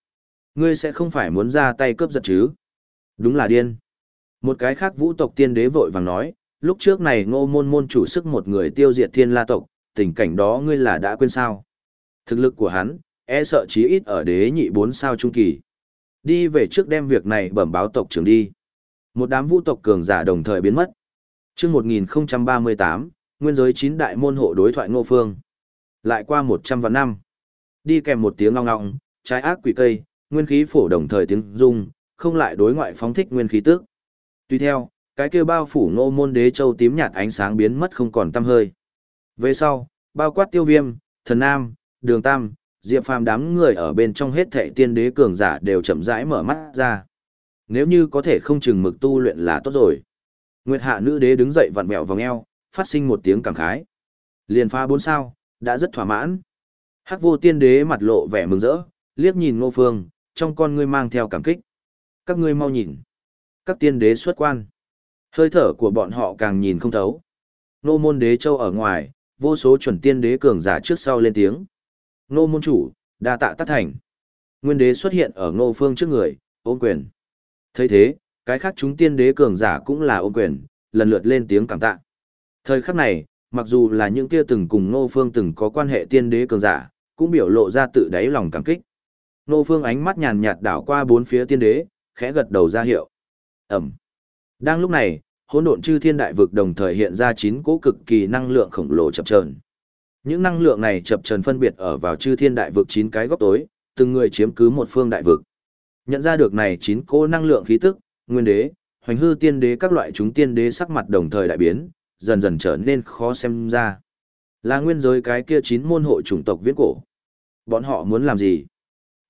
Ngươi sẽ không phải muốn ra tay cướp giật chứ? Đúng là điên. Một cái khác vũ tộc tiên đế vội vàng nói, lúc trước này ngô môn môn chủ sức một người tiêu diệt thiên la tộc, tình cảnh đó ngươi là đã quên sao. Thực lực của hắn, e sợ chí ít ở đế nhị bốn sao trung kỳ. Đi về trước đem việc này bẩm báo tộc trưởng đi. Một đám vũ tộc cường giả đồng thời biến mất. Trước 1038, nguyên giới chín đại môn hộ đối thoại ngô phương. Lại qua 100 vạn năm. Đi kèm một tiếng ngong ngọng, trái ác quỷ cây, nguyên khí phổ đồng thời tiếng rung, không lại đối ngoại phóng thích nguyên khí tức. Tuy theo, cái kia bao phủ ngô môn đế châu tím nhạt ánh sáng biến mất không còn tăm hơi. Về sau, bao quát tiêu viêm, thần nam, đường tam, diệp phàm đám người ở bên trong hết thệ tiên đế cường giả đều chậm rãi mở mắt ra. Nếu như có thể không chừng mực tu luyện là tốt rồi. Nguyệt hạ nữ đế đứng dậy vặn vẹo vòng eo, phát sinh một tiếng cảm khái. Liền pha bốn sao, đã rất thỏa mãn. Hắc vô tiên đế mặt lộ vẻ mừng rỡ, liếc nhìn ngô phương, trong con ngươi mang theo cảm kích. Các ngươi mau nhìn các tiên đế xuất quan. Hơi thở của bọn họ càng nhìn không thấu. Nô môn đế châu ở ngoài, vô số chuẩn tiên đế cường giả trước sau lên tiếng. Nô môn chủ, đa tạ tắt thành. Nguyên đế xuất hiện ở ngô phương trước người, ôm quyền. thấy thế, cái khác chúng tiên đế cường giả cũng là ôm quyền, lần lượt lên tiếng cảm tạ. Thời khắc này, mặc dù là những kia từng cùng ngô phương từng có quan hệ tiên đế cường giả, cũng biểu lộ ra tự đáy lòng cảm kích. Ngô phương ánh mắt nhàn nhạt đảo qua bốn phía tiên đế, khẽ gật đầu ra hiệu. Ẩm. Đang lúc này, hỗn độn chư thiên đại vực đồng thời hiện ra chín cỗ cực kỳ năng lượng khổng lồ chập chờn. Những năng lượng này chập chờn phân biệt ở vào chư thiên đại vực chín cái góc tối, từng người chiếm cứ một phương đại vực. Nhận ra được này chín cỗ năng lượng khí tức, nguyên đế, hoành hư tiên đế các loại chúng tiên đế sắc mặt đồng thời đại biến, dần dần trở nên khó xem ra. Là nguyên giới cái kia chín môn hội chủng tộc viễn cổ. Bọn họ muốn làm gì?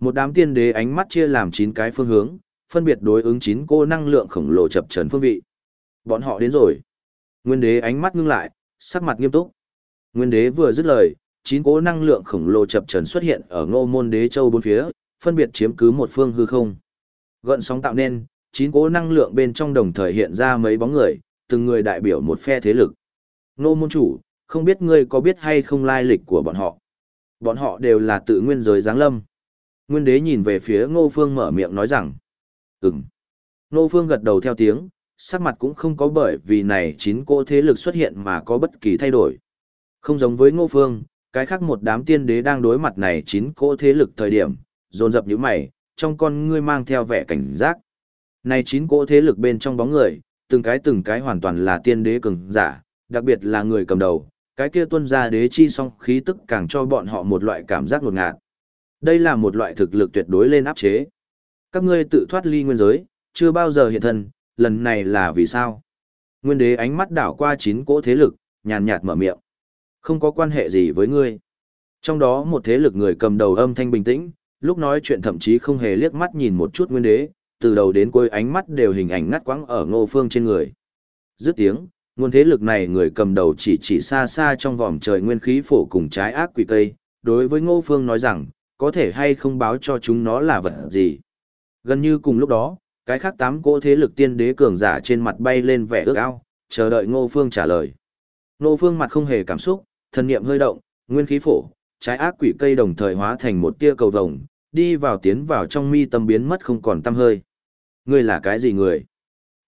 Một đám tiên đế ánh mắt chia làm chín cái phương hướng, phân biệt đối ứng chín cô năng lượng khổng lồ chập trần phương vị. Bọn họ đến rồi. Nguyên đế ánh mắt ngưng lại, sắc mặt nghiêm túc. Nguyên đế vừa dứt lời, chín cố năng lượng khổng lồ chập trần xuất hiện ở ngô môn đế châu bốn phía, phân biệt chiếm cứ một phương hư không. Gợn sóng tạo nên, chín cố năng lượng bên trong đồng thời hiện ra mấy bóng người, từng người đại biểu một phe thế lực. Ngô môn chủ, không biết ngươi có biết hay không lai lịch của bọn họ. Bọn họ đều là tự nguyên giới giáng lâm. Nguyên đế nhìn về phía ngô phương mở miệng nói rằng, Ừm. Ngô Phương gật đầu theo tiếng, sắc mặt cũng không có bởi vì này chín cô thế lực xuất hiện mà có bất kỳ thay đổi. Không giống với Ngô Phương, cái khác một đám tiên đế đang đối mặt này chín cô thế lực thời điểm, dồn dập như mày, trong con ngươi mang theo vẻ cảnh giác. Này chín cỗ thế lực bên trong bóng người, từng cái từng cái hoàn toàn là tiên đế cường giả, đặc biệt là người cầm đầu, cái kia tuân ra đế chi song khí tức càng cho bọn họ một loại cảm giác ngột ngạt. Đây là một loại thực lực tuyệt đối lên áp chế. Các ngươi tự thoát ly nguyên giới, chưa bao giờ hiện thân, lần này là vì sao? Nguyên đế ánh mắt đảo qua chín cỗ thế lực, nhàn nhạt mở miệng. Không có quan hệ gì với ngươi. Trong đó một thế lực người cầm đầu âm thanh bình tĩnh, lúc nói chuyện thậm chí không hề liếc mắt nhìn một chút nguyên đế, từ đầu đến cuối ánh mắt đều hình ảnh ngắt quãng ở ngô phương trên người. Dứt tiếng, nguồn thế lực này người cầm đầu chỉ chỉ xa xa trong vòm trời nguyên khí phổ cùng trái ác quỷ cây, đối với ngô phương nói rằng, có thể hay không báo cho chúng nó là vật gì. Gần như cùng lúc đó, cái khác tám cỗ thế lực tiên đế cường giả trên mặt bay lên vẻ ước ao, chờ đợi ngô phương trả lời. Ngô phương mặt không hề cảm xúc, thần niệm hơi động, nguyên khí phổ, trái ác quỷ cây đồng thời hóa thành một tia cầu vồng, đi vào tiến vào trong mi tâm biến mất không còn tăm hơi. Ngươi là cái gì người?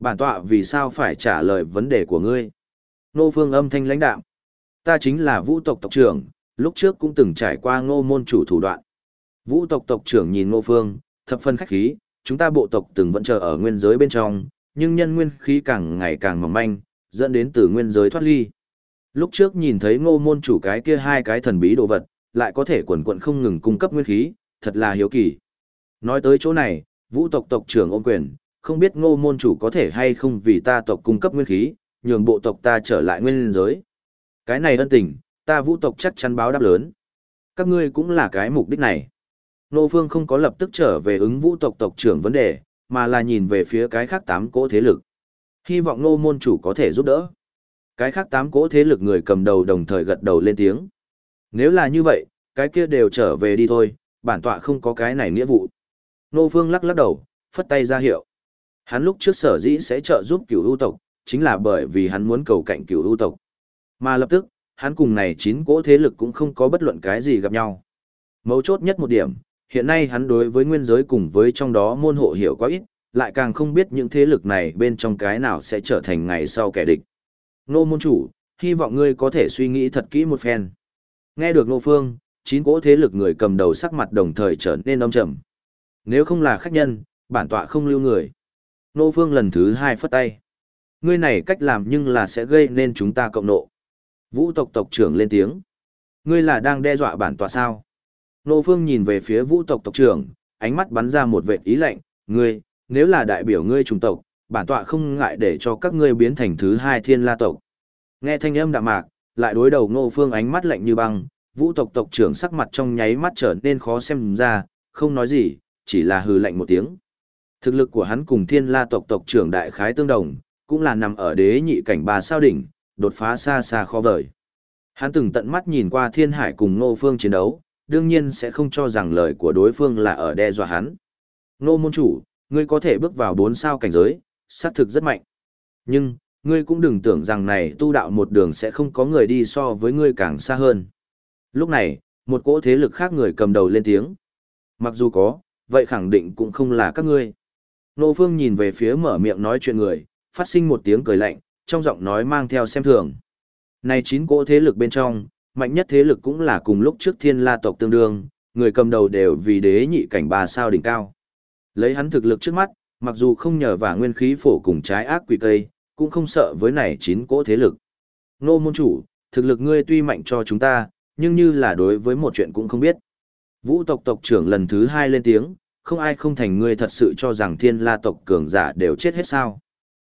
Bản tọa vì sao phải trả lời vấn đề của ngươi? Nô phương âm thanh lãnh đạm. Ta chính là vũ tộc tộc trưởng, lúc trước cũng từng trải qua ngô môn chủ thủ đoạn. Vũ tộc tộc trưởng nhìn ngô phương, thập phân khách khí, chúng ta bộ tộc từng vẫn chờ ở nguyên giới bên trong, nhưng nhân nguyên khí càng ngày càng mỏng manh, dẫn đến từ nguyên giới thoát ly. Lúc trước nhìn thấy ngô môn chủ cái kia hai cái thần bí đồ vật, lại có thể quần quận không ngừng cung cấp nguyên khí, thật là hiếu kỳ. Nói tới chỗ này, vũ tộc tộc trưởng ôm quyền, không biết ngô môn chủ có thể hay không vì ta tộc cung cấp nguyên khí, nhường bộ tộc ta trở lại nguyên giới. Cái này ân tình, ta vũ tộc chắc chắn báo đáp lớn. Các ngươi cũng là cái mục đích này. Nô Phương không có lập tức trở về ứng vũ tộc tộc trưởng vấn đề, mà là nhìn về phía cái khác tám cỗ thế lực. Hy vọng nô môn chủ có thể giúp đỡ. Cái khác tám cỗ thế lực người cầm đầu đồng thời gật đầu lên tiếng. Nếu là như vậy, cái kia đều trở về đi thôi, bản tọa không có cái này nghĩa vụ. Nô Phương lắc lắc đầu, phất tay ra hiệu. Hắn lúc trước sở dĩ sẽ trợ giúp cửu ưu tộc, chính là bởi vì hắn muốn cầu cạnh cửu ưu tộc. Mà lập tức, hắn cùng này chín cỗ thế lực cũng không có bất luận cái gì gặp nhau. Mấu chốt nhất một điểm, hiện nay hắn đối với nguyên giới cùng với trong đó môn hộ hiểu quá ít, lại càng không biết những thế lực này bên trong cái nào sẽ trở thành ngày sau kẻ địch. Nô môn chủ, hy vọng ngươi có thể suy nghĩ thật kỹ một phen. Nghe được Nô Phương, chín cỗ thế lực người cầm đầu sắc mặt đồng thời trở nên âm trầm. Nếu không là khách nhân, bản tọa không lưu người. Nô Phương lần thứ hai phất tay. Ngươi này cách làm nhưng là sẽ gây nên chúng ta cộng nộ. Vũ tộc tộc trưởng lên tiếng. Ngươi là đang đe dọa bản tọa sao? Nô Phương nhìn về phía vũ tộc tộc trưởng, ánh mắt bắn ra một vệt ý lạnh. Ngươi, nếu là đại biểu ngươi trùng tộc, bản tọa không ngại để cho các ngươi biến thành thứ hai thiên la tộc. Nghe thanh âm đạm mạc, lại đối đầu Nô Phương ánh mắt lạnh như băng, vũ tộc tộc trưởng sắc mặt trong nháy mắt trở nên khó xem ra, không nói gì, chỉ là hừ lạnh một tiếng. Thực lực của hắn cùng thiên la tộc tộc trưởng đại khái tương đồng, cũng là nằm ở đế nhị cảnh ba sao đỉnh, đột phá xa xa khó vời. Hắn từng tận mắt nhìn qua thiên hải cùng Ngô Phương chiến đấu, đương nhiên sẽ không cho rằng lời của đối phương là ở đe dọa hắn. Ngô môn chủ, ngươi có thể bước vào bốn sao cảnh giới, sát thực rất mạnh. Nhưng, ngươi cũng đừng tưởng rằng này tu đạo một đường sẽ không có người đi so với ngươi càng xa hơn. Lúc này, một cỗ thế lực khác người cầm đầu lên tiếng. Mặc dù có, vậy khẳng định cũng không là các ngươi. Nô Phương nhìn về phía mở miệng nói chuyện người, phát sinh một tiếng cười lạnh, trong giọng nói mang theo xem thường. Này chín cỗ thế lực bên trong, mạnh nhất thế lực cũng là cùng lúc trước thiên la tộc tương đương, người cầm đầu đều vì đế nhị cảnh bà sao đỉnh cao. Lấy hắn thực lực trước mắt, mặc dù không nhờ vào nguyên khí phổ cùng trái ác quỷ cây, cũng không sợ với này chín cỗ thế lực. Nô môn chủ, thực lực ngươi tuy mạnh cho chúng ta, nhưng như là đối với một chuyện cũng không biết. Vũ tộc tộc trưởng lần thứ hai lên tiếng, không ai không thành ngươi thật sự cho rằng thiên la tộc cường giả đều chết hết sao.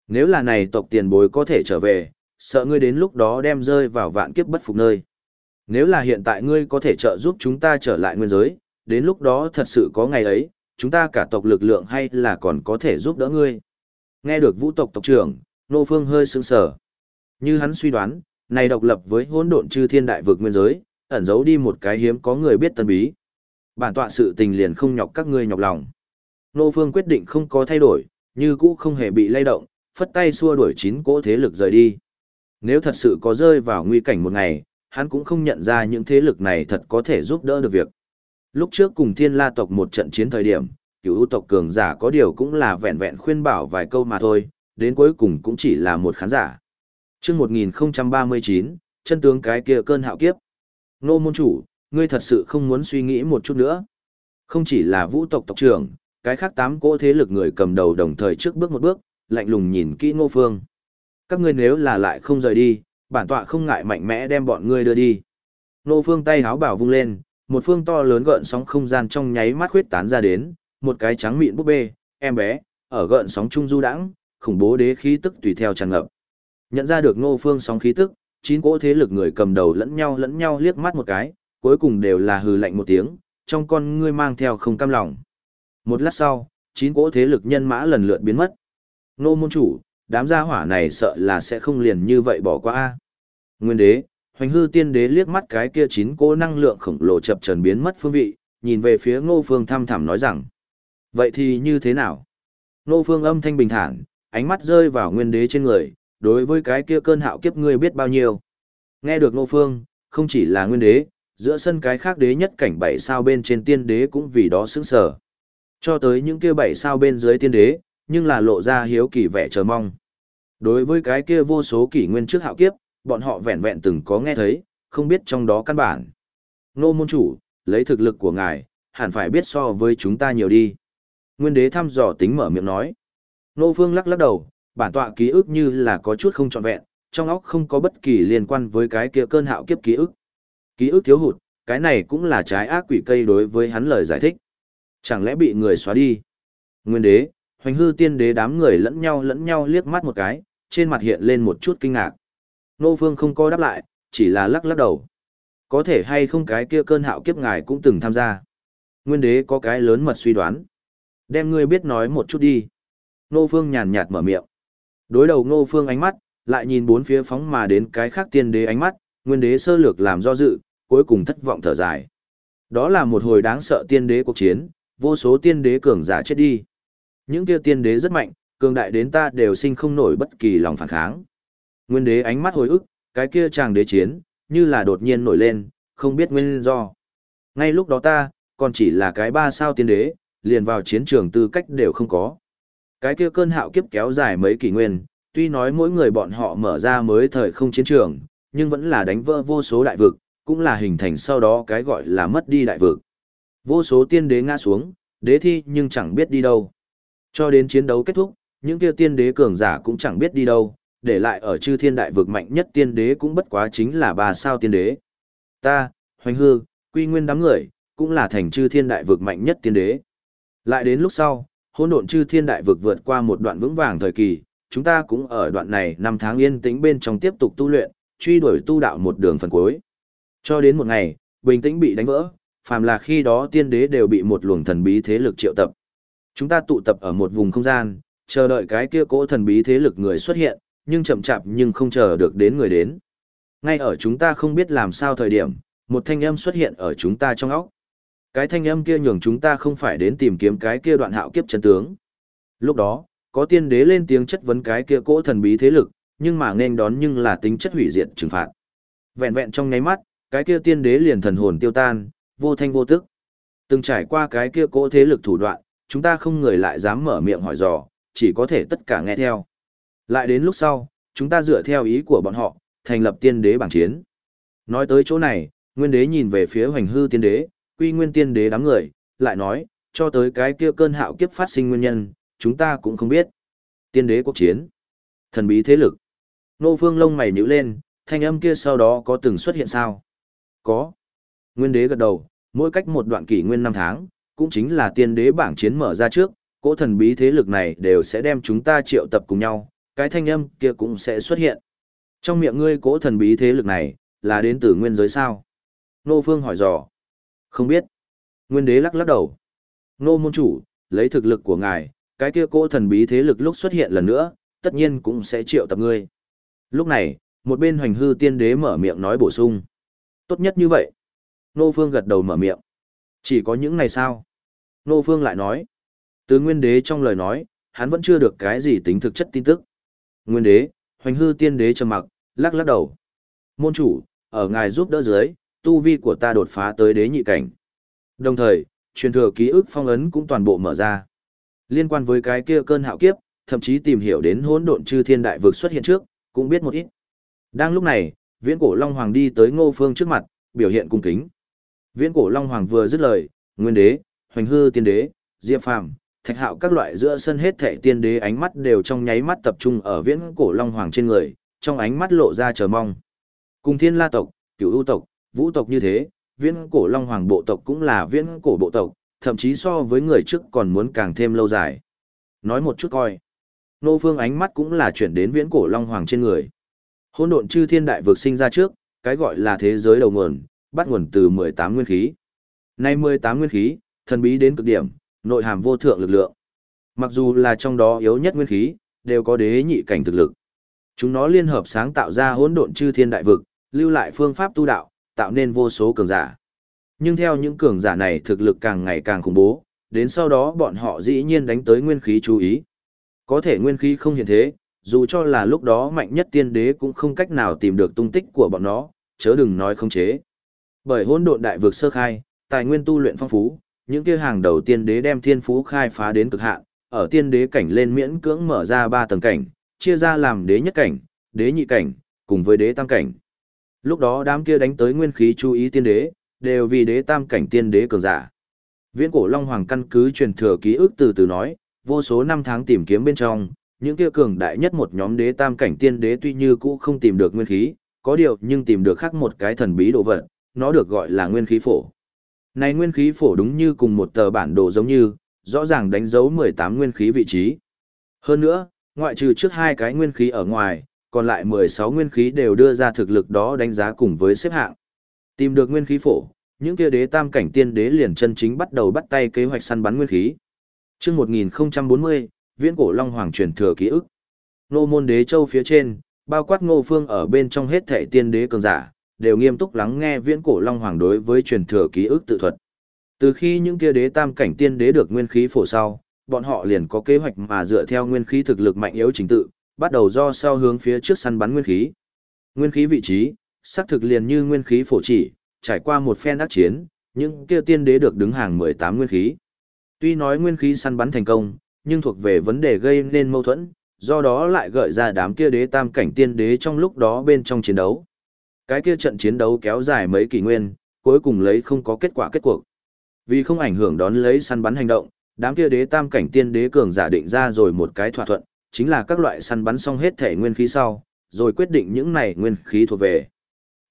Nếu là này tộc tiền bối có thể trở về, sợ ngươi đến lúc đó đem rơi vào vạn kiếp bất phục nơi. Nếu là hiện tại ngươi có thể trợ giúp chúng ta trở lại nguyên giới, đến lúc đó thật sự có ngày ấy, chúng ta cả tộc lực lượng hay là còn có thể giúp đỡ ngươi. Nghe được vũ tộc tộc trưởng, Nô Phương hơi sững sờ. Như hắn suy đoán, này độc lập với hỗn độn chư thiên đại vực nguyên giới, ẩn giấu đi một cái hiếm có người biết tân bí. Bản tọa sự tình liền không nhọc các ngươi nhọc lòng. Nô Phương quyết định không có thay đổi, như cũ không hề bị lay động, phất tay xua đuổi chín cỗ thế lực rời đi. Nếu thật sự có rơi vào nguy cảnh một ngày, hắn cũng không nhận ra những thế lực này thật có thể giúp đỡ được việc. Lúc trước cùng thiên la tộc một trận chiến thời điểm, cửu tộc cường giả có điều cũng là vẹn vẹn khuyên bảo vài câu mà thôi, đến cuối cùng cũng chỉ là một khán giả. Trước 1039, chân tướng cái kia cơn hạo kiếp. Nô môn chủ, ngươi thật sự không muốn suy nghĩ một chút nữa. Không chỉ là vũ tộc tộc trưởng, cái khác tám cỗ thế lực người cầm đầu đồng thời trước bước một bước, lạnh lùng nhìn kỹ ngô phương. Các ngươi nếu là lại không rời đi, bản tọa không ngại mạnh mẽ đem bọn ngươi đưa đi. Ngô phương tay háo bảo vung lên, một phương to lớn gợn sóng không gian trong nháy mắt khuyết tán ra đến, một cái trắng mịn búp bê, em bé, ở gợn sóng trung du đãng, khủng bố đế khí tức tùy theo tràn ngập. Nhận ra được Ngô Phương sóng khí tức, chín cỗ thế lực người cầm đầu lẫn nhau lẫn nhau liếc mắt một cái, cuối cùng đều là hừ lạnh một tiếng, trong con ngươi mang theo không cam lòng. Một lát sau, chín cỗ thế lực nhân mã lần lượt biến mất. nô môn chủ, đám gia hỏa này sợ là sẽ không liền như vậy bỏ qua a. Nguyên đế, Hoành hư tiên đế liếc mắt cái kia chín cỗ năng lượng khổng lồ chập trần biến mất phương vị, nhìn về phía Ngô Phương thăm thẳm nói rằng: "Vậy thì như thế nào?" Ngô Phương âm thanh bình thản, ánh mắt rơi vào Nguyên đế trên người, đối với cái kia cơn hạo kiếp ngươi biết bao nhiêu. Nghe được Ngô Phương, không chỉ là Nguyên đế, giữa sân cái khác đế nhất cảnh bảy sao bên trên tiên đế cũng vì đó sững sờ. Cho tới những kia bảy sao bên dưới tiên đế, nhưng là lộ ra hiếu kỳ vẻ chờ mong. Đối với cái kia vô số kỷ nguyên trước hạo kiếp, bọn họ vẹn vẹn từng có nghe thấy, không biết trong đó căn bản. Nô môn chủ, lấy thực lực của ngài, hẳn phải biết so với chúng ta nhiều đi. Nguyên đế thăm dò tính mở miệng nói. Nô phương lắc lắc đầu, bản tọa ký ức như là có chút không trọn vẹn, trong óc không có bất kỳ liên quan với cái kia cơn hạo kiếp ký ức. Ký ức thiếu hụt, cái này cũng là trái ác quỷ cây đối với hắn lời giải thích. Chẳng lẽ bị người xóa đi? Nguyên đế, hoành hư tiên đế đám người lẫn nhau lẫn nhau liếc mắt một cái, trên mặt hiện lên một chút kinh ngạc. Nô Phương không có đáp lại, chỉ là lắc lắc đầu. Có thể hay không cái kia cơn hạo kiếp ngài cũng từng tham gia. Nguyên đế có cái lớn mật suy đoán. Đem ngươi biết nói một chút đi. Nô Phương nhàn nhạt mở miệng. Đối đầu Nô Phương ánh mắt, lại nhìn bốn phía phóng mà đến cái khác tiên đế ánh mắt, nguyên đế sơ lược làm do dự, cuối cùng thất vọng thở dài. Đó là một hồi đáng sợ tiên đế cuộc chiến, vô số tiên đế cường giả chết đi. Những kia tiên đế rất mạnh, cường đại đến ta đều sinh không nổi bất kỳ lòng phản kháng. Nguyên đế ánh mắt hồi ức, cái kia chàng đế chiến, như là đột nhiên nổi lên, không biết nguyên do. Ngay lúc đó ta, còn chỉ là cái ba sao tiên đế, liền vào chiến trường tư cách đều không có. Cái kia cơn hạo kiếp kéo dài mấy kỷ nguyên, tuy nói mỗi người bọn họ mở ra mới thời không chiến trường, nhưng vẫn là đánh vỡ vô số đại vực, cũng là hình thành sau đó cái gọi là mất đi đại vực. Vô số tiên đế ngã xuống, đế thi nhưng chẳng biết đi đâu. Cho đến chiến đấu kết thúc, những kia tiên đế cường giả cũng chẳng biết đi đâu, để lại ở chư thiên đại vực mạnh nhất tiên đế cũng bất quá chính là ba sao tiên đế. Ta, hoành hư, quy nguyên đám người, cũng là thành chư thiên đại vực mạnh nhất tiên đế. Lại đến lúc sau, hỗn độn chư thiên đại vực vượt qua một đoạn vững vàng thời kỳ, chúng ta cũng ở đoạn này năm tháng yên tĩnh bên trong tiếp tục tu luyện, truy đuổi tu đạo một đường phần cuối. Cho đến một ngày, bình tĩnh bị đánh vỡ, phàm là khi đó tiên đế đều bị một luồng thần bí thế lực triệu tập. Chúng ta tụ tập ở một vùng không gian, chờ đợi cái kia cỗ thần bí thế lực người xuất hiện, nhưng chậm chạp nhưng không chờ được đến người đến. Ngay ở chúng ta không biết làm sao thời điểm, một thanh âm xuất hiện ở chúng ta trong óc. Cái thanh âm kia nhường chúng ta không phải đến tìm kiếm cái kia đoạn hạo kiếp chân tướng. Lúc đó, có tiên đế lên tiếng chất vấn cái kia cỗ thần bí thế lực, nhưng mà nên đón nhưng là tính chất hủy diệt trừng phạt. Vẹn vẹn trong nháy mắt, cái kia tiên đế liền thần hồn tiêu tan, vô thanh vô tức. Từng trải qua cái kia cỗ thế lực thủ đoạn, chúng ta không người lại dám mở miệng hỏi dò, chỉ có thể tất cả nghe theo. Lại đến lúc sau, chúng ta dựa theo ý của bọn họ, thành lập tiên đế bảng chiến. Nói tới chỗ này, nguyên đế nhìn về phía hoành hư tiên đế, quy nguyên tiên đế đám người, lại nói, cho tới cái kia cơn hạo kiếp phát sinh nguyên nhân, chúng ta cũng không biết. Tiên đế quốc chiến, thần bí thế lực. Nô phương lông mày nhíu lên, thanh âm kia sau đó có từng xuất hiện sao? Có. Nguyên đế gật đầu, mỗi cách một đoạn kỷ nguyên năm tháng, cũng chính là tiên đế bảng chiến mở ra trước, cỗ thần bí thế lực này đều sẽ đem chúng ta triệu tập cùng nhau, cái thanh âm kia cũng sẽ xuất hiện. Trong miệng ngươi cỗ thần bí thế lực này, là đến từ nguyên giới sao? Nô Phương hỏi dò. Không biết. Nguyên đế lắc lắc đầu. Nô môn chủ, lấy thực lực của ngài, cái kia cỗ thần bí thế lực lúc xuất hiện lần nữa, tất nhiên cũng sẽ triệu tập ngươi. Lúc này, một bên hoành hư tiên đế mở miệng nói bổ sung. Tốt nhất như vậy. Nô Phương gật đầu mở miệng. Chỉ có những này sao? Nô Phương lại nói. Từ nguyên đế trong lời nói, hắn vẫn chưa được cái gì tính thực chất tin tức. Nguyên đế, hoành hư tiên đế trầm mặc, lắc lắc đầu. Môn chủ, ở ngài giúp đỡ dưới, tu vi của ta đột phá tới đế nhị cảnh. Đồng thời, truyền thừa ký ức phong ấn cũng toàn bộ mở ra. Liên quan với cái kia cơn hạo kiếp, thậm chí tìm hiểu đến hỗn độn chư thiên đại vực xuất hiện trước, cũng biết một ít. Đang lúc này, viễn cổ Long Hoàng đi tới ngô phương trước mặt, biểu hiện cung kính. Viễn cổ Long Hoàng vừa dứt lời, nguyên đế, hoành hư tiên đế, diệp phàm, thạch hạo các loại giữa sân hết thệ tiên đế ánh mắt đều trong nháy mắt tập trung ở viễn cổ long hoàng trên người, trong ánh mắt lộ ra chờ mong. Cùng thiên la tộc, cửu ưu tộc, vũ tộc như thế, viễn cổ long hoàng bộ tộc cũng là viễn cổ bộ tộc, thậm chí so với người trước còn muốn càng thêm lâu dài. Nói một chút coi. Nô Phương ánh mắt cũng là chuyển đến viễn cổ long hoàng trên người. Hỗn độn chư thiên đại vực sinh ra trước, cái gọi là thế giới đầu nguồn, bắt nguồn từ 18 nguyên khí. Nay 18 nguyên khí, thần bí đến cực điểm, nội hàm vô thượng lực lượng. Mặc dù là trong đó yếu nhất nguyên khí, đều có đế nhị cảnh thực lực. Chúng nó liên hợp sáng tạo ra hỗn độn chư thiên đại vực, lưu lại phương pháp tu đạo, tạo nên vô số cường giả. Nhưng theo những cường giả này thực lực càng ngày càng khủng bố, đến sau đó bọn họ dĩ nhiên đánh tới nguyên khí chú ý. Có thể nguyên khí không hiện thế, dù cho là lúc đó mạnh nhất tiên đế cũng không cách nào tìm được tung tích của bọn nó, chớ đừng nói không chế. Bởi hỗn độn đại vực sơ khai, tài nguyên tu luyện phong phú, những kia hàng đầu tiên đế đem thiên phú khai phá đến cực hạn, ở tiên đế cảnh lên miễn cưỡng mở ra ba tầng cảnh, chia ra làm đế nhất cảnh, đế nhị cảnh, cùng với đế tam cảnh. Lúc đó đám kia đánh tới nguyên khí chú ý tiên đế, đều vì đế tam cảnh tiên đế cường giả. Viễn cổ Long Hoàng căn cứ truyền thừa ký ức từ từ nói, vô số năm tháng tìm kiếm bên trong, những kia cường đại nhất một nhóm đế tam cảnh tiên đế tuy như cũ không tìm được nguyên khí, có điều nhưng tìm được khác một cái thần bí đồ vật, nó được gọi là nguyên khí phổ. Này nguyên khí phổ đúng như cùng một tờ bản đồ giống như, rõ ràng đánh dấu 18 nguyên khí vị trí. Hơn nữa, ngoại trừ trước hai cái nguyên khí ở ngoài, còn lại 16 nguyên khí đều đưa ra thực lực đó đánh giá cùng với xếp hạng. Tìm được nguyên khí phổ, những kia đế tam cảnh tiên đế liền chân chính bắt đầu bắt tay kế hoạch săn bắn nguyên khí. Trước 1040, Viễn cổ Long Hoàng truyền thừa ký ức. Nô môn đế châu phía trên, bao quát Ngô Phương ở bên trong hết thảy tiên đế cường giả, đều nghiêm túc lắng nghe Viễn cổ Long Hoàng đối với truyền thừa ký ức tự thuật. Từ khi những kia đế tam cảnh tiên đế được nguyên khí phổ sau, bọn họ liền có kế hoạch mà dựa theo nguyên khí thực lực mạnh yếu trình tự, bắt đầu do sau hướng phía trước săn bắn nguyên khí. Nguyên khí vị trí, xác thực liền như nguyên khí phổ chỉ, trải qua một phen đắc chiến, những kia tiên đế được đứng hàng 18 nguyên khí. Tuy nói nguyên khí săn bắn thành công, nhưng thuộc về vấn đề gây nên mâu thuẫn, do đó lại gợi ra đám kia đế tam cảnh tiên đế trong lúc đó bên trong chiến đấu. Cái kia trận chiến đấu kéo dài mấy kỷ nguyên, cuối cùng lấy không có kết quả kết cuộc. Vì không ảnh hưởng đón lấy săn bắn hành động, đám kia đế tam cảnh tiên đế cường giả định ra rồi một cái thỏa thuận, chính là các loại săn bắn xong hết thể nguyên khí sau, rồi quyết định những này nguyên khí thuộc về.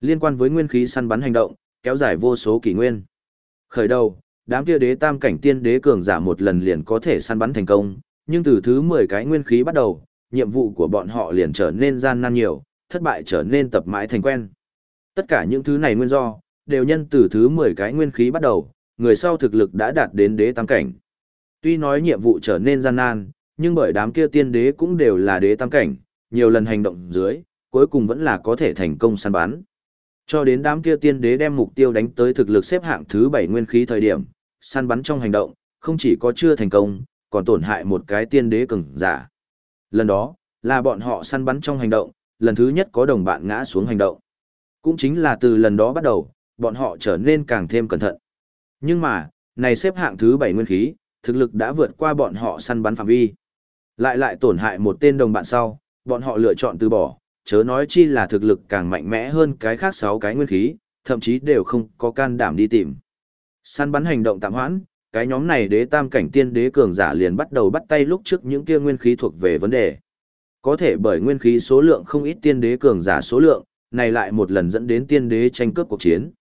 Liên quan với nguyên khí săn bắn hành động, kéo dài vô số kỷ nguyên. Khởi đầu, đám kia đế tam cảnh tiên đế cường giả một lần liền có thể săn bắn thành công, nhưng từ thứ 10 cái nguyên khí bắt đầu, nhiệm vụ của bọn họ liền trở nên gian nan nhiều, thất bại trở nên tập mãi thành quen. Tất cả những thứ này nguyên do, đều nhân từ thứ 10 cái nguyên khí bắt đầu, người sau thực lực đã đạt đến đế tam cảnh. Tuy nói nhiệm vụ trở nên gian nan, nhưng bởi đám kia tiên đế cũng đều là đế tam cảnh, nhiều lần hành động dưới, cuối cùng vẫn là có thể thành công săn bắn. Cho đến đám kia tiên đế đem mục tiêu đánh tới thực lực xếp hạng thứ 7 nguyên khí thời điểm, săn bắn trong hành động, không chỉ có chưa thành công, còn tổn hại một cái tiên đế cường giả. Lần đó, là bọn họ săn bắn trong hành động, lần thứ nhất có đồng bạn ngã xuống hành động. Cũng chính là từ lần đó bắt đầu, bọn họ trở nên càng thêm cẩn thận. Nhưng mà, này xếp hạng thứ 7 nguyên khí, thực lực đã vượt qua bọn họ săn bắn phạm vi. Lại lại tổn hại một tên đồng bạn sau, bọn họ lựa chọn từ bỏ, chớ nói chi là thực lực càng mạnh mẽ hơn cái khác 6 cái nguyên khí, thậm chí đều không có can đảm đi tìm. Săn bắn hành động tạm hoãn, cái nhóm này đế tam cảnh tiên đế cường giả liền bắt đầu bắt tay lúc trước những kia nguyên khí thuộc về vấn đề. Có thể bởi nguyên khí số lượng không ít tiên đế cường giả số lượng, này lại một lần dẫn đến tiên đế tranh cướp cuộc chiến.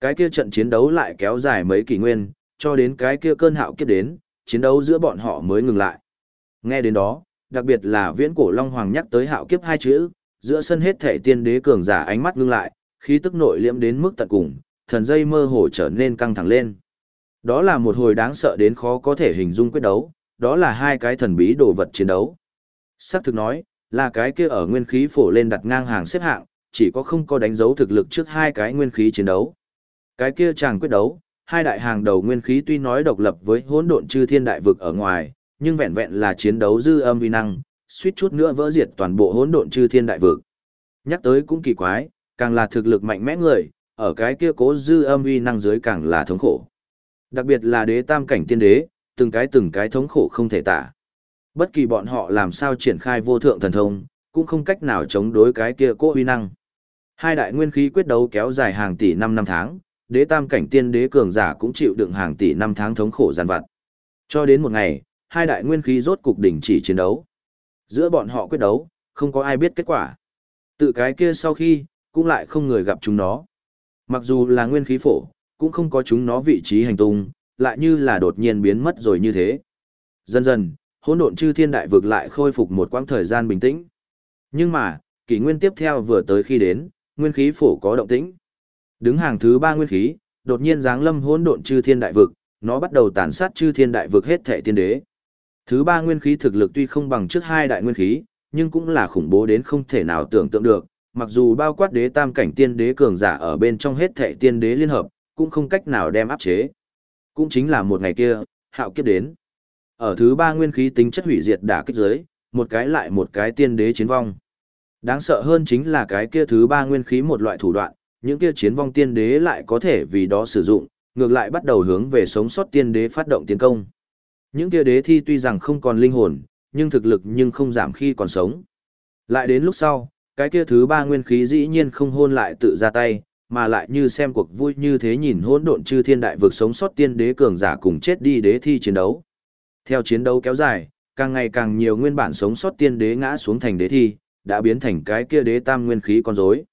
Cái kia trận chiến đấu lại kéo dài mấy kỷ nguyên, cho đến cái kia cơn hạo kiếp đến, chiến đấu giữa bọn họ mới ngừng lại. Nghe đến đó, đặc biệt là viễn cổ Long Hoàng nhắc tới hạo kiếp hai chữ, giữa sân hết thể tiên đế cường giả ánh mắt ngưng lại, khí tức nội liễm đến mức tận cùng, thần dây mơ hồ trở nên căng thẳng lên. Đó là một hồi đáng sợ đến khó có thể hình dung quyết đấu, đó là hai cái thần bí đồ vật chiến đấu. Sắc thực nói, là cái kia ở nguyên khí phổ lên đặt ngang hàng xếp hạng, chỉ có không có đánh dấu thực lực trước hai cái nguyên khí chiến đấu. Cái kia chàng quyết đấu, hai đại hàng đầu nguyên khí tuy nói độc lập với hỗn độn chư thiên đại vực ở ngoài, nhưng vẹn vẹn là chiến đấu dư âm vi năng, suýt chút nữa vỡ diệt toàn bộ hỗn độn chư thiên đại vực. Nhắc tới cũng kỳ quái, càng là thực lực mạnh mẽ người, ở cái kia cố dư âm uy năng dưới càng là thống khổ. Đặc biệt là đế tam cảnh tiên đế, từng cái từng cái thống khổ không thể tả. Bất kỳ bọn họ làm sao triển khai vô thượng thần thông, cũng không cách nào chống đối cái kia cố uy năng. Hai đại nguyên khí quyết đấu kéo dài hàng tỷ năm năm tháng, đế tam cảnh tiên đế cường giả cũng chịu đựng hàng tỷ năm tháng thống khổ gian vặt. Cho đến một ngày, hai đại nguyên khí rốt cục đình chỉ chiến đấu. Giữa bọn họ quyết đấu, không có ai biết kết quả. Tự cái kia sau khi, cũng lại không người gặp chúng nó. Mặc dù là nguyên khí phổ, cũng không có chúng nó vị trí hành tung, lại như là đột nhiên biến mất rồi như thế. Dần dần, hỗn độn chư thiên đại vực lại khôi phục một quãng thời gian bình tĩnh. Nhưng mà, kỷ nguyên tiếp theo vừa tới khi đến, nguyên khí phổ có động tĩnh. Đứng hàng thứ ba nguyên khí, đột nhiên giáng lâm hỗn độn chư thiên đại vực, nó bắt đầu tàn sát chư thiên đại vực hết thệ tiên đế. Thứ ba nguyên khí thực lực tuy không bằng trước hai đại nguyên khí, nhưng cũng là khủng bố đến không thể nào tưởng tượng được, mặc dù bao quát đế tam cảnh tiên đế cường giả ở bên trong hết thệ tiên đế liên hợp, cũng không cách nào đem áp chế. Cũng chính là một ngày kia, hạo kiếp đến. Ở thứ ba nguyên khí tính chất hủy diệt đả kích giới, một cái lại một cái tiên đế chiến vong. Đáng sợ hơn chính là cái kia thứ ba nguyên khí một loại thủ đoạn, những kia chiến vong tiên đế lại có thể vì đó sử dụng, ngược lại bắt đầu hướng về sống sót tiên đế phát động tiến công. Những kia đế thi tuy rằng không còn linh hồn, nhưng thực lực nhưng không giảm khi còn sống. Lại đến lúc sau, cái kia thứ ba nguyên khí dĩ nhiên không hôn lại tự ra tay, mà lại như xem cuộc vui như thế nhìn hỗn độn chư thiên đại vực sống sót tiên đế cường giả cùng chết đi đế thi chiến đấu. Theo chiến đấu kéo dài, càng ngày càng nhiều nguyên bản sống sót tiên đế ngã xuống thành đế thi, đã biến thành cái kia đế tam nguyên khí con rối.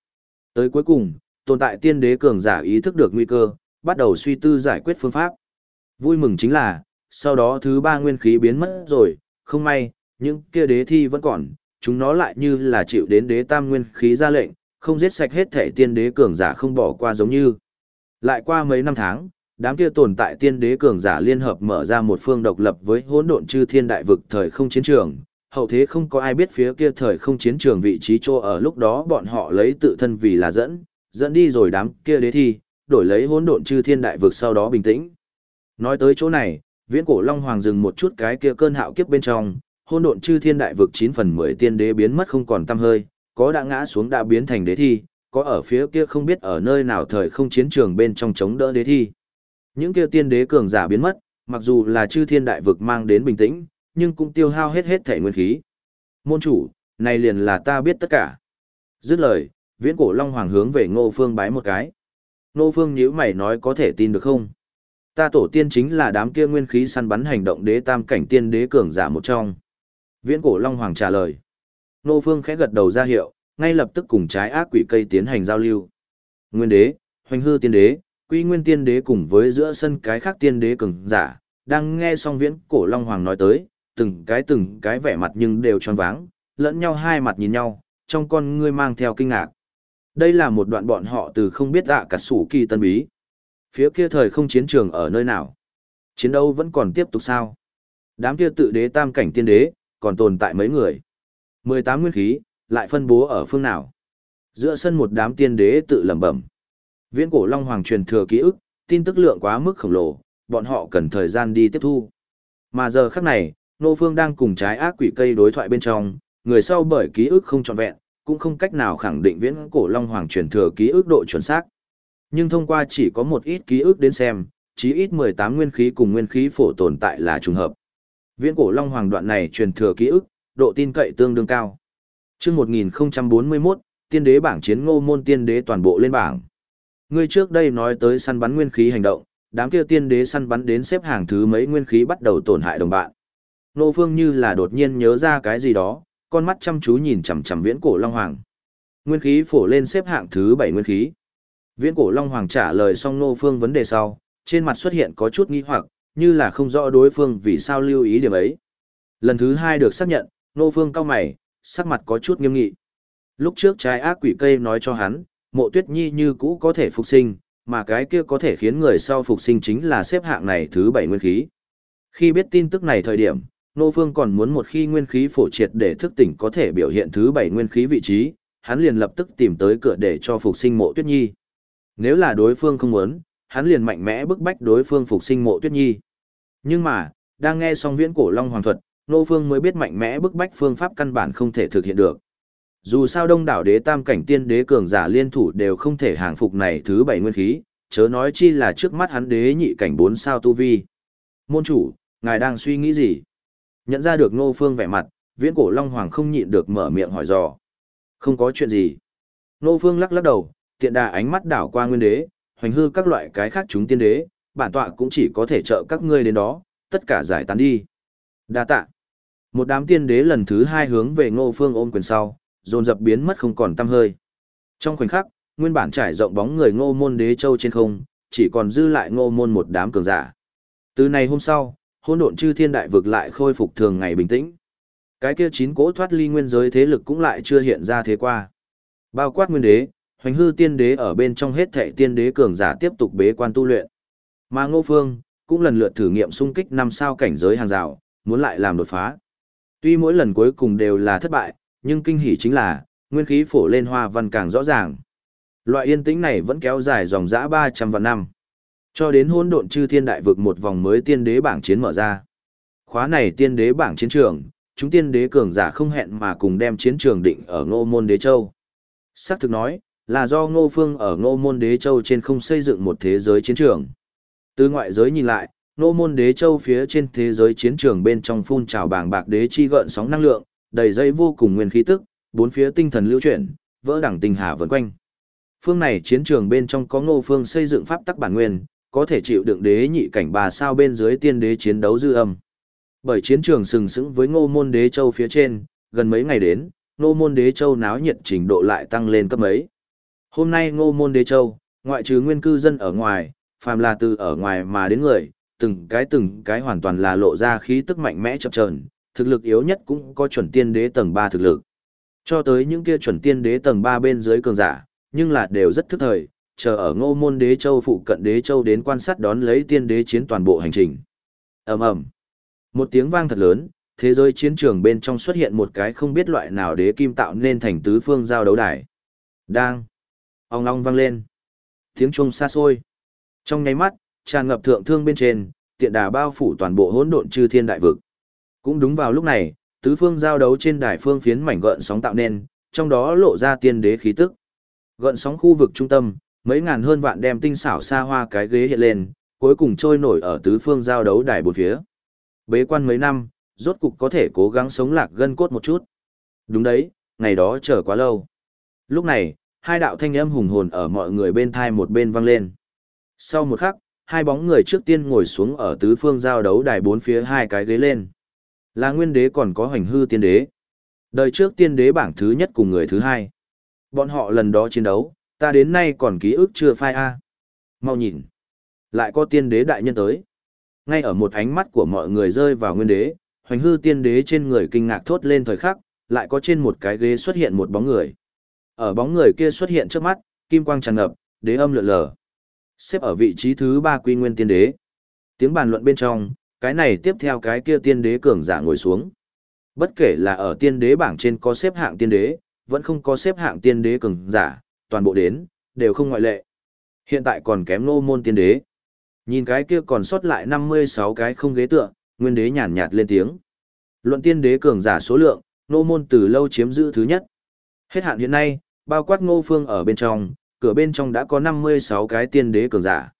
Tới cuối cùng, tồn tại tiên đế cường giả ý thức được nguy cơ, bắt đầu suy tư giải quyết phương pháp. Vui mừng chính là, sau đó thứ ba nguyên khí biến mất rồi, không may, những kia đế thi vẫn còn, chúng nó lại như là chịu đến đế tam nguyên khí ra lệnh, không giết sạch hết thể tiên đế cường giả không bỏ qua giống như. Lại qua mấy năm tháng, đám kia tồn tại tiên đế cường giả liên hợp mở ra một phương độc lập với hỗn độn chư thiên đại vực thời không chiến trường, hậu thế không có ai biết phía kia thời không chiến trường vị trí chỗ ở lúc đó bọn họ lấy tự thân vì là dẫn, dẫn đi rồi đám kia đế thi, đổi lấy hỗn độn chư thiên đại vực sau đó bình tĩnh. Nói tới chỗ này, viễn cổ long hoàng dừng một chút cái kia cơn hạo kiếp bên trong, hôn độn chư thiên đại vực 9 phần 10 tiên đế biến mất không còn tăm hơi, có đã ngã xuống đã biến thành đế thi, có ở phía kia không biết ở nơi nào thời không chiến trường bên trong chống đỡ đế thi. Những kia tiên đế cường giả biến mất, mặc dù là chư thiên đại vực mang đến bình tĩnh, nhưng cũng tiêu hao hết hết thể nguyên khí. Môn chủ, này liền là ta biết tất cả. Dứt lời, viễn cổ long hoàng hướng về ngô phương bái một cái. Ngô phương nhíu mày nói có thể tin được không? Ta tổ tiên chính là đám kia nguyên khí săn bắn hành động đế tam cảnh tiên đế cường giả một trong. Viễn cổ long hoàng trả lời. Nô phương khẽ gật đầu ra hiệu, ngay lập tức cùng trái ác quỷ cây tiến hành giao lưu. Nguyên đế, hoành hư tiên đế, quy nguyên tiên đế cùng với giữa sân cái khác tiên đế cường giả, đang nghe xong viễn cổ long hoàng nói tới, từng cái từng cái vẻ mặt nhưng đều tròn váng, lẫn nhau hai mặt nhìn nhau, trong con ngươi mang theo kinh ngạc. Đây là một đoạn bọn họ từ không biết ạ cả sủ kỳ tân bí. Phía kia thời không chiến trường ở nơi nào? Chiến đấu vẫn còn tiếp tục sao? Đám kia tự đế tam cảnh tiên đế, còn tồn tại mấy người? 18 nguyên khí, lại phân bố ở phương nào? Giữa sân một đám tiên đế tự lẩm bẩm. Viễn cổ Long Hoàng truyền thừa ký ức, tin tức lượng quá mức khổng lồ, bọn họ cần thời gian đi tiếp thu. Mà giờ khắc này, Nô Phương đang cùng trái ác quỷ cây đối thoại bên trong, người sau bởi ký ức không trọn vẹn, cũng không cách nào khẳng định viễn cổ Long Hoàng truyền thừa ký ức độ chuẩn xác. Nhưng thông qua chỉ có một ít ký ức đến xem, chí ít 18 nguyên khí cùng nguyên khí phổ tồn tại là trùng hợp. Viễn cổ Long Hoàng đoạn này truyền thừa ký ức, độ tin cậy tương đương cao. Trước 1041, tiên đế bảng chiến ngô môn tiên đế toàn bộ lên bảng. Ngươi trước đây nói tới săn bắn nguyên khí hành động, đám kia tiên đế săn bắn đến xếp hàng thứ mấy nguyên khí bắt đầu tổn hại đồng bạn. Nô Phương như là đột nhiên nhớ ra cái gì đó, con mắt chăm chú nhìn chằm chằm viễn cổ Long Hoàng. Nguyên khí phổ lên xếp hạng thứ 7 nguyên khí. Viễn cổ Long Hoàng trả lời xong Nô Phương vấn đề sau, trên mặt xuất hiện có chút nghi hoặc, như là không rõ đối phương vì sao lưu ý điểm ấy. Lần thứ hai được xác nhận, Nô Phương cao mày, sắc mặt có chút nghiêm nghị. Lúc trước trái ác quỷ cây nói cho hắn, mộ tuyết nhi như cũ có thể phục sinh, mà cái kia có thể khiến người sau phục sinh chính là xếp hạng này thứ bảy nguyên khí. Khi biết tin tức này thời điểm, Nô Phương còn muốn một khi nguyên khí phổ triệt để thức tỉnh có thể biểu hiện thứ bảy nguyên khí vị trí, hắn liền lập tức tìm tới cửa để cho phục sinh mộ tuyết nhi. Nếu là đối phương không muốn, hắn liền mạnh mẽ bức bách đối phương phục sinh mộ tuyết nhi. Nhưng mà, đang nghe xong viễn cổ long hoàng thuật, Nô Phương mới biết mạnh mẽ bức bách phương pháp căn bản không thể thực hiện được. Dù sao đông đảo đế tam cảnh tiên đế cường giả liên thủ đều không thể hàng phục này thứ bảy nguyên khí, chớ nói chi là trước mắt hắn đế nhị cảnh bốn sao tu vi. Môn chủ, ngài đang suy nghĩ gì? Nhận ra được nô Phương vẻ mặt, viễn cổ Long Hoàng không nhịn được mở miệng hỏi dò. Không có chuyện gì. nô Phương lắc lắc đầu, tiện đà ánh mắt đảo qua nguyên đế, hoành hư các loại cái khác chúng tiên đế, bản tọa cũng chỉ có thể trợ các ngươi đến đó, tất cả giải tán đi. Đa tạ. Một đám tiên đế lần thứ hai hướng về ngô phương ôm quyền sau, dồn dập biến mất không còn tăm hơi. Trong khoảnh khắc, nguyên bản trải rộng bóng người ngô môn đế châu trên không, chỉ còn dư lại ngô môn một đám cường giả. Từ này hôm sau, hỗn độn chư thiên đại vực lại khôi phục thường ngày bình tĩnh. Cái kia chín cỗ thoát ly nguyên giới thế lực cũng lại chưa hiện ra thế qua. Bao quát nguyên đế, hoành hư tiên đế ở bên trong hết thệ tiên đế cường giả tiếp tục bế quan tu luyện. Mà ngô phương, cũng lần lượt thử nghiệm xung kích năm sao cảnh giới hàng rào, muốn lại làm đột phá. Tuy mỗi lần cuối cùng đều là thất bại, nhưng kinh hỉ chính là, nguyên khí phổ lên hoa văn càng rõ ràng. Loại yên tĩnh này vẫn kéo dài dòng dã 300 vạn năm. Cho đến hôn độn chư thiên đại vực một vòng mới tiên đế bảng chiến mở ra. Khóa này tiên đế bảng chiến trường, chúng tiên đế cường giả không hẹn mà cùng đem chiến trường định ở ngô môn đế châu. Sắc thực nói, là do ngô phương ở ngô môn đế châu trên không xây dựng một thế giới chiến trường. Từ ngoại giới nhìn lại, ngô môn đế châu phía trên thế giới chiến trường bên trong phun trào bảng bạc đế chi gợn sóng năng lượng, đầy dây vô cùng nguyên khí tức, bốn phía tinh thần lưu chuyển, vỡ đẳng tinh hà vần quanh. Phương này chiến trường bên trong có ngô phương xây dựng pháp tắc bản nguyên, có thể chịu đựng đế nhị cảnh bà sao bên dưới tiên đế chiến đấu dư âm. Bởi chiến trường sừng sững với ngô môn đế châu phía trên, gần mấy ngày đến, ngô môn đế châu náo nhiệt trình độ lại tăng lên cấp mấy. Hôm nay ngô môn đế châu, ngoại trừ nguyên cư dân ở ngoài, phàm là từ ở ngoài mà đến người, từng cái từng cái hoàn toàn là lộ ra khí tức mạnh mẽ chập chờn, thực lực yếu nhất cũng có chuẩn tiên đế tầng 3 thực lực. Cho tới những kia chuẩn tiên đế tầng 3 bên dưới cường giả, nhưng là đều rất thức thời, chờ ở ngô môn đế châu phụ cận đế châu đến quan sát đón lấy tiên đế chiến toàn bộ hành trình. ầm ầm Một tiếng vang thật lớn, thế giới chiến trường bên trong xuất hiện một cái không biết loại nào đế kim tạo nên thành tứ phương giao đấu đài. Đang ong long vang lên. Tiếng chuông xa xôi. Trong nháy mắt, tràn ngập thượng thương bên trên, tiện đà bao phủ toàn bộ hỗn độn chư thiên đại vực. Cũng đúng vào lúc này, tứ phương giao đấu trên đài phương phiến mảnh gợn sóng tạo nên, trong đó lộ ra tiên đế khí tức. Gợn sóng khu vực trung tâm, mấy ngàn hơn vạn đem tinh xảo xa hoa cái ghế hiện lên, cuối cùng trôi nổi ở tứ phương giao đấu đài bốn phía. Bế quan mấy năm, rốt cục có thể cố gắng sống lạc gân cốt một chút. Đúng đấy, ngày đó chờ quá lâu. Lúc này, hai đạo thanh âm hùng hồn ở mọi người bên thai một bên vang lên. Sau một khắc, hai bóng người trước tiên ngồi xuống ở tứ phương giao đấu đài bốn phía hai cái ghế lên. Là nguyên đế còn có hoành hư tiên đế. Đời trước tiên đế bảng thứ nhất cùng người thứ hai. Bọn họ lần đó chiến đấu, ta đến nay còn ký ức chưa phai a. Mau nhìn. Lại có tiên đế đại nhân tới. Ngay ở một ánh mắt của mọi người rơi vào nguyên đế, hoành hư tiên đế trên người kinh ngạc thốt lên thời khắc, lại có trên một cái ghế xuất hiện một bóng người. Ở bóng người kia xuất hiện trước mắt, kim quang tràn ngập, đế âm lượn lờ. Xếp ở vị trí thứ ba quy nguyên tiên đế. Tiếng bàn luận bên trong, cái này tiếp theo cái kia tiên đế cường giả ngồi xuống. Bất kể là ở tiên đế bảng trên có xếp hạng tiên đế, vẫn không có xếp hạng tiên đế cường giả, toàn bộ đến, đều không ngoại lệ. Hiện tại còn kém nô môn tiên đế. Nhìn cái kia còn sót lại 56 cái không ghế tựa, nguyên đế nhàn nhạt lên tiếng. Luận tiên đế cường giả số lượng, nô môn từ lâu chiếm giữ thứ nhất. Hết hạn hiện nay, bao quát ngô phương ở bên trong, cửa bên trong đã có 56 cái tiên đế cường giả.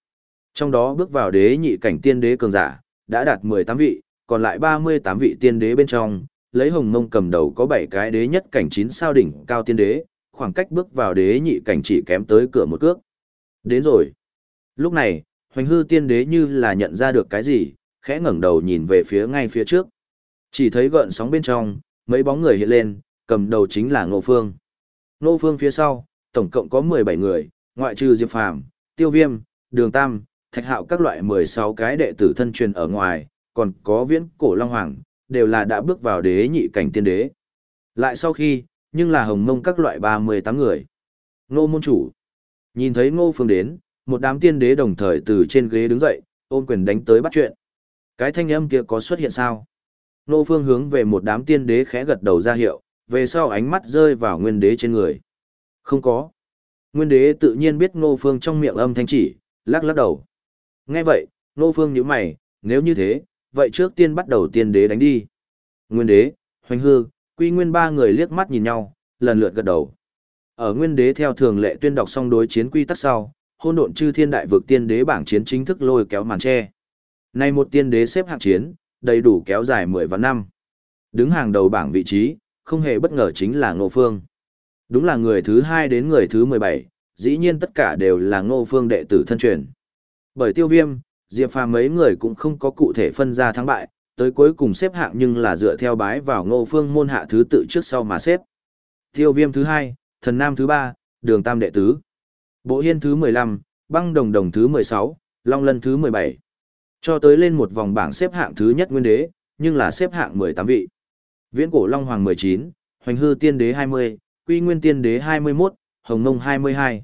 Trong đó bước vào đế nhị cảnh tiên đế cường giả, đã đạt 18 vị, còn lại 38 vị tiên đế bên trong, lấy hồng mông cầm đầu có 7 cái đế nhất cảnh 9 sao đỉnh cao tiên đế, khoảng cách bước vào đế nhị cảnh chỉ kém tới cửa một cước. Đến rồi. Lúc này, hoành hư tiên đế như là nhận ra được cái gì, khẽ ngẩng đầu nhìn về phía ngay phía trước. Chỉ thấy gợn sóng bên trong, mấy bóng người hiện lên, cầm đầu chính là Ngô Phương. Ngô Phương phía sau, tổng cộng có 17 người, ngoại trừ Diệp Phàm, Tiêu Viêm, Đường Tam, Thạch Hạo các loại 16 cái đệ tử thân truyền ở ngoài, còn có Viễn Cổ Long Hoàng, đều là đã bước vào đế nhị cảnh tiên đế. Lại sau khi, nhưng là hồng mông các loại 38 người. Ngô môn chủ. Nhìn thấy ngô phương đến, một đám tiên đế đồng thời từ trên ghế đứng dậy, ôm quyền đánh tới bắt chuyện. Cái thanh âm kia có xuất hiện sao? Ngô phương hướng về một đám tiên đế khẽ gật đầu ra hiệu, về sau ánh mắt rơi vào nguyên đế trên người. Không có. Nguyên đế tự nhiên biết ngô phương trong miệng âm thanh chỉ, lắc lắc đầu. Nghe vậy, ngô phương nhíu mày, nếu như thế, vậy trước tiên bắt đầu tiên đế đánh đi. Nguyên đế, hoành hư, quy nguyên ba người liếc mắt nhìn nhau, lần lượt gật đầu. Ở nguyên đế theo thường lệ tuyên đọc xong đối chiến quy tắc sau, hôn độn chư thiên đại vực tiên đế bảng chiến chính thức lôi kéo màn che. Nay một tiên đế xếp hạng chiến, đầy đủ kéo dài 10 và năm. Đứng hàng đầu bảng vị trí, không hề bất ngờ chính là Ngô Phương. Đúng là người thứ 2 đến người thứ 17, dĩ nhiên tất cả đều là Ngô Phương đệ tử thân truyền. Bởi tiêu viêm, Diệp Phàm mấy người cũng không có cụ thể phân ra thắng bại, tới cuối cùng xếp hạng nhưng là dựa theo bái vào ngô phương môn hạ thứ tự trước sau mà xếp. Tiêu viêm thứ hai, thần nam thứ ba, đường tam đệ tứ. Bộ hiên thứ 15, băng đồng đồng thứ 16, long lân thứ 17. Cho tới lên một vòng bảng xếp hạng thứ nhất nguyên đế, nhưng là xếp hạng 18 vị. Viễn cổ long hoàng 19, hoành hư tiên đế 20, quy nguyên tiên đế 21, hồng nông 22.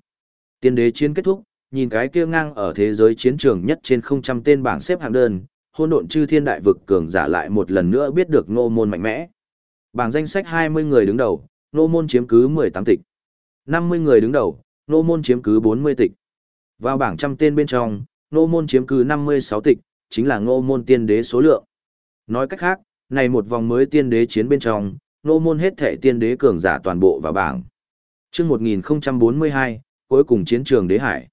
Tiên đế chiến kết thúc, nhìn cái kia ngang ở thế giới chiến trường nhất trên không trăm tên bảng xếp hạng đơn, hôn độn chư thiên đại vực cường giả lại một lần nữa biết được Ngô môn mạnh mẽ. Bảng danh sách 20 người đứng đầu, Ngô môn chiếm cứ 18 tịch. 50 người đứng đầu, Ngô môn chiếm cứ 40 tịch. Vào bảng trăm tên bên trong, Ngô môn chiếm cứ 56 tịch, chính là Ngô môn tiên đế số lượng. Nói cách khác, này một vòng mới tiên đế chiến bên trong, nô môn hết thể tiên đế cường giả toàn bộ vào bảng. chương 1042, cuối cùng chiến trường đế hải.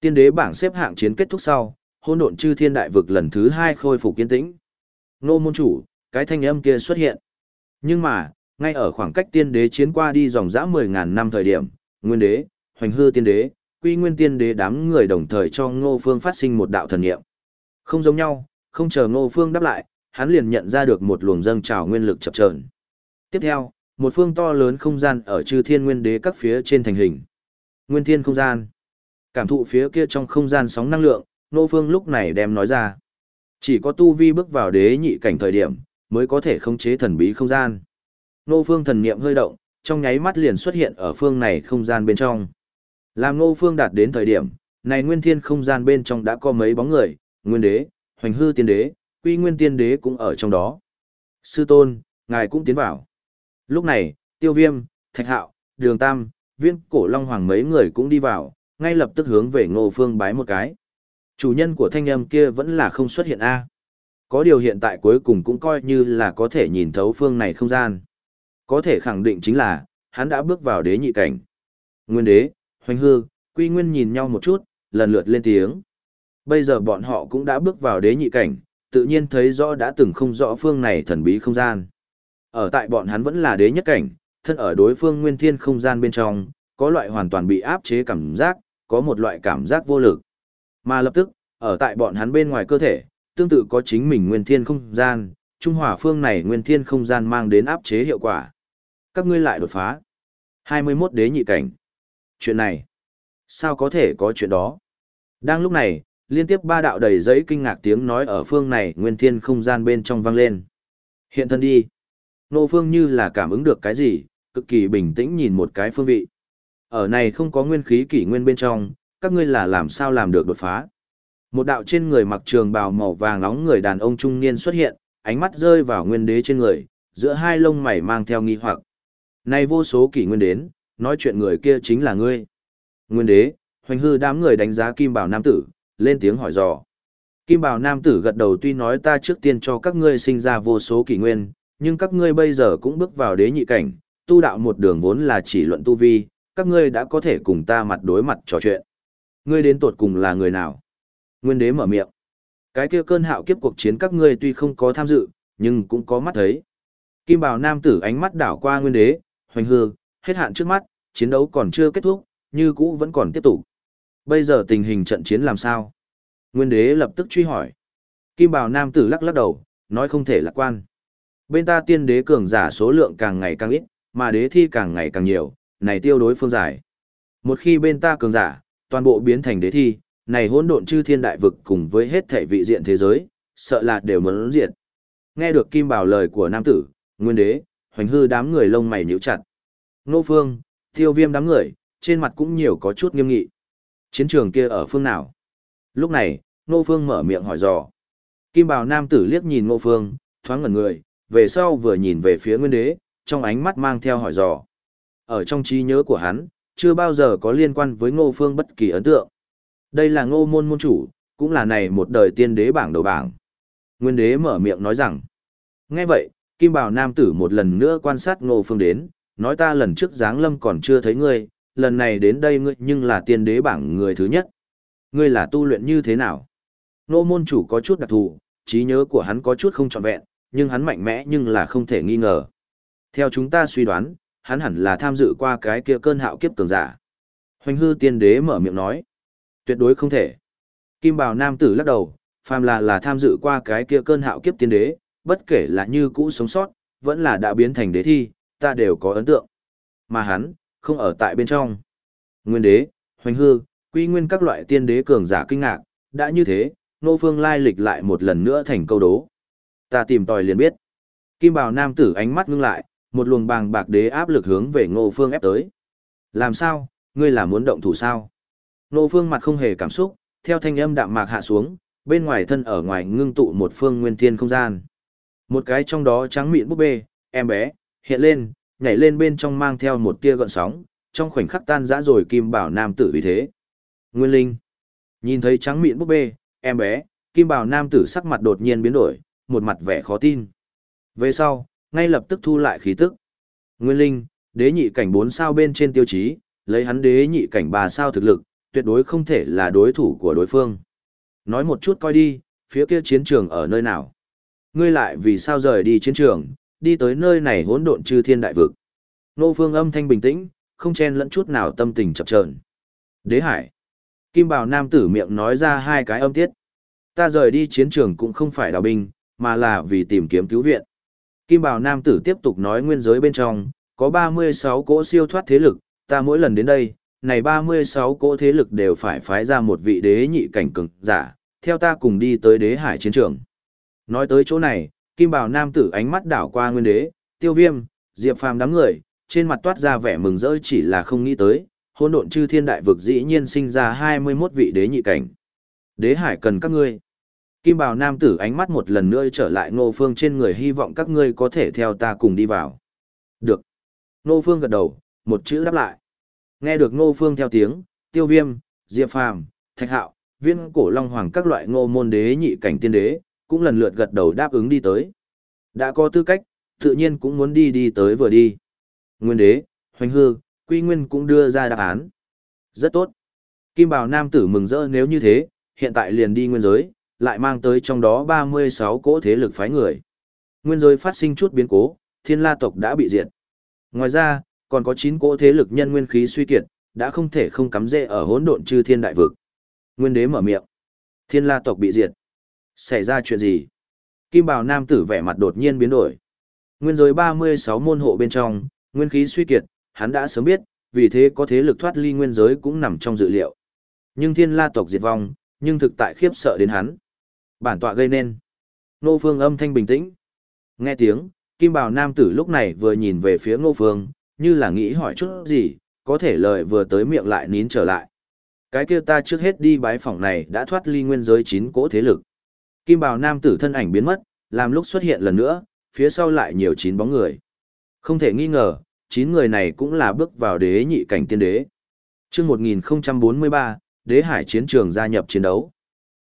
Tiên đế bảng xếp hạng chiến kết thúc sau, hôn độn chư thiên đại vực lần thứ hai khôi phục kiên tĩnh. Nô môn chủ, cái thanh âm kia xuất hiện. Nhưng mà, ngay ở khoảng cách tiên đế chiến qua đi dòng dã 10.000 năm thời điểm, nguyên đế, hoành hư tiên đế, quy nguyên tiên đế đám người đồng thời cho ngô phương phát sinh một đạo thần nghiệm. Không giống nhau, không chờ ngô phương đáp lại, hắn liền nhận ra được một luồng dâng trào nguyên lực chập chờn. Tiếp theo, một phương to lớn không gian ở chư thiên nguyên đế các phía trên thành hình. Nguyên thiên không gian. Cảm thụ phía kia trong không gian sóng năng lượng, Nô Phương lúc này đem nói ra. Chỉ có tu vi bước vào đế nhị cảnh thời điểm, mới có thể khống chế thần bí không gian. Nô Phương thần niệm hơi động, trong nháy mắt liền xuất hiện ở phương này không gian bên trong. Làm Nô Phương đạt đến thời điểm, này nguyên thiên không gian bên trong đã có mấy bóng người, nguyên đế, hoành hư tiên đế, quy nguyên tiên đế cũng ở trong đó. Sư tôn, ngài cũng tiến vào. Lúc này, tiêu viêm, thạch hạo, đường tam, viên cổ long hoàng mấy người cũng đi vào, ngay lập tức hướng về ngô phương bái một cái. Chủ nhân của thanh âm kia vẫn là không xuất hiện A. Có điều hiện tại cuối cùng cũng coi như là có thể nhìn thấu phương này không gian. Có thể khẳng định chính là, hắn đã bước vào đế nhị cảnh. Nguyên đế, hoành hư, quy nguyên nhìn nhau một chút, lần lượt lên tiếng. Bây giờ bọn họ cũng đã bước vào đế nhị cảnh, tự nhiên thấy rõ đã từng không rõ phương này thần bí không gian. Ở tại bọn hắn vẫn là đế nhất cảnh, thân ở đối phương nguyên thiên không gian bên trong, có loại hoàn toàn bị áp chế cảm giác, có một loại cảm giác vô lực. Mà lập tức, ở tại bọn hắn bên ngoài cơ thể, tương tự có chính mình nguyên thiên không gian, trung hòa phương này nguyên thiên không gian mang đến áp chế hiệu quả. Các ngươi lại đột phá. 21 đế nhị cảnh. Chuyện này, sao có thể có chuyện đó? Đang lúc này, liên tiếp ba đạo đầy giấy kinh ngạc tiếng nói ở phương này nguyên thiên không gian bên trong vang lên. Hiện thân đi. Nô phương như là cảm ứng được cái gì, cực kỳ bình tĩnh nhìn một cái phương vị. Ở này không có nguyên khí kỷ nguyên bên trong, các ngươi là làm sao làm được đột phá. Một đạo trên người mặc trường bào màu vàng nóng người đàn ông trung niên xuất hiện, ánh mắt rơi vào nguyên đế trên người, giữa hai lông mày mang theo nghi hoặc. nay vô số kỷ nguyên đến, nói chuyện người kia chính là ngươi. Nguyên đế, hoành hư đám người đánh giá kim bảo nam tử, lên tiếng hỏi dò. Kim bảo nam tử gật đầu tuy nói ta trước tiên cho các ngươi sinh ra vô số kỷ nguyên, nhưng các ngươi bây giờ cũng bước vào đế nhị cảnh, tu đạo một đường vốn là chỉ luận tu vi, các ngươi đã có thể cùng ta mặt đối mặt trò chuyện. Ngươi đến tột cùng là người nào? Nguyên đế mở miệng. Cái kia cơn hạo kiếp cuộc chiến các ngươi tuy không có tham dự, nhưng cũng có mắt thấy. Kim bào nam tử ánh mắt đảo qua nguyên đế, hoành hương, hết hạn trước mắt, chiến đấu còn chưa kết thúc, như cũ vẫn còn tiếp tục. Bây giờ tình hình trận chiến làm sao? Nguyên đế lập tức truy hỏi. Kim bào nam tử lắc lắc đầu, nói không thể lạc quan. Bên ta tiên đế cường giả số lượng càng ngày càng ít, mà đế thi càng ngày càng nhiều, này tiêu đối phương giải. Một khi bên ta cường giả, toàn bộ biến thành đế thi, này hỗn độn chư thiên đại vực cùng với hết thể vị diện thế giới, sợ là đều muốn diệt. Nghe được Kim Bảo lời của nam tử, Nguyên Đế, hoành hư đám người lông mày nhíu chặt. Nô Phương, Tiêu Viêm đám người, trên mặt cũng nhiều có chút nghiêm nghị. Chiến trường kia ở phương nào? Lúc này, Ngô Phương mở miệng hỏi dò. Kim Bào nam tử liếc nhìn Ngô Phương, thoáng ngẩn người, về sau vừa nhìn về phía Nguyên Đế, trong ánh mắt mang theo hỏi dò. Ở trong trí nhớ của hắn, chưa bao giờ có liên quan với Ngô Phương bất kỳ ấn tượng. Đây là ngô môn môn chủ, cũng là này một đời tiên đế bảng đầu bảng. Nguyên đế mở miệng nói rằng, nghe vậy, Kim Bào Nam tử một lần nữa quan sát ngô phương đến, nói ta lần trước giáng lâm còn chưa thấy ngươi, lần này đến đây ngươi nhưng là tiên đế bảng người thứ nhất. Ngươi là tu luyện như thế nào? nô môn chủ có chút đặc thù, trí nhớ của hắn có chút không trọn vẹn, nhưng hắn mạnh mẽ nhưng là không thể nghi ngờ. Theo chúng ta suy đoán, hắn hẳn là tham dự qua cái kia cơn hạo kiếp cường giả. Hoành hư tiên đế mở miệng nói. Tuyệt đối không thể. Kim bào nam tử lắc đầu, phàm là là tham dự qua cái kia cơn hạo kiếp tiên đế, bất kể là như cũ sống sót, vẫn là đã biến thành đế thi, ta đều có ấn tượng. Mà hắn, không ở tại bên trong. Nguyên đế, hoành hư, quy nguyên các loại tiên đế cường giả kinh ngạc, đã như thế, nô phương lai lịch lại một lần nữa thành câu đố. Ta tìm tòi liền biết. Kim bào nam tử ánh mắt ngưng lại, một luồng bàng bạc đế áp lực hướng về ngô phương ép tới. Làm sao, ngươi là muốn động thủ sao? Ngô phương mặt không hề cảm xúc, theo thanh âm đạm mạc hạ xuống, bên ngoài thân ở ngoài ngưng tụ một phương nguyên thiên không gian. Một cái trong đó trắng mịn búp bê, em bé, hiện lên, nhảy lên bên trong mang theo một tia gợn sóng, trong khoảnh khắc tan rã rồi kim bảo nam tử vì thế. Nguyên linh. Nhìn thấy trắng mịn búp bê, em bé, kim bảo nam tử sắc mặt đột nhiên biến đổi, một mặt vẻ khó tin. Về sau, ngay lập tức thu lại khí tức. Nguyên linh, đế nhị cảnh 4 sao bên trên tiêu chí, lấy hắn đế nhị cảnh 3 sao thực lực, tuyệt đối không thể là đối thủ của đối phương. Nói một chút coi đi, phía kia chiến trường ở nơi nào? Ngươi lại vì sao rời đi chiến trường, đi tới nơi này hỗn độn chư thiên đại vực. Nô Phương âm thanh bình tĩnh, không chen lẫn chút nào tâm tình chập chờn. Đế Hải. Kim Bảo nam tử miệng nói ra hai cái âm tiết. Ta rời đi chiến trường cũng không phải đào binh, mà là vì tìm kiếm cứu viện. Kim Bảo nam tử tiếp tục nói nguyên giới bên trong, có 36 cỗ siêu thoát thế lực, ta mỗi lần đến đây, này 36 cỗ thế lực đều phải phái ra một vị đế nhị cảnh cường giả, theo ta cùng đi tới đế hải chiến trường. Nói tới chỗ này, Kim Bảo nam tử ánh mắt đảo qua nguyên đế, tiêu viêm, diệp phàm đám người, trên mặt toát ra vẻ mừng rỡ chỉ là không nghĩ tới, hôn độn chư thiên đại vực dĩ nhiên sinh ra 21 vị đế nhị cảnh. Đế hải cần các ngươi. Kim Bảo nam tử ánh mắt một lần nữa trở lại Ngô Phương trên người hy vọng các ngươi có thể theo ta cùng đi vào. Được. Ngô Phương gật đầu, một chữ đáp lại. Nghe được Ngô Phương theo tiếng, Tiêu Viêm, Diệp Phàm, Thạch Hạo, Viên Cổ Long Hoàng các loại ngô môn đế nhị cảnh tiên đế, cũng lần lượt gật đầu đáp ứng đi tới. Đã có tư cách, tự nhiên cũng muốn đi đi tới vừa đi. Nguyên đế, hoành hư, quy nguyên cũng đưa ra đáp án. Rất tốt. Kim Bào Nam tử mừng rỡ nếu như thế, hiện tại liền đi nguyên giới, lại mang tới trong đó 36 cỗ thế lực phái người. Nguyên giới phát sinh chút biến cố, thiên la tộc đã bị diệt. Ngoài ra, còn có 9 cỗ thế lực nhân nguyên khí suy kiệt, đã không thể không cắm rễ ở hỗn độn chư thiên đại vực. Nguyên đế mở miệng. Thiên la tộc bị diệt. Xảy ra chuyện gì? Kim bào nam tử vẻ mặt đột nhiên biến đổi. Nguyên giới 36 môn hộ bên trong, nguyên khí suy kiệt, hắn đã sớm biết, vì thế có thế lực thoát ly nguyên giới cũng nằm trong dự liệu. Nhưng thiên la tộc diệt vong, nhưng thực tại khiếp sợ đến hắn. Bản tọa gây nên. Nô Phương âm thanh bình tĩnh. Nghe tiếng, Kim Bào Nam tử lúc này vừa nhìn về phía Ngô Phương, như là nghĩ hỏi chút gì, có thể lời vừa tới miệng lại nín trở lại. Cái kia ta trước hết đi bái phỏng này đã thoát ly nguyên giới chín cỗ thế lực. Kim Bào Nam tử thân ảnh biến mất, làm lúc xuất hiện lần nữa, phía sau lại nhiều chín bóng người. Không thể nghi ngờ, chín người này cũng là bước vào đế nhị cảnh tiên đế. Trước 1043, đế hải chiến trường gia nhập chiến đấu.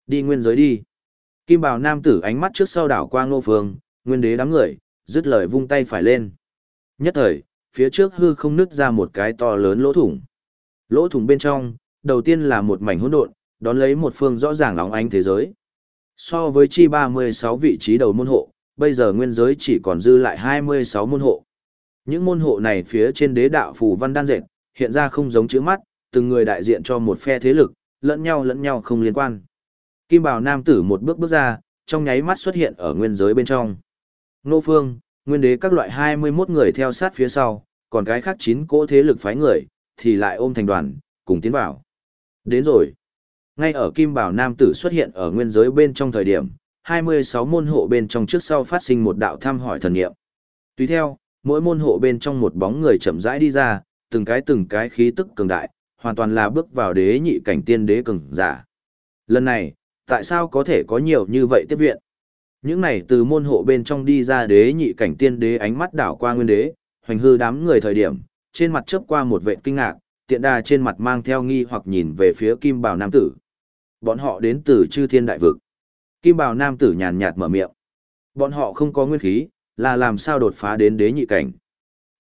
Đi nguyên giới đi. Kim bào nam tử ánh mắt trước sau đảo qua ngô phương, nguyên đế đám người, dứt lời vung tay phải lên. Nhất thời, phía trước hư không nứt ra một cái to lớn lỗ thủng. Lỗ thủng bên trong, đầu tiên là một mảnh hỗn độn, đón lấy một phương rõ ràng lóng ánh thế giới. So với chi 36 vị trí đầu môn hộ, bây giờ nguyên giới chỉ còn dư lại 26 môn hộ. Những môn hộ này phía trên đế đạo phù văn đan dệt, hiện ra không giống chữ mắt, từng người đại diện cho một phe thế lực, lẫn nhau lẫn nhau không liên quan. Kim Bảo nam tử một bước bước ra, trong nháy mắt xuất hiện ở nguyên giới bên trong. Nô phương, nguyên đế các loại 21 người theo sát phía sau, còn cái khác 9 cỗ thế lực phái người, thì lại ôm thành đoàn, cùng tiến vào. Đến rồi. Ngay ở kim bảo nam tử xuất hiện ở nguyên giới bên trong thời điểm, 26 môn hộ bên trong trước sau phát sinh một đạo thăm hỏi thần nghiệm. Tùy theo, mỗi môn hộ bên trong một bóng người chậm rãi đi ra, từng cái từng cái khí tức cường đại, hoàn toàn là bước vào đế nhị cảnh tiên đế cường giả. Lần này, tại sao có thể có nhiều như vậy tiếp viện? Những này từ môn hộ bên trong đi ra đế nhị cảnh tiên đế ánh mắt đảo qua nguyên đế, hoành hư đám người thời điểm, trên mặt chớp qua một vệ kinh ngạc, tiện đà trên mặt mang theo nghi hoặc nhìn về phía kim bào nam tử. Bọn họ đến từ chư thiên đại vực. Kim bào nam tử nhàn nhạt mở miệng. Bọn họ không có nguyên khí, là làm sao đột phá đến đế nhị cảnh.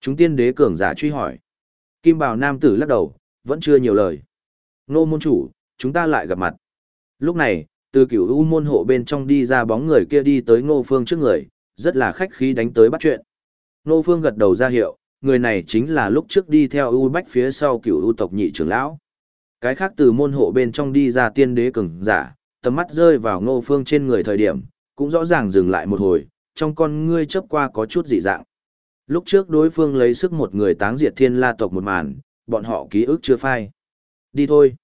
Chúng tiên đế cường giả truy hỏi. Kim bào nam tử lắc đầu, vẫn chưa nhiều lời. Nô môn chủ, chúng ta lại gặp mặt. Lúc này, từ cửu u môn hộ bên trong đi ra bóng người kia đi tới ngô phương trước người, rất là khách khí đánh tới bắt chuyện. Ngô phương gật đầu ra hiệu, người này chính là lúc trước đi theo u bách phía sau cửu u tộc nhị trưởng lão. Cái khác từ môn hộ bên trong đi ra tiên đế cường giả, tầm mắt rơi vào ngô phương trên người thời điểm, cũng rõ ràng dừng lại một hồi, trong con ngươi chớp qua có chút dị dạng. Lúc trước đối phương lấy sức một người táng diệt thiên la tộc một màn, bọn họ ký ức chưa phai. Đi thôi.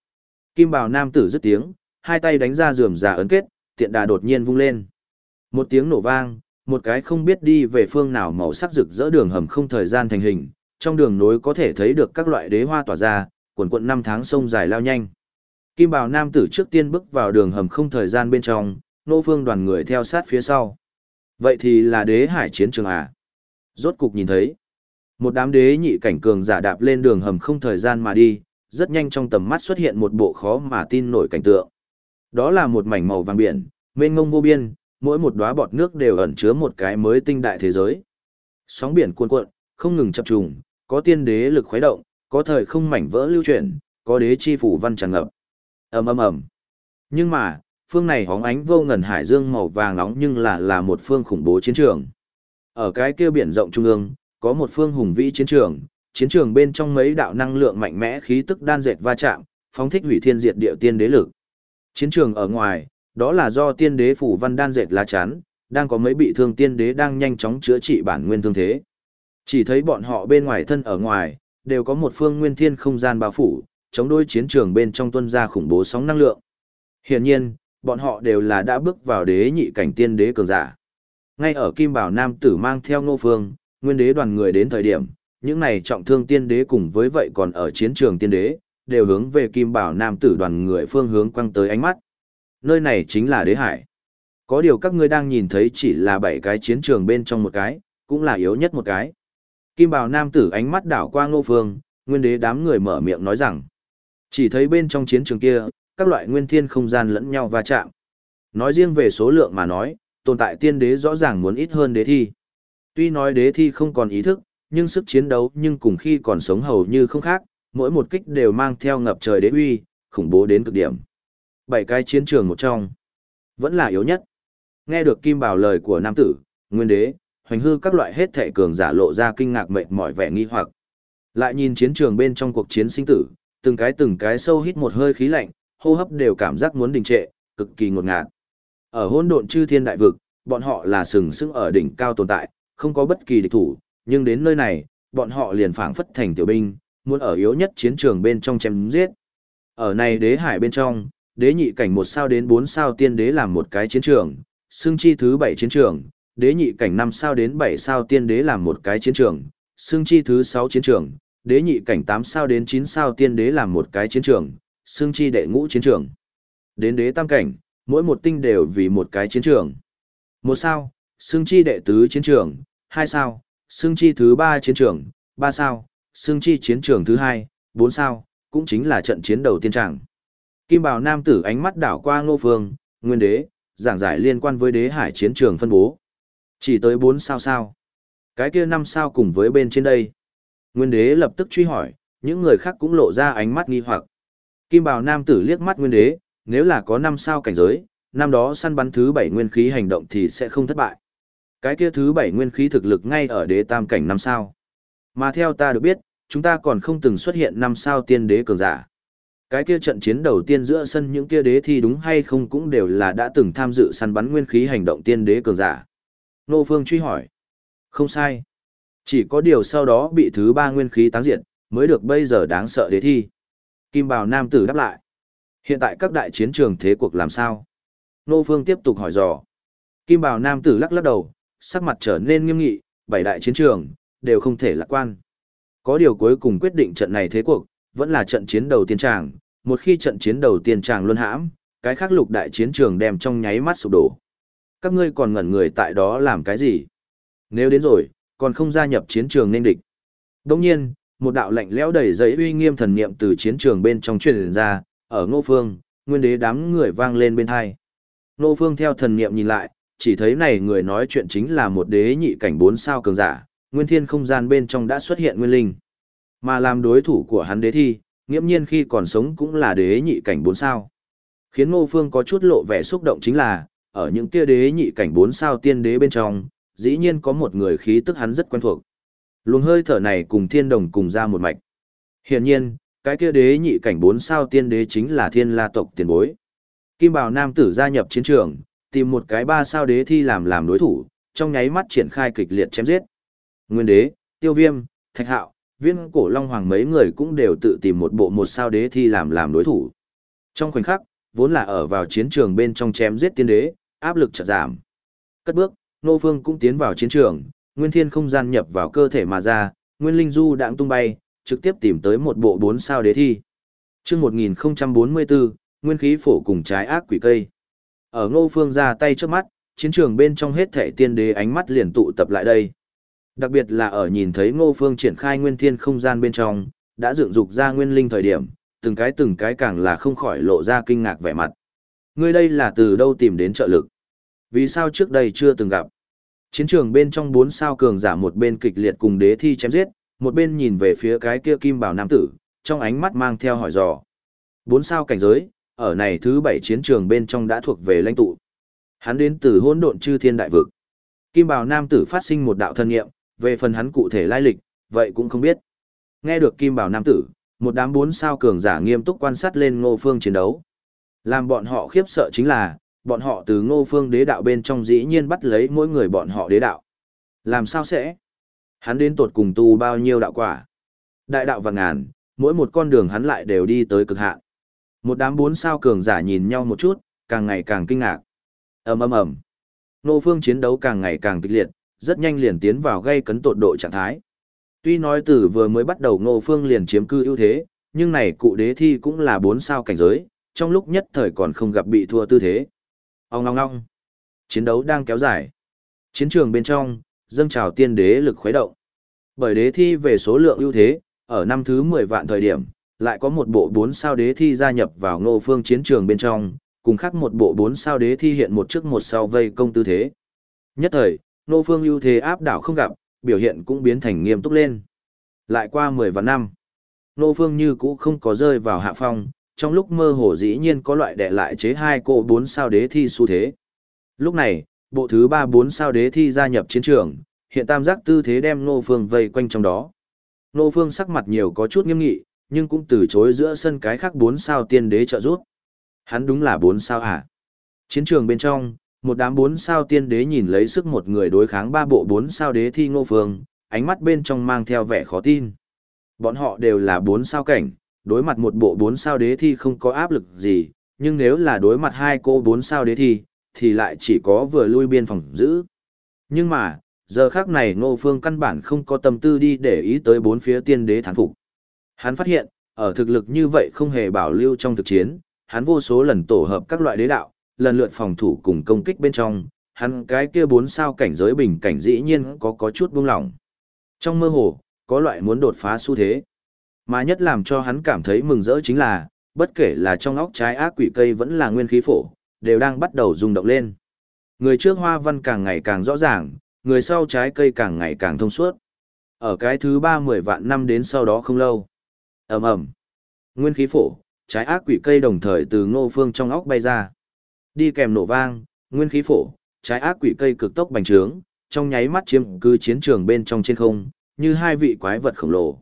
Kim bào nam tử dứt tiếng, hai tay đánh ra rườm rà ấn kết, tiện đà đột nhiên vung lên. Một tiếng nổ vang, một cái không biết đi về phương nào màu sắc rực rỡ đường hầm không thời gian thành hình, trong đường nối có thể thấy được các loại đế hoa tỏa ra, quần quận năm tháng sông dài lao nhanh. Kim bào nam tử trước tiên bước vào đường hầm không thời gian bên trong, nô phương đoàn người theo sát phía sau. Vậy thì là đế hải chiến trường à? Rốt cục nhìn thấy. Một đám đế nhị cảnh cường giả đạp lên đường hầm không thời gian mà đi, rất nhanh trong tầm mắt xuất hiện một bộ khó mà tin nổi cảnh tượng. Đó là một mảnh màu vàng biển, mênh mông vô biên, mỗi một đóa bọt nước đều ẩn chứa một cái mới tinh đại thế giới. Sóng biển cuồn cuộn, không ngừng chập trùng, có tiên đế lực khuấy động, có thời không mảnh vỡ lưu chuyển, có đế chi phủ văn tràn ngập. Ầm ầm ầm. Nhưng mà, phương này hóng ánh vô ngần hải dương màu vàng nóng nhưng là là một phương khủng bố chiến trường. Ở cái kia biển rộng trung ương, có một phương hùng vĩ chiến trường, chiến trường bên trong mấy đạo năng lượng mạnh mẽ khí tức đan dệt va chạm, phóng thích hủy thiên diệt địa tiên đế lực. Chiến trường ở ngoài, đó là do tiên đế phủ văn đan dệt lá chắn, đang có mấy bị thương tiên đế đang nhanh chóng chữa trị bản nguyên thương thế. Chỉ thấy bọn họ bên ngoài thân ở ngoài, đều có một phương nguyên thiên không gian bao phủ, chống đối chiến trường bên trong tuân ra khủng bố sóng năng lượng. Hiển nhiên, bọn họ đều là đã bước vào đế nhị cảnh tiên đế cường giả. Ngay ở Kim Bảo Nam tử mang theo Ngô Phương, nguyên đế đoàn người đến thời điểm, những này trọng thương tiên đế cùng với vậy còn ở chiến trường tiên đế, đều hướng về Kim Bảo Nam tử đoàn người phương hướng quăng tới ánh mắt. Nơi này chính là đế hải. Có điều các ngươi đang nhìn thấy chỉ là bảy cái chiến trường bên trong một cái, cũng là yếu nhất một cái. Kim Bảo Nam tử ánh mắt đảo qua Ngô Phương, nguyên đế đám người mở miệng nói rằng, chỉ thấy bên trong chiến trường kia, các loại nguyên thiên không gian lẫn nhau va chạm. Nói riêng về số lượng mà nói, tồn tại tiên đế rõ ràng muốn ít hơn đế thi. Tuy nói đế thi không còn ý thức, nhưng sức chiến đấu nhưng cùng khi còn sống hầu như không khác, mỗi một kích đều mang theo ngập trời đế uy, khủng bố đến cực điểm. Bảy cái chiến trường một trong, vẫn là yếu nhất. Nghe được Kim Bảo lời của nam tử, nguyên đế, hoành hư các loại hết thể cường giả lộ ra kinh ngạc mệt mỏi vẻ nghi hoặc. Lại nhìn chiến trường bên trong cuộc chiến sinh tử, từng cái từng cái sâu hít một hơi khí lạnh, hô hấp đều cảm giác muốn đình trệ, cực kỳ ngột ngạt. Ở hỗn độn chư thiên đại vực, bọn họ là sừng sững ở đỉnh cao tồn tại, không có bất kỳ địch thủ, nhưng đến nơi này, bọn họ liền phảng phất thành tiểu binh, muốn ở yếu nhất chiến trường bên trong chém giết. Ở này đế hải bên trong, đế nhị cảnh một sao đến bốn sao tiên đế làm một cái chiến trường, xương chi thứ bảy chiến trường, đế nhị cảnh năm sao đến bảy sao tiên đế làm một cái chiến trường, xương chi thứ sáu chiến trường, đế nhị cảnh tám sao đến chín sao tiên đế làm một cái chiến trường, xương chi đệ ngũ chiến trường. Đến đế tam cảnh, mỗi một tinh đều vì một cái chiến trường. Một sao, xương chi đệ tứ chiến trường, hai sao, xương chi thứ ba chiến trường, ba sao, xương chi chiến trường thứ hai, bốn sao, cũng chính là trận chiến đầu tiên trạng. Kim bào nam tử ánh mắt đảo qua ngô phương, nguyên đế, giảng giải liên quan với đế hải chiến trường phân bố. Chỉ tới bốn sao sao. Cái kia năm sao cùng với bên trên đây. Nguyên đế lập tức truy hỏi, những người khác cũng lộ ra ánh mắt nghi hoặc. Kim bào nam tử liếc mắt nguyên đế, nếu là có năm sao cảnh giới, năm đó săn bắn thứ bảy nguyên khí hành động thì sẽ không thất bại. Cái kia thứ bảy nguyên khí thực lực ngay ở đế tam cảnh năm sao. Mà theo ta được biết, chúng ta còn không từng xuất hiện năm sao tiên đế cường giả. Cái kia trận chiến đầu tiên giữa sân những kia đế thi đúng hay không cũng đều là đã từng tham dự săn bắn nguyên khí hành động tiên đế cường giả. Nô Phương truy hỏi. Không sai. Chỉ có điều sau đó bị thứ ba nguyên khí táng diện mới được bây giờ đáng sợ đế thi. Kim Bào Nam tử đáp lại. Hiện tại các đại chiến trường thế cuộc làm sao? Nô Phương tiếp tục hỏi dò. Kim Bào Nam tử lắc lắc đầu, sắc mặt trở nên nghiêm nghị, bảy đại chiến trường, đều không thể lạc quan. Có điều cuối cùng quyết định trận này thế cuộc, vẫn là trận chiến đầu tiên tràng, một khi trận chiến đầu tiên tràng luân hãm, cái khác lục đại chiến trường đem trong nháy mắt sụp đổ. Các ngươi còn ngẩn người tại đó làm cái gì? Nếu đến rồi, còn không gia nhập chiến trường nên địch. Đồng nhiên, một đạo lạnh lẽo đầy giấy uy nghiêm thần niệm từ chiến trường bên trong truyền ra, ở ngô phương, nguyên đế đám người vang lên bên hai. Ngô phương theo thần niệm nhìn lại, chỉ thấy này người nói chuyện chính là một đế nhị cảnh bốn sao cường giả, nguyên thiên không gian bên trong đã xuất hiện nguyên linh. Mà làm đối thủ của hắn đế thi, nghiễm nhiên khi còn sống cũng là đế nhị cảnh bốn sao. Khiến ngô phương có chút lộ vẻ xúc động chính là, ở những kia đế nhị cảnh bốn sao tiên đế bên trong, dĩ nhiên có một người khí tức hắn rất quen thuộc. Luồng hơi thở này cùng thiên đồng cùng ra một mạch. Hiển nhiên, cái kia đế nhị cảnh bốn sao tiên đế chính là thiên la tộc tiền bối. Kim bào nam tử gia nhập chiến trường, tìm một cái ba sao đế thi làm làm đối thủ, trong nháy mắt triển khai kịch liệt chém giết. Nguyên đế, tiêu viêm, thạch hạo, viên cổ long hoàng mấy người cũng đều tự tìm một bộ một sao đế thi làm làm đối thủ. Trong khoảnh khắc, vốn là ở vào chiến trường bên trong chém giết tiên đế, áp lực chợt giảm. Cất bước, Nô Phương cũng tiến vào chiến trường, nguyên thiên không gian nhập vào cơ thể mà ra, nguyên linh du đãng tung bay, trực tiếp tìm tới một bộ bốn sao đế thi. Chương 1044, nguyên khí phổ cùng trái ác quỷ cây. Ở Ngô Phương ra tay trước mắt, chiến trường bên trong hết thể tiên đế ánh mắt liền tụ tập lại đây. Đặc biệt là ở nhìn thấy Ngô Phương triển khai nguyên thiên không gian bên trong, đã dựng dục ra nguyên linh thời điểm, từng cái từng cái càng là không khỏi lộ ra kinh ngạc vẻ mặt. Ngươi đây là từ đâu tìm đến trợ lực? Vì sao trước đây chưa từng gặp? Chiến trường bên trong bốn sao cường giả một bên kịch liệt cùng đế thi chém giết, một bên nhìn về phía cái kia kim bảo nam tử, trong ánh mắt mang theo hỏi dò. Bốn sao cảnh giới, ở này thứ bảy chiến trường bên trong đã thuộc về lãnh tụ. Hắn đến từ hỗn độn chư thiên đại vực. Kim bảo nam tử phát sinh một đạo thân nghiệm, về phần hắn cụ thể lai lịch, vậy cũng không biết. Nghe được kim bảo nam tử, một đám bốn sao cường giả nghiêm túc quan sát lên ngô phương chiến đấu. Làm bọn họ khiếp sợ chính là, bọn họ từ ngô phương đế đạo bên trong dĩ nhiên bắt lấy mỗi người bọn họ đế đạo. Làm sao sẽ? Hắn đến tột cùng tu bao nhiêu đạo quả? Đại đạo và ngàn, mỗi một con đường hắn lại đều đi tới cực hạn. Một đám bốn sao cường giả nhìn nhau một chút, càng ngày càng kinh ngạc. ầm ầm ầm. Ngô phương chiến đấu càng ngày càng kịch liệt, rất nhanh liền tiến vào gây cấn tột độ trạng thái. Tuy nói từ vừa mới bắt đầu Ngô Phương liền chiếm cư ưu thế, nhưng này cụ đế thi cũng là bốn sao cảnh giới, trong lúc nhất thời còn không gặp bị thua tư thế. Ông ngong ngong. Chiến đấu đang kéo dài. Chiến trường bên trong, dâng trào tiên đế lực khuấy động. Bởi đế thi về số lượng ưu thế, ở năm thứ 10 vạn thời điểm, lại có một bộ 4 sao đế thi gia nhập vào ngô phương chiến trường bên trong, cùng khác một bộ 4 sao đế thi hiện một trước một sau vây công tư thế. Nhất thời, ngô phương ưu thế áp đảo không gặp, biểu hiện cũng biến thành nghiêm túc lên. Lại qua 10 và năm, Nô phương như cũ không có rơi vào hạ phong, trong lúc mơ hồ dĩ nhiên có loại đệ lại chế hai cô bốn sao đế thi xu thế. Lúc này, bộ thứ ba bốn sao đế thi gia nhập chiến trường, hiện tam giác tư thế đem Nô Phương vây quanh trong đó. Nô Phương sắc mặt nhiều có chút nghiêm nghị, nhưng cũng từ chối giữa sân cái khác bốn sao tiên đế trợ giúp. Hắn đúng là bốn sao hả? Chiến trường bên trong, một đám bốn sao tiên đế nhìn lấy sức một người đối kháng ba bộ bốn sao đế thi Ngô Phương, ánh mắt bên trong mang theo vẻ khó tin. Bọn họ đều là bốn sao cảnh, đối mặt một bộ bốn sao đế thi không có áp lực gì, nhưng nếu là đối mặt hai cô bốn sao đế thi, thì lại chỉ có vừa lui biên phòng giữ. Nhưng mà, giờ khác này ngô phương căn bản không có tâm tư đi để ý tới bốn phía tiên đế thán phục. Hắn phát hiện, ở thực lực như vậy không hề bảo lưu trong thực chiến, hắn vô số lần tổ hợp các loại đế đạo, lần lượt phòng thủ cùng công kích bên trong, hắn cái kia bốn sao cảnh giới bình cảnh dĩ nhiên có có chút buông lỏng. Trong mơ hồ, có loại muốn đột phá xu thế. Mà nhất làm cho hắn cảm thấy mừng rỡ chính là, bất kể là trong óc trái ác quỷ cây vẫn là nguyên khí phổ, đều đang bắt đầu rung động lên. Người trước hoa văn càng ngày càng rõ ràng, người sau trái cây càng ngày càng thông suốt. Ở cái thứ ba mười vạn năm đến sau đó không lâu. ầm ầm Nguyên khí phổ, trái ác quỷ cây đồng thời từ ngô phương trong óc bay ra. Đi kèm nổ vang, nguyên khí phổ, trái ác quỷ cây cực tốc bành trướng, trong nháy mắt chiếm cứ chiến trường bên trong trên không, như hai vị quái vật khổng lồ.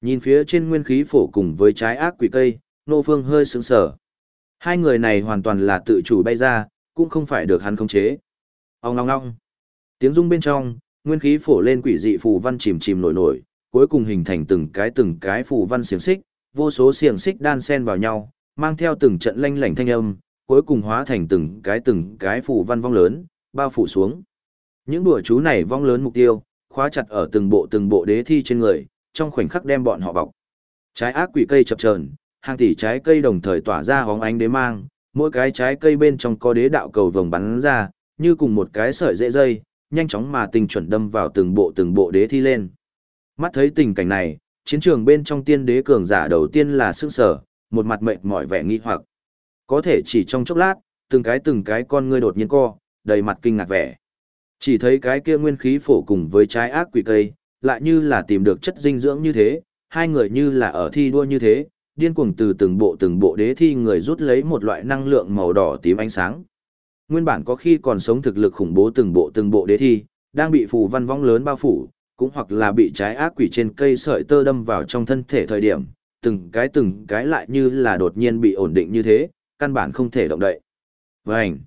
Nhìn phía trên nguyên khí phổ cùng với trái ác quỷ cây, Nô Phương hơi sững sờ. Hai người này hoàn toàn là tự chủ bay ra, cũng không phải được hắn khống chế. Ông ong ong. Tiếng rung bên trong, nguyên khí phổ lên quỷ dị phù văn chìm chìm nổi nổi, cuối cùng hình thành từng cái từng cái phù văn xiềng xích, vô số xiềng xích đan xen vào nhau, mang theo từng trận lanh lảnh thanh âm, cuối cùng hóa thành từng cái từng cái phù văn vong lớn, bao phủ xuống. Những đùa chú này vong lớn mục tiêu, khóa chặt ở từng bộ từng bộ đế thi trên người, trong khoảnh khắc đem bọn họ bọc. Trái ác quỷ cây chập chờn, hàng tỷ trái cây đồng thời tỏa ra hóng ánh đế mang, mỗi cái trái cây bên trong có đế đạo cầu vồng bắn ra, như cùng một cái sợi dễ dây, nhanh chóng mà tình chuẩn đâm vào từng bộ từng bộ đế thi lên. Mắt thấy tình cảnh này, chiến trường bên trong tiên đế cường giả đầu tiên là sức sở, một mặt mệt mỏi vẻ nghi hoặc. Có thể chỉ trong chốc lát, từng cái từng cái con ngươi đột nhiên co, đầy mặt kinh ngạc vẻ. Chỉ thấy cái kia nguyên khí phổ cùng với trái ác quỷ cây, lại như là tìm được chất dinh dưỡng như thế, hai người như là ở thi đua như thế, điên cuồng từ từng bộ từng bộ đế thi người rút lấy một loại năng lượng màu đỏ tím ánh sáng. Nguyên bản có khi còn sống thực lực khủng bố từng bộ từng bộ đế thi, đang bị phù văn vong lớn bao phủ, cũng hoặc là bị trái ác quỷ trên cây sợi tơ đâm vào trong thân thể thời điểm, từng cái từng cái lại như là đột nhiên bị ổn định như thế, căn bản không thể động đậy. Vành.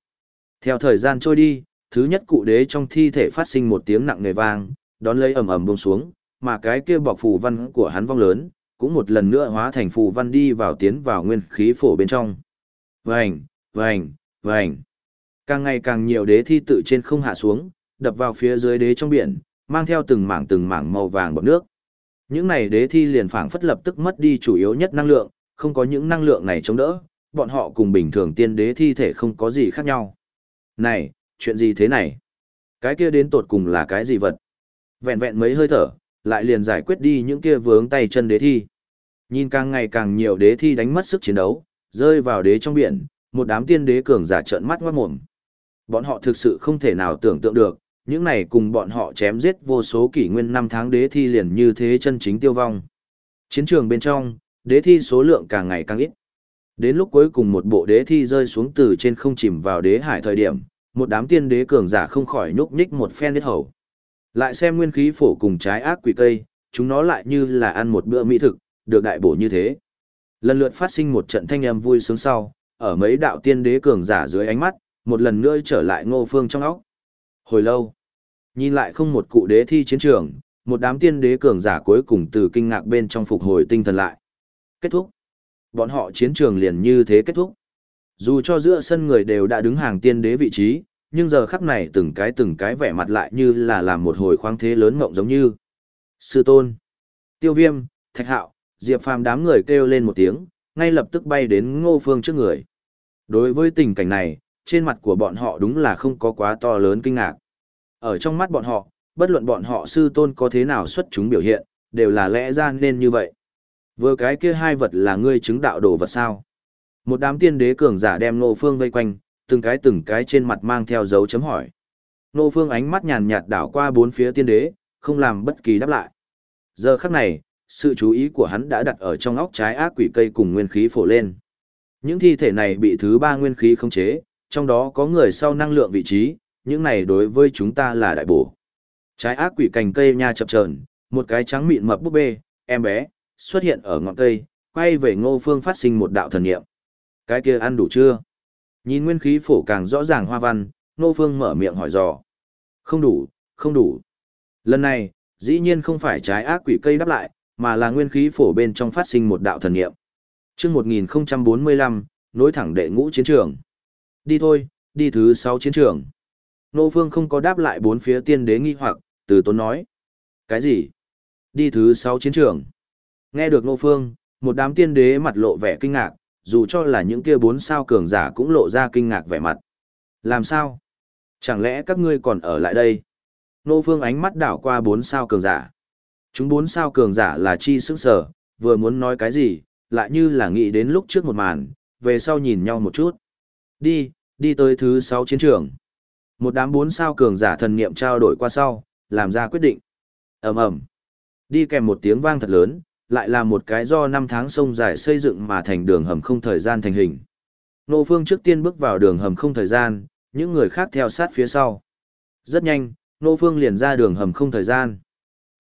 Theo thời gian trôi đi, thứ nhất cụ đế trong thi thể phát sinh một tiếng nặng nề vang, đón lấy ầm ầm buông xuống, mà cái kia bọc phù văn của hắn vong lớn, cũng một lần nữa hóa thành phù văn đi vào tiến vào nguyên khí phổ bên trong. Vành, vành, vành. Càng ngày càng nhiều đế thi tự trên không hạ xuống, đập vào phía dưới đế trong biển, mang theo từng mảng từng mảng màu vàng bọt nước. Những này đế thi liền phảng phất lập tức mất đi chủ yếu nhất năng lượng, không có những năng lượng này chống đỡ, bọn họ cùng bình thường tiên đế thi thể không có gì khác nhau. Này, chuyện gì thế này? Cái kia đến tột cùng là cái gì vật? Vẹn vẹn mấy hơi thở, lại liền giải quyết đi những kia vướng tay chân đế thi. Nhìn càng ngày càng nhiều đế thi đánh mất sức chiến đấu, rơi vào đế trong biển, một đám tiên đế cường giả trợn mắt ngoát mồm. Bọn họ thực sự không thể nào tưởng tượng được, những này cùng bọn họ chém giết vô số kỷ nguyên năm tháng đế thi liền như thế chân chính tiêu vong. Chiến trường bên trong, đế thi số lượng càng ngày càng ít. Đến lúc cuối cùng một bộ đế thi rơi xuống từ trên không chìm vào đế hải thời điểm, một đám tiên đế cường giả không khỏi nhúc nhích một phen đế hầu. Lại xem nguyên khí phổ cùng trái ác quỷ cây, chúng nó lại như là ăn một bữa mỹ thực, được đại bổ như thế. Lần lượt phát sinh một trận thanh âm vui sướng sau, ở mấy đạo tiên đế cường giả dưới ánh mắt, một lần nữa trở lại ngô phương trong óc. Hồi lâu, nhìn lại không một cụ đế thi chiến trường, một đám tiên đế cường giả cuối cùng từ kinh ngạc bên trong phục hồi tinh thần lại. Kết thúc. Bọn họ chiến trường liền như thế kết thúc. Dù cho giữa sân người đều đã đứng hàng tiên đế vị trí, nhưng giờ khắc này từng cái từng cái vẻ mặt lại như là làm một hồi khoáng thế lớn mộng giống như. Sư tôn, tiêu viêm, thạch hạo, diệp phàm đám người kêu lên một tiếng, ngay lập tức bay đến ngô phương trước người. Đối với tình cảnh này, trên mặt của bọn họ đúng là không có quá to lớn kinh ngạc. Ở trong mắt bọn họ, bất luận bọn họ sư tôn có thế nào xuất chúng biểu hiện, đều là lẽ ra nên như vậy. Vừa cái kia hai vật là ngươi chứng đạo đồ vật sao? Một đám tiên đế cường giả đem Ngô Phương vây quanh, từng cái từng cái trên mặt mang theo dấu chấm hỏi. Ngô Phương ánh mắt nhàn nhạt đảo qua bốn phía tiên đế, không làm bất kỳ đáp lại. Giờ khắc này, sự chú ý của hắn đã đặt ở trong óc trái ác quỷ cây cùng nguyên khí phổ lên. Những thi thể này bị thứ ba nguyên khí khống chế, trong đó có người sau năng lượng vị trí, những này đối với chúng ta là đại bổ. Trái ác quỷ cành cây nha chập chờn, một cái trắng mịn mập búp bê, em bé, xuất hiện ở ngọn cây, quay về ngô phương phát sinh một đạo thần niệm. Cái kia ăn đủ chưa? Nhìn nguyên khí phổ càng rõ ràng hoa văn, ngô phương mở miệng hỏi dò. Không đủ, không đủ. Lần này, dĩ nhiên không phải trái ác quỷ cây đáp lại, mà là nguyên khí phổ bên trong phát sinh một đạo thần niệm. Trước 1045, nối thẳng đệ ngũ chiến trường. Đi thôi, đi thứ 6 chiến trường. Nô Phương không có đáp lại bốn phía tiên đế nghi hoặc, từ tốn nói. Cái gì? Đi thứ 6 chiến trường. Nghe được Ngô Phương, một đám tiên đế mặt lộ vẻ kinh ngạc, dù cho là những kia bốn sao cường giả cũng lộ ra kinh ngạc vẻ mặt. Làm sao? Chẳng lẽ các ngươi còn ở lại đây? Ngô Phương ánh mắt đảo qua bốn sao cường giả. Chúng bốn sao cường giả là chi sức sở, vừa muốn nói cái gì, lại như là nghĩ đến lúc trước một màn, về sau nhìn nhau một chút. Đi, đi tới thứ sáu chiến trường. Một đám bốn sao cường giả thần niệm trao đổi qua sau, làm ra quyết định. ầm ầm Đi kèm một tiếng vang thật lớn, lại là một cái do năm tháng sông dài xây dựng mà thành đường hầm không thời gian thành hình. Nô Phương trước tiên bước vào đường hầm không thời gian, những người khác theo sát phía sau. Rất nhanh, Nô Phương liền ra đường hầm không thời gian.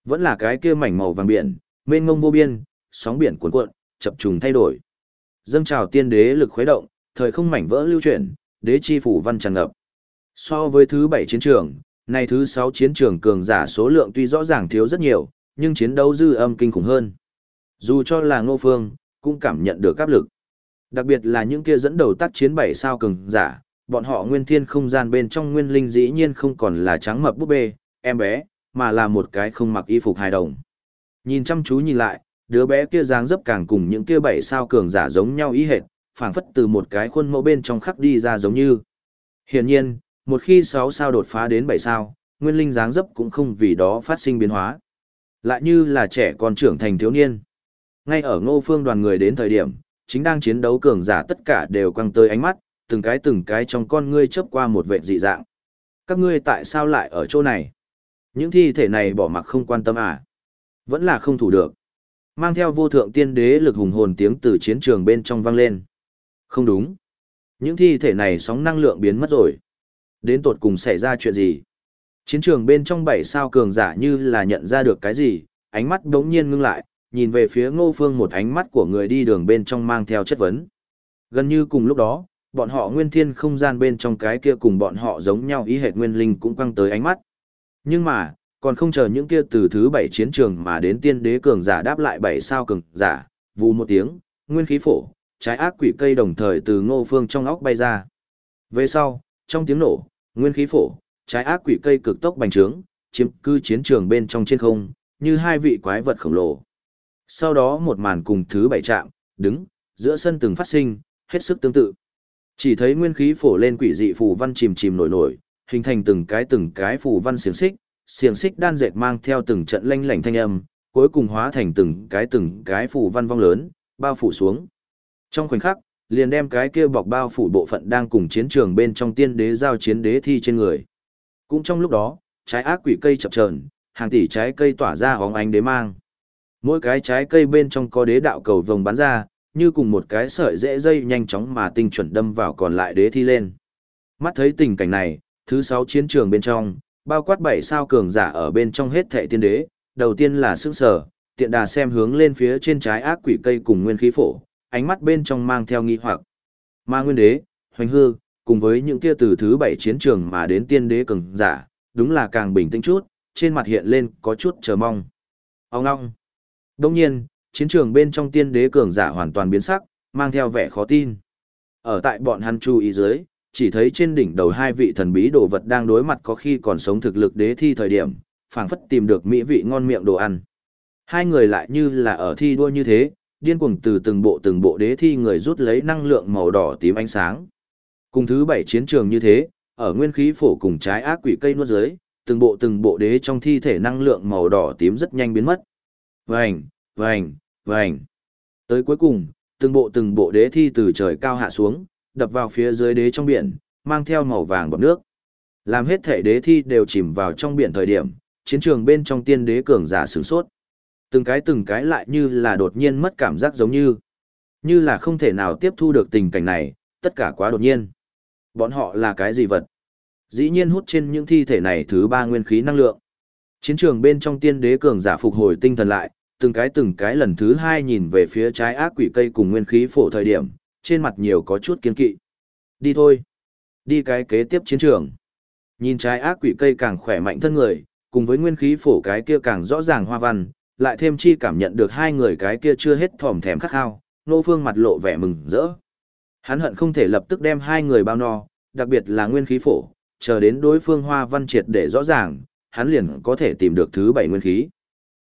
Vẫn là cái kia mảnh màu vàng biển, mênh mông vô biên, sóng biển cuồn cuộn, chập trùng thay đổi. Dâng trào tiên đế lực khuấy động, thời không mảnh vỡ lưu chuyển, đế chi phủ văn tràn ngập. So với thứ bảy chiến trường, này thứ sáu chiến trường cường giả số lượng tuy rõ ràng thiếu rất nhiều, nhưng chiến đấu dư âm kinh khủng hơn. Dù cho là ngô phương, cũng cảm nhận được áp lực. Đặc biệt là những kia dẫn đầu tác chiến bảy sao cường giả, bọn họ nguyên thiên không gian bên trong nguyên linh dĩ nhiên không còn là trắng mập búp bê, em bé, mà là một cái không mặc y phục hài đồng. Nhìn chăm chú nhìn lại, đứa bé kia dáng dấp càng cùng những kia bảy sao cường giả giống nhau ý hệt, phảng phất từ một cái khuôn mẫu bên trong khắc đi ra giống như. Hiển nhiên, một khi sáu sao đột phá đến bảy sao, nguyên linh dáng dấp cũng không vì đó phát sinh biến hóa. Lại như là trẻ con trưởng thành thiếu niên. Ngay ở ngô phương đoàn người đến thời điểm, chính đang chiến đấu cường giả tất cả đều quăng tới ánh mắt, từng cái từng cái trong con ngươi chớp qua một vệ dị dạng. Các ngươi tại sao lại ở chỗ này? Những thi thể này bỏ mặc không quan tâm à? Vẫn là không thủ được. Mang theo vô thượng tiên đế lực hùng hồn tiếng từ chiến trường bên trong vang lên. Không đúng. Những thi thể này sóng năng lượng biến mất rồi. Đến tột cùng xảy ra chuyện gì? Chiến trường bên trong bảy sao cường giả như là nhận ra được cái gì, ánh mắt đống nhiên ngưng lại, nhìn về phía ngô phương một ánh mắt của người đi đường bên trong mang theo chất vấn. Gần như cùng lúc đó, bọn họ nguyên thiên không gian bên trong cái kia cùng bọn họ giống nhau ý hệt nguyên linh cũng quăng tới ánh mắt. Nhưng mà, còn không chờ những kia từ thứ bảy chiến trường mà đến tiên đế cường giả đáp lại bảy sao cường giả, vù một tiếng, nguyên khí phổ, trái ác quỷ cây đồng thời từ ngô phương trong óc bay ra. Về sau, trong tiếng nổ, nguyên khí phổ, trái ác quỷ cây cực tốc bành trướng, chiếm cư chiến trường bên trong trên không, như hai vị quái vật khổng lồ. Sau đó một màn cùng thứ bảy chạm, đứng, giữa sân từng phát sinh, hết sức tương tự. Chỉ thấy nguyên khí phổ lên quỷ dị phù văn chìm chìm nổi nổi, hình thành từng cái từng cái phù văn xiềng xích, xiềng xích đan dệt mang theo từng trận lanh lảnh thanh âm, cuối cùng hóa thành từng cái từng cái phù văn vong lớn, bao phủ xuống. Trong khoảnh khắc, liền đem cái kia bọc bao phủ bộ phận đang cùng chiến trường bên trong tiên đế giao chiến đế thi trên người. Cũng trong lúc đó, trái ác quỷ cây chập chờn, hàng tỷ trái cây tỏa ra hóng ánh đế mang. Mỗi cái trái cây bên trong có đế đạo cầu vồng bắn ra, như cùng một cái sợi dễ dây nhanh chóng mà tinh chuẩn đâm vào còn lại đế thi lên. Mắt thấy tình cảnh này, thứ sáu chiến trường bên trong, bao quát bảy sao cường giả ở bên trong hết thệ tiên đế, đầu tiên là sững sở, tiện đà xem hướng lên phía trên trái ác quỷ cây cùng nguyên khí phổ, ánh mắt bên trong mang theo nghi hoặc. Ma nguyên đế, hoành hư, cùng với những kia từ thứ bảy chiến trường mà đến tiên đế cường giả, đúng là càng bình tĩnh chút, trên mặt hiện lên có chút chờ mong. Ông ngong. Đông nhiên, chiến trường bên trong tiên đế cường giả hoàn toàn biến sắc, mang theo vẻ khó tin. Ở tại bọn hắn chú ý dưới, chỉ thấy trên đỉnh đầu hai vị thần bí đồ vật đang đối mặt có khi còn sống thực lực đế thi thời điểm, phảng phất tìm được mỹ vị ngon miệng đồ ăn. Hai người lại như là ở thi đua như thế, điên cuồng từ từng bộ từng bộ đế thi người rút lấy năng lượng màu đỏ tím ánh sáng. Cùng thứ bảy chiến trường như thế, ở nguyên khí phổ cùng trái ác quỷ cây nuốt dưới, từng bộ từng bộ đế trong thi thể năng lượng màu đỏ tím rất nhanh biến mất. Vành, vành, vành. Tới cuối cùng, từng bộ từng bộ đế thi từ trời cao hạ xuống, đập vào phía dưới đế trong biển, mang theo màu vàng bọt nước. Làm hết thể đế thi đều chìm vào trong biển thời điểm, chiến trường bên trong tiên đế cường giả sửng sốt. Từng cái từng cái lại như là đột nhiên mất cảm giác giống như. Như là không thể nào tiếp thu được tình cảnh này, tất cả quá đột nhiên. Bọn họ là cái gì vật? Dĩ nhiên hút trên những thi thể này thứ ba nguyên khí năng lượng. Chiến trường bên trong tiên đế cường giả phục hồi tinh thần lại, từng cái từng cái lần thứ hai nhìn về phía trái ác quỷ cây cùng nguyên khí phổ thời điểm, trên mặt nhiều có chút kiên kỵ. Đi thôi. Đi cái kế tiếp chiến trường. Nhìn trái ác quỷ cây càng khỏe mạnh thân người, cùng với nguyên khí phổ cái kia càng rõ ràng hoa văn, lại thêm chi cảm nhận được hai người cái kia chưa hết thòm thèm khát khao, nô phương mặt lộ vẻ mừng rỡ. Hắn hận không thể lập tức đem hai người bao no, đặc biệt là nguyên khí phổ, chờ đến đối phương hoa văn triệt để rõ ràng, hắn liền có thể tìm được thứ bảy nguyên khí.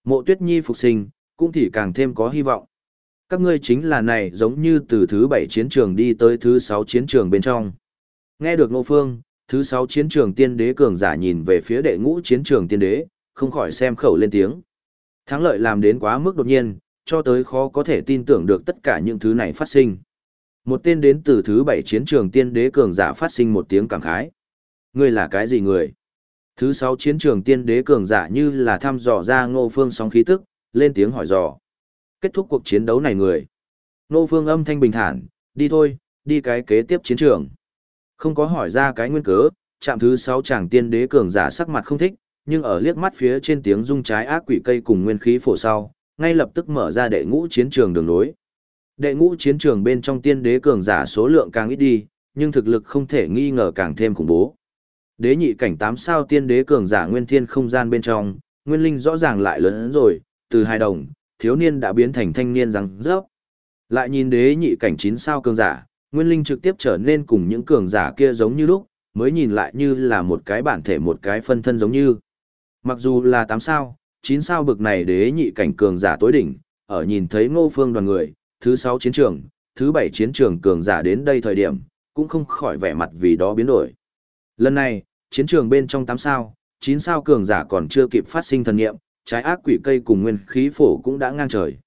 Mộ tuyết nhi phục sinh, cũng thì càng thêm có hy vọng. Các ngươi chính là này giống như từ thứ bảy chiến trường đi tới thứ sáu chiến trường bên trong. Nghe được Ngô phương, thứ sáu chiến trường tiên đế cường giả nhìn về phía đệ ngũ chiến trường tiên đế, không khỏi xem khẩu lên tiếng. Thắng lợi làm đến quá mức đột nhiên, cho tới khó có thể tin tưởng được tất cả những thứ này phát sinh. Một tên đến từ thứ bảy chiến trường tiên đế cường giả phát sinh một tiếng cảm khái. Ngươi là cái gì người? Thứ sáu chiến trường tiên đế cường giả như là thăm dò ra ngô phương sóng khí tức, lên tiếng hỏi dò. Kết thúc cuộc chiến đấu này người. Ngô phương âm thanh bình thản, đi thôi, đi cái kế tiếp chiến trường. Không có hỏi ra cái nguyên cớ, chạm thứ sáu chàng tiên đế cường giả sắc mặt không thích, nhưng ở liếc mắt phía trên tiếng rung trái ác quỷ cây cùng nguyên khí phổ sau, ngay lập tức mở ra đệ ngũ chiến trường đường lối. Đệ ngũ chiến trường bên trong tiên đế cường giả số lượng càng ít đi, nhưng thực lực không thể nghi ngờ càng thêm khủng bố. Đế nhị cảnh tám sao tiên đế cường giả nguyên thiên không gian bên trong, nguyên linh rõ ràng lại lớn hơn rồi, từ hai đồng, thiếu niên đã biến thành thanh niên răng rớp. Lại nhìn đế nhị cảnh chín sao cường giả, nguyên linh trực tiếp trở nên cùng những cường giả kia giống như lúc, mới nhìn lại như là một cái bản thể một cái phân thân giống như. Mặc dù là tám sao, chín sao bực này đế nhị cảnh cường giả tối đỉnh, ở nhìn thấy ngô phương đoàn người, thứ sáu chiến trường, thứ bảy chiến trường cường giả đến đây thời điểm, cũng không khỏi vẻ mặt vì đó biến đổi. Lần này, chiến trường bên trong 8 sao, 9 sao cường giả còn chưa kịp phát sinh thần nghiệm, trái ác quỷ cây cùng nguyên khí phổ cũng đã ngang trời.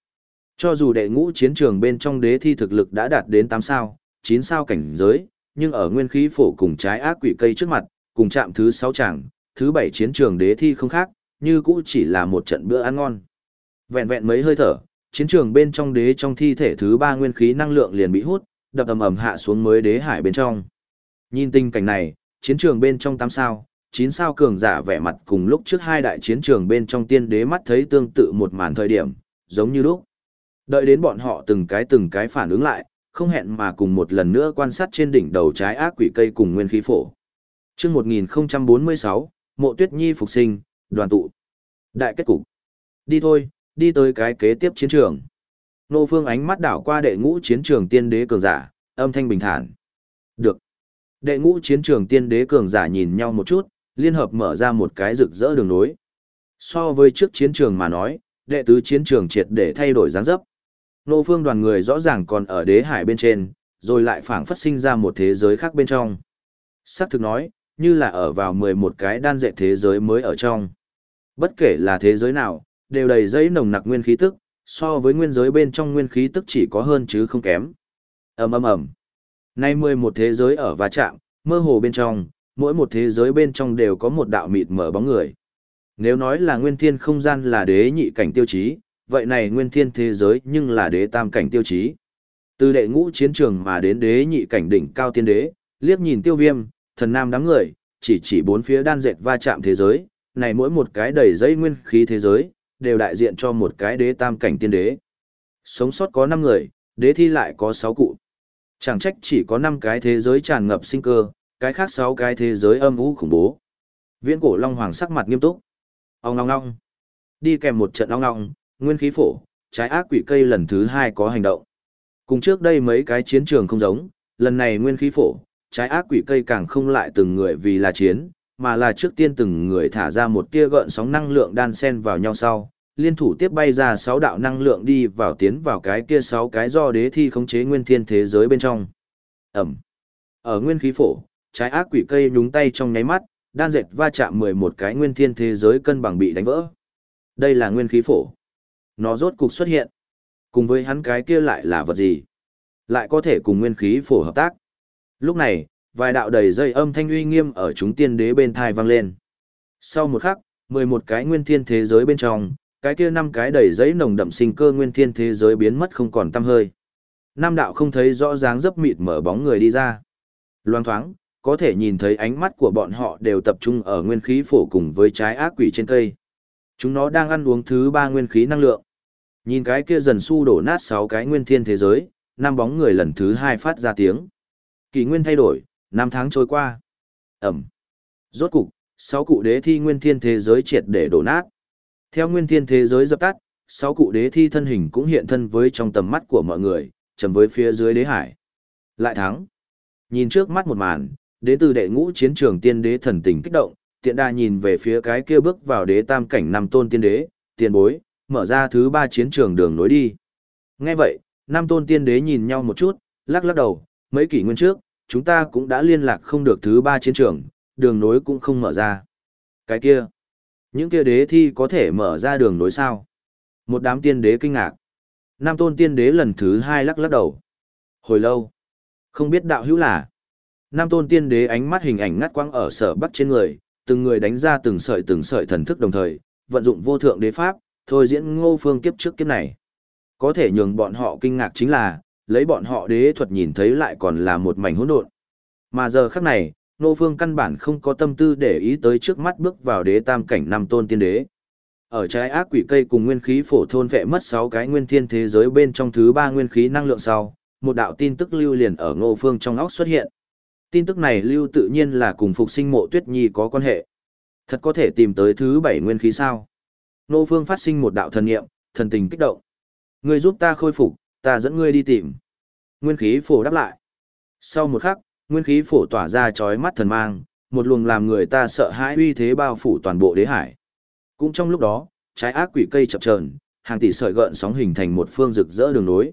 Cho dù đệ ngũ chiến trường bên trong đế thi thực lực đã đạt đến 8 sao, 9 sao cảnh giới, nhưng ở nguyên khí phổ cùng trái ác quỷ cây trước mặt, cùng chạm thứ 6 chẳng, thứ 7 chiến trường đế thi không khác, như cũ chỉ là một trận bữa ăn ngon. Vẹn vẹn mấy hơi thở, chiến trường bên trong đế trong thi thể thứ 3 nguyên khí năng lượng liền bị hút, đập ầm ầm hạ xuống mới đế hải bên trong. Nhìn tình cảnh này, chiến trường bên trong tám sao, 9 sao cường giả vẻ mặt cùng lúc trước hai đại chiến trường bên trong tiên đế mắt thấy tương tự một màn thời điểm, giống như lúc. Đợi đến bọn họ từng cái từng cái phản ứng lại, không hẹn mà cùng một lần nữa quan sát trên đỉnh đầu trái ác quỷ cây cùng nguyên khí phổ. Trước 1046, Mộ Tuyết Nhi phục sinh, đoàn tụ. Đại kết cục. Đi thôi, đi tới cái kế tiếp chiến trường. Nô Phương ánh mắt đảo qua đệ ngũ chiến trường tiên đế cường giả, âm thanh bình thản. Được. Đệ ngũ chiến trường tiên đế cường giả nhìn nhau một chút, liên hợp mở ra một cái rực rỡ đường nối. So với trước chiến trường mà nói, đệ tứ chiến trường triệt để thay đổi dáng dấp. Nô Phương đoàn người rõ ràng còn ở đế hải bên trên, rồi lại phảng phất sinh ra một thế giới khác bên trong. Sắc thực nói, như là ở vào 11 cái đan dệt thế giới mới ở trong. Bất kể là thế giới nào, đều đầy dây nồng nặc nguyên khí tức, so với nguyên giới bên trong nguyên khí tức chỉ có hơn chứ không kém. ầm ầm ầm. Nay 11 thế giới ở va chạm, mơ hồ bên trong, mỗi một thế giới bên trong đều có một đạo mịt mở bóng người. Nếu nói là nguyên thiên không gian là đế nhị cảnh tiêu chí, vậy này nguyên thiên thế giới nhưng là đế tam cảnh tiêu chí. Từ đệ ngũ chiến trường mà đến đế nhị cảnh đỉnh cao tiên đế, liếc nhìn tiêu viêm, thần nam đám người, chỉ chỉ bốn phía đan dệt va chạm thế giới, này mỗi một cái đầy dây nguyên khí thế giới, đều đại diện cho một cái đế tam cảnh tiên đế. Sống sót có 5 người, đế thi lại có 6 cụ. Chẳng trách chỉ có 5 cái thế giới tràn ngập sinh cơ, cái khác 6 cái thế giới âm u khủng bố. Viễn cổ Long Hoàng sắc mặt nghiêm túc. Ông ngong ngong. Đi kèm một trận ong ngong, nguyên khí phổ, trái ác quỷ cây lần thứ 2 có hành động. Cùng trước đây mấy cái chiến trường không giống, lần này nguyên khí phổ, trái ác quỷ cây càng không lại từng người vì là chiến, mà là trước tiên từng người thả ra một tia gợn sóng năng lượng đan xen vào nhau sau, liên thủ tiếp bay ra sáu đạo năng lượng đi vào tiến vào cái kia sáu cái do đế thi khống chế nguyên thiên thế giới bên trong. Ẩm. Ở nguyên khí phổ, trái ác quỷ cây nhúng tay trong nháy mắt, đan dệt va chạm 11 cái nguyên thiên thế giới cân bằng bị đánh vỡ. Đây là nguyên khí phổ. Nó rốt cục xuất hiện. Cùng với hắn cái kia lại là vật gì? Lại có thể cùng nguyên khí phổ hợp tác. Lúc này, vài đạo đầy dây âm thanh uy nghiêm ở chúng tiên đế bên thai vang lên. Sau một khắc, 11 cái nguyên thiên thế giới bên trong, cái kia năm cái đầy giấy nồng đậm sinh cơ nguyên thiên thế giới biến mất không còn tăm hơi. Nam đạo không thấy rõ dáng dấp mịt mở bóng người đi ra. Loang thoáng, có thể nhìn thấy ánh mắt của bọn họ đều tập trung ở nguyên khí phổ cùng với trái ác quỷ trên cây. Chúng nó đang ăn uống thứ ba nguyên khí năng lượng. Nhìn cái kia dần su đổ nát sáu cái nguyên thiên thế giới, năm bóng người lần thứ hai phát ra tiếng. Kỷ nguyên thay đổi, năm tháng trôi qua. Ẩm. Rốt cục, sáu cụ đế thi nguyên thiên thế giới triệt để đổ nát. Theo nguyên thiên thế giới dập tắt, sáu cụ đế thi thân hình cũng hiện thân với trong tầm mắt của mọi người, chầm với phía dưới đế hải. Lại thắng. Nhìn trước mắt một màn, đế từ đệ ngũ chiến trường tiên đế thần tình kích động, tiện đa nhìn về phía cái kia bước vào đế tam cảnh năm tôn tiên đế, tiền bối, mở ra thứ ba chiến trường đường nối đi. Nghe vậy, năm tôn tiên đế nhìn nhau một chút, lắc lắc đầu, mấy kỷ nguyên trước, chúng ta cũng đã liên lạc không được thứ ba chiến trường, đường nối cũng không mở ra. Cái kia, những kia đế thi có thể mở ra đường nối sao? Một đám tiên đế kinh ngạc. Nam tôn tiên đế lần thứ hai lắc lắc đầu. Hồi lâu, không biết đạo hữu là. Nam tôn tiên đế ánh mắt hình ảnh ngắt quăng ở sở bắc trên người, từng người đánh ra từng sợi từng sợi thần thức đồng thời, vận dụng vô thượng đế pháp, thôi diễn ngô phương kiếp trước kiếp này. Có thể nhường bọn họ kinh ngạc chính là, lấy bọn họ đế thuật nhìn thấy lại còn là một mảnh hỗn độn. Mà giờ khắc này, Nô Phương căn bản không có tâm tư để ý tới trước mắt bước vào đế tam cảnh năm tôn tiên đế. Ở trái ác quỷ cây cùng nguyên khí phổ thôn vẽ mất 6 cái nguyên thiên thế giới bên trong thứ ba nguyên khí năng lượng sau, một đạo tin tức lưu liền ở Ngô Phương trong óc xuất hiện. Tin tức này lưu tự nhiên là cùng phục sinh mộ tuyết nhi có quan hệ. Thật có thể tìm tới thứ bảy nguyên khí sao? Ngô Phương phát sinh một đạo thần niệm, thần tình kích động. Ngươi giúp ta khôi phục, ta dẫn ngươi đi tìm. Nguyên khí phổ đáp lại. Sau một khắc, nguyên khí phổ tỏa ra chói mắt thần mang, một luồng làm người ta sợ hãi uy thế bao phủ toàn bộ đế hải. Cũng trong lúc đó, trái ác quỷ cây chập chờn, hàng tỷ sợi gợn sóng hình thành một phương rực rỡ đường nối.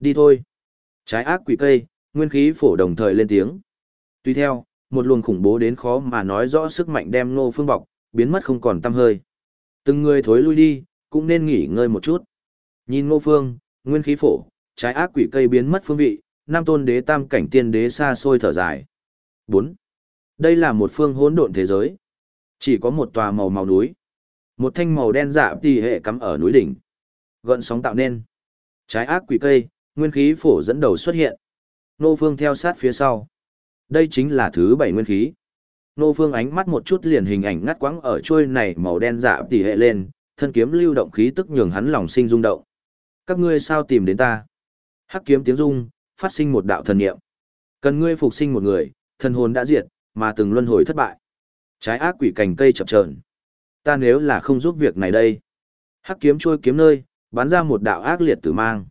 Đi thôi. Trái ác quỷ cây, nguyên khí phổ đồng thời lên tiếng. Tuy theo, một luồng khủng bố đến khó mà nói rõ sức mạnh đem Ngô Phương bọc, biến mất không còn tăm hơi. Từng người thối lui đi, cũng nên nghỉ ngơi một chút. Nhìn Ngô Phương, nguyên khí phổ, trái ác quỷ cây biến mất phương vị, nam tôn đế tam cảnh tiên đế xa xôi thở dài. 4. Đây là một phương hỗn độn thế giới. Chỉ có một tòa màu màu núi. Một thanh màu đen dạ tỷ hệ cắm ở núi đỉnh. Gợn sóng tạo nên. Trái ác quỷ cây, nguyên khí phổ dẫn đầu xuất hiện. Nô phương theo sát phía sau. Đây chính là thứ bảy nguyên khí. Nô phương ánh mắt một chút liền hình ảnh ngắt quãng ở chuôi này màu đen dạ tỷ hệ lên, thân kiếm lưu động khí tức nhường hắn lòng sinh rung động. Các ngươi sao tìm đến ta? Hắc kiếm tiếng rung, phát sinh một đạo thần niệm. Cần ngươi phục sinh một người, thần hồn đã diệt, mà từng luân hồi thất bại. Trái ác quỷ cành cây chập chờn. Ta nếu là không giúp việc này đây. Hắc kiếm trôi kiếm nơi, bắn ra một đạo ác liệt tử mang.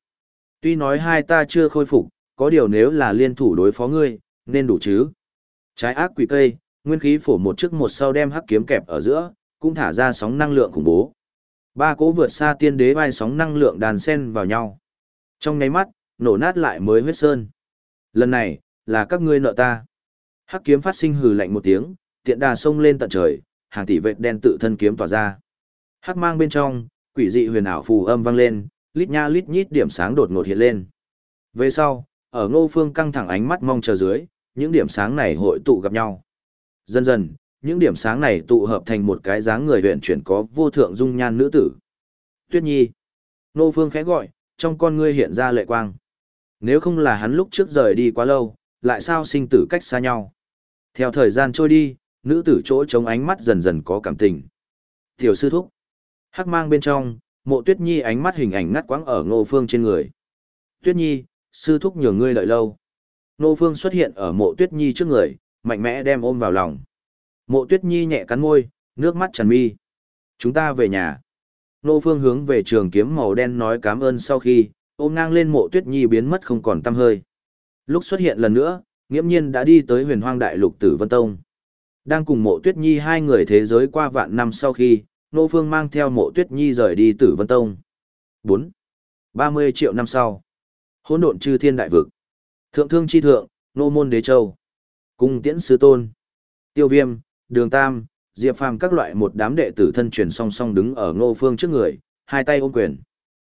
Tuy nói hai ta chưa khôi phục, có điều nếu là liên thủ đối phó ngươi, nên đủ chứ. Trái ác quỷ cây, nguyên khí phổ một trước một sau đem hắc kiếm kẹp ở giữa, cũng thả ra sóng năng lượng khủng bố. Ba cỗ vượt xa tiên đế vai sóng năng lượng đàn sen vào nhau. Trong nháy mắt, nổ nát lại mới huyết sơn. Lần này, là các ngươi nợ ta. Hắc kiếm phát sinh hừ lạnh một tiếng, tiện đà sông lên tận trời, hàng tỷ vệt đen tự thân kiếm tỏa ra. Hắc mang bên trong, quỷ dị huyền ảo phù âm vang lên, lít nha lít nhít điểm sáng đột ngột hiện lên. Về sau, ở ngô phương căng thẳng ánh mắt mong chờ dưới, những điểm sáng này hội tụ gặp nhau. Dần dần, những điểm sáng này tụ hợp thành một cái dáng người huyền chuyển có vô thượng dung nhan nữ tử. Tuyết Nhi. Ngô phương khẽ gọi, trong con ngươi hiện ra lệ quang. Nếu không là hắn lúc trước rời đi quá lâu, lại sao sinh tử cách xa nhau. Theo thời gian trôi đi, nữ tử chỗ chống ánh mắt dần dần có cảm tình. Tiểu sư thúc. Hắc mang bên trong, mộ tuyết nhi ánh mắt hình ảnh ngắt quãng ở ngô phương trên người. Tuyết nhi, sư thúc nhường ngươi lợi lâu. Ngô phương xuất hiện ở mộ tuyết nhi trước người, mạnh mẽ đem ôm vào lòng. Mộ tuyết nhi nhẹ cắn môi, nước mắt tràn mi. Chúng ta về nhà. Ngô phương hướng về trường kiếm màu đen nói cảm ơn sau khi, ôm ngang lên mộ tuyết nhi biến mất không còn tăm hơi. Lúc xuất hiện lần nữa, nghiễm nhiên đã đi tới huyền hoang đại lục tử Vân Tông. Đang cùng mộ tuyết nhi hai người thế giới qua vạn năm sau khi, Nô Phương mang theo mộ tuyết nhi rời đi tử Vân Tông. 4. 30 triệu năm sau. hỗn độn chư thiên đại vực. Thượng thương chi thượng, nô môn đế châu. Cung tiễn Sứ tôn. Tiêu viêm, đường tam, diệp phàm các loại một đám đệ tử thân truyền song song đứng ở ngô phương trước người, hai tay ôm quyền.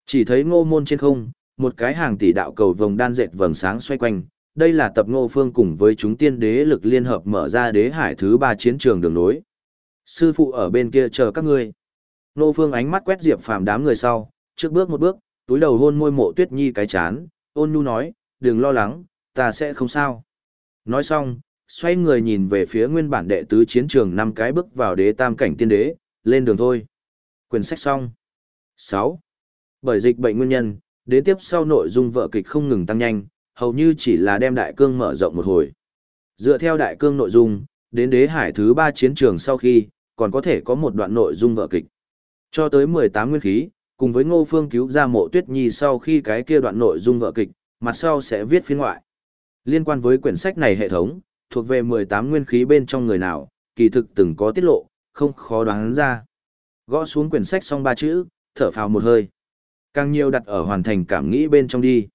Chỉ thấy ngô môn trên không, một cái hàng tỷ đạo cầu vồng đan dệt vầng sáng xoay quanh, đây là tập ngô phương cùng với chúng tiên đế lực liên hợp mở ra đế hải thứ ba chiến trường đường nối. Sư phụ ở bên kia chờ các ngươi. Ngô phương ánh mắt quét diệp phàm đám người sau, trước bước một bước, túi đầu hôn môi mộ tuyết nhi cái chán, ôn nhu nói, đừng lo lắng, ta sẽ không sao. Nói xong, xoay người nhìn về phía nguyên bản đệ tứ chiến trường năm cái bước vào đế tam cảnh tiên đế, lên đường thôi. Quyển sách xong. 6. Bởi dịch bệnh nguyên nhân, đến tiếp sau nội dung vợ kịch không ngừng tăng nhanh, hầu như chỉ là đem đại cương mở rộng một hồi. Dựa theo đại cương nội dung, đến đế hải thứ ba chiến trường sau khi, còn có thể có một đoạn nội dung vợ kịch. Cho tới 18 nguyên khí, cùng với ngô phương cứu ra mộ tuyết nhi sau khi cái kia đoạn nội dung vợ kịch, mặt sau sẽ viết phiên ngoại. Liên quan với quyển sách này hệ thống, thuộc về 18 nguyên khí bên trong người nào, kỳ thực từng có tiết lộ, không khó đoán ra. Gõ xuống quyển sách xong ba chữ, thở phào một hơi. Càng nhiều đặt ở hoàn thành cảm nghĩ bên trong đi.